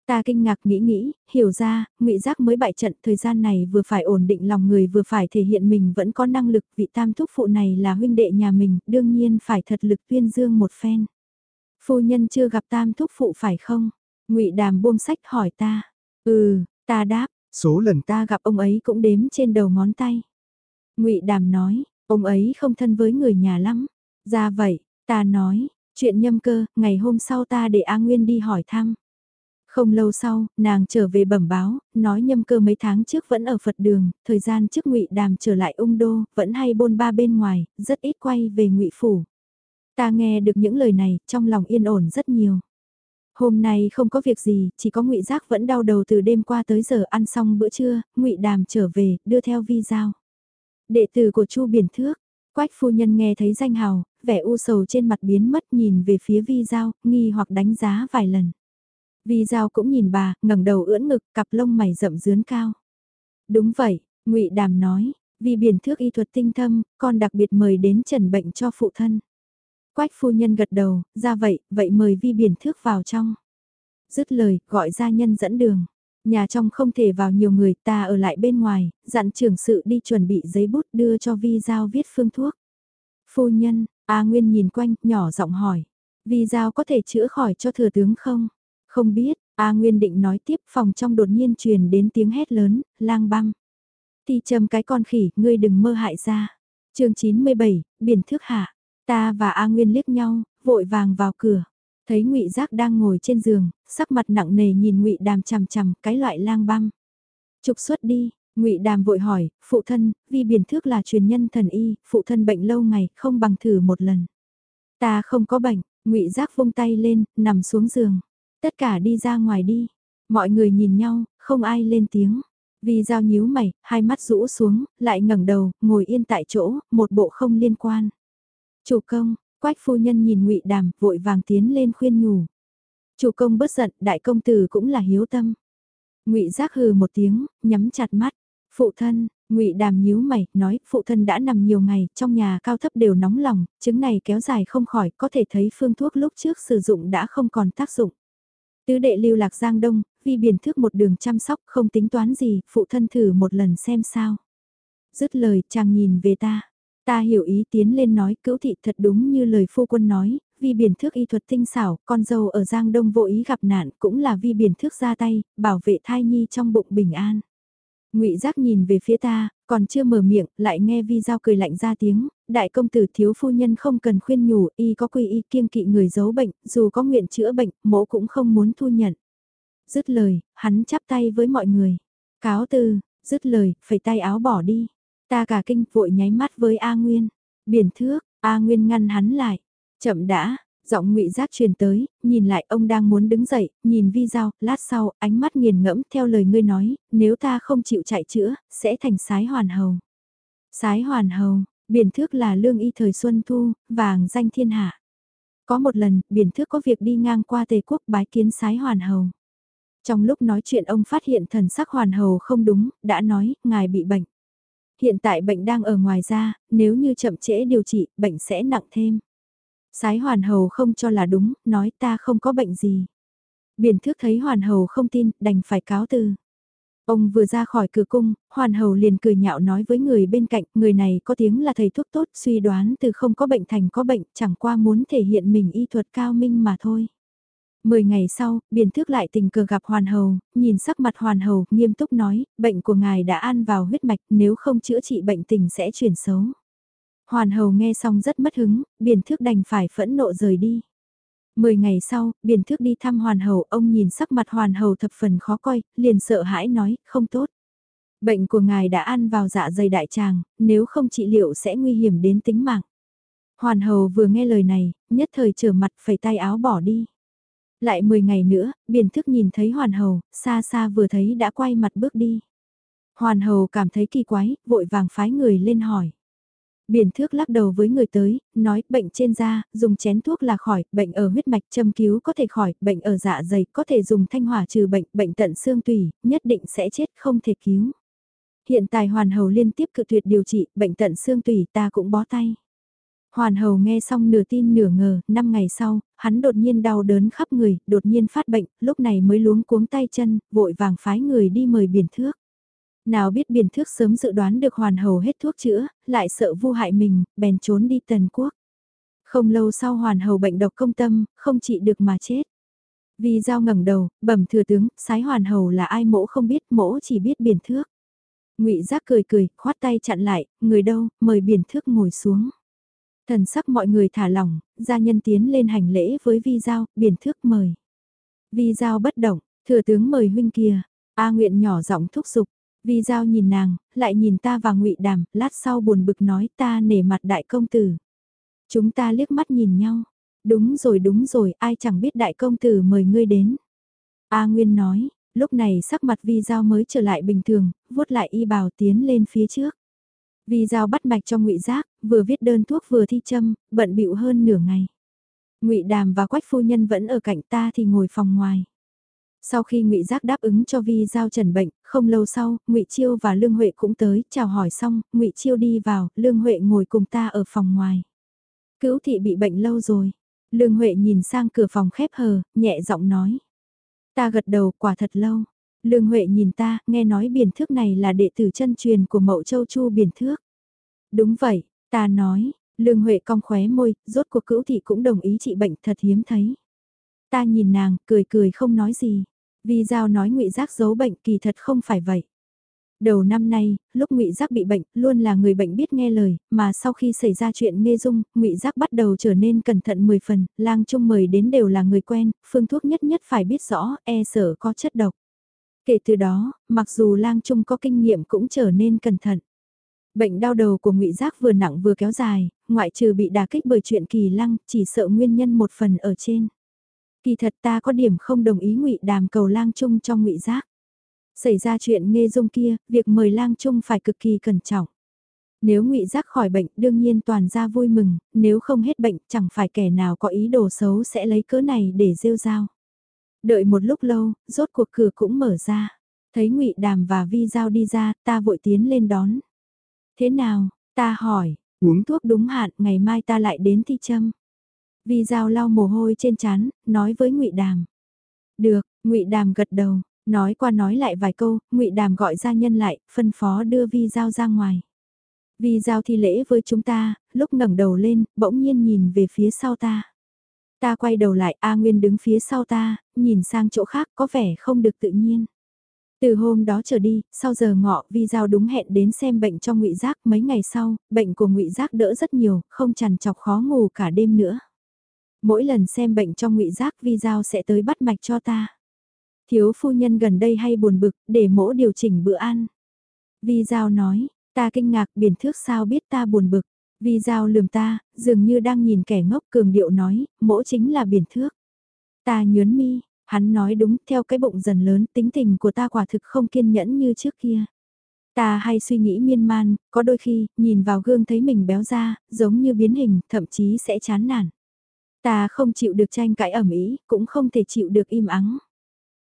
Ta kinh ngạc nghĩ nghĩ, hiểu ra, ngụy Giác mới bại trận thời gian này vừa phải ổn định lòng người vừa phải thể hiện mình vẫn có năng lực vị tam thúc phụ này là huynh đệ nhà mình, đương nhiên phải thật lực tuyên dương một phen. Phu nhân chưa gặp tam thúc phụ phải không? ngụy Đàm buông sách hỏi ta. Ừ, ta đáp, số lần ta gặp ông ấy cũng đếm trên đầu ngón tay. ngụy Đàm nói, ông ấy không thân với người nhà lắm. Ra vậy, ta nói, chuyện nhâm cơ, ngày hôm sau ta để A Nguyên đi hỏi thăm. Không lâu sau, nàng trở về bẩm báo, nói nhâm cơ mấy tháng trước vẫn ở Phật đường, thời gian trước ngụy Đàm trở lại ung đô, vẫn hay bôn ba bên ngoài, rất ít quay về ngụy phủ. Ta nghe được những lời này, trong lòng yên ổn rất nhiều. Hôm nay không có việc gì, chỉ có Ngụy Giác vẫn đau đầu từ đêm qua tới giờ ăn xong bữa trưa, Ngụy Đàm trở về, đưa theo vi giao. Đệ tử của Chu Biển Thước, Quách phu nhân nghe thấy danh hào, vẻ u sầu trên mặt biến mất nhìn về phía vi giao, nghi hoặc đánh giá vài lần. Vi giao cũng nhìn bà, ngẩng đầu ưỡn ngực, cặp lông mày rậm rướn cao. Đúng vậy, Ngụy Đàm nói, vì biển thước y thuật tinh thâm, con đặc biệt mời đến trần bệnh cho phụ thân. Quách phu nhân gật đầu, ra vậy, vậy mời vi biển thước vào trong. Dứt lời, gọi gia nhân dẫn đường. Nhà trong không thể vào nhiều người ta ở lại bên ngoài, dặn trưởng sự đi chuẩn bị giấy bút đưa cho vi giao viết phương thuốc. Phu nhân, A Nguyên nhìn quanh, nhỏ giọng hỏi. Vi giao có thể chữa khỏi cho thừa tướng không? Không biết, A Nguyên định nói tiếp phòng trong đột nhiên truyền đến tiếng hét lớn, lang băm. Thì trầm cái con khỉ, ngươi đừng mơ hại ra. chương 97, biển thước hạ. Ta và A Nguyên liếc nhau, vội vàng vào cửa. Thấy ngụy Giác đang ngồi trên giường, sắc mặt nặng nề nhìn ngụy Đàm chằm chằm, cái loại lang băm. Trục xuất đi, ngụy Đàm vội hỏi, phụ thân, vì biển thước là truyền nhân thần y, phụ thân bệnh lâu ngày, không bằng thử một lần. Ta không có bệnh, ngụy Giác vung tay lên, nằm xuống giường. Tất cả đi ra ngoài đi. Mọi người nhìn nhau, không ai lên tiếng. Vì giao nhíu mày, hai mắt rũ xuống, lại ngẩng đầu, ngồi yên tại chỗ, một bộ không liên quan. Chủ công, quách phu nhân nhìn ngụy Đàm, vội vàng tiến lên khuyên nhủ. Chủ công bớt giận, đại công tử cũng là hiếu tâm. Ngụy Giác hừ một tiếng, nhắm chặt mắt. Phụ thân, Ngụy Đàm nhíu mày, nói, phụ thân đã nằm nhiều ngày, trong nhà cao thấp đều nóng lòng, chứng này kéo dài không khỏi, có thể thấy phương thuốc lúc trước sử dụng đã không còn tác dụng. Tứ đệ lưu lạc Giang Đông, vì biển thước một đường chăm sóc không tính toán gì, phụ thân thử một lần xem sao. Dứt lời chàng nhìn về ta, Ta hiểu ý tiến lên nói cữu thị thật đúng như lời phu quân nói, vì biển thước y thuật tinh xảo, con dâu ở Giang Đông vô ý gặp nạn cũng là vì biển thước ra tay, bảo vệ thai nhi trong bụng bình an ngụy Giác nhìn về phía ta, còn chưa mở miệng, lại nghe vi giao cười lạnh ra tiếng, đại công tử thiếu phu nhân không cần khuyên nhủ, y có quy y kiêng kỵ người giấu bệnh, dù có nguyện chữa bệnh, mỗ cũng không muốn thu nhận. Dứt lời, hắn chắp tay với mọi người. Cáo từ, dứt lời, phải tay áo bỏ đi. Ta cả kinh vội nháy mắt với A Nguyên. Biển thước, A Nguyên ngăn hắn lại. Chậm đã, giọng ngụy giác truyền tới, nhìn lại ông đang muốn đứng dậy, nhìn vi dao lát sau, ánh mắt nghiền ngẫm theo lời ngươi nói, nếu ta không chịu chạy chữa, sẽ thành sái hoàn hầu. Sái hoàn hầu, biển thước là lương y thời xuân thu, vàng danh thiên hạ. Có một lần, biển thước có việc đi ngang qua tề quốc bái kiến sái hoàn hầu. Trong lúc nói chuyện ông phát hiện thần sắc hoàn hầu không đúng, đã nói, ngài bị bệnh. Hiện tại bệnh đang ở ngoài da, nếu như chậm trễ điều trị, bệnh sẽ nặng thêm. Sái hoàn hầu không cho là đúng, nói ta không có bệnh gì. Biển thước thấy hoàn hầu không tin, đành phải cáo từ. Ông vừa ra khỏi cửa cung, hoàn hầu liền cười nhạo nói với người bên cạnh, người này có tiếng là thầy thuốc tốt, suy đoán từ không có bệnh thành có bệnh, chẳng qua muốn thể hiện mình y thuật cao minh mà thôi. Mười ngày sau, biển thước lại tình cờ gặp hoàn hầu, nhìn sắc mặt hoàn hầu, nghiêm túc nói, bệnh của ngài đã ăn vào huyết mạch, nếu không chữa trị bệnh tình sẽ chuyển xấu. Hoàn hầu nghe xong rất mất hứng, biển thước đành phải phẫn nộ rời đi. Mười ngày sau, biển thước đi thăm hoàn hầu, ông nhìn sắc mặt hoàn hầu thập phần khó coi, liền sợ hãi nói, không tốt. Bệnh của ngài đã ăn vào dạ dày đại tràng, nếu không trị liệu sẽ nguy hiểm đến tính mạng. Hoàn hầu vừa nghe lời này, nhất thời trở mặt phẩy tay áo bỏ đi. Lại 10 ngày nữa, biển thức nhìn thấy hoàn hầu, xa xa vừa thấy đã quay mặt bước đi. Hoàn hầu cảm thấy kỳ quái, vội vàng phái người lên hỏi. Biển thước lắc đầu với người tới, nói bệnh trên da, dùng chén thuốc là khỏi, bệnh ở huyết mạch châm cứu có thể khỏi, bệnh ở dạ dày có thể dùng thanh hỏa trừ bệnh, bệnh tận xương tủy, nhất định sẽ chết không thể cứu. Hiện tại hoàn hầu liên tiếp cự tuyệt điều trị, bệnh tận xương tủy ta cũng bó tay. Hoàn hầu nghe xong nửa tin nửa ngờ, năm ngày sau, hắn đột nhiên đau đớn khắp người, đột nhiên phát bệnh, lúc này mới luống cuống tay chân, vội vàng phái người đi mời biển thước. Nào biết biển thước sớm dự đoán được hoàn hầu hết thuốc chữa, lại sợ vu hại mình, bèn trốn đi tần quốc. Không lâu sau hoàn hầu bệnh độc công tâm, không trị được mà chết. Vì giao ngẩng đầu, bẩm thừa tướng, sái hoàn hầu là ai mỗ không biết, mỗ chỉ biết biển thước. ngụy giác cười cười, khoát tay chặn lại, người đâu, mời biển thước ngồi xuống. Thần sắc mọi người thả lỏng, gia nhân tiến lên hành lễ với vi giao, biển thước mời. Vi giao bất động, thừa tướng mời huynh kia, A nguyện nhỏ giọng thúc giục, vi giao nhìn nàng, lại nhìn ta và ngụy đàm, lát sau buồn bực nói ta nể mặt đại công tử. Chúng ta liếc mắt nhìn nhau, đúng rồi đúng rồi, ai chẳng biết đại công tử mời ngươi đến. A Nguyên nói, lúc này sắc mặt vi giao mới trở lại bình thường, vuốt lại y bào tiến lên phía trước. Vi giao bắt mạch cho ngụy Giác, vừa viết đơn thuốc vừa thi châm, bận bịu hơn nửa ngày. Ngụy Đàm và Quách phu nhân vẫn ở cạnh ta thì ngồi phòng ngoài. Sau khi Ngụy Giác đáp ứng cho Vi giao trần bệnh, không lâu sau, Ngụy Chiêu và Lương Huệ cũng tới, chào hỏi xong, Ngụy Chiêu đi vào, Lương Huệ ngồi cùng ta ở phòng ngoài. Cữu thị bị bệnh lâu rồi. Lương Huệ nhìn sang cửa phòng khép hờ, nhẹ giọng nói. Ta gật đầu quả thật lâu. Lương Huệ nhìn ta, nghe nói biển thước này là đệ tử chân truyền của mậu châu chu biển thước. Đúng vậy, ta nói, Lương Huệ cong khóe môi, rốt cuộc cữu thị cũng đồng ý trị bệnh thật hiếm thấy. Ta nhìn nàng, cười cười không nói gì. Vi giao nói ngụy giác giấu bệnh kỳ thật không phải vậy. Đầu năm nay, lúc Ngụy Giác bị bệnh, luôn là người bệnh biết nghe lời, mà sau khi xảy ra chuyện nghe dung, Ngụy Giác bắt đầu trở nên cẩn thận 10 phần, lang trung mời đến đều là người quen, phương thuốc nhất nhất phải biết rõ, e sợ có chất độc. Kể từ đó, mặc dù lang trung có kinh nghiệm cũng trở nên cẩn thận. Bệnh đau đầu của ngụy Giác vừa nặng vừa kéo dài, ngoại trừ bị đả kích bởi chuyện kỳ lăng, chỉ sợ nguyên nhân một phần ở trên. Kỳ thật ta có điểm không đồng ý ngụy đàm cầu lang trung trong ngụy Giác. Xảy ra chuyện nghe dung kia, việc mời lang trung phải cực kỳ cẩn trọng. Nếu ngụy Giác khỏi bệnh đương nhiên toàn ra vui mừng, nếu không hết bệnh chẳng phải kẻ nào có ý đồ xấu sẽ lấy cớ này để rêu rao. Đợi một lúc lâu, rốt cuộc cửa cũng mở ra. Thấy ngụy Đàm và Vi Giao đi ra, ta vội tiến lên đón. Thế nào, ta hỏi, uống thuốc đúng hạn, ngày mai ta lại đến thi châm. Vi Giao lau mồ hôi trên chán, nói với ngụy Đàm. Được, ngụy Đàm gật đầu, nói qua nói lại vài câu, ngụy Đàm gọi gia nhân lại, phân phó đưa Vi Giao ra ngoài. Vi Giao thi lễ với chúng ta, lúc ngẩng đầu lên, bỗng nhiên nhìn về phía sau ta. Ta quay đầu lại A Nguyên đứng phía sau ta, nhìn sang chỗ khác có vẻ không được tự nhiên. Từ hôm đó trở đi, sau giờ ngọ, Vi Giao đúng hẹn đến xem bệnh cho ngụy Giác mấy ngày sau, bệnh của ngụy Giác đỡ rất nhiều, không chằn chọc khó ngủ cả đêm nữa. Mỗi lần xem bệnh cho ngụy Giác Vi Giao sẽ tới bắt mạch cho ta. Thiếu phu nhân gần đây hay buồn bực, để mỗ điều chỉnh bữa ăn. Vi Giao nói, ta kinh ngạc biển thước sao biết ta buồn bực. Vi Giao lườm ta, dường như đang nhìn kẻ ngốc cường điệu nói, mỗ chính là biển thước. Ta nhớn mi, hắn nói đúng theo cái bụng dần lớn tính tình của ta quả thực không kiên nhẫn như trước kia. Ta hay suy nghĩ miên man, có đôi khi, nhìn vào gương thấy mình béo ra, giống như biến hình, thậm chí sẽ chán nản. Ta không chịu được tranh cãi ẩm ý, cũng không thể chịu được im ắng.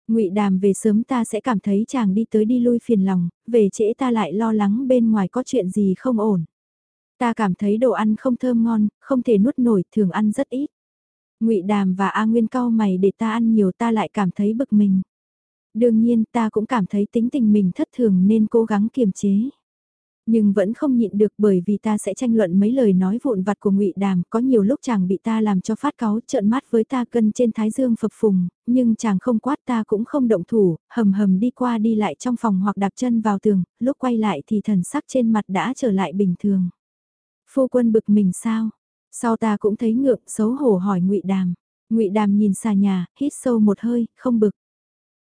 Ngụy Đàm về sớm ta sẽ cảm thấy chàng đi tới đi lui phiền lòng, về trễ ta lại lo lắng bên ngoài có chuyện gì không ổn. Ta cảm thấy đồ ăn không thơm ngon, không thể nuốt nổi, thường ăn rất ít. Ngụy Đàm và A Nguyên cau mày để ta ăn nhiều ta lại cảm thấy bực mình. Đương nhiên ta cũng cảm thấy tính tình mình thất thường nên cố gắng kiềm chế. Nhưng vẫn không nhịn được bởi vì ta sẽ tranh luận mấy lời nói vụn vặt của ngụy Đàm, có nhiều lúc chàng bị ta làm cho phát cáu trợn mắt với ta cân trên thái dương phập phùng, nhưng chàng không quát ta cũng không động thủ, hầm hầm đi qua đi lại trong phòng hoặc đạp chân vào tường, lúc quay lại thì thần sắc trên mặt đã trở lại bình thường. Phu quân bực mình sao? Sau ta cũng thấy ngượng xấu hổ hỏi ngụy Đàm. ngụy Đàm nhìn xà nhà, hít sâu một hơi, không bực.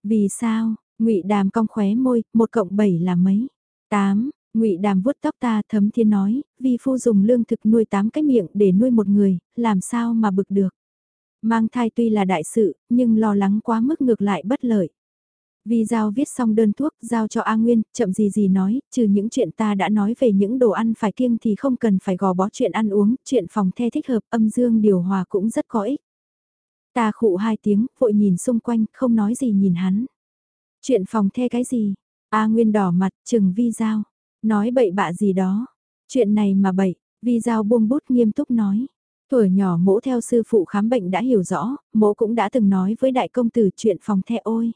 Vì sao? ngụy Đàm cong khóe môi, một cộng bảy là mấy? Tám, ngụy Đàm vuốt tóc ta thấm thiên nói, Vi phu dùng lương thực nuôi tám cái miệng để nuôi một người, làm sao mà bực được. Mang thai tuy là đại sự, nhưng lo lắng quá mức ngược lại bất lợi. Vì Giao viết xong đơn thuốc, giao cho A Nguyên, chậm gì gì nói, trừ những chuyện ta đã nói về những đồ ăn phải kiêng thì không cần phải gò bó chuyện ăn uống, chuyện phòng the thích hợp, âm dương điều hòa cũng rất có ích. Ta khụ hai tiếng, vội nhìn xung quanh, không nói gì nhìn hắn. Chuyện phòng the cái gì? A Nguyên đỏ mặt, chừng Vi Giao. Nói bậy bạ gì đó. Chuyện này mà bậy, Vi Giao buông bút nghiêm túc nói. Tuổi nhỏ mỗ theo sư phụ khám bệnh đã hiểu rõ, mỗ cũng đã từng nói với đại công tử chuyện phòng the ôi.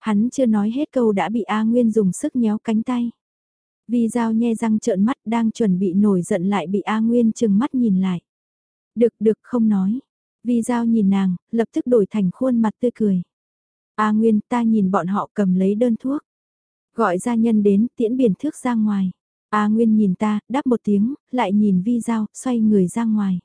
Hắn chưa nói hết câu đã bị A Nguyên dùng sức nhéo cánh tay. Vi dao nhe răng trợn mắt đang chuẩn bị nổi giận lại bị A Nguyên chừng mắt nhìn lại. Được được không nói. Vi dao nhìn nàng, lập tức đổi thành khuôn mặt tươi cười. A Nguyên ta nhìn bọn họ cầm lấy đơn thuốc. Gọi gia nhân đến tiễn biển thước ra ngoài. A Nguyên nhìn ta, đáp một tiếng, lại nhìn vi dao, xoay người ra ngoài.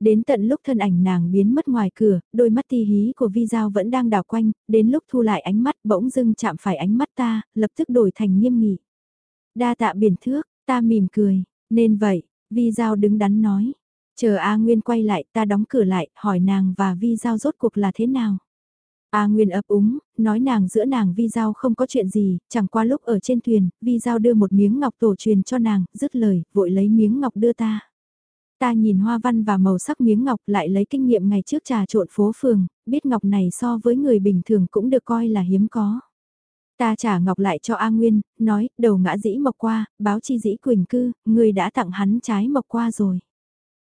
Đến tận lúc thân ảnh nàng biến mất ngoài cửa, đôi mắt ti hí của vi giao vẫn đang đảo quanh, đến lúc thu lại ánh mắt bỗng dưng chạm phải ánh mắt ta, lập tức đổi thành nghiêm nghị. Đa tạ biển thước, ta mỉm cười, nên vậy, vi giao đứng đắn nói. Chờ A Nguyên quay lại ta đóng cửa lại, hỏi nàng và vi giao rốt cuộc là thế nào. A Nguyên ấp úng, nói nàng giữa nàng Vi Giao không có chuyện gì, chẳng qua lúc ở trên thuyền, Vi Giao đưa một miếng ngọc tổ truyền cho nàng, dứt lời, vội lấy miếng ngọc đưa ta. Ta nhìn hoa văn và màu sắc miếng ngọc lại lấy kinh nghiệm ngày trước trà trộn phố phường, biết ngọc này so với người bình thường cũng được coi là hiếm có. Ta trả ngọc lại cho A Nguyên, nói, đầu ngã dĩ mộc qua, báo chi dĩ quỳnh cư, người đã tặng hắn trái mộc qua rồi.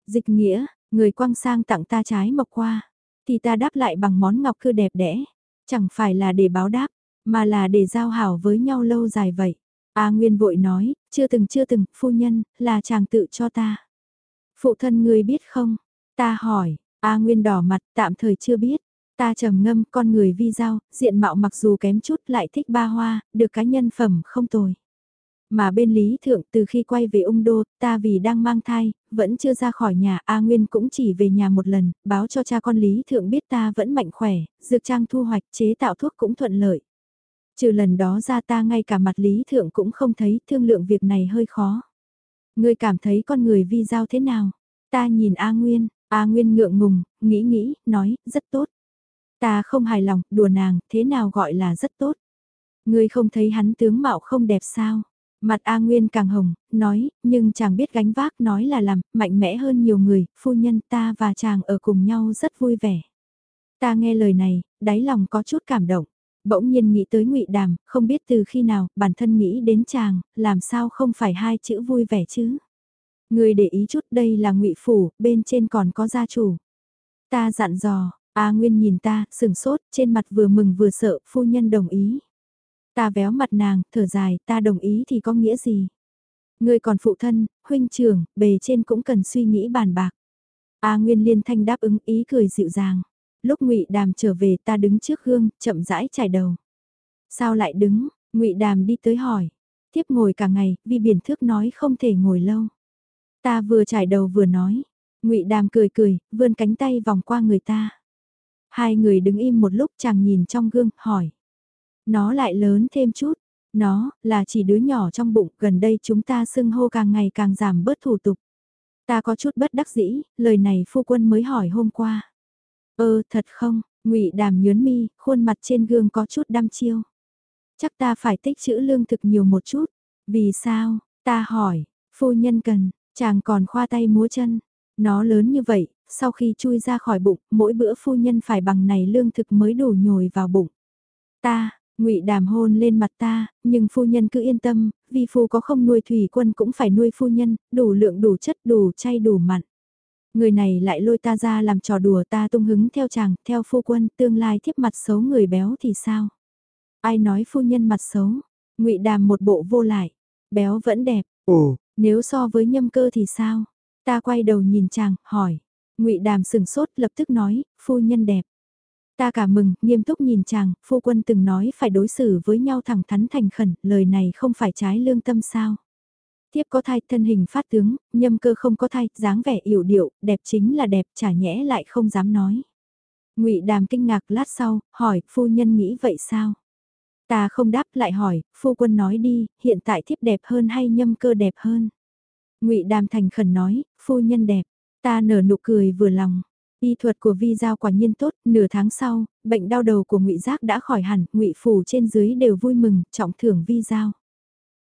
Dịch nghĩa, người quang sang tặng ta trái mộc qua, thì ta đáp lại bằng món ngọc cư đẹp đẽ, chẳng phải là để báo đáp, mà là để giao hảo với nhau lâu dài vậy. A Nguyên vội nói, chưa từng chưa từng, phu nhân, là chàng tự cho ta. Phụ thân ngươi biết không? Ta hỏi, A Nguyên đỏ mặt tạm thời chưa biết. Ta trầm ngâm con người vi giao, diện mạo mặc dù kém chút lại thích ba hoa, được cá nhân phẩm không tồi. Mà bên Lý Thượng từ khi quay về ung đô, ta vì đang mang thai, vẫn chưa ra khỏi nhà, A Nguyên cũng chỉ về nhà một lần, báo cho cha con Lý Thượng biết ta vẫn mạnh khỏe, dược trang thu hoạch chế tạo thuốc cũng thuận lợi. Trừ lần đó ra ta ngay cả mặt Lý Thượng cũng không thấy thương lượng việc này hơi khó. Ngươi cảm thấy con người vi giao thế nào? Ta nhìn A Nguyên, A Nguyên ngượng ngùng, nghĩ nghĩ, nói, rất tốt. Ta không hài lòng, đùa nàng, thế nào gọi là rất tốt. Ngươi không thấy hắn tướng mạo không đẹp sao? Mặt A Nguyên càng hồng, nói, nhưng chàng biết gánh vác nói là làm, mạnh mẽ hơn nhiều người, phu nhân ta và chàng ở cùng nhau rất vui vẻ. Ta nghe lời này, đáy lòng có chút cảm động. Bỗng nhiên nghĩ tới ngụy Đàm, không biết từ khi nào, bản thân nghĩ đến chàng, làm sao không phải hai chữ vui vẻ chứ. Người để ý chút đây là ngụy phủ, bên trên còn có gia chủ. Ta dặn dò, A Nguyên nhìn ta, sừng sốt, trên mặt vừa mừng vừa sợ, phu nhân đồng ý. Ta véo mặt nàng, thở dài, ta đồng ý thì có nghĩa gì? Người còn phụ thân, huynh trưởng, bề trên cũng cần suy nghĩ bàn bạc. A Nguyên liên thanh đáp ứng ý cười dịu dàng. Lúc Ngụy Đàm trở về ta đứng trước gương, chậm rãi chải đầu. Sao lại đứng? Ngụy Đàm đi tới hỏi. Tiếp ngồi cả ngày, vì biển thước nói không thể ngồi lâu. Ta vừa trải đầu vừa nói. Ngụy Đàm cười cười, vươn cánh tay vòng qua người ta. Hai người đứng im một lúc chàng nhìn trong gương, hỏi. Nó lại lớn thêm chút. Nó, là chỉ đứa nhỏ trong bụng, gần đây chúng ta xưng hô càng ngày càng giảm bớt thủ tục. Ta có chút bất đắc dĩ, lời này phu quân mới hỏi hôm qua. Ơ, thật không, ngụy Đàm nhớn mi, khuôn mặt trên gương có chút đăm chiêu. Chắc ta phải tích chữ lương thực nhiều một chút. Vì sao, ta hỏi, phu nhân cần, chàng còn khoa tay múa chân. Nó lớn như vậy, sau khi chui ra khỏi bụng, mỗi bữa phu nhân phải bằng này lương thực mới đủ nhồi vào bụng. Ta, ngụy đàm hôn lên mặt ta, nhưng phu nhân cứ yên tâm, vì phu có không nuôi thủy quân cũng phải nuôi phu nhân, đủ lượng đủ chất đủ chay đủ mặn. Người này lại lôi ta ra làm trò đùa ta tung hứng theo chàng, theo phu quân, tương lai thiếp mặt xấu người béo thì sao? Ai nói phu nhân mặt xấu? ngụy đàm một bộ vô lại, béo vẫn đẹp, ồ, nếu so với nhâm cơ thì sao? Ta quay đầu nhìn chàng, hỏi. ngụy Đàm sừng sốt lập tức nói, phu nhân đẹp. Ta cả mừng, nghiêm túc nhìn chàng, phu quân từng nói phải đối xử với nhau thẳng thắn thành khẩn, lời này không phải trái lương tâm sao. Tiếp có thai thân hình phát tướng, nhâm cơ không có thai, dáng vẻ yểu điệu, đẹp chính là đẹp, chả nhẽ lại không dám nói. ngụy Đàm kinh ngạc lát sau, hỏi, phu nhân nghĩ vậy sao? Ta không đáp lại hỏi, phu quân nói đi, hiện tại thiếp đẹp hơn hay nhâm cơ đẹp hơn? ngụy Đàm thành khẩn nói, phu nhân đẹp, ta nở nụ cười vừa lòng. Y thuật của Vi Giao quả nhiên tốt, nửa tháng sau, bệnh đau đầu của Ngụy Giác đã khỏi hẳn, Ngụy phủ trên dưới đều vui mừng, trọng thưởng Vi Giao.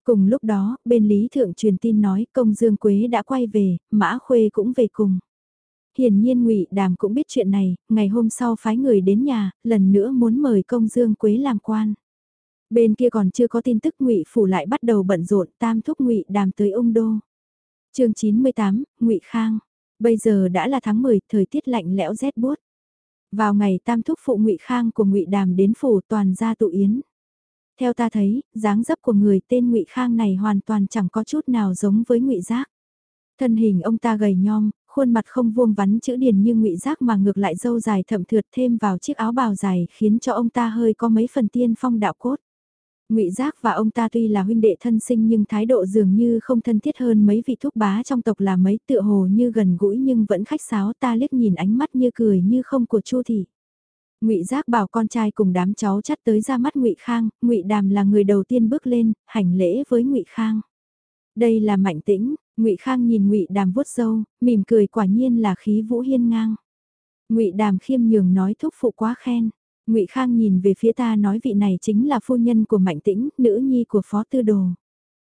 Cùng lúc đó, bên Lý Thượng truyền tin nói công Dương Quế đã quay về, Mã Khuê cũng về cùng. Hiển nhiên Ngụy Đàm cũng biết chuyện này, ngày hôm sau phái người đến nhà, lần nữa muốn mời công Dương Quế làm quan. Bên kia còn chưa có tin tức Ngụy phủ lại bắt đầu bận rộn, tam thúc Ngụy Đàm tới ông đô chương 98, ngụy Khang. Bây giờ đã là tháng 10, thời tiết lạnh lẽo rét buốt. Vào ngày tam thúc phụ ngụy Khang của ngụy Đàm đến phủ toàn gia tụ yến. Theo ta thấy, dáng dấp của người tên ngụy Khang này hoàn toàn chẳng có chút nào giống với ngụy Giác. Thân hình ông ta gầy nhom, khuôn mặt không vuông vắn chữ điền như ngụy Giác mà ngược lại dâu dài thậm thượt thêm vào chiếc áo bào dài khiến cho ông ta hơi có mấy phần tiên phong đạo cốt. Ngụy Giác và ông ta tuy là huynh đệ thân sinh nhưng thái độ dường như không thân thiết hơn mấy vị thúc bá trong tộc là mấy tựa hồ như gần gũi nhưng vẫn khách sáo ta liếc nhìn ánh mắt như cười như không của Chu thị. Ngụy Giác bảo con trai cùng đám cháu chắt tới ra mắt Ngụy Khang, Ngụy Đàm là người đầu tiên bước lên, hành lễ với Ngụy Khang. Đây là Mạnh Tĩnh, Ngụy Khang nhìn Ngụy Đàm vuốt râu, mỉm cười quả nhiên là khí vũ hiên ngang. Ngụy Đàm khiêm nhường nói thúc phụ quá khen. Ngụy Khang nhìn về phía ta nói vị này chính là phu nhân của Mạnh Tĩnh, nữ nhi của Phó Tư Đồ.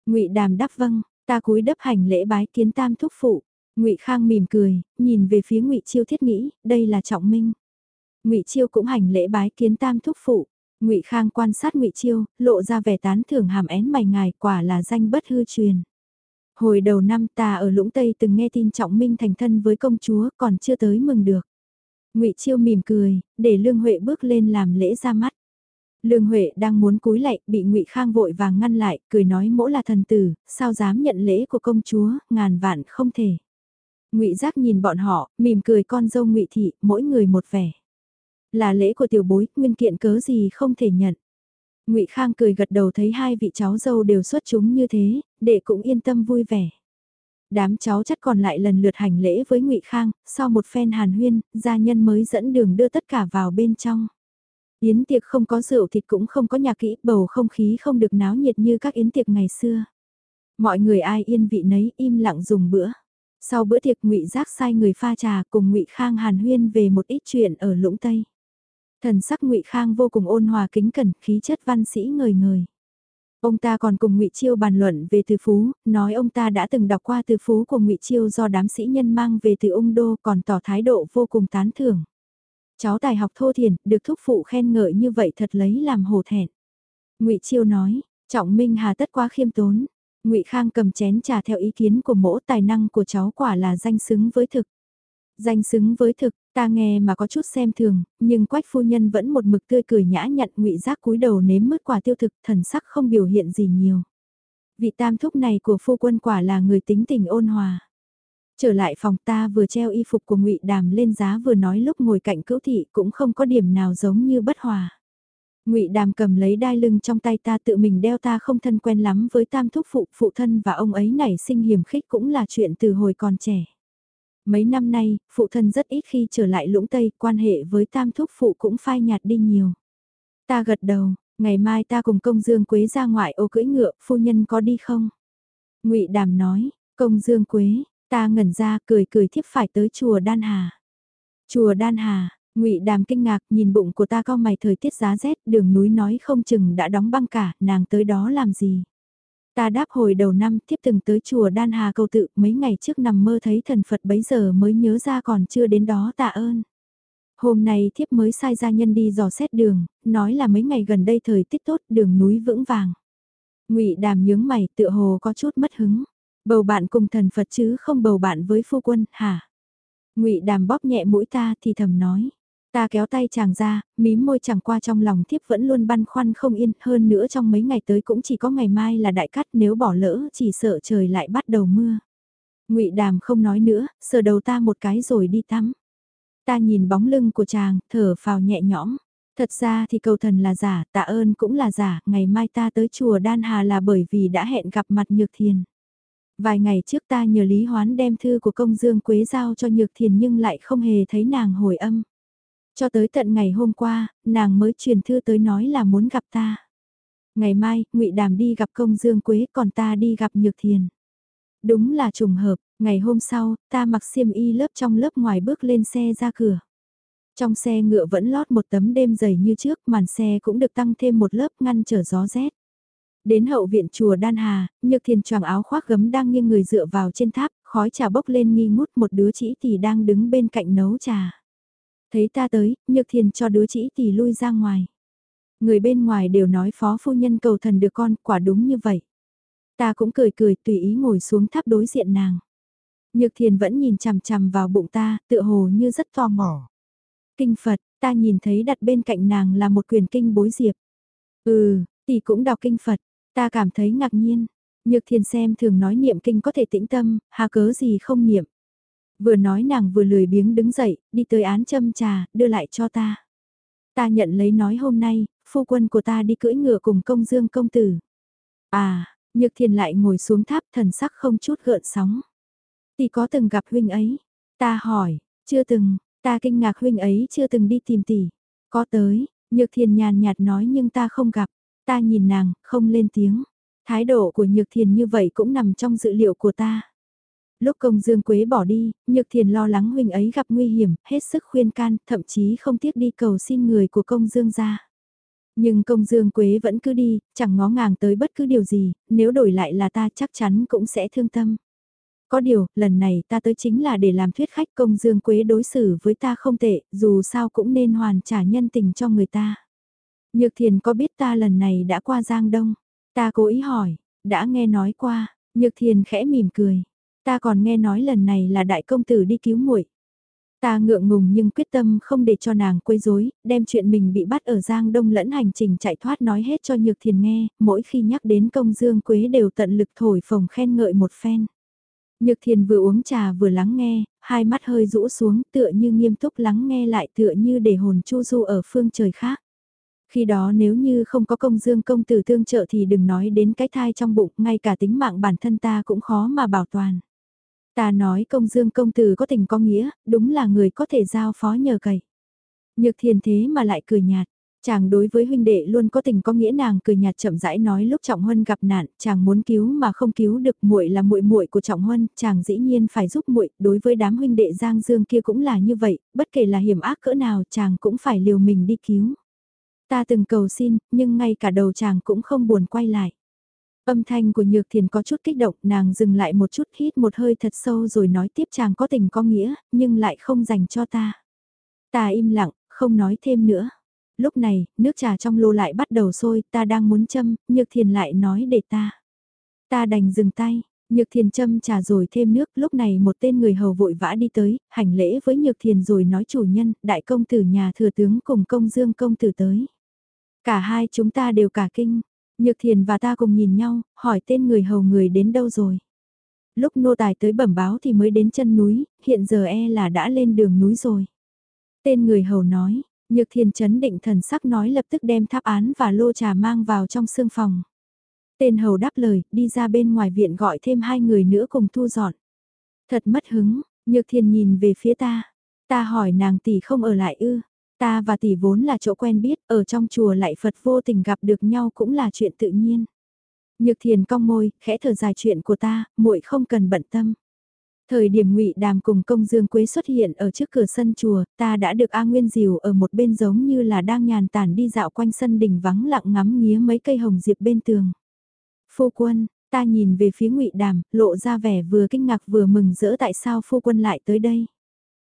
Ngụy Đàm đáp vâng, ta cúi đấp hành lễ bái kiến tam thúc phụ. Ngụy Khang mỉm cười, nhìn về phía Ngụy Chiêu thiết nghĩ, đây là Trọng Minh. Ngụy Chiêu cũng hành lễ bái kiến tam thúc phụ. Ngụy Khang quan sát Ngụy Chiêu, lộ ra vẻ tán thưởng hàm én mày ngài, quả là danh bất hư truyền. Hồi đầu năm ta ở Lũng Tây từng nghe tin Trọng Minh thành thân với công chúa, còn chưa tới mừng được. Ngụy Chiêu mỉm cười, để Lương Huệ bước lên làm lễ ra mắt. Lương Huệ đang muốn cúi lạy, bị Ngụy Khang vội vàng ngăn lại, cười nói mỗ là thần tử, sao dám nhận lễ của công chúa, ngàn vạn không thể. Ngụy Giác nhìn bọn họ, mỉm cười con dâu Ngụy thị, mỗi người một vẻ. Là lễ của tiểu bối, nguyên kiện cớ gì không thể nhận. Ngụy Khang cười gật đầu thấy hai vị cháu dâu đều xuất chúng như thế, để cũng yên tâm vui vẻ đám cháu chắt còn lại lần lượt hành lễ với ngụy Khang, sau một phen hàn huyên, gia nhân mới dẫn đường đưa tất cả vào bên trong. Yến tiệc không có rượu thịt cũng không có nhạc kỹ, bầu không khí không được náo nhiệt như các yến tiệc ngày xưa. Mọi người ai yên vị nấy im lặng dùng bữa. Sau bữa tiệc ngụy Giác sai người pha trà cùng ngụy Khang hàn huyên về một ít chuyện ở Lũng Tây. Thần sắc ngụy Khang vô cùng ôn hòa kính cẩn, khí chất văn sĩ ngời ngời. Ông ta còn cùng Ngụy Chiêu bàn luận về từ phú, nói ông ta đã từng đọc qua từ phú của Ngụy Chiêu do đám sĩ nhân mang về từ ung đô còn tỏ thái độ vô cùng tán thưởng. Cháu tài học thô thiền, được thúc phụ khen ngợi như vậy thật lấy làm hổ thẹn. Ngụy Chiêu nói, Trọng Minh hà tất quá khiêm tốn. Ngụy Khang cầm chén trà theo ý kiến của mỗ tài năng của cháu quả là danh xứng với thực. Danh xứng với thực, ta nghe mà có chút xem thường, nhưng quách phu nhân vẫn một mực tươi cười nhã nhặn ngụy giác cúi đầu nếm mứt quả tiêu thực thần sắc không biểu hiện gì nhiều. Vị tam thúc này của phu quân quả là người tính tình ôn hòa. Trở lại phòng ta vừa treo y phục của ngụy Đàm lên giá vừa nói lúc ngồi cạnh cữu thị cũng không có điểm nào giống như bất hòa. Ngụy Đàm cầm lấy đai lưng trong tay ta tự mình đeo ta không thân quen lắm với tam thúc phụ, phụ thân và ông ấy nảy sinh hiểm khích cũng là chuyện từ hồi còn trẻ. Mấy năm nay, phụ thân rất ít khi trở lại lũng Tây, quan hệ với tam thúc phụ cũng phai nhạt đi nhiều. Ta gật đầu, ngày mai ta cùng công dương quế ra ngoại ô cưỡi ngựa, phu nhân có đi không? ngụy Đàm nói, công dương quế, ta ngẩn ra cười cười thiếp phải tới chùa Đan Hà. Chùa Đan Hà, ngụy Đàm kinh ngạc nhìn bụng của ta co mày thời tiết giá rét, đường núi nói không chừng đã đóng băng cả, nàng tới đó làm gì? Ta đáp hồi đầu năm tiếp từng tới chùa Đan Hà cầu tự mấy ngày trước nằm mơ thấy thần Phật bấy giờ mới nhớ ra còn chưa đến đó tạ ơn. Hôm nay thiếp mới sai gia nhân đi dò xét đường, nói là mấy ngày gần đây thời tiết tốt đường núi vững vàng. ngụy đàm nhướng mày tựa hồ có chút mất hứng. Bầu bạn cùng thần Phật chứ không bầu bạn với phu quân, hả? ngụy đàm bóp nhẹ mũi ta thì thầm nói. Ta kéo tay chàng ra, mím môi chẳng qua trong lòng thiếp vẫn luôn băn khoăn không yên, hơn nữa trong mấy ngày tới cũng chỉ có ngày mai là đại cắt nếu bỏ lỡ chỉ sợ trời lại bắt đầu mưa. ngụy Đàm không nói nữa, sờ đầu ta một cái rồi đi tắm. Ta nhìn bóng lưng của chàng, thở phào nhẹ nhõm. Thật ra thì cầu thần là giả, tạ ơn cũng là giả, ngày mai ta tới chùa Đan Hà là bởi vì đã hẹn gặp mặt Nhược Thiền. Vài ngày trước ta nhờ Lý Hoán đem thư của công dương Quế giao cho Nhược Thiền nhưng lại không hề thấy nàng hồi âm. Cho tới tận ngày hôm qua, nàng mới truyền thư tới nói là muốn gặp ta. Ngày mai, ngụy Đàm đi gặp công Dương Quế còn ta đi gặp Nhược Thiền. Đúng là trùng hợp, ngày hôm sau, ta mặc xiêm y lớp trong lớp ngoài bước lên xe ra cửa. Trong xe ngựa vẫn lót một tấm đêm dày như trước, màn xe cũng được tăng thêm một lớp ngăn trở gió rét. Đến hậu viện chùa Đan Hà, Nhược Thiền choàng áo khoác gấm đang nghiêng người dựa vào trên tháp, khói trà bốc lên nghi ngút một đứa chỉ thì đang đứng bên cạnh nấu trà. Thấy ta tới, Nhược Thiền cho đứa chỉ tỷ lui ra ngoài. Người bên ngoài đều nói phó phu nhân cầu thần được con, quả đúng như vậy. Ta cũng cười cười tùy ý ngồi xuống tháp đối diện nàng. Nhược Thiền vẫn nhìn chằm chằm vào bụng ta, tựa hồ như rất tò mò. Kinh Phật, ta nhìn thấy đặt bên cạnh nàng là một quyền kinh bối diệp. Ừ, tỷ cũng đọc kinh Phật, ta cảm thấy ngạc nhiên. Nhược Thiền xem thường nói niệm kinh có thể tĩnh tâm, hà cớ gì không niệm. Vừa nói nàng vừa lười biếng đứng dậy, đi tới án châm trà, đưa lại cho ta. Ta nhận lấy nói hôm nay, phu quân của ta đi cưỡi ngựa cùng công dương công tử. À, nhược thiền lại ngồi xuống tháp thần sắc không chút gợn sóng. Tỷ có từng gặp huynh ấy? Ta hỏi, chưa từng, ta kinh ngạc huynh ấy chưa từng đi tìm tỷ. Có tới, nhược thiền nhàn nhạt nói nhưng ta không gặp. Ta nhìn nàng, không lên tiếng. Thái độ của nhược thiền như vậy cũng nằm trong dự liệu của ta. Lúc công dương quế bỏ đi, Nhược Thiền lo lắng huynh ấy gặp nguy hiểm, hết sức khuyên can, thậm chí không tiếc đi cầu xin người của công dương ra. Nhưng công dương quế vẫn cứ đi, chẳng ngó ngàng tới bất cứ điều gì, nếu đổi lại là ta chắc chắn cũng sẽ thương tâm. Có điều, lần này ta tới chính là để làm thuyết khách công dương quế đối xử với ta không tệ, dù sao cũng nên hoàn trả nhân tình cho người ta. Nhược thiền có biết ta lần này đã qua Giang Đông? Ta cố ý hỏi, đã nghe nói qua, nhược thiền khẽ mỉm cười. Ta còn nghe nói lần này là đại công tử đi cứu muội. Ta ngượng ngùng nhưng quyết tâm không để cho nàng quấy rối, đem chuyện mình bị bắt ở Giang Đông lẫn hành trình chạy thoát nói hết cho Nhược Thiền nghe, mỗi khi nhắc đến công dương quế đều tận lực thổi phồng khen ngợi một phen. Nhược Thiền vừa uống trà vừa lắng nghe, hai mắt hơi rũ xuống tựa như nghiêm túc lắng nghe lại tựa như để hồn chu du ở phương trời khác. Khi đó nếu như không có công dương công tử tương trợ thì đừng nói đến cái thai trong bụng, ngay cả tính mạng bản thân ta cũng khó mà bảo toàn. Ta nói công dương công tử có tình có nghĩa, đúng là người có thể giao phó nhờ cậy. Nhược thiền thế mà lại cười nhạt. Chàng đối với huynh đệ luôn có tình có nghĩa nàng cười nhạt chậm rãi nói lúc Trọng Huân gặp nạn, chàng muốn cứu mà không cứu được, muội là muội muội của Trọng Huân, chàng dĩ nhiên phải giúp muội, đối với đám huynh đệ Giang Dương kia cũng là như vậy, bất kể là hiểm ác cỡ nào, chàng cũng phải liều mình đi cứu. Ta từng cầu xin, nhưng ngay cả đầu chàng cũng không buồn quay lại. Âm thanh của Nhược Thiền có chút kích động, nàng dừng lại một chút hít một hơi thật sâu rồi nói tiếp chàng có tình có nghĩa, nhưng lại không dành cho ta. Ta im lặng, không nói thêm nữa. Lúc này, nước trà trong lô lại bắt đầu sôi, ta đang muốn châm, Nhược Thiền lại nói để ta. Ta đành dừng tay, Nhược Thiền châm trà rồi thêm nước, lúc này một tên người hầu vội vã đi tới, hành lễ với Nhược Thiền rồi nói chủ nhân, đại công tử nhà thừa tướng cùng công dương công tử tới. Cả hai chúng ta đều cả kinh, Nhược Thiền và ta cùng nhìn nhau, hỏi tên người hầu người đến đâu rồi. Lúc nô tài tới bẩm báo thì mới đến chân núi, hiện giờ e là đã lên đường núi rồi. Tên người hầu nói, Nhược Thiền chấn định thần sắc nói lập tức đem tháp án và lô trà mang vào trong sương phòng. Tên hầu đáp lời, đi ra bên ngoài viện gọi thêm hai người nữa cùng thu dọn. Thật mất hứng, Nhược Thiền nhìn về phía ta. Ta hỏi nàng tỷ không ở lại ư. Ta và tỷ vốn là chỗ quen biết, ở trong chùa lại Phật vô tình gặp được nhau cũng là chuyện tự nhiên. Nhược Thiền cong môi, khẽ thở dài chuyện của ta, muội không cần bận tâm. Thời điểm ngụy Đàm cùng công Dương Quế xuất hiện ở trước cửa sân chùa, ta đã được A Nguyên Diều ở một bên giống như là đang nhàn tản đi dạo quanh sân đình vắng lặng ngắm nghía mấy cây hồng diệp bên tường. Phu quân, ta nhìn về phía ngụy Đàm, lộ ra vẻ vừa kinh ngạc vừa mừng rỡ tại sao phu quân lại tới đây.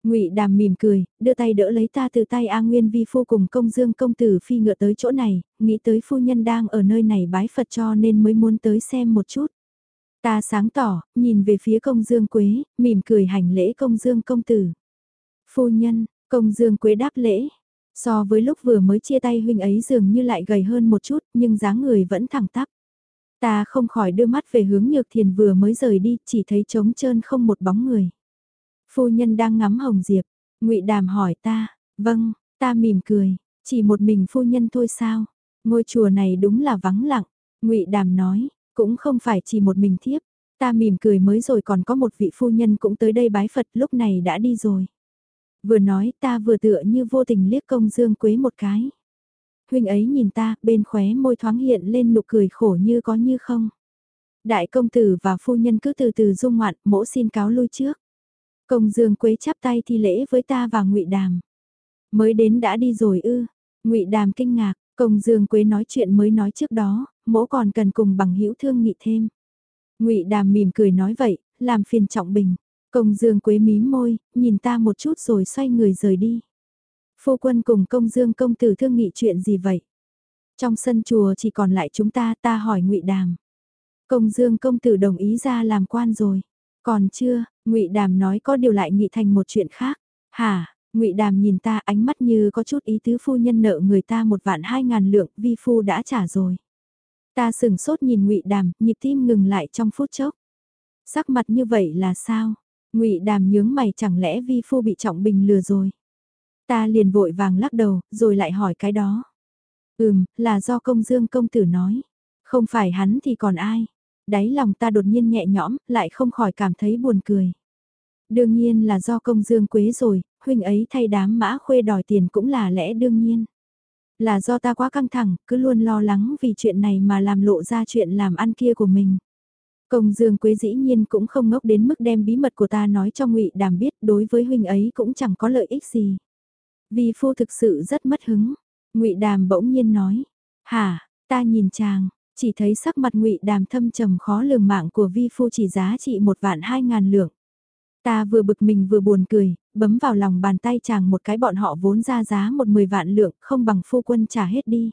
Ngụy Đàm mỉm cười, đưa tay đỡ lấy ta từ tay A Nguyên Vi phu cùng công dương công tử phi ngựa tới chỗ này, nghĩ tới phu nhân đang ở nơi này bái Phật cho nên mới muốn tới xem một chút. Ta sáng tỏ, nhìn về phía công dương quế, mỉm cười hành lễ công dương công tử. Phu nhân, công dương quế đáp lễ. So với lúc vừa mới chia tay huynh ấy dường như lại gầy hơn một chút nhưng dáng người vẫn thẳng tắp. Ta không khỏi đưa mắt về hướng nhược thiền vừa mới rời đi, chỉ thấy trống trơn không một bóng người. Phu nhân đang ngắm hồng diệp, ngụy Đàm hỏi ta, vâng, ta mỉm cười, chỉ một mình phu nhân thôi sao? Ngôi chùa này đúng là vắng lặng, ngụy Đàm nói, cũng không phải chỉ một mình thiếp, ta mỉm cười mới rồi còn có một vị phu nhân cũng tới đây bái Phật lúc này đã đi rồi. Vừa nói ta vừa tựa như vô tình liếc công dương quế một cái. Huynh ấy nhìn ta, bên khóe môi thoáng hiện lên nụ cười khổ như có như không. Đại công tử và phu nhân cứ từ từ dung ngoạn, mỗ xin cáo lui trước. Công Dương Quế chắp tay thi lễ với ta và Ngụy Đàm. Mới đến đã đi rồi ư? Ngụy Đàm kinh ngạc, Công Dương Quế nói chuyện mới nói trước đó, mỗ còn cần cùng bằng hữu thương nghị thêm. Ngụy Đàm mỉm cười nói vậy, làm phiền Trọng Bình. Công Dương Quế mím môi, nhìn ta một chút rồi xoay người rời đi. Phu quân cùng Công Dương công tử thương nghị chuyện gì vậy? Trong sân chùa chỉ còn lại chúng ta, ta hỏi Ngụy Đàm. Công Dương công tử đồng ý ra làm quan rồi. Còn chưa, ngụy Đàm nói có điều lại nghị thành một chuyện khác. Hả, ngụy Đàm nhìn ta ánh mắt như có chút ý tứ phu nhân nợ người ta một vạn hai ngàn lượng, vi phu đã trả rồi. Ta sừng sốt nhìn ngụy Đàm, nhịp tim ngừng lại trong phút chốc. Sắc mặt như vậy là sao? ngụy Đàm nhướng mày chẳng lẽ vi phu bị trọng bình lừa rồi? Ta liền vội vàng lắc đầu, rồi lại hỏi cái đó. Ừm, là do công dương công tử nói. Không phải hắn thì còn ai? Đáy lòng ta đột nhiên nhẹ nhõm, lại không khỏi cảm thấy buồn cười. Đương nhiên là do công dương quế rồi, huynh ấy thay đám mã khuê đòi tiền cũng là lẽ đương nhiên. Là do ta quá căng thẳng, cứ luôn lo lắng vì chuyện này mà làm lộ ra chuyện làm ăn kia của mình. Công Dương Quế dĩ nhiên cũng không ngốc đến mức đem bí mật của ta nói cho Ngụy Đàm biết, đối với huynh ấy cũng chẳng có lợi ích gì. Vì phu thực sự rất mất hứng. Ngụy Đàm bỗng nhiên nói: "Hả?" Ta nhìn chàng, chỉ thấy sắc mặt ngụy đàm thâm trầm khó lường mạng của vi phu chỉ giá trị một vạn hai ngàn lượng. Ta vừa bực mình vừa buồn cười, bấm vào lòng bàn tay chàng một cái bọn họ vốn ra giá một mười vạn lượng, không bằng phu quân trả hết đi.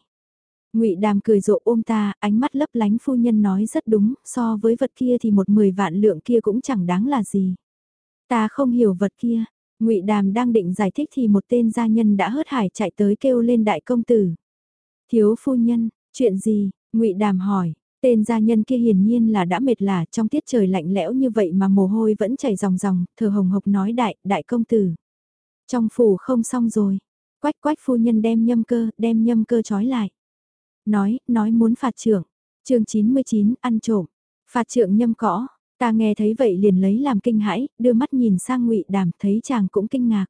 Ngụy Đàm cười rộ ôm ta, ánh mắt lấp lánh phu nhân nói rất đúng, so với vật kia thì một mười vạn lượng kia cũng chẳng đáng là gì. Ta không hiểu vật kia. Ngụy Đàm đang định giải thích thì một tên gia nhân đã hớt hải chạy tới kêu lên đại công tử. Thiếu phu nhân, chuyện gì? Ngụy Đàm hỏi, tên gia nhân kia hiển nhiên là đã mệt lả trong tiết trời lạnh lẽo như vậy mà mồ hôi vẫn chảy ròng ròng, thờ hồng hộc nói đại, đại công tử. Trong phủ không xong rồi, quách quách phu nhân đem nhâm cơ, đem nhâm cơ trói lại. Nói, nói muốn phạt trưởng, chương 99, ăn trộm, phạt trưởng nhâm cõ, ta nghe thấy vậy liền lấy làm kinh hãi, đưa mắt nhìn sang ngụy Đàm thấy chàng cũng kinh ngạc.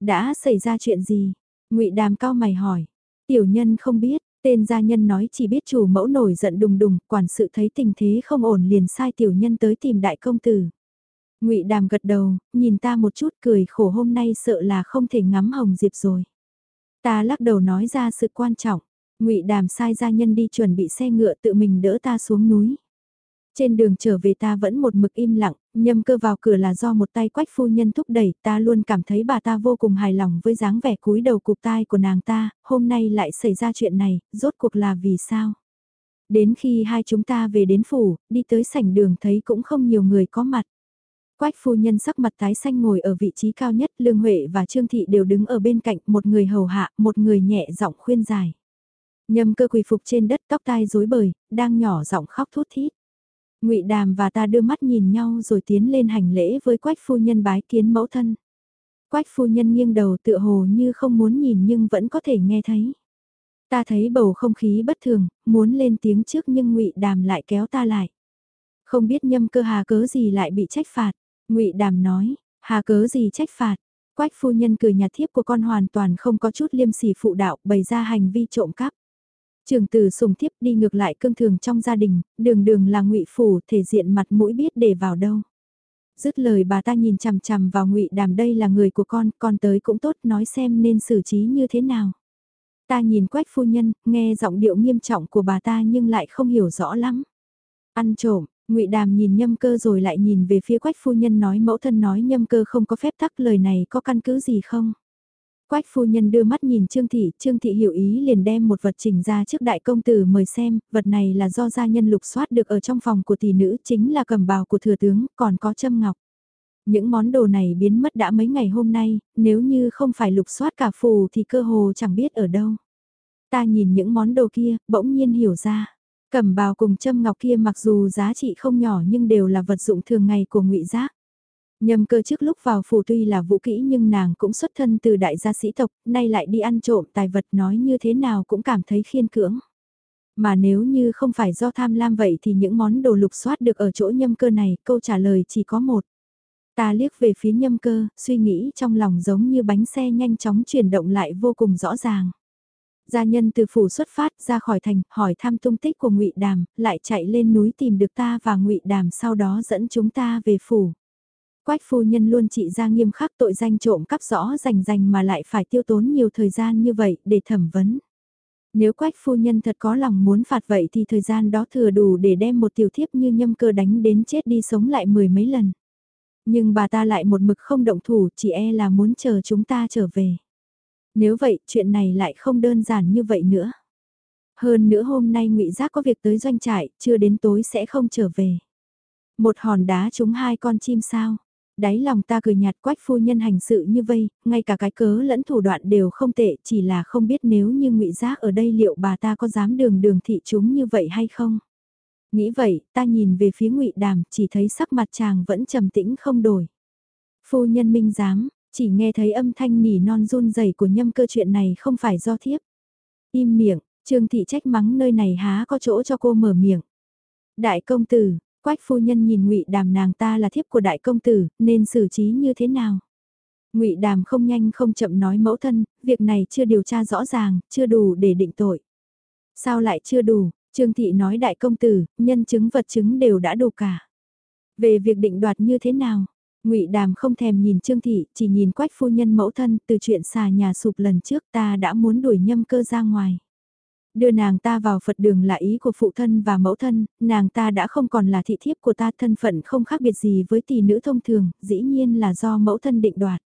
Đã xảy ra chuyện gì? ngụy Đàm cao mày hỏi, tiểu nhân không biết, Tên gia nhân nói chỉ biết chủ mẫu nổi giận đùng đùng, quản sự thấy tình thế không ổn liền sai tiểu nhân tới tìm đại công tử. ngụy Đàm gật đầu, nhìn ta một chút cười khổ hôm nay sợ là không thể ngắm hồng diệp rồi. Ta lắc đầu nói ra sự quan trọng, ngụy Đàm sai gia nhân đi chuẩn bị xe ngựa tự mình đỡ ta xuống núi. Trên đường trở về ta vẫn một mực im lặng, nhâm cơ vào cửa là do một tay quách phu nhân thúc đẩy, ta luôn cảm thấy bà ta vô cùng hài lòng với dáng vẻ cúi đầu cục tai của nàng ta, hôm nay lại xảy ra chuyện này, rốt cuộc là vì sao? Đến khi hai chúng ta về đến phủ, đi tới sảnh đường thấy cũng không nhiều người có mặt. Quách phu nhân sắc mặt tái xanh ngồi ở vị trí cao nhất, Lương Huệ và Trương Thị đều đứng ở bên cạnh, một người hầu hạ, một người nhẹ giọng khuyên giải. Nhâm cơ quỳ phục trên đất tóc tai rối bời, đang nhỏ giọng khóc thút thít ngụy Đàm và ta đưa mắt nhìn nhau rồi tiến lên hành lễ với quách phu nhân bái kiến mẫu thân. Quách phu nhân nghiêng đầu tựa hồ như không muốn nhìn nhưng vẫn có thể nghe thấy. Ta thấy bầu không khí bất thường, muốn lên tiếng trước nhưng ngụy Đàm lại kéo ta lại. Không biết nhâm cơ hà cớ gì lại bị trách phạt. ngụy Đàm nói, hà cớ gì trách phạt. Quách phu nhân cười nhạt thiếp của con hoàn toàn không có chút liêm sỉ phụ đạo bày ra hành vi trộm cắp. Trường tử sùng thiếp đi ngược lại cương thường trong gia đình, đường đường là ngụy phủ thể diện mặt mũi biết để vào đâu. Dứt lời bà ta nhìn chằm chằm vào ngụy đàm đây là người của con, con tới cũng tốt nói xem nên xử trí như thế nào. Ta nhìn quách phu nhân, nghe giọng điệu nghiêm trọng của bà ta nhưng lại không hiểu rõ lắm. Ăn trộm, ngụy Đàm nhìn nhâm cơ rồi lại nhìn về phía quách phu nhân nói mẫu thân nói nhâm cơ không có phép tắc lời này có căn cứ gì không? Quách phu nhân đưa mắt nhìn Trương Thị, Trương Thị hiểu ý liền đem một vật trình ra trước đại công tử mời xem, vật này là do gia nhân lục soát được ở trong phòng của tỷ nữ chính là cầm bào của thừa tướng, còn có châm ngọc. Những món đồ này biến mất đã mấy ngày hôm nay, nếu như không phải lục soát cả phù thì cơ hồ chẳng biết ở đâu. Ta nhìn những món đồ kia, bỗng nhiên hiểu ra. Cẩm bào cùng châm ngọc kia mặc dù giá trị không nhỏ nhưng đều là vật dụng thường ngày của ngụy Giác. Nhâm cơ trước lúc vào phủ tuy là vũ kỹ nhưng nàng cũng xuất thân từ đại gia sĩ tộc, nay lại đi ăn trộm tài vật nói như thế nào cũng cảm thấy khiên cưỡng. Mà nếu như không phải do tham lam vậy thì những món đồ lục soát được ở chỗ nhâm cơ này, câu trả lời chỉ có một. Ta liếc về phía nhâm cơ, suy nghĩ trong lòng giống như bánh xe nhanh chóng chuyển động lại vô cùng rõ ràng. Gia nhân từ phủ xuất phát ra khỏi thành, hỏi thăm tung tích của ngụy Đàm, lại chạy lên núi tìm được ta và ngụy Đàm sau đó dẫn chúng ta về phủ. Quách phu nhân luôn trị ra nghiêm khắc tội danh trộm cắp rõ rành rành mà lại phải tiêu tốn nhiều thời gian như vậy để thẩm vấn. Nếu quách phu nhân thật có lòng muốn phạt vậy thì thời gian đó thừa đủ để đem một tiểu thiếp như nhâm cơ đánh đến chết đi sống lại mười mấy lần. Nhưng bà ta lại một mực không động thủ chỉ e là muốn chờ chúng ta trở về. Nếu vậy chuyện này lại không đơn giản như vậy nữa. Hơn nữa hôm nay ngụy Giác có việc tới doanh trại, chưa đến tối sẽ không trở về. Một hòn đá trúng hai con chim sao. Đáy lòng ta cười nhạt quách phu nhân hành sự như vây, ngay cả cái cớ lẫn thủ đoạn đều không tệ, chỉ là không biết nếu như ngụy Giác ở đây liệu bà ta có dám đường đường thị chúng như vậy hay không. Nghĩ vậy, ta nhìn về phía ngụy Đàm, chỉ thấy sắc mặt chàng vẫn trầm tĩnh không đổi. Phu nhân minh dám, chỉ nghe thấy âm thanh nỉ non run rẩy của nhâm cơ chuyện này không phải do thiếp. Im miệng, Trương thị trách mắng nơi này há có chỗ cho cô mở miệng. Đại công tử, Quách phu nhân nhìn Ngụy Đàm nàng ta là thiếp của đại công tử, nên xử trí như thế nào? Ngụy Đàm không nhanh không chậm nói mẫu thân, việc này chưa điều tra rõ ràng, chưa đủ để định tội. Sao lại chưa đủ? Trương thị nói đại công tử, nhân chứng vật chứng đều đã đủ cả. Về việc định đoạt như thế nào? Ngụy Đàm không thèm nhìn Trương thị, chỉ nhìn Quách phu nhân mẫu thân, từ chuyện xà nhà sụp lần trước ta đã muốn đuổi nhâm cơ ra ngoài. Đưa nàng ta vào Phật đường là ý của phụ thân và mẫu thân, nàng ta đã không còn là thị thiếp của ta thân phận không khác biệt gì với tỷ nữ thông thường, dĩ nhiên là do mẫu thân định đoạt.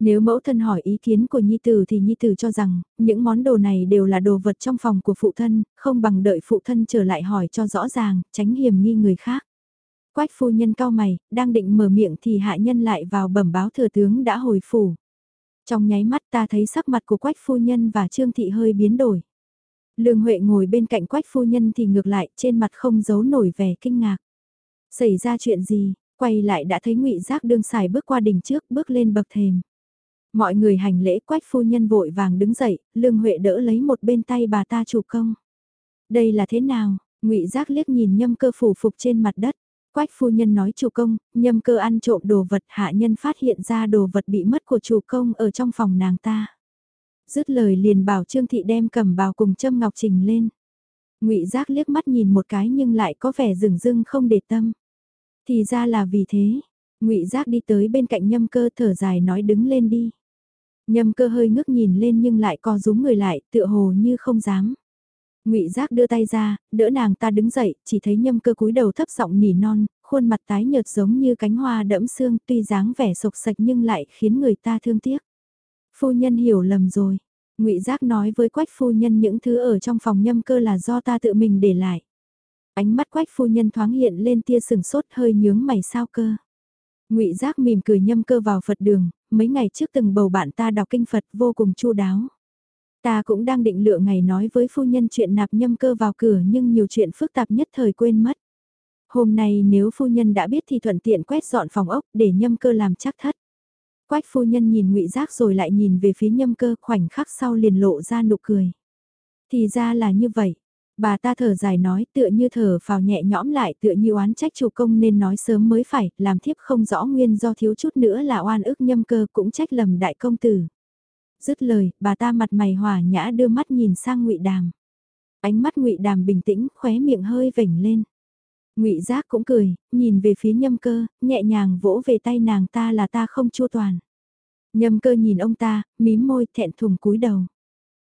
Nếu mẫu thân hỏi ý kiến của Nhi Tử thì Nhi Tử cho rằng, những món đồ này đều là đồ vật trong phòng của phụ thân, không bằng đợi phụ thân trở lại hỏi cho rõ ràng, tránh hiểm nghi người khác. Quách phu nhân cao mày, đang định mở miệng thì hạ nhân lại vào bẩm báo thừa tướng đã hồi phủ. Trong nháy mắt ta thấy sắc mặt của quách phu nhân và trương thị hơi biến đổi. Lương Huệ ngồi bên cạnh quách phu nhân thì ngược lại trên mặt không giấu nổi vẻ kinh ngạc. Xảy ra chuyện gì, quay lại đã thấy ngụy Giác đương xài bước qua đỉnh trước bước lên bậc thềm. Mọi người hành lễ quách phu nhân vội vàng đứng dậy, Lương Huệ đỡ lấy một bên tay bà ta chủ công. Đây là thế nào? ngụy Giác liếc nhìn nhâm cơ phủ phục trên mặt đất. Quách phu nhân nói chủ công, nhâm cơ ăn trộm đồ vật hạ nhân phát hiện ra đồ vật bị mất của chủ công ở trong phòng nàng ta dứt lời liền bảo Trương Thị đem cầm bào cùng châm ngọc trình lên. ngụy Giác liếc mắt nhìn một cái nhưng lại có vẻ rừng rưng không để tâm. Thì ra là vì thế, ngụy Giác đi tới bên cạnh nhâm cơ thở dài nói đứng lên đi. Nhâm cơ hơi ngước nhìn lên nhưng lại co rúm người lại, tựa hồ như không dám. Ngụy Giác đưa tay ra, đỡ nàng ta đứng dậy, chỉ thấy nhâm cơ cúi đầu thấp giọng nỉ non, khuôn mặt tái nhợt giống như cánh hoa đẫm xương, tuy dáng vẻ sộc sạch nhưng lại khiến người ta thương tiếc. Phu nhân hiểu lầm rồi. ngụy Giác nói với quách phu nhân những thứ ở trong phòng nhâm cơ là do ta tự mình để lại. Ánh mắt quách phu nhân thoáng hiện lên tia sừng sốt hơi nhướng mày sao cơ. ngụy Giác mỉm cười nhâm cơ vào Phật đường, mấy ngày trước từng bầu bạn ta đọc kinh Phật vô cùng chu đáo. Ta cũng đang định lựa ngày nói với phu nhân chuyện nạp nhâm cơ vào cửa nhưng nhiều chuyện phức tạp nhất thời quên mất. Hôm nay nếu phu nhân đã biết thì thuận tiện quét dọn phòng ốc để nhâm cơ làm chắc thất. Quách phu nhân nhìn ngụy Giác rồi lại nhìn về phía nhâm cơ khoảnh khắc sau liền lộ ra nụ cười. Thì ra là như vậy. Bà ta thở dài nói tựa như thở vào nhẹ nhõm lại tựa như oán trách chủ công nên nói sớm mới phải, làm thiếp không rõ nguyên do thiếu chút nữa là oan ức nhâm cơ cũng trách lầm đại công tử. Dứt lời, bà ta mặt mày hòa nhã đưa mắt nhìn sang ngụy Đàm. Ánh mắt ngụy Đàm bình tĩnh, khóe miệng hơi vểnh lên. Ngụy Giác cũng cười, nhìn về phía Nhâm Cơ, nhẹ nhàng vỗ về tay nàng ta là ta không chua toàn. Nhâm Cơ nhìn ông ta, mím môi thẹn thùng cúi đầu.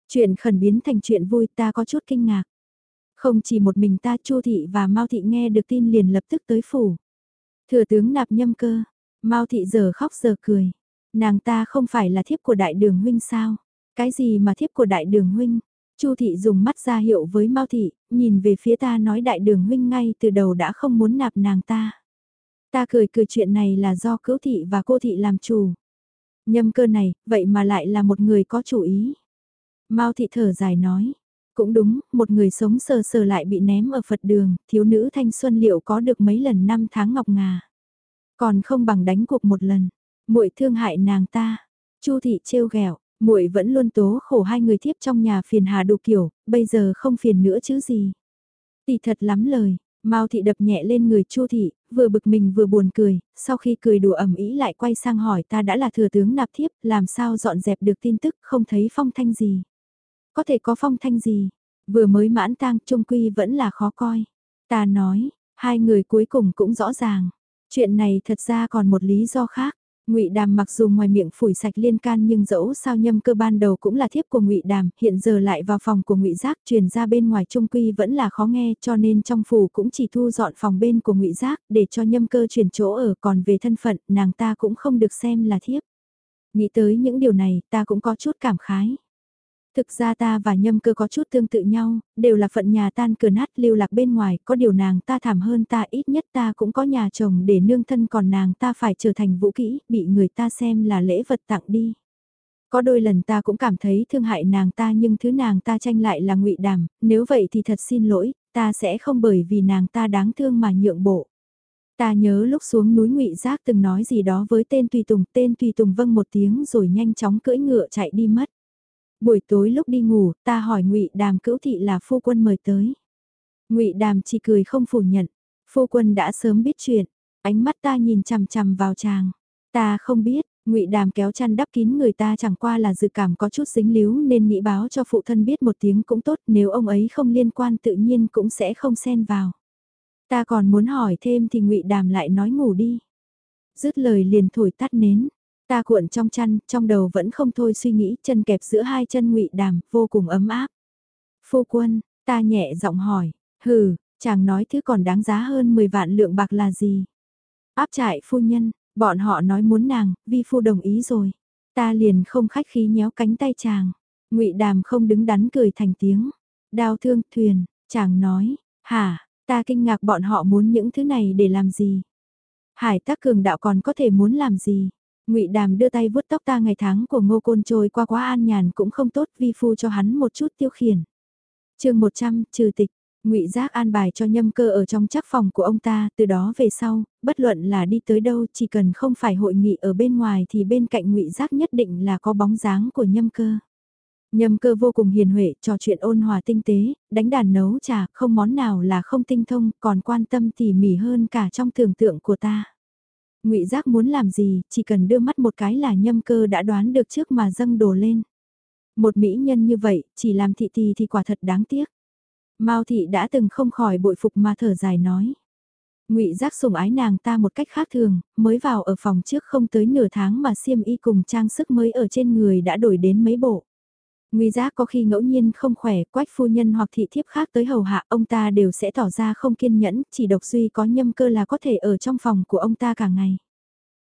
Chuyện khẩn biến thành chuyện vui ta có chút kinh ngạc. Không chỉ một mình ta Chu thị và Mao thị nghe được tin liền lập tức tới phủ. Thừa tướng nạp Nhâm Cơ, Mao thị giờ khóc giờ cười. Nàng ta không phải là thiếp của đại đường huynh sao? Cái gì mà thiếp của đại đường huynh? Chu thị dùng mắt ra hiệu với Mao thị, nhìn về phía ta nói đại đường huynh ngay từ đầu đã không muốn nạp nàng ta. Ta cười cười chuyện này là do cữu thị và cô thị làm chủ. Nhâm cơ này, vậy mà lại là một người có chủ ý. Mao thị thở dài nói, cũng đúng, một người sống sờ sờ lại bị ném ở Phật đường, thiếu nữ thanh xuân liệu có được mấy lần năm tháng ngọc ngà. Còn không bằng đánh cuộc một lần, muội thương hại nàng ta. Chu thị trêu ghẹo, muội vẫn luôn tố khổ hai người thiếp trong nhà phiền hà đủ kiểu, bây giờ không phiền nữa chứ gì. Tỷ thật lắm lời, Mao thị đập nhẹ lên người Chu thị, vừa bực mình vừa buồn cười, sau khi cười đùa ẩm ý lại quay sang hỏi ta đã là thừa tướng nạp thiếp, làm sao dọn dẹp được tin tức, không thấy phong thanh gì. Có thể có phong thanh gì, vừa mới mãn tang trung quy vẫn là khó coi. Ta nói, hai người cuối cùng cũng rõ ràng, chuyện này thật ra còn một lý do khác. Ngụy Đàm mặc dù ngoài miệng phủi sạch liên can nhưng dẫu sao nhâm cơ ban đầu cũng là thiếp của Ngụy Đàm, hiện giờ lại vào phòng của Ngụy Giác truyền ra bên ngoài trung quy vẫn là khó nghe, cho nên trong phủ cũng chỉ thu dọn phòng bên của Ngụy Giác để cho nhâm cơ chuyển chỗ ở, còn về thân phận, nàng ta cũng không được xem là thiếp. Nghĩ tới những điều này, ta cũng có chút cảm khái. Thực ra ta và nhâm cơ có chút tương tự nhau, đều là phận nhà tan cửa nát lưu lạc bên ngoài, có điều nàng ta thảm hơn ta ít nhất ta cũng có nhà chồng để nương thân còn nàng ta phải trở thành vũ kỹ, bị người ta xem là lễ vật tặng đi. Có đôi lần ta cũng cảm thấy thương hại nàng ta nhưng thứ nàng ta tranh lại là ngụy đàm, nếu vậy thì thật xin lỗi, ta sẽ không bởi vì nàng ta đáng thương mà nhượng bộ. Ta nhớ lúc xuống núi ngụy Giác từng nói gì đó với tên Tùy Tùng, tên Tùy Tùng vâng một tiếng rồi nhanh chóng cưỡi ngựa chạy đi mất. Buổi tối lúc đi ngủ, ta hỏi ngụy Đàm cữu thị là phu quân mời tới. ngụy Đàm chỉ cười không phủ nhận. Phu quân đã sớm biết chuyện. Ánh mắt ta nhìn chằm chằm vào chàng. Ta không biết, ngụy Đàm kéo chăn đắp kín người ta chẳng qua là dự cảm có chút dính líu nên nghĩ báo cho phụ thân biết một tiếng cũng tốt nếu ông ấy không liên quan tự nhiên cũng sẽ không xen vào. Ta còn muốn hỏi thêm thì ngụy Đàm lại nói ngủ đi. Dứt lời liền thổi tắt nến. Ta cuộn trong chăn, trong đầu vẫn không thôi suy nghĩ, chân kẹp giữa hai chân ngụy đàm, vô cùng ấm áp. Phu quân, ta nhẹ giọng hỏi, hừ, chàng nói thứ còn đáng giá hơn 10 vạn lượng bạc là gì? Áp trại phu nhân, bọn họ nói muốn nàng, vi phu đồng ý rồi. Ta liền không khách khí nhéo cánh tay chàng. ngụy đàm không đứng đắn cười thành tiếng. Đao thương thuyền, chàng nói, hả, ta kinh ngạc bọn họ muốn những thứ này để làm gì? Hải tác cường đạo còn có thể muốn làm gì? Ngụy Đàm đưa tay vuốt tóc ta ngày tháng của Ngô Côn trôi qua quá an nhàn cũng không tốt, vi phu cho hắn một chút tiêu khiển. Chương 100, trừ tịch. Ngụy Giác an bài cho Nhâm Cơ ở trong chắc phòng của ông ta, từ đó về sau, bất luận là đi tới đâu, chỉ cần không phải hội nghị ở bên ngoài thì bên cạnh Ngụy Giác nhất định là có bóng dáng của Nhâm Cơ. Nhâm Cơ vô cùng hiền huệ, trò chuyện ôn hòa tinh tế, đánh đàn nấu trà, không món nào là không tinh thông, còn quan tâm tỉ mỉ hơn cả trong tưởng tượng của ta ngụy Giác muốn làm gì, chỉ cần đưa mắt một cái là nhâm cơ đã đoán được trước mà dâng đồ lên. Một mỹ nhân như vậy, chỉ làm thị tì thì quả thật đáng tiếc. Mao thị đã từng không khỏi bội phục mà thở dài nói. Ngụy Giác sủng ái nàng ta một cách khác thường, mới vào ở phòng trước không tới nửa tháng mà xiêm y cùng trang sức mới ở trên người đã đổi đến mấy bộ. Ngụy Giác có khi ngẫu nhiên không khỏe, quách phu nhân hoặc thị thiếp khác tới hầu hạ, ông ta đều sẽ tỏ ra không kiên nhẫn, chỉ độc duy có nhâm cơ là có thể ở trong phòng của ông ta cả ngày.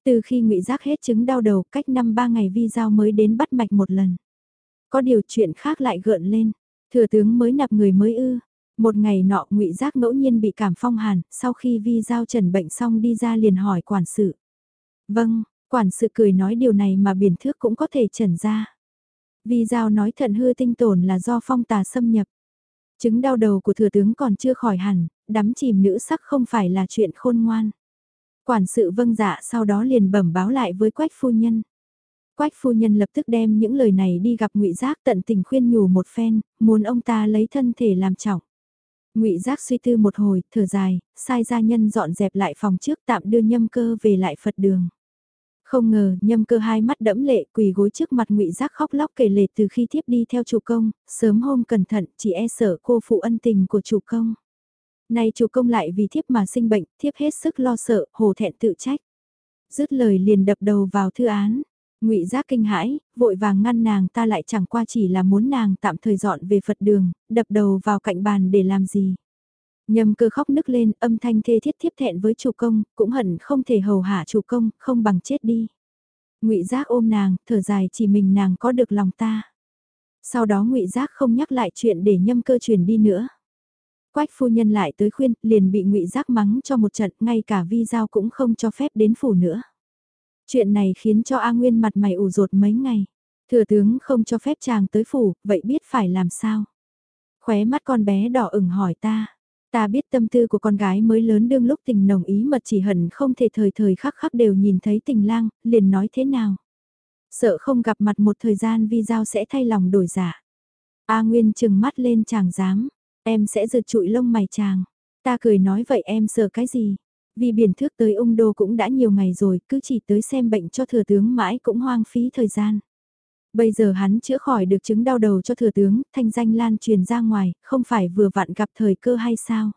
Từ khi Ngụy Giác hết chứng đau đầu, cách năm ba ngày vi giao mới đến bắt mạch một lần. Có điều chuyện khác lại gợn lên, thừa tướng mới nạp người mới ư. Một ngày nọ Ngụy Giác ngẫu nhiên bị cảm phong hàn, sau khi vi giao trần bệnh xong đi ra liền hỏi quản sự. Vâng, quản sự cười nói điều này mà biển thước cũng có thể trần ra. Vi Giao nói thận hư tinh tổn là do phong tà xâm nhập. Chứng đau đầu của thừa tướng còn chưa khỏi hẳn, đắm chìm nữ sắc không phải là chuyện khôn ngoan. Quản sự vâng dạ sau đó liền bẩm báo lại với quách phu nhân. Quách phu nhân lập tức đem những lời này đi gặp ngụy Giác tận tình khuyên nhủ một phen, muốn ông ta lấy thân thể làm trọng. ngụy Giác suy tư một hồi, thở dài, sai gia nhân dọn dẹp lại phòng trước tạm đưa nhâm cơ về lại Phật đường. Không ngờ, nhâm cơ hai mắt đẫm lệ quỳ gối trước mặt ngụy Giác khóc lóc kể lệ từ khi tiếp đi theo chủ công, sớm hôm cẩn thận chỉ e sợ cô phụ ân tình của chủ công. Nay chủ công lại vì thiếp mà sinh bệnh, thiếp hết sức lo sợ, hồ thẹn tự trách. Dứt lời liền đập đầu vào thư án. Ngụy Giác kinh hãi, vội vàng ngăn nàng ta lại chẳng qua chỉ là muốn nàng tạm thời dọn về Phật đường, đập đầu vào cạnh bàn để làm gì. Nhâm cơ khóc nức lên, âm thanh thê thiết thiếp thẹn với chủ công, cũng hận không thể hầu hạ chủ công, không bằng chết đi. Ngụy Giác ôm nàng, thở dài chỉ mình nàng có được lòng ta. Sau đó Ngụy Giác không nhắc lại chuyện để nhâm cơ truyền đi nữa. Quách phu nhân lại tới khuyên, liền bị ngụy Giác mắng cho một trận, ngay cả vi giao cũng không cho phép đến phủ nữa. Chuyện này khiến cho A Nguyên mặt mày ủ rột mấy ngày. Thừa tướng không cho phép chàng tới phủ, vậy biết phải làm sao? Khóe mắt con bé đỏ ửng hỏi ta. Ta biết tâm tư của con gái mới lớn đương lúc tình nồng ý mật chỉ hận không thể thời thời khắc khắc đều nhìn thấy tình lang, liền nói thế nào. Sợ không gặp mặt một thời gian vi giao sẽ thay lòng đổi giả. A Nguyên chừng mắt lên chàng dám, em sẽ giật trụi lông mày chàng. Ta cười nói vậy em sợ cái gì? Vì biển thước tới ung đô cũng đã nhiều ngày rồi, cứ chỉ tới xem bệnh cho thừa tướng mãi cũng hoang phí thời gian. Bây giờ hắn chữa khỏi được chứng đau đầu cho thừa tướng, thanh danh lan truyền ra ngoài, không phải vừa vặn gặp thời cơ hay sao?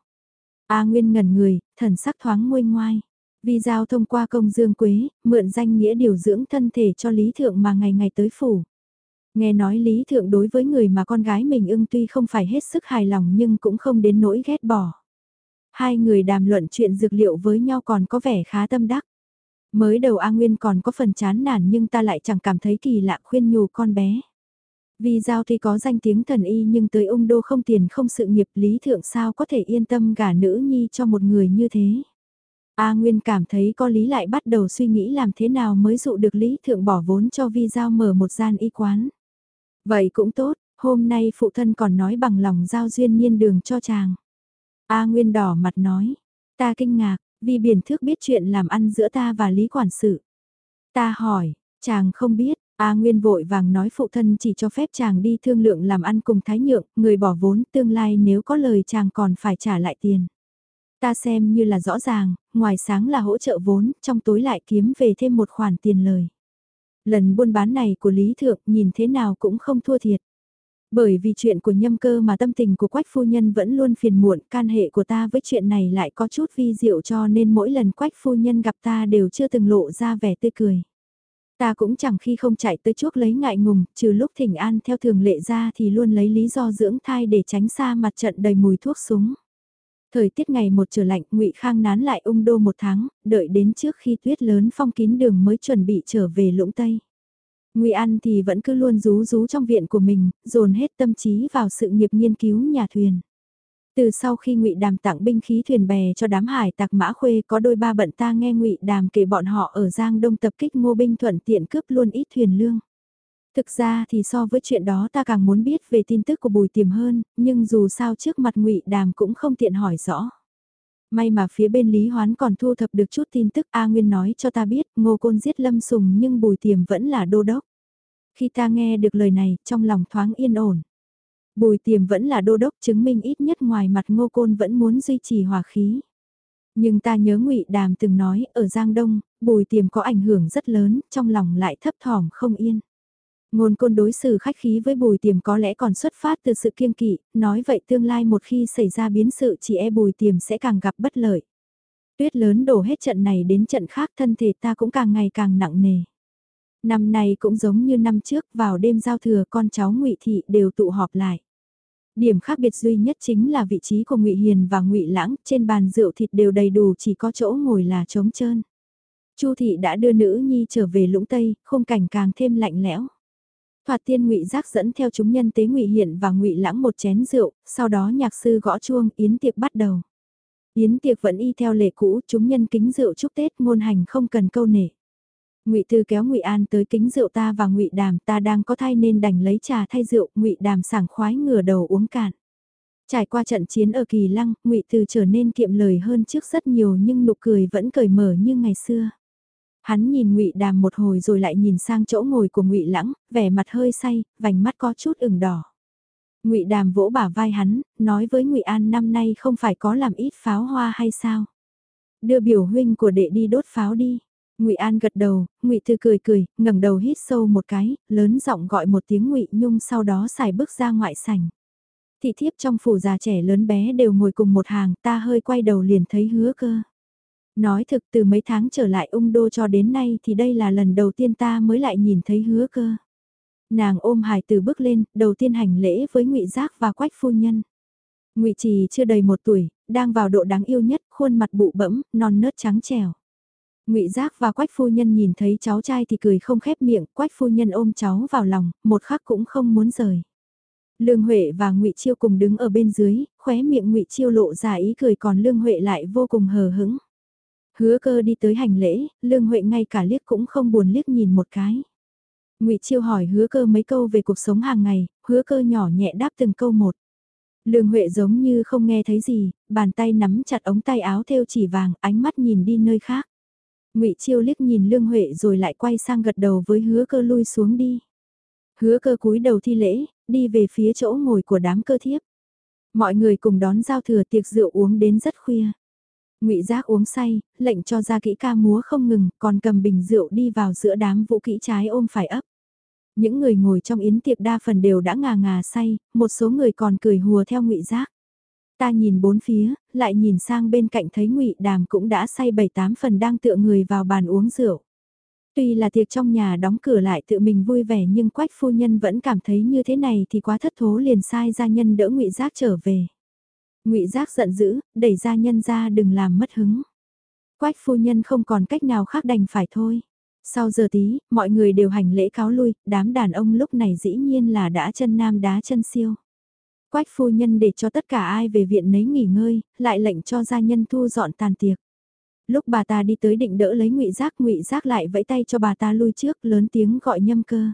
A Nguyên ngẩn người, thần sắc thoáng nguôi ngoai. Vì giao thông qua công dương quế, mượn danh nghĩa điều dưỡng thân thể cho Lý Thượng mà ngày ngày tới phủ. Nghe nói Lý Thượng đối với người mà con gái mình ưng tuy không phải hết sức hài lòng nhưng cũng không đến nỗi ghét bỏ. Hai người đàm luận chuyện dược liệu với nhau còn có vẻ khá tâm đắc. Mới đầu A Nguyên còn có phần chán nản nhưng ta lại chẳng cảm thấy kỳ lạ khuyên nhủ con bé. Vì giao thì có danh tiếng thần y nhưng tới ung đô không tiền không sự nghiệp lý thượng sao có thể yên tâm gả nữ nhi cho một người như thế. A Nguyên cảm thấy có lý lại bắt đầu suy nghĩ làm thế nào mới dụ được lý thượng bỏ vốn cho vi giao mở một gian y quán. Vậy cũng tốt, hôm nay phụ thân còn nói bằng lòng giao duyên nhiên đường cho chàng. A Nguyên đỏ mặt nói, ta kinh ngạc, vì biển thước biết chuyện làm ăn giữa ta và Lý Quản sự. Ta hỏi, chàng không biết, A Nguyên vội vàng nói phụ thân chỉ cho phép chàng đi thương lượng làm ăn cùng Thái Nhượng, người bỏ vốn tương lai nếu có lời chàng còn phải trả lại tiền. Ta xem như là rõ ràng, ngoài sáng là hỗ trợ vốn, trong tối lại kiếm về thêm một khoản tiền lời. Lần buôn bán này của Lý Thượng nhìn thế nào cũng không thua thiệt. Bởi vì chuyện của nhâm cơ mà tâm tình của quách phu nhân vẫn luôn phiền muộn, can hệ của ta với chuyện này lại có chút vi diệu cho nên mỗi lần quách phu nhân gặp ta đều chưa từng lộ ra vẻ tươi cười. Ta cũng chẳng khi không chạy tới chuốc lấy ngại ngùng, trừ lúc thỉnh an theo thường lệ ra thì luôn lấy lý do dưỡng thai để tránh xa mặt trận đầy mùi thuốc súng. Thời tiết ngày một trở lạnh, ngụy Khang nán lại ung đô một tháng, đợi đến trước khi tuyết lớn phong kín đường mới chuẩn bị trở về lũng Tây. Ngụy An thì vẫn cứ luôn rú rú trong viện của mình, dồn hết tâm trí vào sự nghiệp nghiên cứu nhà thuyền. Từ sau khi Ngụy Đàm tặng binh khí thuyền bè cho đám hải tặc Mã Khuê có đôi ba bận ta nghe Ngụy Đàm kể bọn họ ở Giang Đông tập kích Ngô binh thuận tiện cướp luôn ít thuyền lương. Thực ra thì so với chuyện đó ta càng muốn biết về tin tức của Bùi Tiềm hơn, nhưng dù sao trước mặt Ngụy Đàm cũng không tiện hỏi rõ. May mà phía bên Lý Hoán còn thu thập được chút tin tức A Nguyên nói cho ta biết ngô côn giết lâm sùng nhưng bùi tiềm vẫn là đô đốc. Khi ta nghe được lời này trong lòng thoáng yên ổn. Bùi tiềm vẫn là đô đốc chứng minh ít nhất ngoài mặt ngô côn vẫn muốn duy trì hòa khí. Nhưng ta nhớ ngụy Đàm từng nói ở Giang Đông, bùi tiềm có ảnh hưởng rất lớn, trong lòng lại thấp thỏm không yên. Ngôn côn đối xử khách khí với bùi tiềm có lẽ còn xuất phát từ sự kiêng kỵ, nói vậy tương lai một khi xảy ra biến sự chỉ e bùi tiềm sẽ càng gặp bất lợi. Tuyết lớn đổ hết trận này đến trận khác thân thể ta cũng càng ngày càng nặng nề. Năm nay cũng giống như năm trước vào đêm giao thừa con cháu ngụy Thị đều tụ họp lại. Điểm khác biệt duy nhất chính là vị trí của ngụy Hiền và ngụy Lãng trên bàn rượu thịt đều đầy đủ chỉ có chỗ ngồi là trống trơn. Chu Thị đã đưa nữ nhi trở về lũng Tây, khung cảnh càng thêm lạnh lẽo phạt tiên ngụy giác dẫn theo chúng nhân tế ngụy hiện và ngụy lãng một chén rượu, sau đó nhạc sư gõ chuông, yến tiệc bắt đầu. Yến tiệc vẫn y theo lệ cũ, chúng nhân kính rượu chúc Tết ngôn hành không cần câu nể. Ngụy Thư kéo Ngụy An tới kính rượu ta và Ngụy Đàm, ta đang có thai nên đành lấy trà thay rượu, Ngụy Đàm sảng khoái ngửa đầu uống cạn. Trải qua trận chiến ở Kỳ Lăng, Ngụy Từ trở nên kiệm lời hơn trước rất nhiều nhưng nụ cười vẫn cởi mở như ngày xưa. Hắn nhìn Ngụy Đàm một hồi rồi lại nhìn sang chỗ ngồi của Ngụy Lãng, vẻ mặt hơi say, vành mắt có chút ửng đỏ. Ngụy Đàm vỗ bả vai hắn, nói với Ngụy An năm nay không phải có làm ít pháo hoa hay sao? Đưa biểu huynh của đệ đi đốt pháo đi. Ngụy An gật đầu, Ngụy Thư cười cười, ngẩng đầu hít sâu một cái, lớn giọng gọi một tiếng Ngụy Nhung sau đó xài bước ra ngoại sảnh. Thị thiếp trong phủ già trẻ lớn bé đều ngồi cùng một hàng, ta hơi quay đầu liền thấy hứa cơ. Nói thực từ mấy tháng trở lại ung đô cho đến nay thì đây là lần đầu tiên ta mới lại nhìn thấy hứa cơ. Nàng ôm hài từ bước lên, đầu tiên hành lễ với ngụy Giác và Quách phu nhân. ngụy Trì chưa đầy một tuổi, đang vào độ đáng yêu nhất, khuôn mặt bụ bẫm, non nớt trắng trẻo. Ngụy Giác và Quách phu nhân nhìn thấy cháu trai thì cười không khép miệng, Quách phu nhân ôm cháu vào lòng, một khắc cũng không muốn rời. Lương Huệ và Ngụy Chiêu cùng đứng ở bên dưới, khóe miệng Ngụy Chiêu lộ ra ý cười còn Lương Huệ lại vô cùng hờ hững. Hứa Cơ đi tới hành lễ, Lương Huệ ngay cả liếc cũng không buồn liếc nhìn một cái. Ngụy Chiêu hỏi Hứa Cơ mấy câu về cuộc sống hàng ngày, Hứa Cơ nhỏ nhẹ đáp từng câu một. Lương Huệ giống như không nghe thấy gì, bàn tay nắm chặt ống tay áo thêu chỉ vàng, ánh mắt nhìn đi nơi khác. Ngụy Chiêu liếc nhìn Lương Huệ rồi lại quay sang gật đầu với Hứa Cơ lui xuống đi. Hứa Cơ cúi đầu thi lễ, đi về phía chỗ ngồi của đám cơ thiếp. Mọi người cùng đón giao thừa tiệc rượu uống đến rất khuya. Ngụy Giác uống say, lệnh cho ra kỹ ca múa không ngừng, còn cầm bình rượu đi vào giữa đám vũ kỹ trái ôm phải ấp. Những người ngồi trong yến tiệc đa phần đều đã ngà ngà say, một số người còn cười hùa theo Ngụy Giác. Ta nhìn bốn phía, lại nhìn sang bên cạnh thấy Ngụy Đàm cũng đã say bảy tám phần đang tựa người vào bàn uống rượu. Tuy là tiệc trong nhà đóng cửa lại tự mình vui vẻ nhưng quách phu nhân vẫn cảm thấy như thế này thì quá thất thố liền sai gia nhân đỡ ngụy Giác trở về ngụy Giác giận dữ, đẩy gia nhân ra đừng làm mất hứng. Quách phu nhân không còn cách nào khác đành phải thôi. Sau giờ tí, mọi người đều hành lễ cáo lui, đám đàn ông lúc này dĩ nhiên là đã chân nam đá chân siêu. Quách phu nhân để cho tất cả ai về viện nấy nghỉ ngơi, lại lệnh cho gia nhân thu dọn tàn tiệc. Lúc bà ta đi tới định đỡ lấy ngụy Giác, ngụy Giác lại vẫy tay cho bà ta lui trước, lớn tiếng gọi nhâm cơ.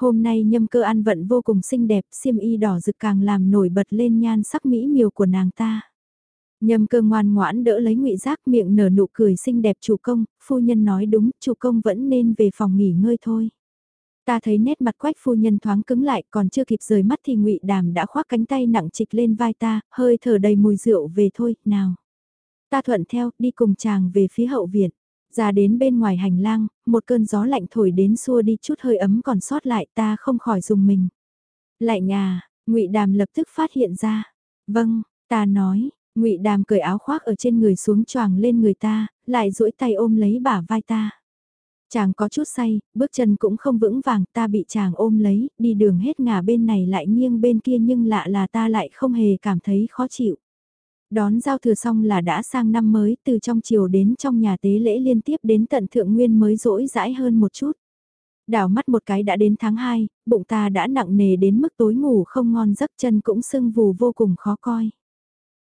Hôm nay nhâm cơ ăn vận vô cùng xinh đẹp, xiêm y đỏ rực càng làm nổi bật lên nhan sắc mỹ miều của nàng ta. Nhâm cơ ngoan ngoãn đỡ lấy ngụy Giác miệng nở nụ cười xinh đẹp chủ công, phu nhân nói đúng, chủ công vẫn nên về phòng nghỉ ngơi thôi. Ta thấy nét mặt quách phu nhân thoáng cứng lại còn chưa kịp rời mắt thì ngụy Đàm đã khoác cánh tay nặng trịch lên vai ta, hơi thở đầy mùi rượu về thôi, nào. Ta thuận theo, đi cùng chàng về phía hậu viện. Ra đến bên ngoài hành lang, một cơn gió lạnh thổi đến xua đi chút hơi ấm còn sót lại ta không khỏi dùng mình. Lại à, ngụy Đàm lập tức phát hiện ra. Vâng, ta nói, ngụy Đàm cởi áo khoác ở trên người xuống choàng lên người ta, lại duỗi tay ôm lấy bả vai ta. Chàng có chút say, bước chân cũng không vững vàng, ta bị chàng ôm lấy, đi đường hết ngả bên này lại nghiêng bên kia nhưng lạ là ta lại không hề cảm thấy khó chịu. Đón giao thừa xong là đã sang năm mới, từ trong chiều đến trong nhà tế lễ liên tiếp đến tận thượng nguyên mới rỗi rãi hơn một chút. Đảo mắt một cái đã đến tháng 2, bụng ta đã nặng nề đến mức tối ngủ không ngon giấc chân cũng sưng vù vô cùng khó coi.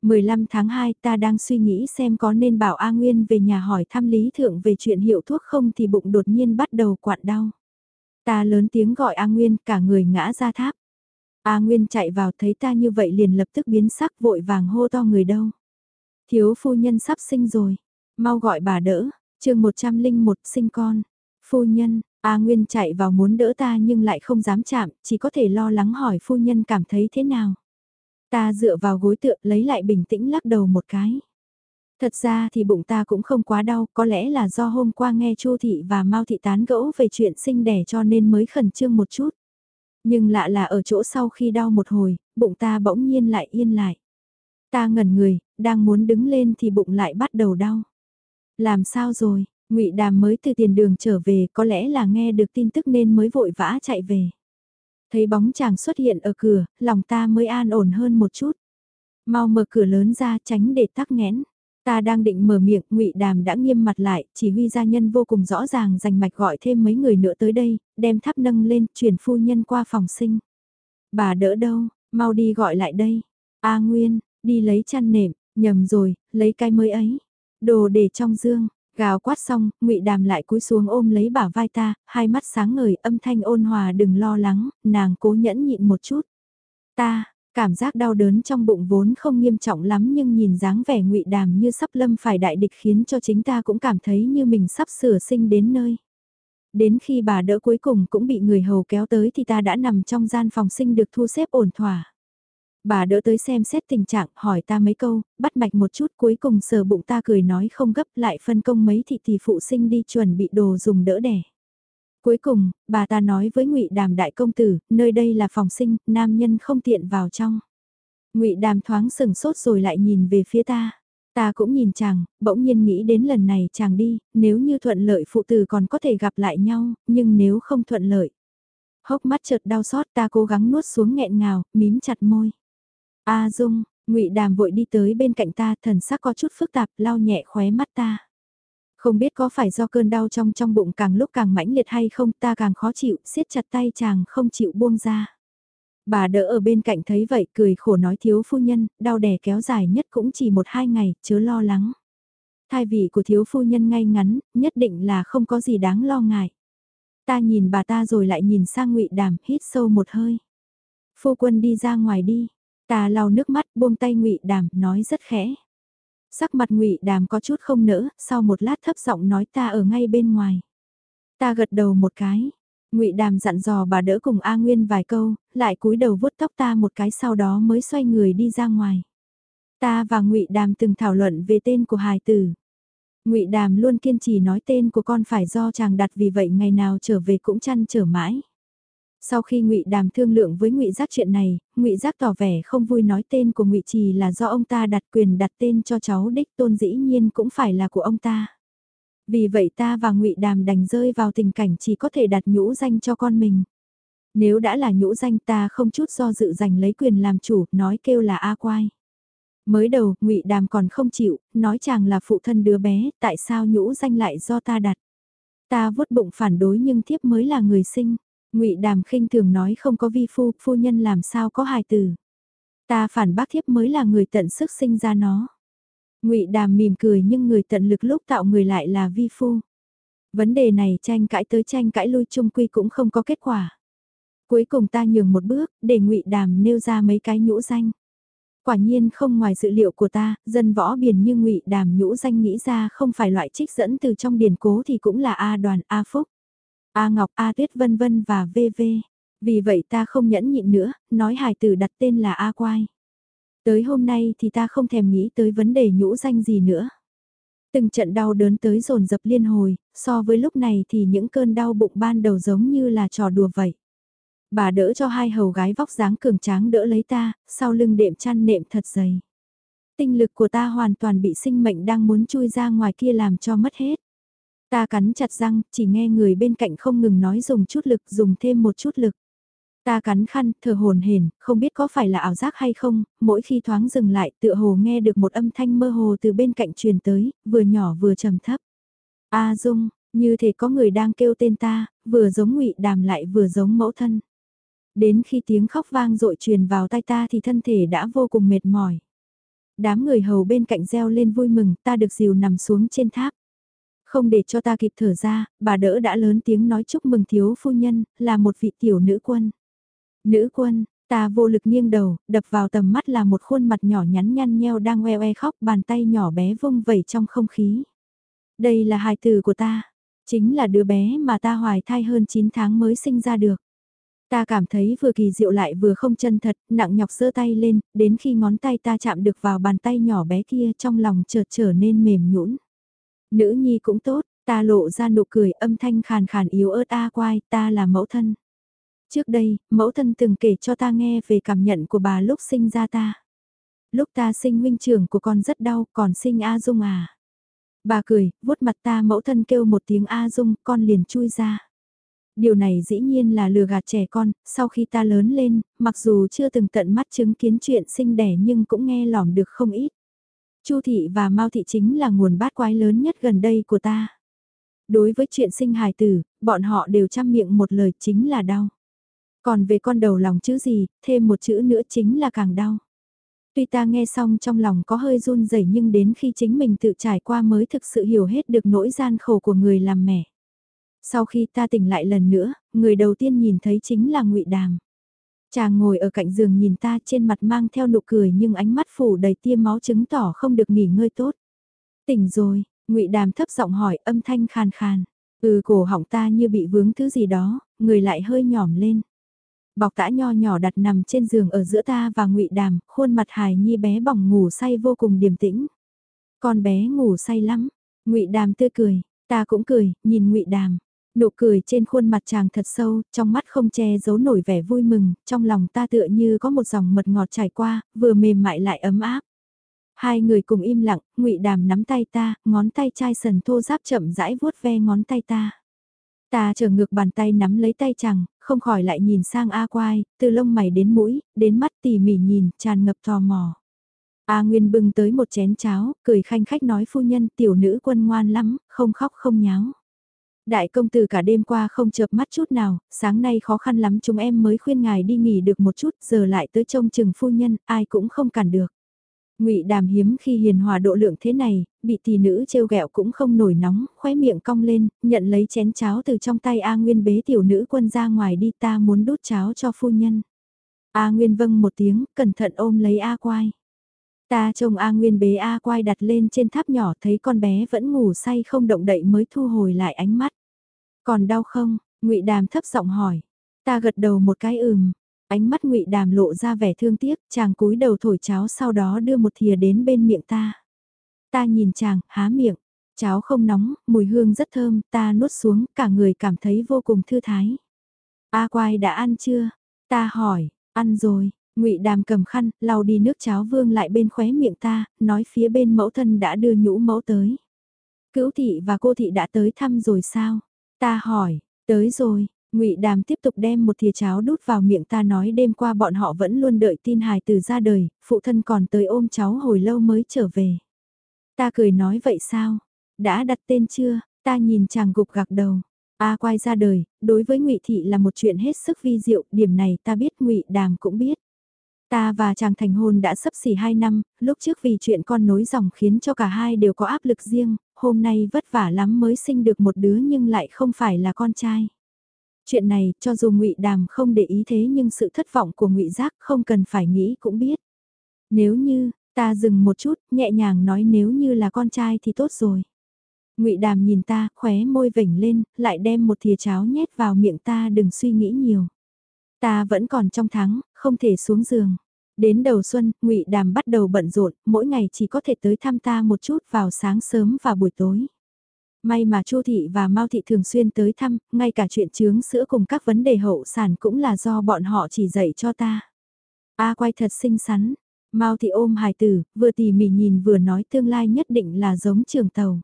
15 tháng 2 ta đang suy nghĩ xem có nên bảo A Nguyên về nhà hỏi thăm Lý Thượng về chuyện hiệu thuốc không thì bụng đột nhiên bắt đầu quặn đau. Ta lớn tiếng gọi A Nguyên cả người ngã ra tháp. A Nguyên chạy vào thấy ta như vậy liền lập tức biến sắc vội vàng hô to người đâu. Thiếu phu nhân sắp sinh rồi, mau gọi bà đỡ, chương 101 sinh con. Phu nhân, A Nguyên chạy vào muốn đỡ ta nhưng lại không dám chạm, chỉ có thể lo lắng hỏi phu nhân cảm thấy thế nào. Ta dựa vào gối tựa lấy lại bình tĩnh lắc đầu một cái. Thật ra thì bụng ta cũng không quá đau, có lẽ là do hôm qua nghe Chu Thị và Mao Thị tán gẫu về chuyện sinh đẻ cho nên mới khẩn trương một chút. Nhưng lạ là ở chỗ sau khi đau một hồi, bụng ta bỗng nhiên lại yên lại. Ta ngẩn người, đang muốn đứng lên thì bụng lại bắt đầu đau. Làm sao rồi, ngụy Đàm mới từ tiền đường trở về có lẽ là nghe được tin tức nên mới vội vã chạy về. Thấy bóng chàng xuất hiện ở cửa, lòng ta mới an ổn hơn một chút. Mau mở cửa lớn ra tránh để tắc nghẽn. Ta đang định mở miệng, ngụy Đàm đã nghiêm mặt lại, chỉ huy gia nhân vô cùng rõ ràng dành mạch gọi thêm mấy người nữa tới đây, đem tháp nâng lên, chuyển phu nhân qua phòng sinh. Bà đỡ đâu, mau đi gọi lại đây. A Nguyên, đi lấy chăn nệm, nhầm rồi, lấy cái mới ấy. Đồ để trong dương, gào quát xong, ngụy Đàm lại cúi xuống ôm lấy bả vai ta, hai mắt sáng ngời, âm thanh ôn hòa đừng lo lắng, nàng cố nhẫn nhịn một chút. Ta, Cảm giác đau đớn trong bụng vốn không nghiêm trọng lắm nhưng nhìn dáng vẻ ngụy đàm như sắp lâm phải đại địch khiến cho chính ta cũng cảm thấy như mình sắp sửa sinh đến nơi. Đến khi bà đỡ cuối cùng cũng bị người hầu kéo tới thì ta đã nằm trong gian phòng sinh được thu xếp ổn thỏa. Bà đỡ tới xem xét tình trạng, hỏi ta mấy câu, bắt mạch một chút cuối cùng sờ bụng ta cười nói không gấp lại phân công mấy thị thị phụ sinh đi chuẩn bị đồ dùng đỡ đẻ. Cuối cùng, bà ta nói với ngụy Đàm đại công tử, nơi đây là phòng sinh, nam nhân không tiện vào trong. ngụy Đàm thoáng sừng sốt rồi lại nhìn về phía ta. Ta cũng nhìn chàng, bỗng nhiên nghĩ đến lần này chàng đi, nếu như thuận lợi phụ tử còn có thể gặp lại nhau, nhưng nếu không thuận lợi. Hốc mắt chợt đau xót ta cố gắng nuốt xuống nghẹn ngào, mím chặt môi. A Dung, ngụy Đàm vội đi tới bên cạnh ta thần sắc có chút phức tạp lau nhẹ khóe mắt ta. Không biết có phải do cơn đau trong trong bụng càng lúc càng mãnh liệt hay không ta càng khó chịu, siết chặt tay chàng không chịu buông ra. Bà đỡ ở bên cạnh thấy vậy cười khổ nói thiếu phu nhân, đau đẻ kéo dài nhất cũng chỉ một hai ngày, chớ lo lắng. Thai vị của thiếu phu nhân ngay ngắn, nhất định là không có gì đáng lo ngại. Ta nhìn bà ta rồi lại nhìn sang ngụy Đàm, hít sâu một hơi. Phu quân đi ra ngoài đi. Ta lau nước mắt, buông tay ngụy Đàm, nói rất khẽ. Sắc mặt ngụy Đàm có chút không nỡ, sau một lát thấp giọng nói ta ở ngay bên ngoài. Ta gật đầu một cái, ngụy Đàm dặn dò bà đỡ cùng A Nguyên vài câu, lại cúi đầu vuốt tóc ta một cái sau đó mới xoay người đi ra ngoài. Ta và ngụy Đàm từng thảo luận về tên của hài tử. ngụy Đàm luôn kiên trì nói tên của con phải do chàng đặt vì vậy ngày nào trở về cũng chăn trở mãi. Sau khi ngụy Đàm thương lượng với ngụy Giác chuyện này, ngụy Giác tỏ vẻ không vui nói tên của ngụy Trì là do ông ta đặt quyền đặt tên cho cháu đích tôn dĩ nhiên cũng phải là của ông ta. Vì vậy ta và ngụy Đàm đành rơi vào tình cảnh chỉ có thể đặt nhũ danh cho con mình. Nếu đã là nhũ danh ta không chút do dự giành lấy quyền làm chủ, nói kêu là A Quai. Mới đầu, ngụy Đàm còn không chịu, nói chàng là phụ thân đứa bé, tại sao nhũ danh lại do ta đặt. Ta vuốt bụng phản đối nhưng thiếp mới là người sinh ngụy Đàm khinh thường nói không có vi phu, phu nhân làm sao có hài tử. Ta phản bác thiếp mới là người tận sức sinh ra nó. ngụy Đàm mỉm cười nhưng người tận lực lúc tạo người lại là vi phu. Vấn đề này tranh cãi tới tranh cãi lui chung quy cũng không có kết quả. Cuối cùng ta nhường một bước, để ngụy Đàm nêu ra mấy cái nhũ danh. Quả nhiên không ngoài dự liệu của ta, dân võ biển như ngụy Đàm nhũ danh nghĩ ra không phải loại trích dẫn từ trong điển cố thì cũng là A đoàn, A phúc, A ngọc, A tuyết vân vân và VV. Vì vậy ta không nhẫn nhịn nữa, nói hài tử đặt tên là A quai. Tới hôm nay thì ta không thèm nghĩ tới vấn đề nhũ danh gì nữa. Từng trận đau đớn tới dồn dập liên hồi, so với lúc này thì những cơn đau bụng ban đầu giống như là trò đùa vậy. Bà đỡ cho hai hầu gái vóc dáng cường tráng đỡ lấy ta, sau lưng đệm chăn nệm thật dày. Tinh lực của ta hoàn toàn bị sinh mệnh đang muốn chui ra ngoài kia làm cho mất hết. Ta cắn chặt răng, chỉ nghe người bên cạnh không ngừng nói dùng chút lực, dùng thêm một chút lực. Ta cắn khăn, thở hồn hển, không biết có phải là ảo giác hay không, mỗi khi thoáng dừng lại tựa hồ nghe được một âm thanh mơ hồ từ bên cạnh truyền tới, vừa nhỏ vừa trầm thấp. A Dung, như thể có người đang kêu tên ta, vừa giống ngụy đàm lại vừa giống mẫu thân. Đến khi tiếng khóc vang dội truyền vào tai ta thì thân thể đã vô cùng mệt mỏi. Đám người hầu bên cạnh reo lên vui mừng, ta được dìu nằm xuống trên tháp. Không để cho ta kịp thở ra, bà đỡ đã lớn tiếng nói chúc mừng thiếu phu nhân, là một vị tiểu nữ quân. Nữ quân, ta vô lực nghiêng đầu, đập vào tầm mắt là một khuôn mặt nhỏ nhắn nhăn nheo đang oe oe khóc bàn tay nhỏ bé vung vẩy trong không khí. Đây là hài tử của ta, chính là đứa bé mà ta hoài thai hơn 9 tháng mới sinh ra được. Ta cảm thấy vừa kỳ diệu lại vừa không chân thật, nặng nhọc giơ tay lên, đến khi ngón tay ta chạm được vào bàn tay nhỏ bé kia trong lòng chợt trở nên mềm nhũn. Nữ nhi cũng tốt, ta lộ ra nụ cười âm thanh khàn khàn yếu ớt a quai, ta là mẫu thân. Trước đây, mẫu thân từng kể cho ta nghe về cảm nhận của bà lúc sinh ra ta. Lúc ta sinh huynh trưởng của con rất đau, còn sinh A Dung à. Bà cười, vuốt mặt ta mẫu thân kêu một tiếng A Dung, con liền chui ra. Điều này dĩ nhiên là lừa gạt trẻ con, sau khi ta lớn lên, mặc dù chưa từng tận mắt chứng kiến chuyện sinh đẻ nhưng cũng nghe lỏm được không ít. Chu thị và Mao thị chính là nguồn bát quái lớn nhất gần đây của ta. Đối với chuyện sinh hài tử, bọn họ đều chăm miệng một lời chính là đau. Còn về con đầu lòng chữ gì, thêm một chữ nữa chính là càng đau. Tuy ta nghe xong trong lòng có hơi run rẩy nhưng đến khi chính mình tự trải qua mới thực sự hiểu hết được nỗi gian khổ của người làm mẹ. Sau khi ta tỉnh lại lần nữa, người đầu tiên nhìn thấy chính là ngụy Đàm. Chàng ngồi ở cạnh giường nhìn ta trên mặt mang theo nụ cười nhưng ánh mắt phủ đầy tia máu chứng tỏ không được nghỉ ngơi tốt. Tỉnh rồi, ngụy Đàm thấp giọng hỏi âm thanh khàn khàn. Ừ cổ họng ta như bị vướng thứ gì đó, người lại hơi nhỏm lên. Bọc tã nho nhỏ đặt nằm trên giường ở giữa ta và ngụy Đàm, khuôn mặt hài nhi bé bỏng ngủ say vô cùng điềm tĩnh. Con bé ngủ say lắm, ngụy Đàm tươi cười, ta cũng cười, nhìn ngụy Đàm. Nụ cười trên khuôn mặt chàng thật sâu, trong mắt không che giấu nổi vẻ vui mừng, trong lòng ta tựa như có một dòng mật ngọt trải qua, vừa mềm mại lại ấm áp. Hai người cùng im lặng, ngụy Đàm nắm tay ta, ngón tay chai sần thô giáp chậm rãi vuốt ve ngón tay ta. Ta trở ngược bàn tay nắm lấy tay chàng, không khỏi lại nhìn sang A Quai, từ lông mày đến mũi, đến mắt tỉ mỉ nhìn, tràn ngập tò mò. A Nguyên bưng tới một chén cháo, cười khanh khách nói phu nhân tiểu nữ quân ngoan lắm, không khóc không nháo. Đại công tử cả đêm qua không chợp mắt chút nào, sáng nay khó khăn lắm chúng em mới khuyên ngài đi nghỉ được một chút, giờ lại tới trông chừng phu nhân, ai cũng không cản được. Ngụy Đàm hiếm khi hiền hòa độ lượng thế này, bị tỷ nữ trêu ghẹo cũng không nổi nóng, khóe miệng cong lên, nhận lấy chén cháo từ trong tay A Nguyên bế tiểu nữ quân ra ngoài đi ta muốn đút cháo cho phu nhân. A Nguyên vâng một tiếng, cẩn thận ôm lấy A Quai. Ta trông A Nguyên bế A Quai đặt lên trên tháp nhỏ thấy con bé vẫn ngủ say không động đậy mới thu hồi lại ánh mắt. Còn đau không? Ngụy Đàm thấp giọng hỏi. Ta gật đầu một cái ừm, Ánh mắt ngụy Đàm lộ ra vẻ thương tiếc, chàng cúi đầu thổi cháo sau đó đưa một thìa đến bên miệng ta. Ta nhìn chàng, há miệng. Cháo không nóng, mùi hương rất thơm, ta nuốt xuống, cả người cảm thấy vô cùng thư thái. A quai đã ăn chưa? Ta hỏi, ăn rồi, ngụy Đàm cầm khăn, lau đi nước cháo vương lại bên khóe miệng ta, nói phía bên mẫu thân đã đưa nhũ mẫu tới. Cữu thị và cô thị đã tới thăm rồi sao? Ta hỏi, tới rồi, ngụy Đàm tiếp tục đem một thìa cháo đút vào miệng ta nói đêm qua bọn họ vẫn luôn đợi tin hài từ ra đời, phụ thân còn tới ôm cháu hồi lâu mới trở về. Ta cười nói vậy sao? Đã đặt tên chưa? Ta nhìn chàng gục gạc đầu. A quay ra đời, đối với ngụy Thị là một chuyện hết sức vi diệu, điểm này ta biết ngụy Đàm cũng biết. Ta và chàng thành hôn đã sắp xỉ 2 năm, lúc trước vì chuyện con nối dòng khiến cho cả hai đều có áp lực riêng, hôm nay vất vả lắm mới sinh được một đứa nhưng lại không phải là con trai. Chuyện này, cho dù ngụy Đàm không để ý thế nhưng sự thất vọng của ngụy Giác không cần phải nghĩ cũng biết. Nếu như, ta dừng một chút, nhẹ nhàng nói nếu như là con trai thì tốt rồi. ngụy Đàm nhìn ta, khóe môi vểnh lên, lại đem một thìa cháo nhét vào miệng ta đừng suy nghĩ nhiều. Ta vẫn còn trong tháng, không thể xuống giường. Đến đầu xuân, ngụy Đàm bắt đầu bận rộn, mỗi ngày chỉ có thể tới thăm ta một chút vào sáng sớm và buổi tối. May mà Chu thị và Mao thị thường xuyên tới thăm, ngay cả chuyện chướng sữa cùng các vấn đề hậu sản cũng là do bọn họ chỉ dạy cho ta. A quay thật xinh xắn. Mao thị ôm hài tử, vừa tỉ mỉ nhìn vừa nói tương lai nhất định là giống trường tàu.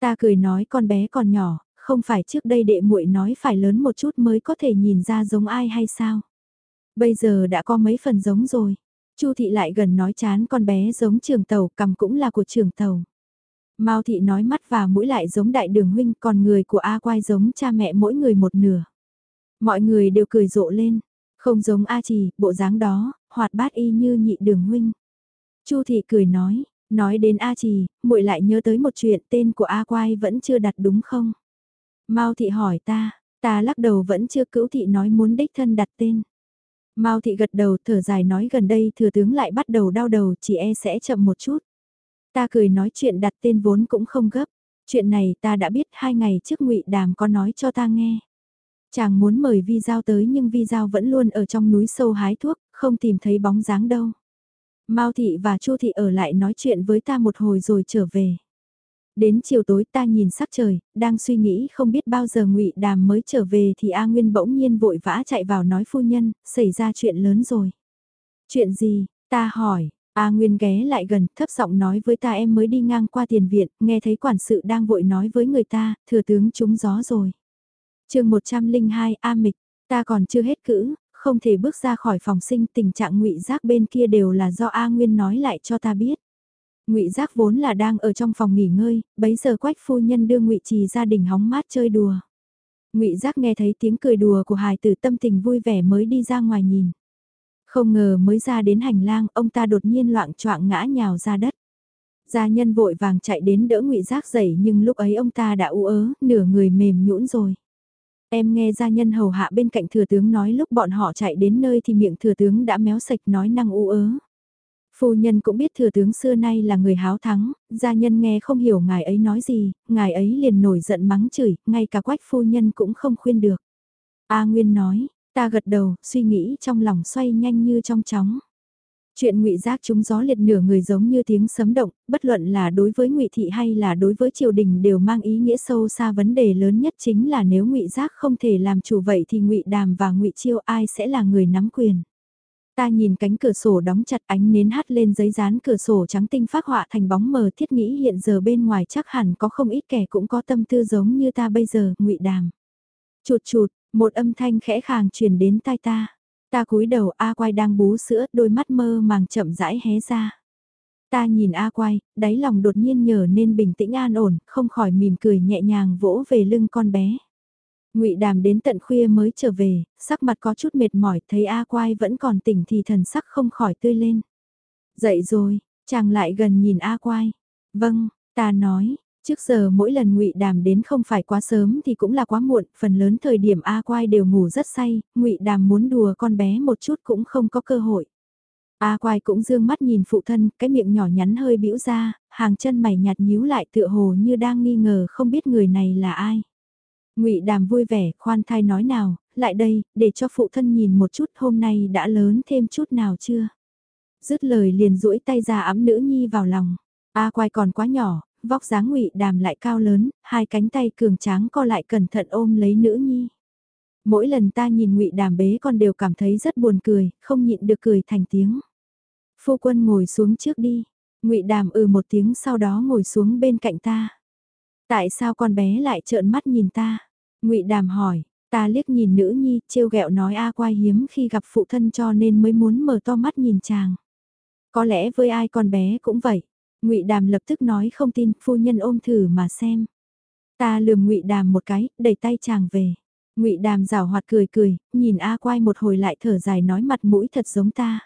Ta cười nói con bé còn nhỏ, không phải trước đây đệ muội nói phải lớn một chút mới có thể nhìn ra giống ai hay sao. Bây giờ đã có mấy phần giống rồi. Chu thị lại gần nói chán con bé giống trường tàu, cầm cũng là của trường tàu. Mao thị nói mắt và mũi lại giống đại đường huynh còn người của A quai giống cha mẹ mỗi người một nửa. Mọi người đều cười rộ lên, không giống A trì, bộ dáng đó, hoạt bát y như nhị đường huynh. Chu thị cười nói, nói đến A trì, muội lại nhớ tới một chuyện tên của A quai vẫn chưa đặt đúng không? Mao thị hỏi ta, ta lắc đầu vẫn chưa cữu thị nói muốn đích thân đặt tên. Mao thị gật đầu thở dài nói gần đây thừa tướng lại bắt đầu đau đầu chỉ e sẽ chậm một chút. Ta cười nói chuyện đặt tên vốn cũng không gấp. Chuyện này ta đã biết hai ngày trước ngụy Đàm có nói cho ta nghe. Chàng muốn mời Vi Giao tới nhưng Vi Giao vẫn luôn ở trong núi sâu hái thuốc, không tìm thấy bóng dáng đâu. Mao Thị và Chu Thị ở lại nói chuyện với ta một hồi rồi trở về. Đến chiều tối ta nhìn sắc trời, đang suy nghĩ không biết bao giờ ngụy Đàm mới trở về thì A Nguyên bỗng nhiên vội vã chạy vào nói phu nhân, xảy ra chuyện lớn rồi. Chuyện gì, ta hỏi, A Nguyên ghé lại gần, thấp giọng nói với ta em mới đi ngang qua tiền viện, nghe thấy quản sự đang vội nói với người ta, thừa tướng trúng gió rồi. chương 102 A Mịch, ta còn chưa hết cữ, không thể bước ra khỏi phòng sinh tình trạng ngụy giác bên kia đều là do A Nguyên nói lại cho ta biết. Ngụy Giác vốn là đang ở trong phòng nghỉ ngơi, bấy giờ Quách phu nhân đưa Ngụy Trì ra đình hóng mát chơi đùa. Ngụy Giác nghe thấy tiếng cười đùa của hài tử tâm tình vui vẻ mới đi ra ngoài nhìn. Không ngờ mới ra đến hành lang, ông ta đột nhiên loạn choạng ngã nhào ra đất. Gia nhân vội vàng chạy đến đỡ ngụy Giác dậy nhưng lúc ấy ông ta đã u ớ, nửa người mềm nhũn rồi. Em nghe gia nhân hầu hạ bên cạnh thừa tướng nói lúc bọn họ chạy đến nơi thì miệng thừa tướng đã méo sạch nói năng u ớ. Phu nhân cũng biết thừa tướng xưa nay là người háo thắng, gia nhân nghe không hiểu ngài ấy nói gì, ngài ấy liền nổi giận mắng chửi, ngay cả quách phu nhân cũng không khuyên được. A Nguyên nói, ta gật đầu, suy nghĩ trong lòng xoay nhanh như trong chóng. Chuyện ngụy giác chúng gió liệt nửa người giống như tiếng sấm động, bất luận là đối với ngụy thị hay là đối với triều đình đều mang ý nghĩa sâu xa vấn đề lớn nhất chính là nếu ngụy giác không thể làm chủ vậy thì ngụy đàm và ngụy chiêu ai sẽ là người nắm quyền. Ta nhìn cánh cửa sổ đóng chặt ánh nến hắt lên giấy dán cửa sổ trắng tinh phát họa thành bóng mờ thiết nghĩ hiện giờ bên ngoài chắc hẳn có không ít kẻ cũng có tâm tư giống như ta bây giờ, ngụy đàm. Chụt chụt, một âm thanh khẽ khàng truyền đến tai ta. Ta cúi đầu A Quai đang bú sữa, đôi mắt mơ màng chậm rãi hé ra. Ta nhìn A Quai, đáy lòng đột nhiên nhờ nên bình tĩnh an ổn, không khỏi mỉm cười nhẹ nhàng vỗ về lưng con bé. Ngụy Đàm đến tận khuya mới trở về, sắc mặt có chút mệt mỏi, thấy A Quai vẫn còn tỉnh thì thần sắc không khỏi tươi lên. Dậy rồi, chàng lại gần nhìn A Quai. Vâng, ta nói, Trước giờ mỗi lần ngụy Đàm đến không phải quá sớm thì cũng là quá muộn, phần lớn thời điểm A Quai đều ngủ rất say, ngụy Đàm muốn đùa con bé một chút cũng không có cơ hội. A Quai cũng dương mắt nhìn phụ thân, cái miệng nhỏ nhắn hơi bĩu ra, hàng chân mày nhạt nhíu lại tựa hồ như đang nghi ngờ không biết người này là ai. Ngụy Đàm vui vẻ, khoan thai nói nào, lại đây, để cho phụ thân nhìn một chút hôm nay đã lớn thêm chút nào chưa. Dứt lời liền duỗi tay ra ấm nữ nhi vào lòng. A quai còn quá nhỏ, vóc dáng ngụy đàm lại cao lớn, hai cánh tay cường tráng co lại cẩn thận ôm lấy nữ nhi. Mỗi lần ta nhìn ngụy đàm bế con đều cảm thấy rất buồn cười, không nhịn được cười thành tiếng. Phu quân ngồi xuống trước đi, ngụy đàm ừ một tiếng sau đó ngồi xuống bên cạnh ta. Tại sao con bé lại trợn mắt nhìn ta? Ngụy đàm hỏi, ta liếc nhìn nữ nhi, trêu ghẹo nói a quai hiếm khi gặp phụ thân cho nên mới muốn mở to mắt nhìn chàng. Có lẽ với ai con bé cũng vậy. Ngụy Đàm lập tức nói không tin, phu nhân ôm thử mà xem. Ta lườm Ngụy Đàm một cái, đẩy tay chàng về. Ngụy Đàm rảo hoạt cười cười, nhìn A Quai một hồi lại thở dài nói mặt mũi thật giống ta.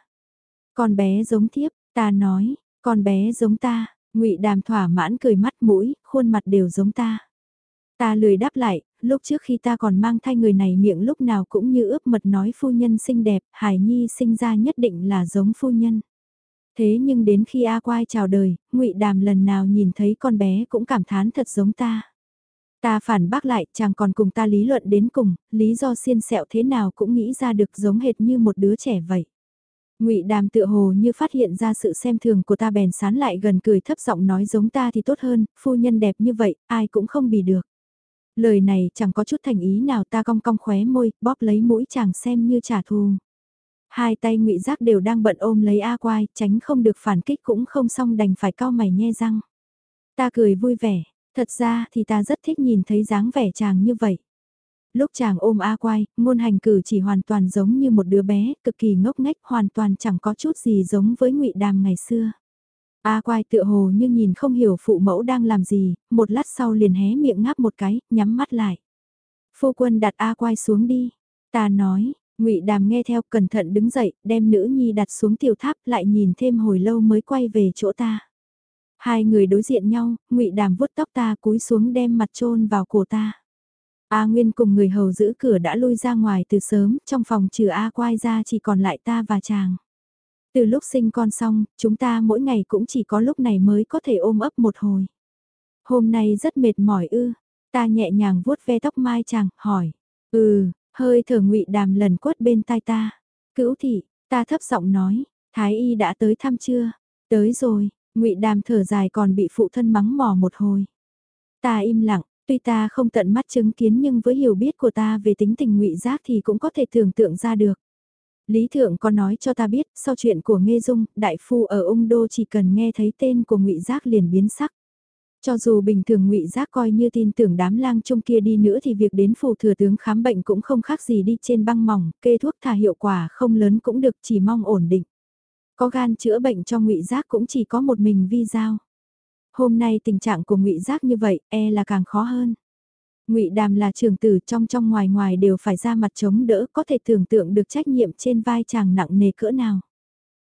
Con bé giống thiếp, ta nói, con bé giống ta, Ngụy Đàm thỏa mãn cười mắt mũi, khuôn mặt đều giống ta. Ta lười đáp lại, lúc trước khi ta còn mang thai người này miệng lúc nào cũng như ướp mật nói phu nhân xinh đẹp, Hải Nhi sinh ra nhất định là giống phu nhân. Thế nhưng đến khi A Quai chào đời, ngụy Đàm lần nào nhìn thấy con bé cũng cảm thán thật giống ta. Ta phản bác lại, chàng còn cùng ta lý luận đến cùng, lý do xiên sẹo thế nào cũng nghĩ ra được giống hệt như một đứa trẻ vậy. Ngụy Đàm tựa hồ như phát hiện ra sự xem thường của ta bèn sán lại gần cười thấp giọng nói giống ta thì tốt hơn, phu nhân đẹp như vậy, ai cũng không bì được. Lời này chẳng có chút thành ý nào ta cong cong khóe môi, bóp lấy mũi chàng xem như trả thù. Hai tay ngụy giác đều đang bận ôm lấy A Quai, tránh không được phản kích cũng không xong đành phải cao mày nhe răng. Ta cười vui vẻ, thật ra thì ta rất thích nhìn thấy dáng vẻ chàng như vậy. Lúc chàng ôm A Quai, ngôn hành cử chỉ hoàn toàn giống như một đứa bé, cực kỳ ngốc nghếch hoàn toàn chẳng có chút gì giống với ngụy đàm ngày xưa. A Quai tựa hồ như nhìn không hiểu phụ mẫu đang làm gì, một lát sau liền hé miệng ngáp một cái, nhắm mắt lại. Phu quân đặt A Quai xuống đi. Ta nói, ngụy Đàm nghe theo cẩn thận đứng dậy, đem nữ nhi đặt xuống tiểu tháp lại nhìn thêm hồi lâu mới quay về chỗ ta. Hai người đối diện nhau, ngụy Đàm vuốt tóc ta cúi xuống đem mặt trôn vào cổ ta. A Nguyên cùng người hầu giữ cửa đã lui ra ngoài từ sớm, trong phòng trừ A Quai ra chỉ còn lại ta và chàng. Từ lúc sinh con xong, chúng ta mỗi ngày cũng chỉ có lúc này mới có thể ôm ấp một hồi. Hôm nay rất mệt mỏi ư, ta nhẹ nhàng vuốt ve tóc mai chàng, hỏi. Ừ, Hơi thở ngụy đàm lần quất bên tai ta. Cữu thị, ta thấp giọng nói, Thái y đã tới thăm chưa? Tới rồi, ngụy đàm thở dài còn bị phụ thân mắng mỏ một hồi. Ta im lặng, tuy ta không tận mắt chứng kiến nhưng với hiểu biết của ta về tính tình ngụy giác thì cũng có thể tưởng tượng ra được. Lý Thượng có nói cho ta biết, sau chuyện của Nghê Dung, đại phu ở ung đô chỉ cần nghe thấy tên của ngụy Giác liền biến sắc. Cho dù bình thường ngụy Giác coi như tin tưởng đám lang trung kia đi nữa thì việc đến phủ thừa tướng khám bệnh cũng không khác gì đi trên băng mỏng, kê thuốc thả hiệu quả không lớn cũng được chỉ mong ổn định. Có gan chữa bệnh cho ngụy Giác cũng chỉ có một mình vi giao. Hôm nay tình trạng của ngụy Giác như vậy, e là càng khó hơn. Ngụy Đàm là trường tử trong trong ngoài ngoài đều phải ra mặt chống đỡ, có thể tưởng tượng được trách nhiệm trên vai chàng nặng nề cỡ nào.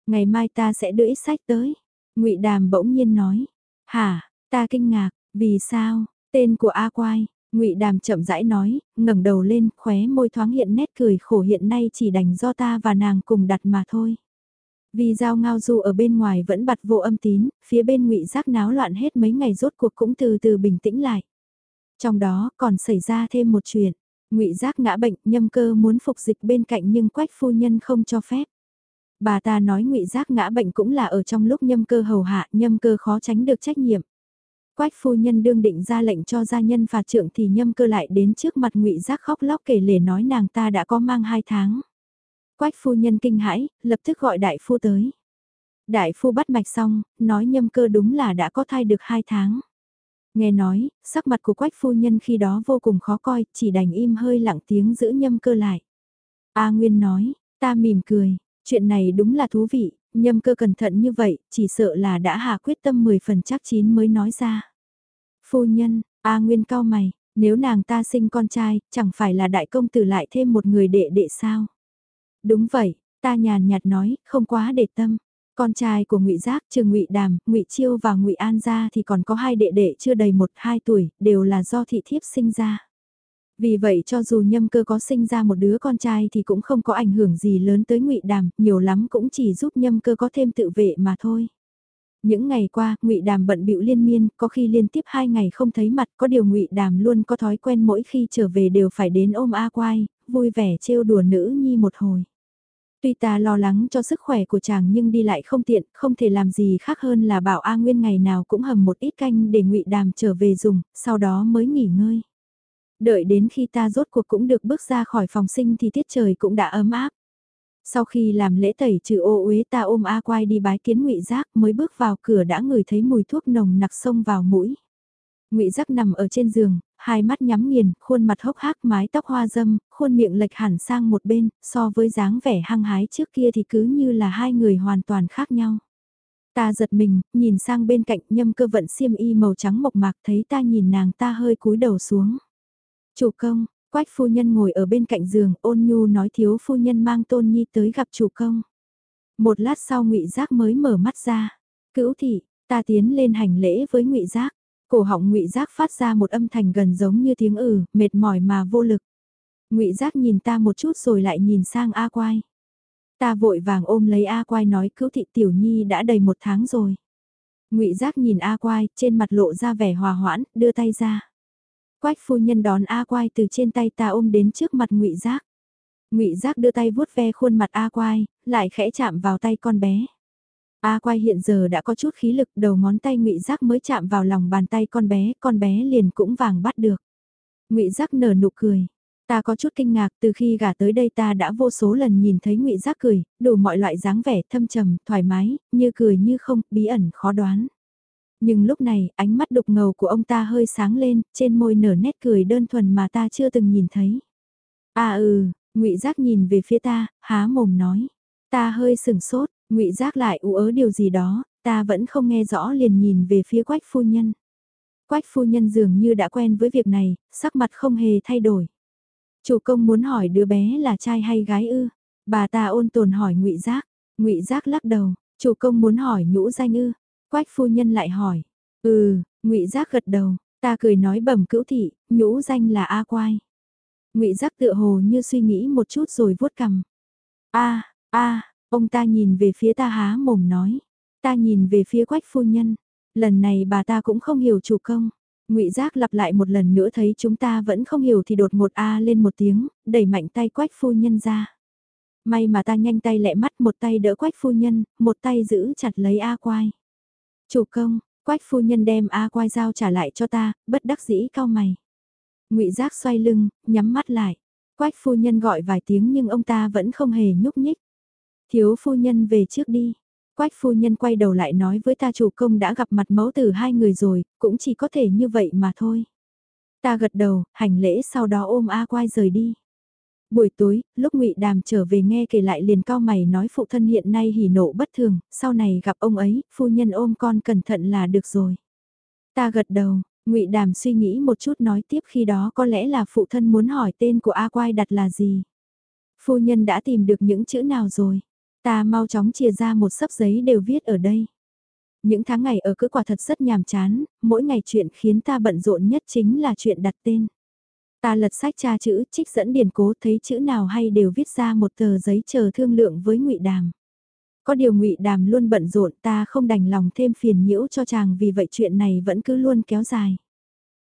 Ngày mai ta sẽ đưa ít sách tới. Ngụy Đàm bỗng nhiên nói. Hả, Ta kinh ngạc, vì sao, tên của A Quai, Ngụy Đàm chậm rãi nói, ngẩng đầu lên, khóe môi thoáng hiện nét cười khổ hiện nay chỉ đành do ta và nàng cùng đặt mà thôi. Vì giao ngao du ở bên ngoài vẫn bật vô âm tín, phía bên ngụy giác náo loạn hết mấy ngày rốt cuộc cũng từ từ bình tĩnh lại. Trong đó còn xảy ra thêm một chuyện, ngụy giác ngã bệnh nhâm cơ muốn phục dịch bên cạnh nhưng quách phu nhân không cho phép. Bà ta nói ngụy giác ngã bệnh cũng là ở trong lúc nhâm cơ hầu hạ nhâm cơ khó tránh được trách nhiệm. Quách phu nhân đương định ra lệnh cho gia nhân phạt trưởng thì nhâm cơ lại đến trước mặt ngụy giác khóc lóc kể lể nói nàng ta đã có mang hai tháng. Quách phu nhân kinh hãi, lập tức gọi đại phu tới. Đại phu bắt mạch xong, nói nhâm cơ đúng là đã có thai được hai tháng. Nghe nói, sắc mặt của quách phu nhân khi đó vô cùng khó coi, chỉ đành im hơi lặng tiếng giữ nhâm cơ lại. A Nguyên nói, ta mỉm cười, chuyện này đúng là thú vị, nhâm cơ cẩn thận như vậy, chỉ sợ là đã hạ quyết tâm 10 phần chắc chín mới nói ra. Phu nhân, A Nguyên cao mày, nếu nàng ta sinh con trai, chẳng phải là đại công tử lại thêm một người đệ đệ sao? Đúng vậy, ta nhàn nhạt nói, không quá để tâm. Con trai của Ngụy Giác, trường Ngụy Đàm, Ngụy Chiêu và Ngụy An gia thì còn có hai đệ đệ chưa đầy một hai tuổi, đều là do thị thiếp sinh ra. Vì vậy cho dù nhâm cơ có sinh ra một đứa con trai thì cũng không có ảnh hưởng gì lớn tới ngụy Đàm, nhiều lắm cũng chỉ giúp nhâm cơ có thêm tự vệ mà thôi. Những ngày qua, ngụy Đàm bận bịu liên miên, có khi liên tiếp hai ngày không thấy mặt, có điều ngụy Đàm luôn có thói quen mỗi khi trở về đều phải đến ôm A Quai, vui vẻ trêu đùa nữ nhi một hồi. Tuy ta lo lắng cho sức khỏe của chàng nhưng đi lại không tiện, không thể làm gì khác hơn là bảo A Nguyên ngày nào cũng hầm một ít canh để ngụy Đàm trở về dùng, sau đó mới nghỉ ngơi. Đợi đến khi ta rốt cuộc cũng được bước ra khỏi phòng sinh thì tiết trời cũng đã ấm áp. Sau khi làm lễ tẩy trừ ô uế ta ôm A quai đi bái kiến ngụy Giác mới bước vào cửa đã ngửi thấy mùi thuốc nồng nặc sông vào mũi. ngụy Giác nằm ở trên giường, hai mắt nhắm nghiền, khuôn mặt hốc hác mái tóc hoa dâm, khuôn miệng lệch hẳn sang một bên, so với dáng vẻ hăng hái trước kia thì cứ như là hai người hoàn toàn khác nhau. Ta giật mình, nhìn sang bên cạnh nhâm cơ vận xiêm y màu trắng mộc mạc thấy ta nhìn nàng ta hơi cúi đầu xuống. Chủ công, quách phu nhân ngồi ở bên cạnh giường ôn nhu nói thiếu phu nhân mang tôn nhi tới gặp chủ công. Một lát sau ngụy Giác mới mở mắt ra. Cữu thị, ta tiến lên hành lễ với ngụy Giác. Cổ họng ngụy Giác phát ra một âm thanh gần giống như tiếng ừ, mệt mỏi mà vô lực. ngụy Giác nhìn ta một chút rồi lại nhìn sang A Quai. Ta vội vàng ôm lấy A Quai nói cứu thị tiểu nhi đã đầy một tháng rồi. ngụy Giác nhìn A Quai, trên mặt lộ ra vẻ hòa hoãn, đưa tay ra. Quách phu nhân đón A Quai từ trên tay ta ôm đến trước mặt Ngụy Giác. Ngụy Giác đưa tay vuốt ve khuôn mặt A Quai, lại khẽ chạm vào tay con bé. A quay hiện giờ đã có chút khí lực, đầu ngón tay Ngụy Giác mới chạm vào lòng bàn tay con bé, con bé liền cũng vàng bắt được. Ngụy Giác nở nụ cười. Ta có chút kinh ngạc, từ khi gả tới đây ta đã vô số lần nhìn thấy Ngụy Giác cười, đủ mọi loại dáng vẻ thâm trầm, thoải mái, như cười như không, bí ẩn khó đoán. Nhưng lúc này, ánh mắt đục ngầu của ông ta hơi sáng lên, trên môi nở nét cười đơn thuần mà ta chưa từng nhìn thấy. À ừ, ngụy Giác nhìn về phía ta, há mồm nói. Ta hơi sừng sốt, ngụy Giác lại ú ớ điều gì đó, ta vẫn không nghe rõ liền nhìn về phía quách phu nhân. Quách phu nhân dường như đã quen với việc này, sắc mặt không hề thay đổi. Chủ công muốn hỏi đứa bé là trai hay gái ư? Bà ta ôn tồn hỏi ngụy Giác. ngụy Giác lắc đầu, chủ công muốn hỏi nhũ danh ư? Quách phu nhân lại hỏi. Ừ, ngụy Giác gật đầu, ta cười nói bẩm cữu thị, nhũ danh là A Quai. ngụy Giác tựa hồ như suy nghĩ một chút rồi vuốt cằm. A, a, ông ta nhìn về phía ta há mồm nói. Ta nhìn về phía quách phu nhân. Lần này bà ta cũng không hiểu chủ công. ngụy Giác lặp lại một lần nữa thấy chúng ta vẫn không hiểu thì đột một A lên một tiếng, đẩy mạnh tay quách phu nhân ra. May mà ta nhanh tay lẹ mắt một tay đỡ quách phu nhân, một tay giữ chặt lấy A quai. Chủ công, quách phu nhân đem A quai dao trả lại cho ta, bất đắc dĩ cao mày. ngụy Giác xoay lưng, nhắm mắt lại. Quách phu nhân gọi vài tiếng nhưng ông ta vẫn không hề nhúc nhích. Thiếu phu nhân về trước đi. Quách phu nhân quay đầu lại nói với ta chủ công đã gặp mặt mẫu tử hai người rồi, cũng chỉ có thể như vậy mà thôi. Ta gật đầu, hành lễ sau đó ôm A quai rời đi. Buổi tối, lúc ngụy Đàm trở về nghe kể lại liền cao mày nói phụ thân hiện nay hỉ nộ bất thường, sau này gặp ông ấy, phu nhân ôm con cẩn thận là được rồi. Ta gật đầu, ngụy Đàm suy nghĩ một chút nói tiếp khi đó có lẽ là phụ thân muốn hỏi tên của A Quai đặt là gì. Phu nhân đã tìm được những chữ nào rồi? Ta mau chóng chia ra một sấp giấy đều viết ở đây. Những tháng ngày ở cứ quả thật rất nhàm chán, mỗi ngày chuyện khiến ta bận rộn nhất chính là chuyện đặt tên. Ta lật sách tra chữ, trích dẫn điển cố thấy chữ nào hay đều viết ra một tờ giấy chờ thương lượng với ngụy Đàm. Có điều ngụy Đàm luôn bận rộn ta không đành lòng thêm phiền nhiễu cho chàng vì vậy chuyện này vẫn cứ luôn kéo dài.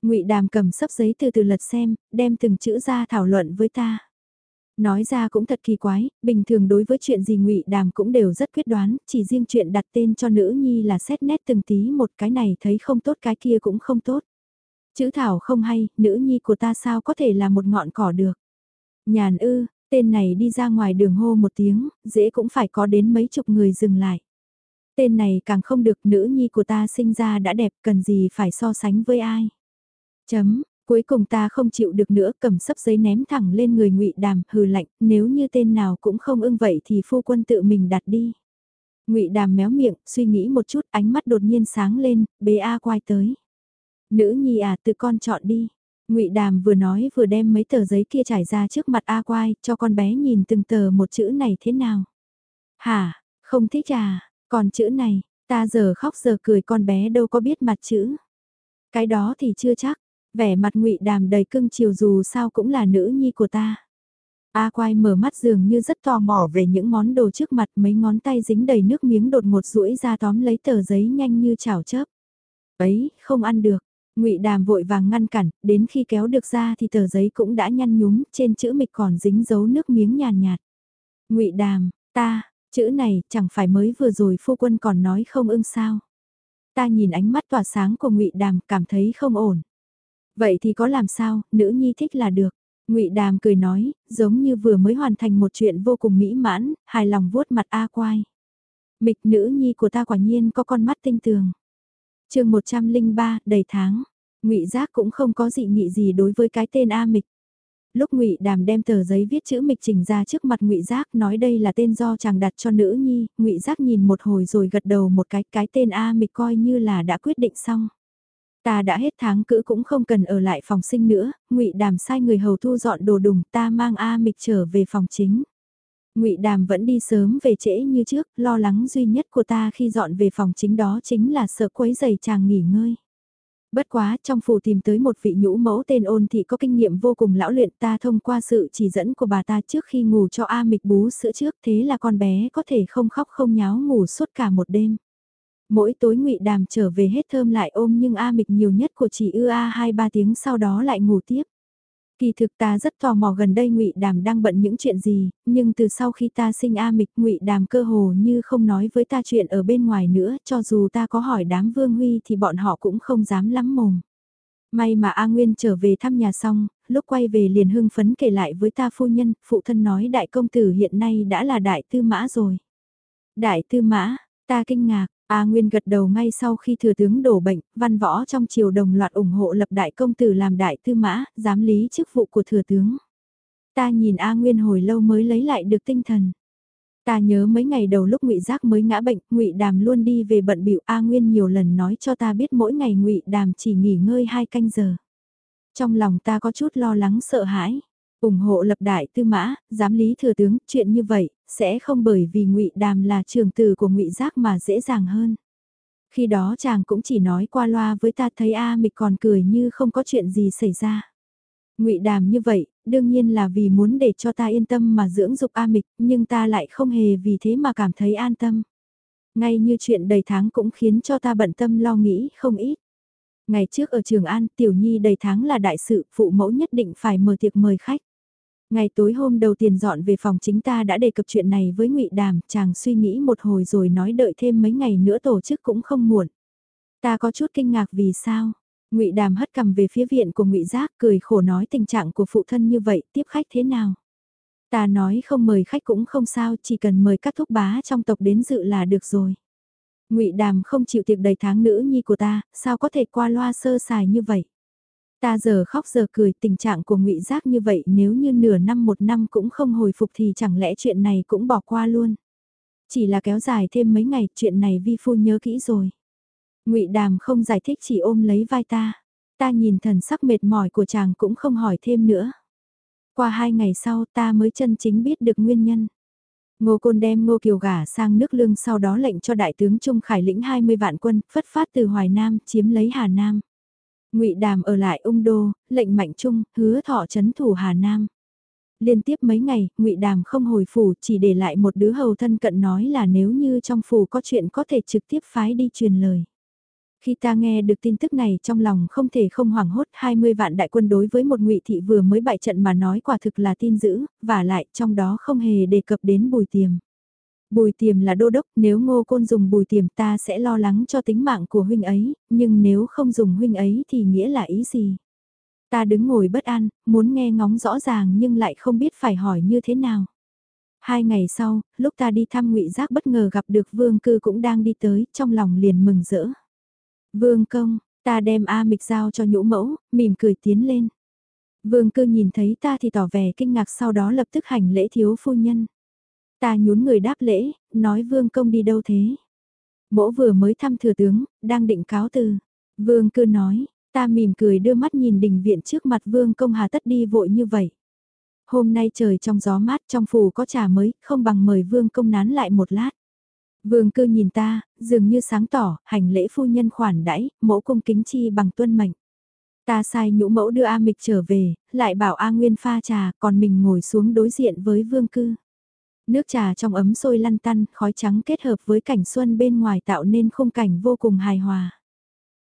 ngụy Đàm cầm sấp giấy từ từ lật xem, đem từng chữ ra thảo luận với ta. Nói ra cũng thật kỳ quái, bình thường đối với chuyện gì ngụy Đàm cũng đều rất quyết đoán, chỉ riêng chuyện đặt tên cho nữ nhi là xét nét từng tí một cái này thấy không tốt cái kia cũng không tốt. Chữ thảo không hay, nữ nhi của ta sao có thể là một ngọn cỏ được. Nhàn ư, tên này đi ra ngoài đường hô một tiếng, dễ cũng phải có đến mấy chục người dừng lại. Tên này càng không được nữ nhi của ta sinh ra đã đẹp cần gì phải so sánh với ai. Chấm, cuối cùng ta không chịu được nữa cầm sấp giấy ném thẳng lên người ngụy đàm hừ lạnh nếu như tên nào cũng không ưng vậy thì phu quân tự mình đặt đi. ngụy đàm méo miệng suy nghĩ một chút ánh mắt đột nhiên sáng lên bế A quay tới. Nữ nhi à tự con chọn đi. ngụy Đàm vừa nói vừa đem mấy tờ giấy kia trải ra trước mặt A Quai, cho con bé nhìn từng tờ một chữ này thế nào. Hả, không thích à, còn chữ này, ta giờ khóc giờ cười con bé đâu có biết mặt chữ. Cái đó thì chưa chắc, vẻ mặt ngụy Đàm đầy cưng chiều dù sao cũng là nữ nhi của ta. A Quai mở mắt dường như rất tò mò về những món đồ trước mặt mấy ngón tay dính đầy nước miếng đột ngột rũi ra tóm lấy tờ giấy nhanh như chảo chớp. Ấy, không ăn được, ngụy Đàm vội vàng ngăn cản, đến khi kéo được ra thì tờ giấy cũng đã nhăn nhúm, trên chữ mịch còn dính dấu nước miếng nhàn nhạt. ngụy Đàm, ta, chữ này chẳng phải mới vừa rồi phu quân còn nói không ưng sao. Ta nhìn ánh mắt tỏa sáng của ngụy Đàm cảm thấy không ổn. Vậy thì có làm sao, nữ nhi thích là được. ngụy Đàm cười nói, giống như vừa mới hoàn thành một chuyện vô cùng mỹ mãn, hài lòng vuốt mặt A quai. Mịch nữ nhi của ta quả nhiên có con mắt tinh tường chương 103, đầy tháng. Ngụy Giác cũng không có dị nghị gì đối với cái tên A Mịch. Lúc Ngụy Đàm đem tờ giấy viết chữ Mịch trình ra trước mặt Ngụy Giác, nói đây là tên do chàng đặt cho nữ nhi, Ngụy Giác nhìn một hồi rồi gật đầu một cái, cái tên A Mịch coi như là đã quyết định xong. Ta đã hết tháng cữ cũng không cần ở lại phòng sinh nữa, Ngụy Đàm sai người hầu thu dọn đồ đùng, ta mang A Mịch trở về phòng chính. Ngụy Đàm vẫn đi sớm về trễ như trước, lo lắng duy nhất của ta khi dọn về phòng chính đó chính là sợ quấy giày chàng nghỉ ngơi. Bất quá, trong phủ tìm tới một vị nhũ mẫu tên ôn thị có kinh nghiệm vô cùng lão luyện ta thông qua sự chỉ dẫn của bà ta trước khi ngủ cho A mịch bú sữa trước thế là con bé có thể không khóc không nháo ngủ suốt cả một đêm. Mỗi tối ngụy Đàm trở về hết thơm lại ôm nhưng A mịch nhiều nhất của chị ư A 2-3 tiếng sau đó lại ngủ tiếp. Kỳ thực ta rất tò mò gần đây Ngụy Đàm đang bận những chuyện gì, nhưng từ sau khi ta sinh A Mịch Ngụy Đàm cơ hồ như không nói với ta chuyện ở bên ngoài nữa, cho dù ta có hỏi đám Vương Huy thì bọn họ cũng không dám lắm mồm. May mà A Nguyên trở về thăm nhà xong, lúc quay về liền hưng phấn kể lại với ta phu nhân, phụ thân nói đại công tử hiện nay đã là đại tư mã rồi. Đại tư mã, ta kinh ngạc, A Nguyên gật đầu ngay sau khi thừa tướng đổ bệnh, văn võ trong triều đồng loạt ủng hộ lập đại công tử làm đại tư mã, giám lý chức vụ của thừa tướng. Ta nhìn A Nguyên hồi lâu mới lấy lại được tinh thần. Ta nhớ mấy ngày đầu lúc Ngụy Giác mới ngã bệnh, Ngụy Đàm luôn đi về bận bịu A Nguyên nhiều lần nói cho ta biết mỗi ngày Ngụy Đàm chỉ nghỉ ngơi hai canh giờ. Trong lòng ta có chút lo lắng sợ hãi ủng hộ lập đại tư mã, giám lý thừa tướng, chuyện như vậy, sẽ không bởi vì ngụy Đàm là trường tử của ngụy Giác mà dễ dàng hơn. Khi đó chàng cũng chỉ nói qua loa với ta thấy A Mịch còn cười như không có chuyện gì xảy ra. ngụy Đàm như vậy, đương nhiên là vì muốn để cho ta yên tâm mà dưỡng dục A Mịch, nhưng ta lại không hề vì thế mà cảm thấy an tâm. Ngay như chuyện đầy tháng cũng khiến cho ta bận tâm lo nghĩ không ít. Ngày trước ở Trường An, Tiểu Nhi đầy tháng là đại sự, phụ mẫu nhất định phải mở tiệc mời khách. Ngày tối hôm đầu tiền dọn về phòng chính ta đã đề cập chuyện này với ngụy Đàm, chàng suy nghĩ một hồi rồi nói đợi thêm mấy ngày nữa tổ chức cũng không muộn. Ta có chút kinh ngạc vì sao? Ngụy Đàm hất cầm về phía viện của Ngụy Giác, cười khổ nói tình trạng của phụ thân như vậy, tiếp khách thế nào? Ta nói không mời khách cũng không sao, chỉ cần mời các thúc bá trong tộc đến dự là được rồi. Ngụy Đàm không chịu tiệc đầy tháng nữ nhi của ta, sao có thể qua loa sơ sài như vậy? Ta giờ khóc giờ cười tình trạng của ngụy Giác như vậy nếu như nửa năm một năm cũng không hồi phục thì chẳng lẽ chuyện này cũng bỏ qua luôn. Chỉ là kéo dài thêm mấy ngày chuyện này vi phu nhớ kỹ rồi. ngụy Đàm không giải thích chỉ ôm lấy vai ta. Ta nhìn thần sắc mệt mỏi của chàng cũng không hỏi thêm nữa. Qua hai ngày sau ta mới chân chính biết được nguyên nhân. Ngô Côn đem Ngô Kiều gả sang nước lương sau đó lệnh cho đại tướng Trung Khải lĩnh 20 vạn quân, phất phát từ Hoài Nam, chiếm lấy Hà Nam. ngụy Đàm ở lại ung đô, lệnh mạnh trung, hứa thọ chấn thủ Hà Nam. Liên tiếp mấy ngày, ngụy Đàm không hồi phủ chỉ để lại một đứa hầu thân cận nói là nếu như trong phủ có chuyện có thể trực tiếp phái đi truyền lời. Khi ta nghe được tin tức này trong lòng không thể không hoảng hốt 20 vạn đại quân đối với một ngụy thị vừa mới bại trận mà nói quả thực là tin dữ, và lại trong đó không hề đề cập đến bùi tiềm. Bùi tiềm là đô đốc, nếu ngô côn dùng bùi tiềm ta sẽ lo lắng cho tính mạng của huynh ấy, nhưng nếu không dùng huynh ấy thì nghĩa là ý gì? Ta đứng ngồi bất an, muốn nghe ngóng rõ ràng nhưng lại không biết phải hỏi như thế nào. Hai ngày sau, lúc ta đi thăm ngụy Giác bất ngờ gặp được vương cư cũng đang đi tới, trong lòng liền mừng rỡ. Vương công, ta đem A mịch giao cho nhũ mẫu, mỉm cười tiến lên. Vương cư nhìn thấy ta thì tỏ vẻ kinh ngạc sau đó lập tức hành lễ thiếu phu nhân. Ta nhún người đáp lễ, nói vương công đi đâu thế? Mỗ vừa mới thăm thừa tướng, đang định cáo từ. Vương cư nói, ta mỉm cười đưa mắt nhìn đình viện trước mặt vương công hà tất đi vội như vậy. Hôm nay trời trong gió mát trong phủ có trà mới, không bằng mời vương công nán lại một lát. Vương cư nhìn ta, dường như sáng tỏ, hành lễ phu nhân khoản đãi, mẫu cung kính chi bằng tuân mệnh. Ta sai nhũ mẫu đưa A Mịch trở về, lại bảo A Nguyên pha trà, còn mình ngồi xuống đối diện với vương cư. Nước trà trong ấm sôi lăn tăn, khói trắng kết hợp với cảnh xuân bên ngoài tạo nên khung cảnh vô cùng hài hòa.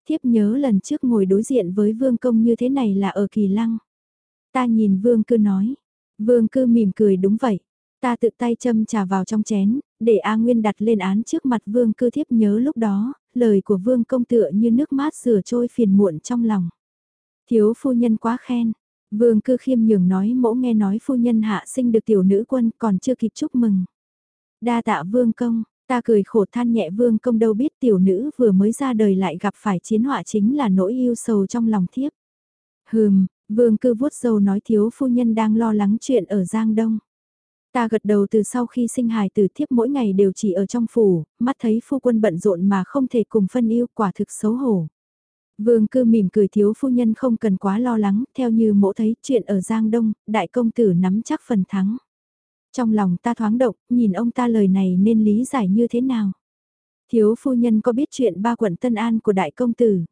Thiếp nhớ lần trước ngồi đối diện với vương công như thế này là ở kỳ lăng. Ta nhìn vương cư nói. Vương cư mỉm cười đúng vậy. Ta tự tay châm trà vào trong chén, để A Nguyên đặt lên án trước mặt vương cư thiếp nhớ lúc đó, lời của vương công tựa như nước mát rửa trôi phiền muộn trong lòng. Thiếu phu nhân quá khen, Vương cư khiêm nhường nói mẫu nghe nói phu nhân hạ sinh được tiểu nữ quân còn chưa kịp chúc mừng. Đa tạ vương công, ta cười khổ than nhẹ vương công đâu biết tiểu nữ vừa mới ra đời lại gặp phải chiến họa chính là nỗi yêu sầu trong lòng thiếp. Hừm, vương cư vuốt dâu nói thiếu phu nhân đang lo lắng chuyện ở Giang Đông. Ta gật đầu từ sau khi sinh hài từ thiếp mỗi ngày đều chỉ ở trong phủ, mắt thấy phu quân bận rộn mà không thể cùng phân yêu quả thực xấu hổ. Vương cư mỉm cười thiếu phu nhân không cần quá lo lắng, theo như mỗ thấy chuyện ở Giang Đông, đại công tử nắm chắc phần thắng. Trong lòng ta thoáng động, nhìn ông ta lời này nên lý giải như thế nào? Thiếu phu nhân có biết chuyện ba quận Tân An của đại công tử?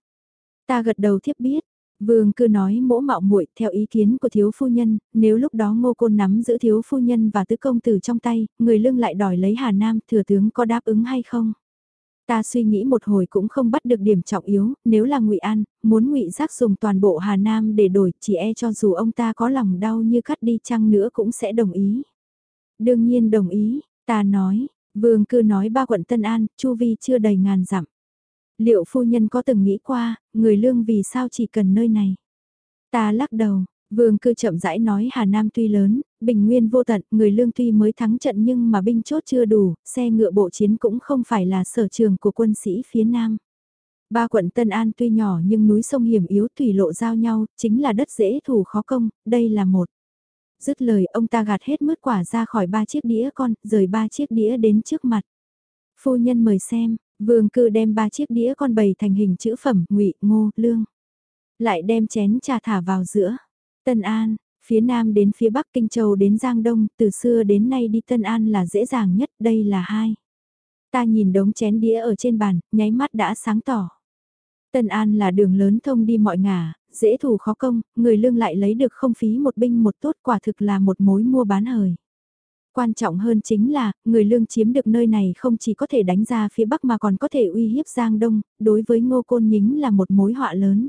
Ta gật đầu thiếp biết. Vương cư nói mỗ mạo muội theo ý kiến của thiếu phu nhân, nếu lúc đó ngô côn nắm giữ thiếu phu nhân và tứ công tử trong tay, người lương lại đòi lấy Hà Nam thừa tướng có đáp ứng hay không? Ta suy nghĩ một hồi cũng không bắt được điểm trọng yếu, nếu là ngụy An, muốn ngụy Giác dùng toàn bộ Hà Nam để đổi, chỉ e cho dù ông ta có lòng đau như cắt đi chăng nữa cũng sẽ đồng ý. Đương nhiên đồng ý, ta nói, vương cư nói ba quận Tân An, chu vi chưa đầy ngàn dặm. Liệu phu nhân có từng nghĩ qua, người lương vì sao chỉ cần nơi này? Ta lắc đầu, Vương cư chậm rãi nói Hà Nam tuy lớn, bình nguyên vô tận, người lương tuy mới thắng trận nhưng mà binh chốt chưa đủ, xe ngựa bộ chiến cũng không phải là sở trường của quân sĩ phía Nam. Ba quận Tân An tuy nhỏ nhưng núi sông hiểm yếu thủy lộ giao nhau, chính là đất dễ thủ khó công, đây là một. Dứt lời ông ta gạt hết mứt quả ra khỏi ba chiếc đĩa con, rời ba chiếc đĩa đến trước mặt. Phu nhân mời xem, vương cư đem ba chiếc đĩa con bày thành hình chữ phẩm, ngụy ngô, lương. Lại đem chén trà thả vào giữa Tân An, phía Nam đến phía Bắc Kinh Châu đến Giang Đông, từ xưa đến nay đi Tân An là dễ dàng nhất, đây là hai. Ta nhìn đống chén đĩa ở trên bàn, nháy mắt đã sáng tỏ. Tân An là đường lớn thông đi mọi ngả, dễ thủ khó công, người lương lại lấy được không phí một binh một tốt quả thực là một mối mua bán hời. Quan trọng hơn chính là, người lương chiếm được nơi này không chỉ có thể đánh ra phía Bắc mà còn có thể uy hiếp Giang Đông, đối với ngô côn nhính là một mối họa lớn.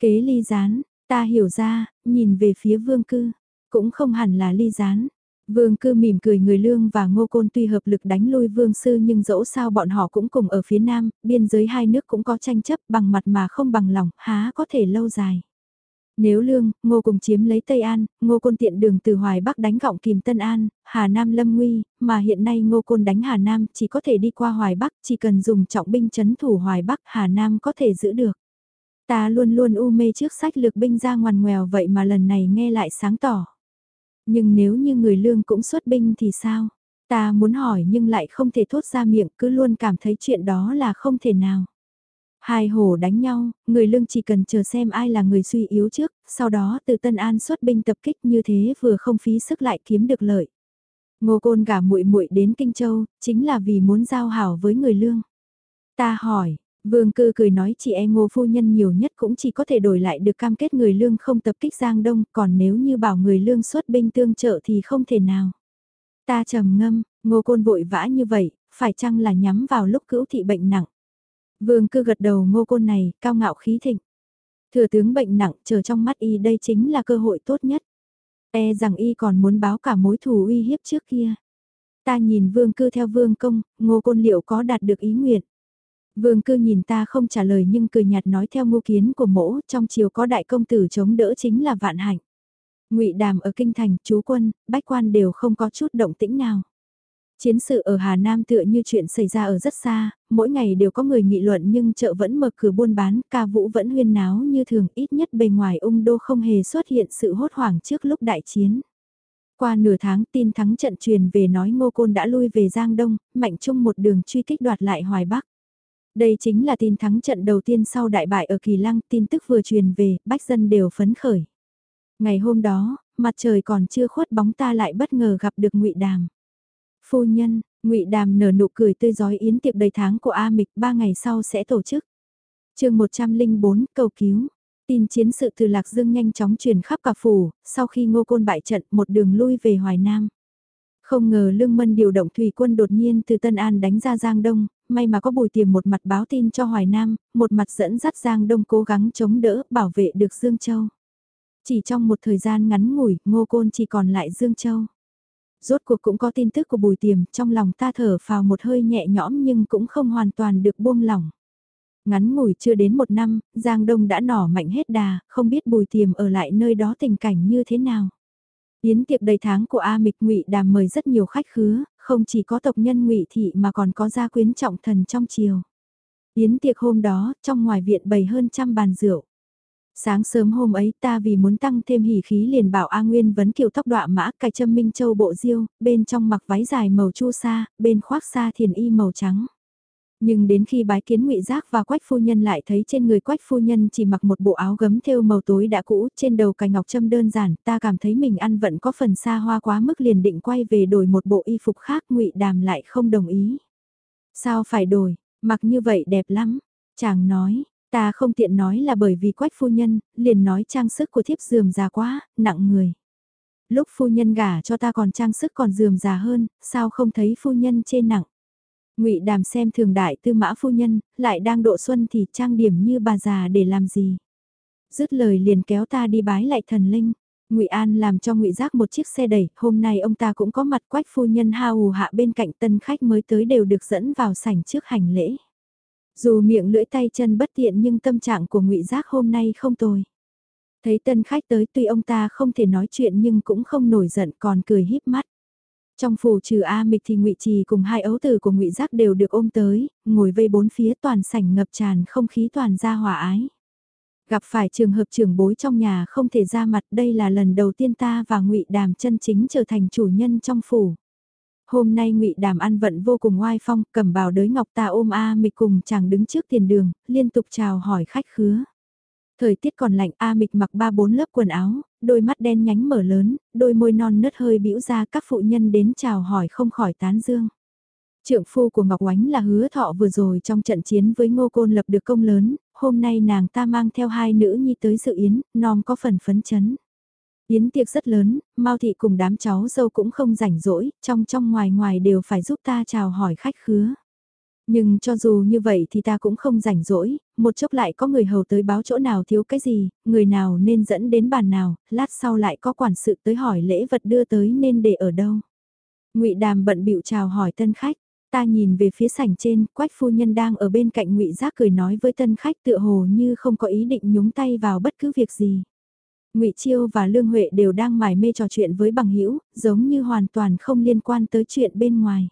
Kế ly gián, Ta hiểu ra, nhìn về phía vương cư, cũng không hẳn là ly gián. Vương cư mỉm cười người lương và ngô côn tuy hợp lực đánh lui vương sư nhưng dẫu sao bọn họ cũng cùng ở phía nam, biên giới hai nước cũng có tranh chấp bằng mặt mà không bằng lòng, há có thể lâu dài. Nếu lương, ngô cùng chiếm lấy Tây An, ngô côn tiện đường từ Hoài Bắc đánh gọng kìm Tân An, Hà Nam lâm nguy, mà hiện nay ngô côn đánh Hà Nam chỉ có thể đi qua Hoài Bắc, chỉ cần dùng trọng binh chấn thủ Hoài Bắc Hà Nam có thể giữ được. Ta luôn luôn u mê trước sách lược binh ra ngoằn ngoèo vậy mà lần này nghe lại sáng tỏ. Nhưng nếu như người lương cũng xuất binh thì sao? Ta muốn hỏi nhưng lại không thể thốt ra miệng cứ luôn cảm thấy chuyện đó là không thể nào. Hai hồ đánh nhau, người lương chỉ cần chờ xem ai là người suy yếu trước, sau đó từ Tân An xuất binh tập kích như thế vừa không phí sức lại kiếm được lợi. Ngô Côn gả muội muội đến Kinh Châu, chính là vì muốn giao hảo với người lương. Ta hỏi, Vương cư cười nói chị e ngô phu nhân nhiều nhất cũng chỉ có thể đổi lại được cam kết người lương không tập kích Giang Đông, còn nếu như bảo người lương xuất binh tương trợ thì không thể nào. Ta trầm ngâm, ngô côn vội vã như vậy, phải chăng là nhắm vào lúc cữu thị bệnh nặng. Vương cư gật đầu ngô côn này, cao ngạo khí thịnh. Thừa tướng bệnh nặng, chờ trong mắt y đây chính là cơ hội tốt nhất. E rằng y còn muốn báo cả mối thù uy hiếp trước kia. Ta nhìn vương cư theo vương công, ngô côn liệu có đạt được ý nguyện. Vương cư nhìn ta không trả lời nhưng cười nhạt nói theo ngô kiến của mỗ, trong chiều có đại công tử chống đỡ chính là vạn hạnh. ngụy đàm ở kinh thành, chú quân, bách quan đều không có chút động tĩnh nào. Chiến sự ở Hà Nam tựa như chuyện xảy ra ở rất xa, mỗi ngày đều có người nghị luận nhưng chợ vẫn mở cửa buôn bán, ca vũ vẫn huyên náo như thường, ít nhất bề ngoài ung đô không hề xuất hiện sự hốt hoảng trước lúc đại chiến. Qua nửa tháng tin thắng trận truyền về nói Ngô Côn đã lui về Giang Đông, Mạnh Trung một đường truy kích đoạt lại Hoài Bắc. Đây chính là tin thắng trận đầu tiên sau đại bại ở Kỳ Lăng, tin tức vừa truyền về, bách dân đều phấn khởi. Ngày hôm đó, mặt trời còn chưa khuất bóng ta lại bất ngờ gặp được ngụy Đàm. Phu nhân, ngụy Đàm nở nụ cười tươi giói yến tiệc đầy tháng của A Mịch ba ngày sau sẽ tổ chức. chương 104 cầu cứu. Tin chiến sự từ Lạc Dương nhanh chóng truyền khắp cả phủ, sau khi ngô côn bại trận một đường lui về Hoài Nam. Không ngờ Lương Mân điều động thủy quân đột nhiên từ Tân An đánh ra Giang Đông, may mà có bùi tiềm một mặt báo tin cho Hoài Nam, một mặt dẫn dắt Giang Đông cố gắng chống đỡ, bảo vệ được Dương Châu. Chỉ trong một thời gian ngắn ngủi, Ngô Côn chỉ còn lại Dương Châu. Rốt cuộc cũng có tin tức của bùi tiềm, trong lòng ta thở phào một hơi nhẹ nhõm nhưng cũng không hoàn toàn được buông lỏng. Ngắn ngủi chưa đến một năm, Giang Đông đã nỏ mạnh hết đà, không biết bùi tiềm ở lại nơi đó tình cảnh như thế nào. Yến tiệc đầy tháng của A Mịch Ngụy Đàm mời rất nhiều khách khứa, không chỉ có tộc nhân Ngụy thị mà còn có gia quyến trọng thần trong triều. Yến tiệc hôm đó, trong ngoài viện bày hơn trăm bàn rượu. Sáng sớm hôm ấy ta vì muốn tăng thêm hỉ khí liền bảo A Nguyên vấn kiều tóc đọa mã cài châm minh châu bộ diêu, bên trong mặc váy dài màu chu sa, bên khoác sa thiền y màu trắng. Nhưng đến khi bái kiến ngụy Giác và Quách phu nhân lại thấy trên người Quách phu nhân chỉ mặc một bộ áo gấm thêu màu tối đã cũ, trên đầu cài ngọc châm đơn giản, ta cảm thấy mình ăn vẫn có phần xa hoa quá mức liền định quay về đổi một bộ y phục khác, ngụy Đàm lại không đồng ý. Sao phải đổi, mặc như vậy đẹp lắm. Chàng nói, ta không tiện nói là bởi vì Quách phu nhân, liền nói trang sức của thiếp dườm già quá, nặng người. Lúc phu nhân gả cho ta còn trang sức còn dườm già hơn, sao không thấy phu nhân chê nặng ngụy đàm xem thường đại tư mã phu nhân, lại đang độ xuân thì trang điểm như bà già để làm gì. Dứt lời liền kéo ta đi bái lại thần linh. Ngụy An làm cho Ngụy Giác một chiếc xe đẩy, hôm nay ông ta cũng có mặt quách phu nhân hao hù hạ bên cạnh tân khách mới tới đều được dẫn vào sảnh trước hành lễ. Dù miệng lưỡi tay chân bất tiện nhưng tâm trạng của Ngụy Giác hôm nay không tồi. Thấy tân khách tới tuy ông ta không thể nói chuyện nhưng cũng không nổi giận còn cười híp mắt. Trong phủ trừ A Mịch thì Ngụy Trì cùng hai ấu tử của Ngụy Giác đều được ôm tới, ngồi vây bốn phía toàn sảnh ngập tràn không khí toàn ra hòa ái. Gặp phải trường hợp trưởng bối trong nhà không thể ra mặt đây là lần đầu tiên ta và Ngụy Đàm chân chính trở thành chủ nhân trong phủ. Hôm nay Ngụy Đàm ăn vận vô cùng oai phong, cầm bào đới ngọc ta ôm A Mịch cùng chàng đứng trước tiền đường, liên tục chào hỏi khách khứa. Thời tiết còn lạnh A Mịch mặc ba bốn lớp quần áo, đôi mắt đen nhánh mở lớn, đôi môi non nớt hơi bĩu ra các phụ nhân đến chào hỏi không khỏi tán dương. Trượng phu của Ngọc Oánh là hứa thọ vừa rồi trong trận chiến với Ngô Côn lập được công lớn, hôm nay nàng ta mang theo hai nữ nhi tới sự yến, non có phần phấn chấn. Yến tiệc rất lớn, Mao Thị cùng đám cháu dâu cũng không rảnh rỗi, trong trong ngoài ngoài đều phải giúp ta chào hỏi khách khứa. Nhưng cho dù như vậy thì ta cũng không rảnh rỗi, một chốc lại có người hầu tới báo chỗ nào thiếu cái gì, người nào nên dẫn đến bàn nào, lát sau lại có quản sự tới hỏi lễ vật đưa tới nên để ở đâu. ngụy Đàm bận bịu chào hỏi tân khách, ta nhìn về phía sảnh trên, quách phu nhân đang ở bên cạnh ngụy Giác cười nói với tân khách tựa hồ như không có ý định nhúng tay vào bất cứ việc gì. Ngụy Chiêu và Lương Huệ đều đang mải mê trò chuyện với bằng hữu giống như hoàn toàn không liên quan tới chuyện bên ngoài.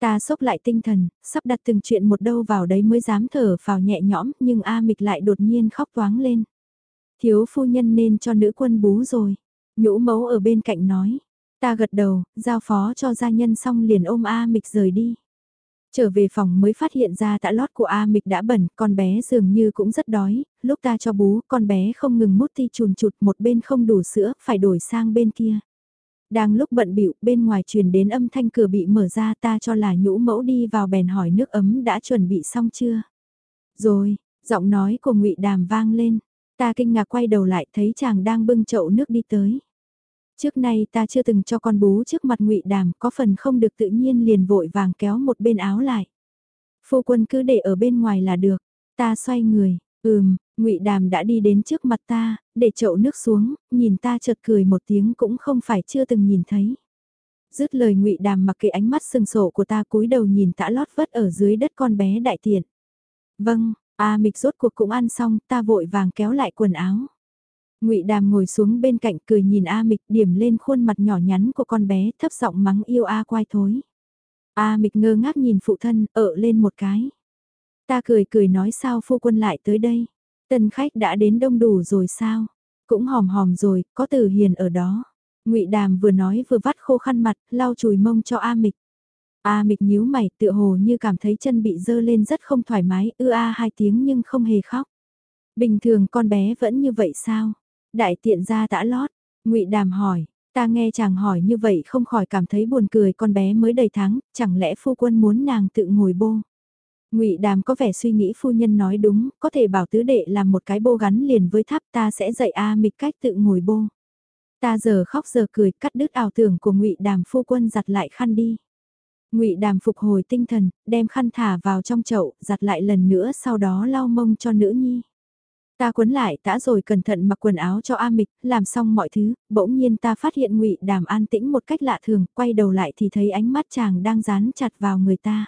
Ta sốc lại tinh thần, sắp đặt từng chuyện một đâu vào đấy mới dám thở vào nhẹ nhõm, nhưng A Mịch lại đột nhiên khóc toáng lên. Thiếu phu nhân nên cho nữ quân bú rồi. Nhũ mẫu ở bên cạnh nói. Ta gật đầu, giao phó cho gia nhân xong liền ôm A Mịch rời đi. Trở về phòng mới phát hiện ra tã lót của A Mịch đã bẩn, con bé dường như cũng rất đói, lúc ta cho bú, con bé không ngừng mút ti chùn chụt một bên không đủ sữa, phải đổi sang bên kia. Đang lúc bận bịu bên ngoài truyền đến âm thanh cửa bị mở ra ta cho là nhũ mẫu đi vào bèn hỏi nước ấm đã chuẩn bị xong chưa. Rồi, giọng nói của ngụy Đàm vang lên. Ta kinh ngạc quay đầu lại thấy chàng đang bưng chậu nước đi tới. Trước nay ta chưa từng cho con bú trước mặt ngụy Đàm, có phần không được tự nhiên liền vội vàng kéo một bên áo lại. Phu quân cứ để ở bên ngoài là được. Ta xoay người, ừm, ngụy Đàm đã đi đến trước mặt ta, để chậu nước xuống, nhìn ta chợt cười một tiếng cũng không phải chưa từng nhìn thấy. Dứt lời ngụy Đàm mặc kệ ánh mắt sừng sổ của ta cúi đầu nhìn tã lót vất ở dưới đất con bé đại tiện. Vâng, A Mịch rốt cuộc cũng ăn xong, ta vội vàng kéo lại quần áo. Ngụy Đàm ngồi xuống bên cạnh cười nhìn A Mịch điểm lên khuôn mặt nhỏ nhắn của con bé thấp giọng mắng yêu A quai thối. A Mịch ngơ ngác nhìn phụ thân, ợ lên một cái. Ta cười cười nói sao phu quân lại tới đây. Tân khách đã đến đông đủ rồi sao? Cũng hòm hòm rồi, có từ hiền ở đó. ngụy Đàm vừa nói vừa vắt khô khăn mặt, lau chùi mông cho A Mịch. A Mịch nhíu mày tựa hồ như cảm thấy chân bị dơ lên rất không thoải mái, ư a hai tiếng nhưng không hề khóc. Bình thường con bé vẫn như vậy sao? Đại tiện ra tã lót, ngụy Đàm hỏi, ta nghe chàng hỏi như vậy không khỏi cảm thấy buồn cười con bé mới đầy tháng, chẳng lẽ phu quân muốn nàng tự ngồi bô? Ngụy Đàm có vẻ suy nghĩ phu nhân nói đúng, có thể bảo tứ đệ làm một cái bô gắn liền với tháp ta sẽ dạy A Mịch cách tự ngồi bô. Ta giờ khóc giờ cười, cắt đứt ảo tưởng của Ngụy Đàm phu quân giặt lại khăn đi. Ngụy Đàm phục hồi tinh thần, đem khăn thả vào trong chậu, giặt lại lần nữa sau đó lau mông cho nữ nhi. Ta quấn lại tã rồi cẩn thận mặc quần áo cho A Mịch, làm xong mọi thứ, bỗng nhiên ta phát hiện Ngụy Đàm an tĩnh một cách lạ thường, quay đầu lại thì thấy ánh mắt chàng đang dán chặt vào người ta.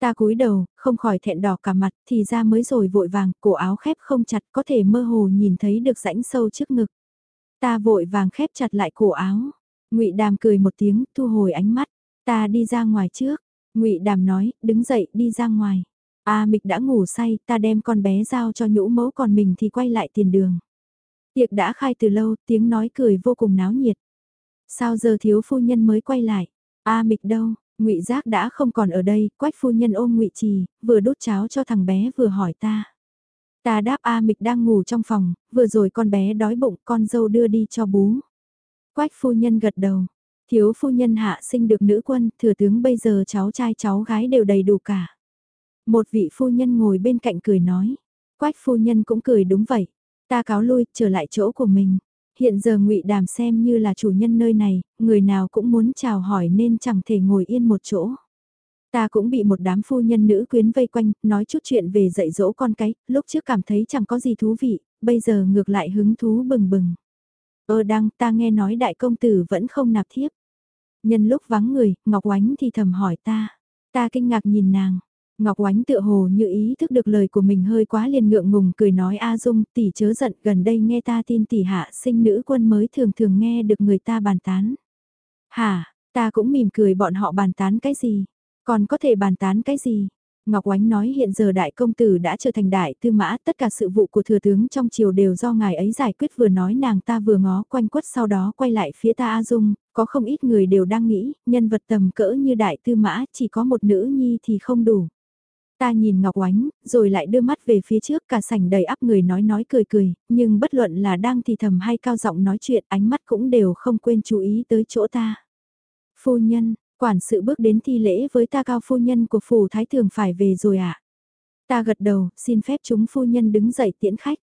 Ta cúi đầu, không khỏi thẹn đỏ cả mặt, thì ra mới rồi vội vàng, cổ áo khép không chặt có thể mơ hồ nhìn thấy được rãnh sâu trước ngực. Ta vội vàng khép chặt lại cổ áo. Ngụy Đàm cười một tiếng, thu hồi ánh mắt. Ta đi ra ngoài trước. Ngụy Đàm nói, đứng dậy đi ra ngoài. A Mịch đã ngủ say, ta đem con bé giao cho nhũ mẫu còn mình thì quay lại tiền đường. Tiệc đã khai từ lâu, tiếng nói cười vô cùng náo nhiệt. Sao giờ thiếu phu nhân mới quay lại? A Mịch đâu? Ngụy Giác đã không còn ở đây, Quách phu nhân ôm Ngụy Trì, vừa đốt cháo cho thằng bé vừa hỏi ta. Ta đáp A Mịch đang ngủ trong phòng, vừa rồi con bé đói bụng, con dâu đưa đi cho bú. Quách phu nhân gật đầu, thiếu phu nhân hạ sinh được nữ quân, thừa tướng bây giờ cháu trai cháu gái đều đầy đủ cả. Một vị phu nhân ngồi bên cạnh cười nói, Quách phu nhân cũng cười đúng vậy. Ta cáo lui, trở lại chỗ của mình hiện giờ ngụy Đàm xem như là chủ nhân nơi này, người nào cũng muốn chào hỏi nên chẳng thể ngồi yên một chỗ. Ta cũng bị một đám phu nhân nữ quyến vây quanh, nói chút chuyện về dạy dỗ con cái, lúc trước cảm thấy chẳng có gì thú vị, bây giờ ngược lại hứng thú bừng bừng. Ơ đăng, ta nghe nói đại công tử vẫn không nạp thiếp. Nhân lúc vắng người, Ngọc Oánh thì thầm hỏi ta. Ta kinh ngạc nhìn nàng, Ngọc Oánh tựa hồ như ý thức được lời của mình hơi quá liền ngượng ngùng cười nói A Dung tỷ chớ giận gần đây nghe ta tin tỷ hạ sinh nữ quân mới thường thường nghe được người ta bàn tán. Hả, ta cũng mỉm cười bọn họ bàn tán cái gì, còn có thể bàn tán cái gì. Ngọc Oánh nói hiện giờ đại công tử đã trở thành đại tư mã, tất cả sự vụ của thừa tướng trong triều đều do ngài ấy giải quyết vừa nói nàng ta vừa ngó quanh quất sau đó quay lại phía ta A Dung, có không ít người đều đang nghĩ, nhân vật tầm cỡ như đại tư mã chỉ có một nữ nhi thì không đủ. Ta nhìn Ngọc Oánh, rồi lại đưa mắt về phía trước cả sảnh đầy ắp người nói nói cười cười, nhưng bất luận là đang thì thầm hay cao giọng nói chuyện ánh mắt cũng đều không quên chú ý tới chỗ ta. Phu nhân, quản sự bước đến thi lễ với ta cao phu nhân của phủ thái thường phải về rồi ạ. À? Ta gật đầu, xin phép chúng phu nhân đứng dậy tiễn khách.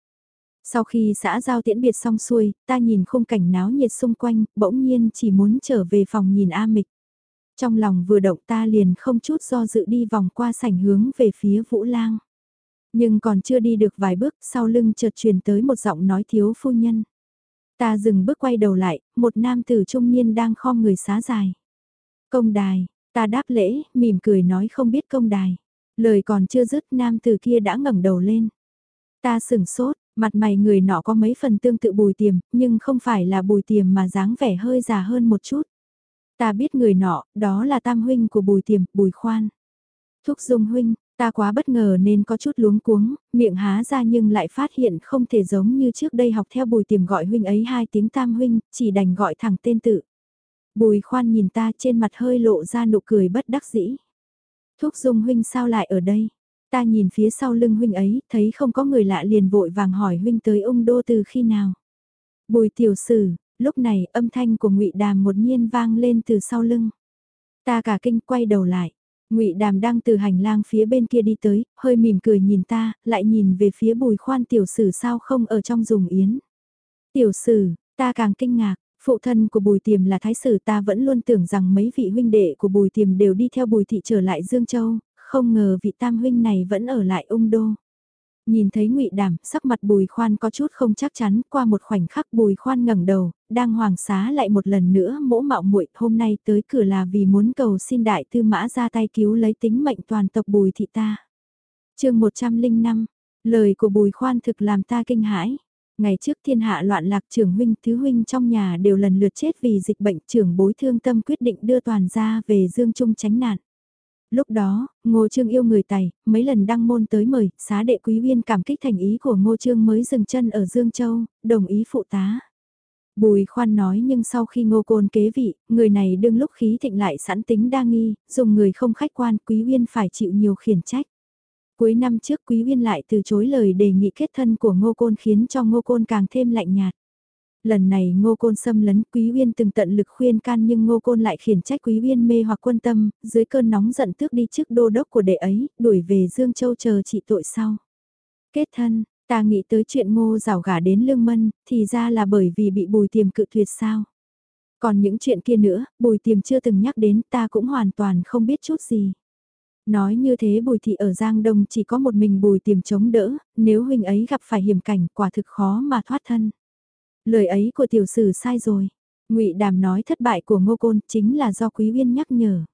Sau khi xã giao tiễn biệt xong xuôi, ta nhìn khung cảnh náo nhiệt xung quanh, bỗng nhiên chỉ muốn trở về phòng nhìn A Mịch. Trong lòng vừa động ta liền không chút do dự đi vòng qua sảnh hướng về phía Vũ Lang. Nhưng còn chưa đi được vài bước sau lưng chợt truyền tới một giọng nói thiếu phu nhân. Ta dừng bước quay đầu lại, một nam tử trung niên đang khom người xá dài. Công đài, ta đáp lễ, mỉm cười nói không biết công đài. Lời còn chưa dứt nam tử kia đã ngẩng đầu lên. Ta sững sốt, mặt mày người nọ có mấy phần tương tự bùi tiềm, nhưng không phải là bùi tiềm mà dáng vẻ hơi già hơn một chút. Ta biết người nọ, đó là tam huynh của bùi tiềm, bùi khoan. Thúc dung huynh, ta quá bất ngờ nên có chút luống cuống, miệng há ra nhưng lại phát hiện không thể giống như trước đây học theo bùi tiềm gọi huynh ấy hai tiếng tam huynh, chỉ đành gọi thẳng tên tự. Bùi khoan nhìn ta trên mặt hơi lộ ra nụ cười bất đắc dĩ. Thúc dung huynh sao lại ở đây? Ta nhìn phía sau lưng huynh ấy, thấy không có người lạ liền vội vàng hỏi huynh tới ung đô từ khi nào. Bùi tiểu sử, lúc này âm thanh của ngụy Đàm một nhiên vang lên từ sau lưng. Ta cả kinh quay đầu lại, Ngụy Đàm đang từ hành lang phía bên kia đi tới, hơi mỉm cười nhìn ta, lại nhìn về phía Bùi Khoan tiểu sử sao không ở trong dùng yến. Tiểu sử, ta càng kinh ngạc, phụ thân của Bùi Tiềm là thái sử ta vẫn luôn tưởng rằng mấy vị huynh đệ của Bùi Tiềm đều đi theo Bùi thị trở lại Dương Châu, không ngờ vị tam huynh này vẫn ở lại ung đô. Nhìn thấy ngụy đảm sắc mặt Bùi Khoan có chút không chắc chắn, qua một khoảnh khắc Bùi Khoan ngẩng đầu, đang hoàng xá lại một lần nữa mỗ mạo muội hôm nay tới cửa là vì muốn cầu xin đại tư mã ra tay cứu lấy tính mệnh toàn tộc Bùi thị ta. chương 105, lời của Bùi Khoan thực làm ta kinh hãi. Ngày trước thiên hạ loạn lạc trưởng huynh thứ huynh trong nhà đều lần lượt chết vì dịch bệnh trưởng bối thương tâm quyết định đưa toàn gia về Dương Trung tránh nạn. Lúc đó, Ngô Trương yêu người Tài, mấy lần đăng môn tới mời, xá đệ quý viên cảm kích thành ý của Ngô Trương mới dừng chân ở Dương Châu, đồng ý phụ tá. Bùi khoan nói nhưng sau khi ngô côn kế vị, người này đương lúc khí thịnh lại sẵn tính đa nghi, dùng người không khách quan quý viên phải chịu nhiều khiển trách. Cuối năm trước quý viên lại từ chối lời đề nghị kết thân của ngô côn khiến cho ngô côn càng thêm lạnh nhạt. Lần này Ngô Côn xâm lấn Quý Uyên từng tận lực khuyên can nhưng Ngô Côn lại khiển trách Quý Uyên mê hoặc quân tâm, dưới cơn nóng giận tước đi trước đô đốc của đệ ấy, đuổi về Dương Châu chờ trị tội sau. Kết thân, ta nghĩ tới chuyện Ngô rào gả đến Lương Mân, thì ra là bởi vì bị bùi tiềm cự tuyệt sao. Còn những chuyện kia nữa, bùi tiềm chưa từng nhắc đến ta cũng hoàn toàn không biết chút gì. Nói như thế bùi thị ở Giang Đông chỉ có một mình bùi tiềm chống đỡ, nếu huynh ấy gặp phải hiểm cảnh quả thực khó mà thoát thân. Lời ấy của tiểu sử sai rồi. ngụy Đàm nói thất bại của Ngô Côn chính là do Quý Uyên nhắc nhở.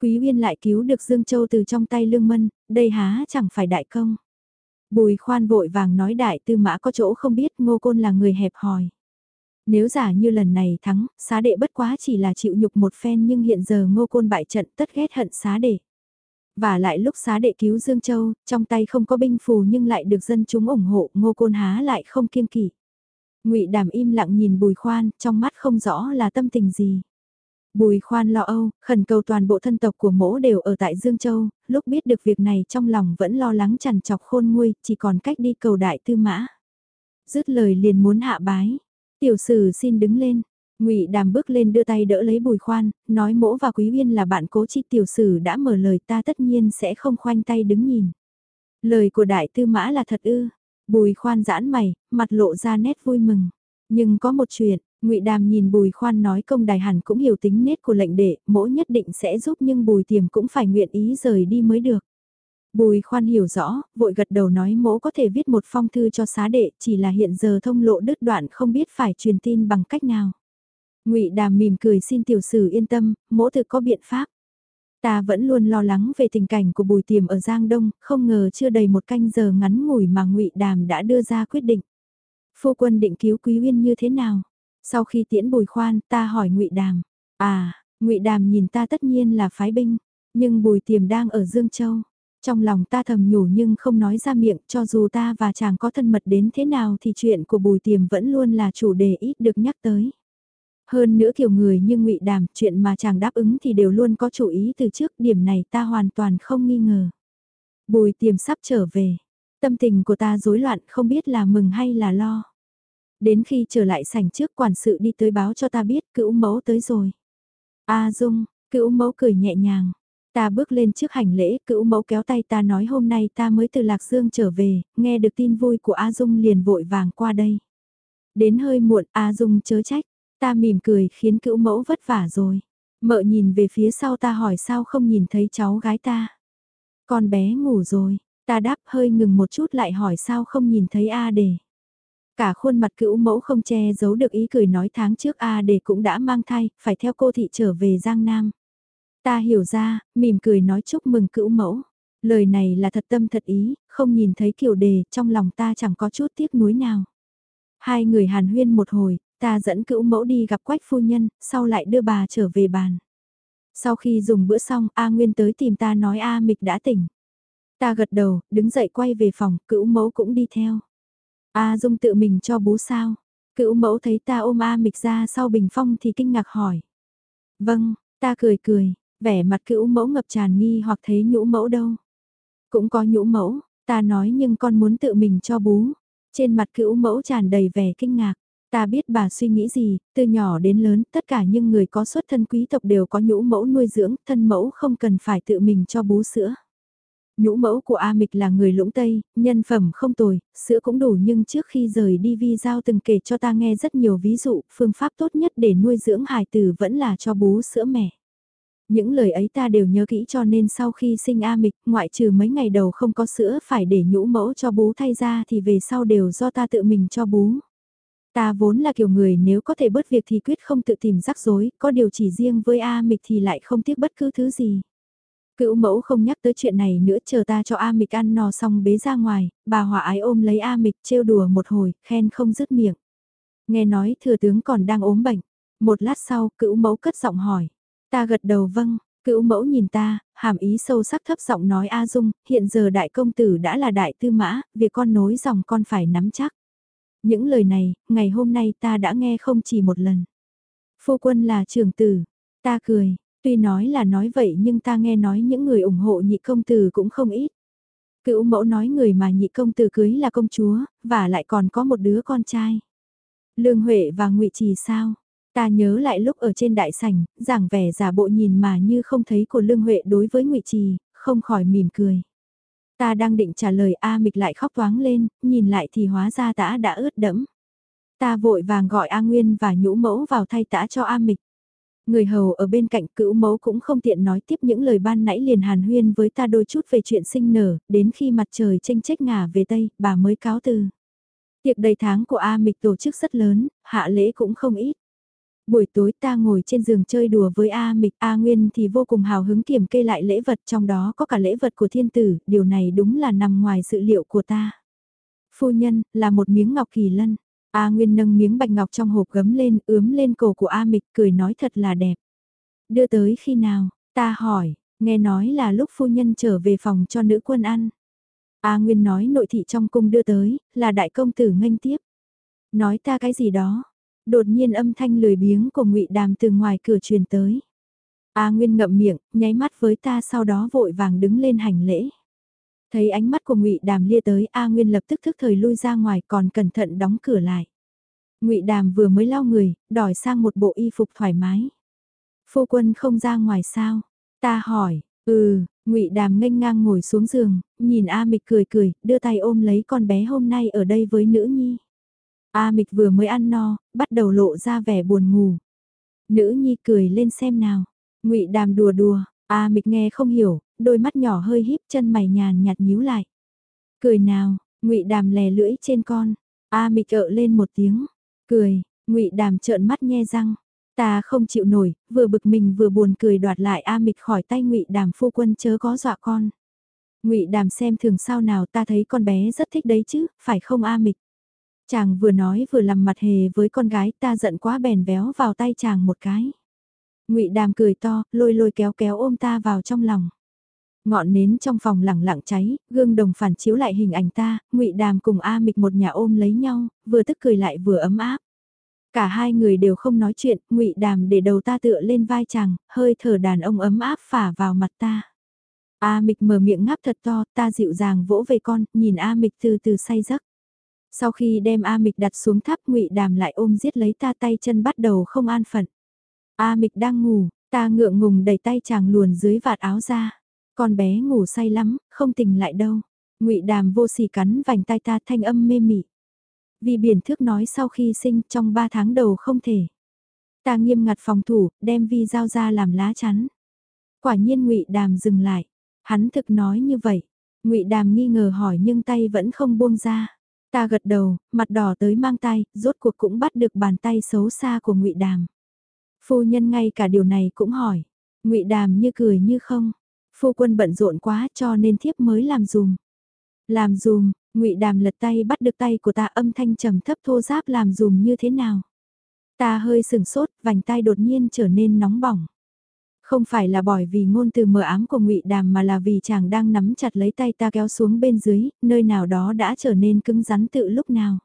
Quý Uyên lại cứu được Dương Châu từ trong tay Lương Mân, đây há chẳng phải đại công. Bùi khoan vội vàng nói đại tư mã có chỗ không biết Ngô Côn là người hẹp hòi. Nếu giả như lần này thắng, xá đệ bất quá chỉ là chịu nhục một phen nhưng hiện giờ Ngô Côn bại trận tất ghét hận xá đệ. Và lại lúc xá đệ cứu Dương Châu, trong tay không có binh phù nhưng lại được dân chúng ủng hộ Ngô Côn há lại không kiên kỵ ngụy Đàm im lặng nhìn Bùi Khoan, trong mắt không rõ là tâm tình gì. Bùi Khoan lo âu, khẩn cầu toàn bộ thân tộc của mỗ đều ở tại Dương Châu, lúc biết được việc này trong lòng vẫn lo lắng chằn chọc khôn nguôi, chỉ còn cách đi cầu đại tư mã. Dứt lời liền muốn hạ bái. Tiểu sử xin đứng lên. Ngụy Đàm bước lên đưa tay đỡ lấy Bùi Khoan, nói mỗ và Quý Uyên là bạn cố chi tiểu sử đã mở lời ta tất nhiên sẽ không khoanh tay đứng nhìn. Lời của đại tư mã là thật ư, Bùi khoan giãn mày, mặt lộ ra nét vui mừng. Nhưng có một chuyện, ngụy Đàm nhìn Bùi Khoan nói công đài hẳn cũng hiểu tính nết của lệnh đệ, mỗi nhất định sẽ giúp nhưng Bùi Tiềm cũng phải nguyện ý rời đi mới được. Bùi Khoan hiểu rõ, vội gật đầu nói mỗ có thể viết một phong thư cho xá đệ, chỉ là hiện giờ thông lộ đứt đoạn không biết phải truyền tin bằng cách nào. Ngụy Đàm mỉm cười xin tiểu sử yên tâm, mỗ thực có biện pháp. Ta vẫn luôn lo lắng về tình cảnh của Bùi Tiềm ở Giang Đông, không ngờ chưa đầy một canh giờ ngắn ngủi mà Ngụy Đàm đã đưa ra quyết định. Phu quân định cứu Quý Uyên như thế nào? Sau khi tiễn Bùi Khoan, ta hỏi Ngụy Đàm. À, Ngụy Đàm nhìn ta tất nhiên là phái binh, nhưng Bùi Tiềm đang ở Dương Châu. Trong lòng ta thầm nhủ nhưng không nói ra miệng, cho dù ta và chàng có thân mật đến thế nào thì chuyện của Bùi Tiềm vẫn luôn là chủ đề ít được nhắc tới. Hơn nữa kiểu người như ngụy Đàm, chuyện mà chàng đáp ứng thì đều luôn có chủ ý từ trước, điểm này ta hoàn toàn không nghi ngờ. Bùi tiềm sắp trở về, tâm tình của ta rối loạn không biết là mừng hay là lo. Đến khi trở lại sảnh trước quản sự đi tới báo cho ta biết cữu mẫu tới rồi. A Dung, cữu mẫu cười nhẹ nhàng. Ta bước lên trước hành lễ, cữu mẫu kéo tay ta nói hôm nay ta mới từ Lạc Dương trở về, nghe được tin vui của A Dung liền vội vàng qua đây. Đến hơi muộn, A Dung chớ trách, Ta mỉm cười khiến cữu mẫu vất vả rồi. Mợ nhìn về phía sau ta hỏi sao không nhìn thấy cháu gái ta. Con bé ngủ rồi, ta đáp hơi ngừng một chút lại hỏi sao không nhìn thấy A đề. Cả khuôn mặt cữu mẫu không che giấu được ý cười nói tháng trước A đề cũng đã mang thai, phải theo cô thị trở về Giang Nam. Ta hiểu ra, mỉm cười nói chúc mừng cữu mẫu. Lời này là thật tâm thật ý, không nhìn thấy kiểu đề, trong lòng ta chẳng có chút tiếc nuối nào. Hai người hàn huyên một hồi, Ta dẫn cữu mẫu đi gặp quách phu nhân, sau lại đưa bà trở về bàn. Sau khi dùng bữa xong, A Nguyên tới tìm ta nói A Mịch đã tỉnh. Ta gật đầu, đứng dậy quay về phòng, cữu mẫu cũng đi theo. A Dung tự mình cho bú sao. Cữu mẫu thấy ta ôm A Mịch ra sau bình phong thì kinh ngạc hỏi. Vâng, ta cười cười, vẻ mặt cữu mẫu ngập tràn nghi hoặc thấy nhũ mẫu đâu. Cũng có nhũ mẫu, ta nói nhưng con muốn tự mình cho bú. Trên mặt cữu mẫu tràn đầy vẻ kinh ngạc. Ta biết bà suy nghĩ gì, từ nhỏ đến lớn, tất cả những người có xuất thân quý tộc đều có nhũ mẫu nuôi dưỡng, thân mẫu không cần phải tự mình cho bú sữa. Nhũ mẫu của A Mịch là người lũng Tây, nhân phẩm không tồi, sữa cũng đủ nhưng trước khi rời đi Vi Giao từng kể cho ta nghe rất nhiều ví dụ, phương pháp tốt nhất để nuôi dưỡng hài tử vẫn là cho bú sữa mẹ. Những lời ấy ta đều nhớ kỹ cho nên sau khi sinh A Mịch, ngoại trừ mấy ngày đầu không có sữa phải để nhũ mẫu cho bú thay ra thì về sau đều do ta tự mình cho bú. Ta vốn là kiểu người nếu có thể bớt việc thì quyết không tự tìm rắc rối, có điều chỉ riêng với A Mịch thì lại không tiếc bất cứ thứ gì. Cữu mẫu không nhắc tới chuyện này nữa chờ ta cho A Mịch ăn no xong bế ra ngoài, bà hỏa ái ôm lấy A Mịch trêu đùa một hồi, khen không dứt miệng. Nghe nói thừa tướng còn đang ốm bệnh. Một lát sau, cữu mẫu cất giọng hỏi. Ta gật đầu vâng, cữu mẫu nhìn ta, hàm ý sâu sắc thấp giọng nói A Dung, hiện giờ đại công tử đã là đại tư mã, việc con nối dòng con phải nắm chắc. Những lời này, ngày hôm nay ta đã nghe không chỉ một lần. Phu quân là trường tử, ta cười, tuy nói là nói vậy nhưng ta nghe nói những người ủng hộ nhị công tử cũng không ít. Cựu mẫu nói người mà nhị công tử cưới là công chúa, và lại còn có một đứa con trai. Lương Huệ và ngụy Trì sao? Ta nhớ lại lúc ở trên đại sảnh, giảng vẻ giả bộ nhìn mà như không thấy của Lương Huệ đối với ngụy Trì, không khỏi mỉm cười. Ta đang định trả lời A Mịch lại khóc toáng lên, nhìn lại thì hóa ra tã đã ướt đẫm. Ta vội vàng gọi A Nguyên và nhũ mẫu vào thay tã cho A Mịch. Người hầu ở bên cạnh cữu mẫu cũng không tiện nói tiếp những lời ban nãy liền hàn huyên với ta đôi chút về chuyện sinh nở, đến khi mặt trời tranh trách ngả về Tây, bà mới cáo từ. Tiệc đầy tháng của A Mịch tổ chức rất lớn, hạ lễ cũng không ít. Buổi tối ta ngồi trên giường chơi đùa với A Mịch, A Nguyên thì vô cùng hào hứng kiểm kê lại lễ vật trong đó có cả lễ vật của thiên tử, điều này đúng là nằm ngoài dự liệu của ta. Phu nhân, là một miếng ngọc kỳ lân. A Nguyên nâng miếng bạch ngọc trong hộp gấm lên, ướm lên cổ của A Mịch, cười nói thật là đẹp. Đưa tới khi nào, ta hỏi, nghe nói là lúc phu nhân trở về phòng cho nữ quân ăn. A Nguyên nói nội thị trong cung đưa tới, là đại công tử nghênh tiếp. Nói ta cái gì đó, đột nhiên âm thanh lười biếng của ngụy Đàm từ ngoài cửa truyền tới. A Nguyên ngậm miệng, nháy mắt với ta sau đó vội vàng đứng lên hành lễ. Thấy ánh mắt của ngụy Đàm lia tới, A Nguyên lập tức thức thời lui ra ngoài còn cẩn thận đóng cửa lại. ngụy Đàm vừa mới lau người, đòi sang một bộ y phục thoải mái. Phu quân không ra ngoài sao? Ta hỏi, ừ, ngụy Đàm nghênh ngang ngồi xuống giường, nhìn A Mịch cười cười, đưa tay ôm lấy con bé hôm nay ở đây với nữ nhi. A Mịch vừa mới ăn no, bắt đầu lộ ra vẻ buồn ngủ. Nữ nhi cười lên xem nào. Ngụy Đàm đùa đùa, A Mịch nghe không hiểu, đôi mắt nhỏ hơi híp chân mày nhàn nhạt nhíu lại. Cười nào, Ngụy Đàm lè lưỡi trên con. A Mịch ợ lên một tiếng, cười, Ngụy Đàm trợn mắt nhe răng. Ta không chịu nổi, vừa bực mình vừa buồn cười đoạt lại A Mịch khỏi tay Ngụy Đàm phu quân chớ có dọa con. Ngụy Đàm xem thường sao nào ta thấy con bé rất thích đấy chứ, phải không A Mịch? Chàng vừa nói vừa làm mặt hề với con gái ta giận quá bèn véo vào tay chàng một cái. ngụy Đàm cười to, lôi lôi kéo kéo ôm ta vào trong lòng. Ngọn nến trong phòng lẳng lặng cháy, gương đồng phản chiếu lại hình ảnh ta, ngụy Đàm cùng A Mịch một nhà ôm lấy nhau, vừa tức cười lại vừa ấm áp. Cả hai người đều không nói chuyện, ngụy Đàm để đầu ta tựa lên vai chàng, hơi thở đàn ông ấm áp phả vào mặt ta. A Mịch mở miệng ngáp thật to, ta dịu dàng vỗ về con, nhìn A Mịch từ từ say giấc. Sau khi đem A Mịch đặt xuống tháp ngụy Đàm lại ôm giết lấy ta tay chân bắt đầu không an phận. A Mịch đang ngủ, ta ngượng ngùng đẩy tay chàng luồn dưới vạt áo ra. Con bé ngủ say lắm, không tỉnh lại đâu. ngụy Đàm vô sỉ cắn vành tay ta thanh âm mê mị. Vì biển thước nói sau khi sinh trong 3 tháng đầu không thể. Ta nghiêm ngặt phòng thủ, đem vi giao ra làm lá chắn. Quả nhiên ngụy Đàm dừng lại. Hắn thực nói như vậy. ngụy Đàm nghi ngờ hỏi nhưng tay vẫn không buông ra. Ta gật đầu, mặt đỏ tới mang tay, rốt cuộc cũng bắt được bàn tay xấu xa của ngụy Đàm. Phu nhân ngay cả điều này cũng hỏi. ngụy Đàm như cười như không. Phu quân bận rộn quá cho nên thiếp mới làm dùm. Làm dùm, ngụy Đàm lật tay bắt được tay của ta âm thanh trầm thấp thô giáp làm dùm như thế nào. Ta hơi sừng sốt, vành tay đột nhiên trở nên nóng bỏng. Không phải là bởi vì ngôn từ mờ ám của ngụy Đàm mà là vì chàng đang nắm chặt lấy tay ta kéo xuống bên dưới, nơi nào đó đã trở nên cứng rắn tự lúc nào.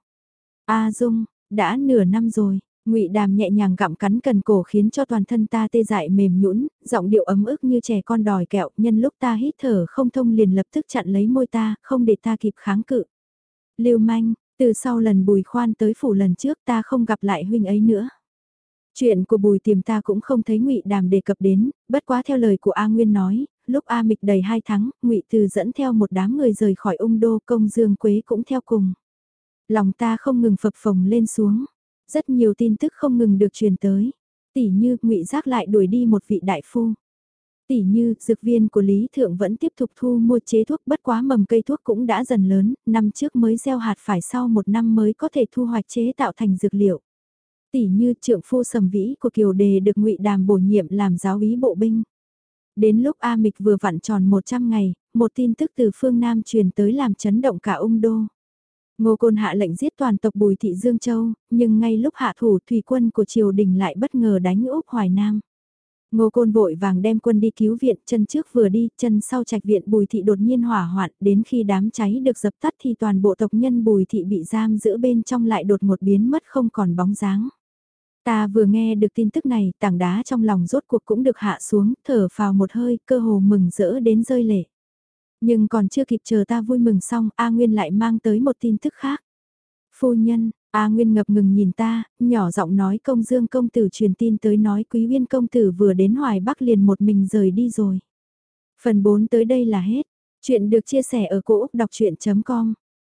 A Dung, đã nửa năm rồi, ngụy Đàm nhẹ nhàng gặm cắn cần cổ khiến cho toàn thân ta tê dại mềm nhũn, giọng điệu ấm ức như trẻ con đòi kẹo, nhân lúc ta hít thở không thông liền lập tức chặn lấy môi ta, không để ta kịp kháng cự. Lưu manh, Từ sau lần bùi khoan tới phủ lần trước ta không gặp lại huynh ấy nữa. Chuyện của bùi tiềm ta cũng không thấy ngụy Đàm đề cập đến, bất quá theo lời của A Nguyên nói, lúc A Mịch đầy hai tháng, ngụy Từ dẫn theo một đám người rời khỏi ung đô công dương quế cũng theo cùng. Lòng ta không ngừng phập phồng lên xuống, rất nhiều tin tức không ngừng được truyền tới. Tỷ như ngụy Giác lại đuổi đi một vị đại phu. Tỷ như, dược viên của Lý Thượng vẫn tiếp tục thu mua chế thuốc bất quá mầm cây thuốc cũng đã dần lớn, năm trước mới gieo hạt phải sau một năm mới có thể thu hoạch chế tạo thành dược liệu. Tỷ như trượng phu sầm vĩ của Kiều Đề được ngụy Đàm bổ nhiệm làm giáo úy bộ binh. Đến lúc A Mịch vừa vặn tròn 100 ngày, một tin tức từ phương Nam truyền tới làm chấn động cả ung đô. Ngô Côn hạ lệnh giết toàn tộc Bùi Thị Dương Châu, nhưng ngay lúc hạ thủ thủy quân của triều đình lại bất ngờ đánh úp Hoài Nam. Ngô Côn vội vàng đem quân đi cứu viện, chân trước vừa đi, chân sau trạch viện Bùi Thị đột nhiên hỏa hoạn, đến khi đám cháy được dập tắt thì toàn bộ tộc nhân Bùi Thị bị giam giữ bên trong lại đột một biến mất không còn bóng dáng. Ta vừa nghe được tin tức này, tảng đá trong lòng rốt cuộc cũng được hạ xuống, thở vào một hơi, cơ hồ mừng rỡ đến rơi lệ. Nhưng còn chưa kịp chờ ta vui mừng xong, A Nguyên lại mang tới một tin tức khác. Phu nhân, A Nguyên ngập ngừng nhìn ta, nhỏ giọng nói công dương công tử truyền tin tới nói quý viên công tử vừa đến Hoài Bắc liền một mình rời đi rồi. Phần 4 tới đây là hết. Chuyện được chia sẻ ở cỗ đọc chuyện.com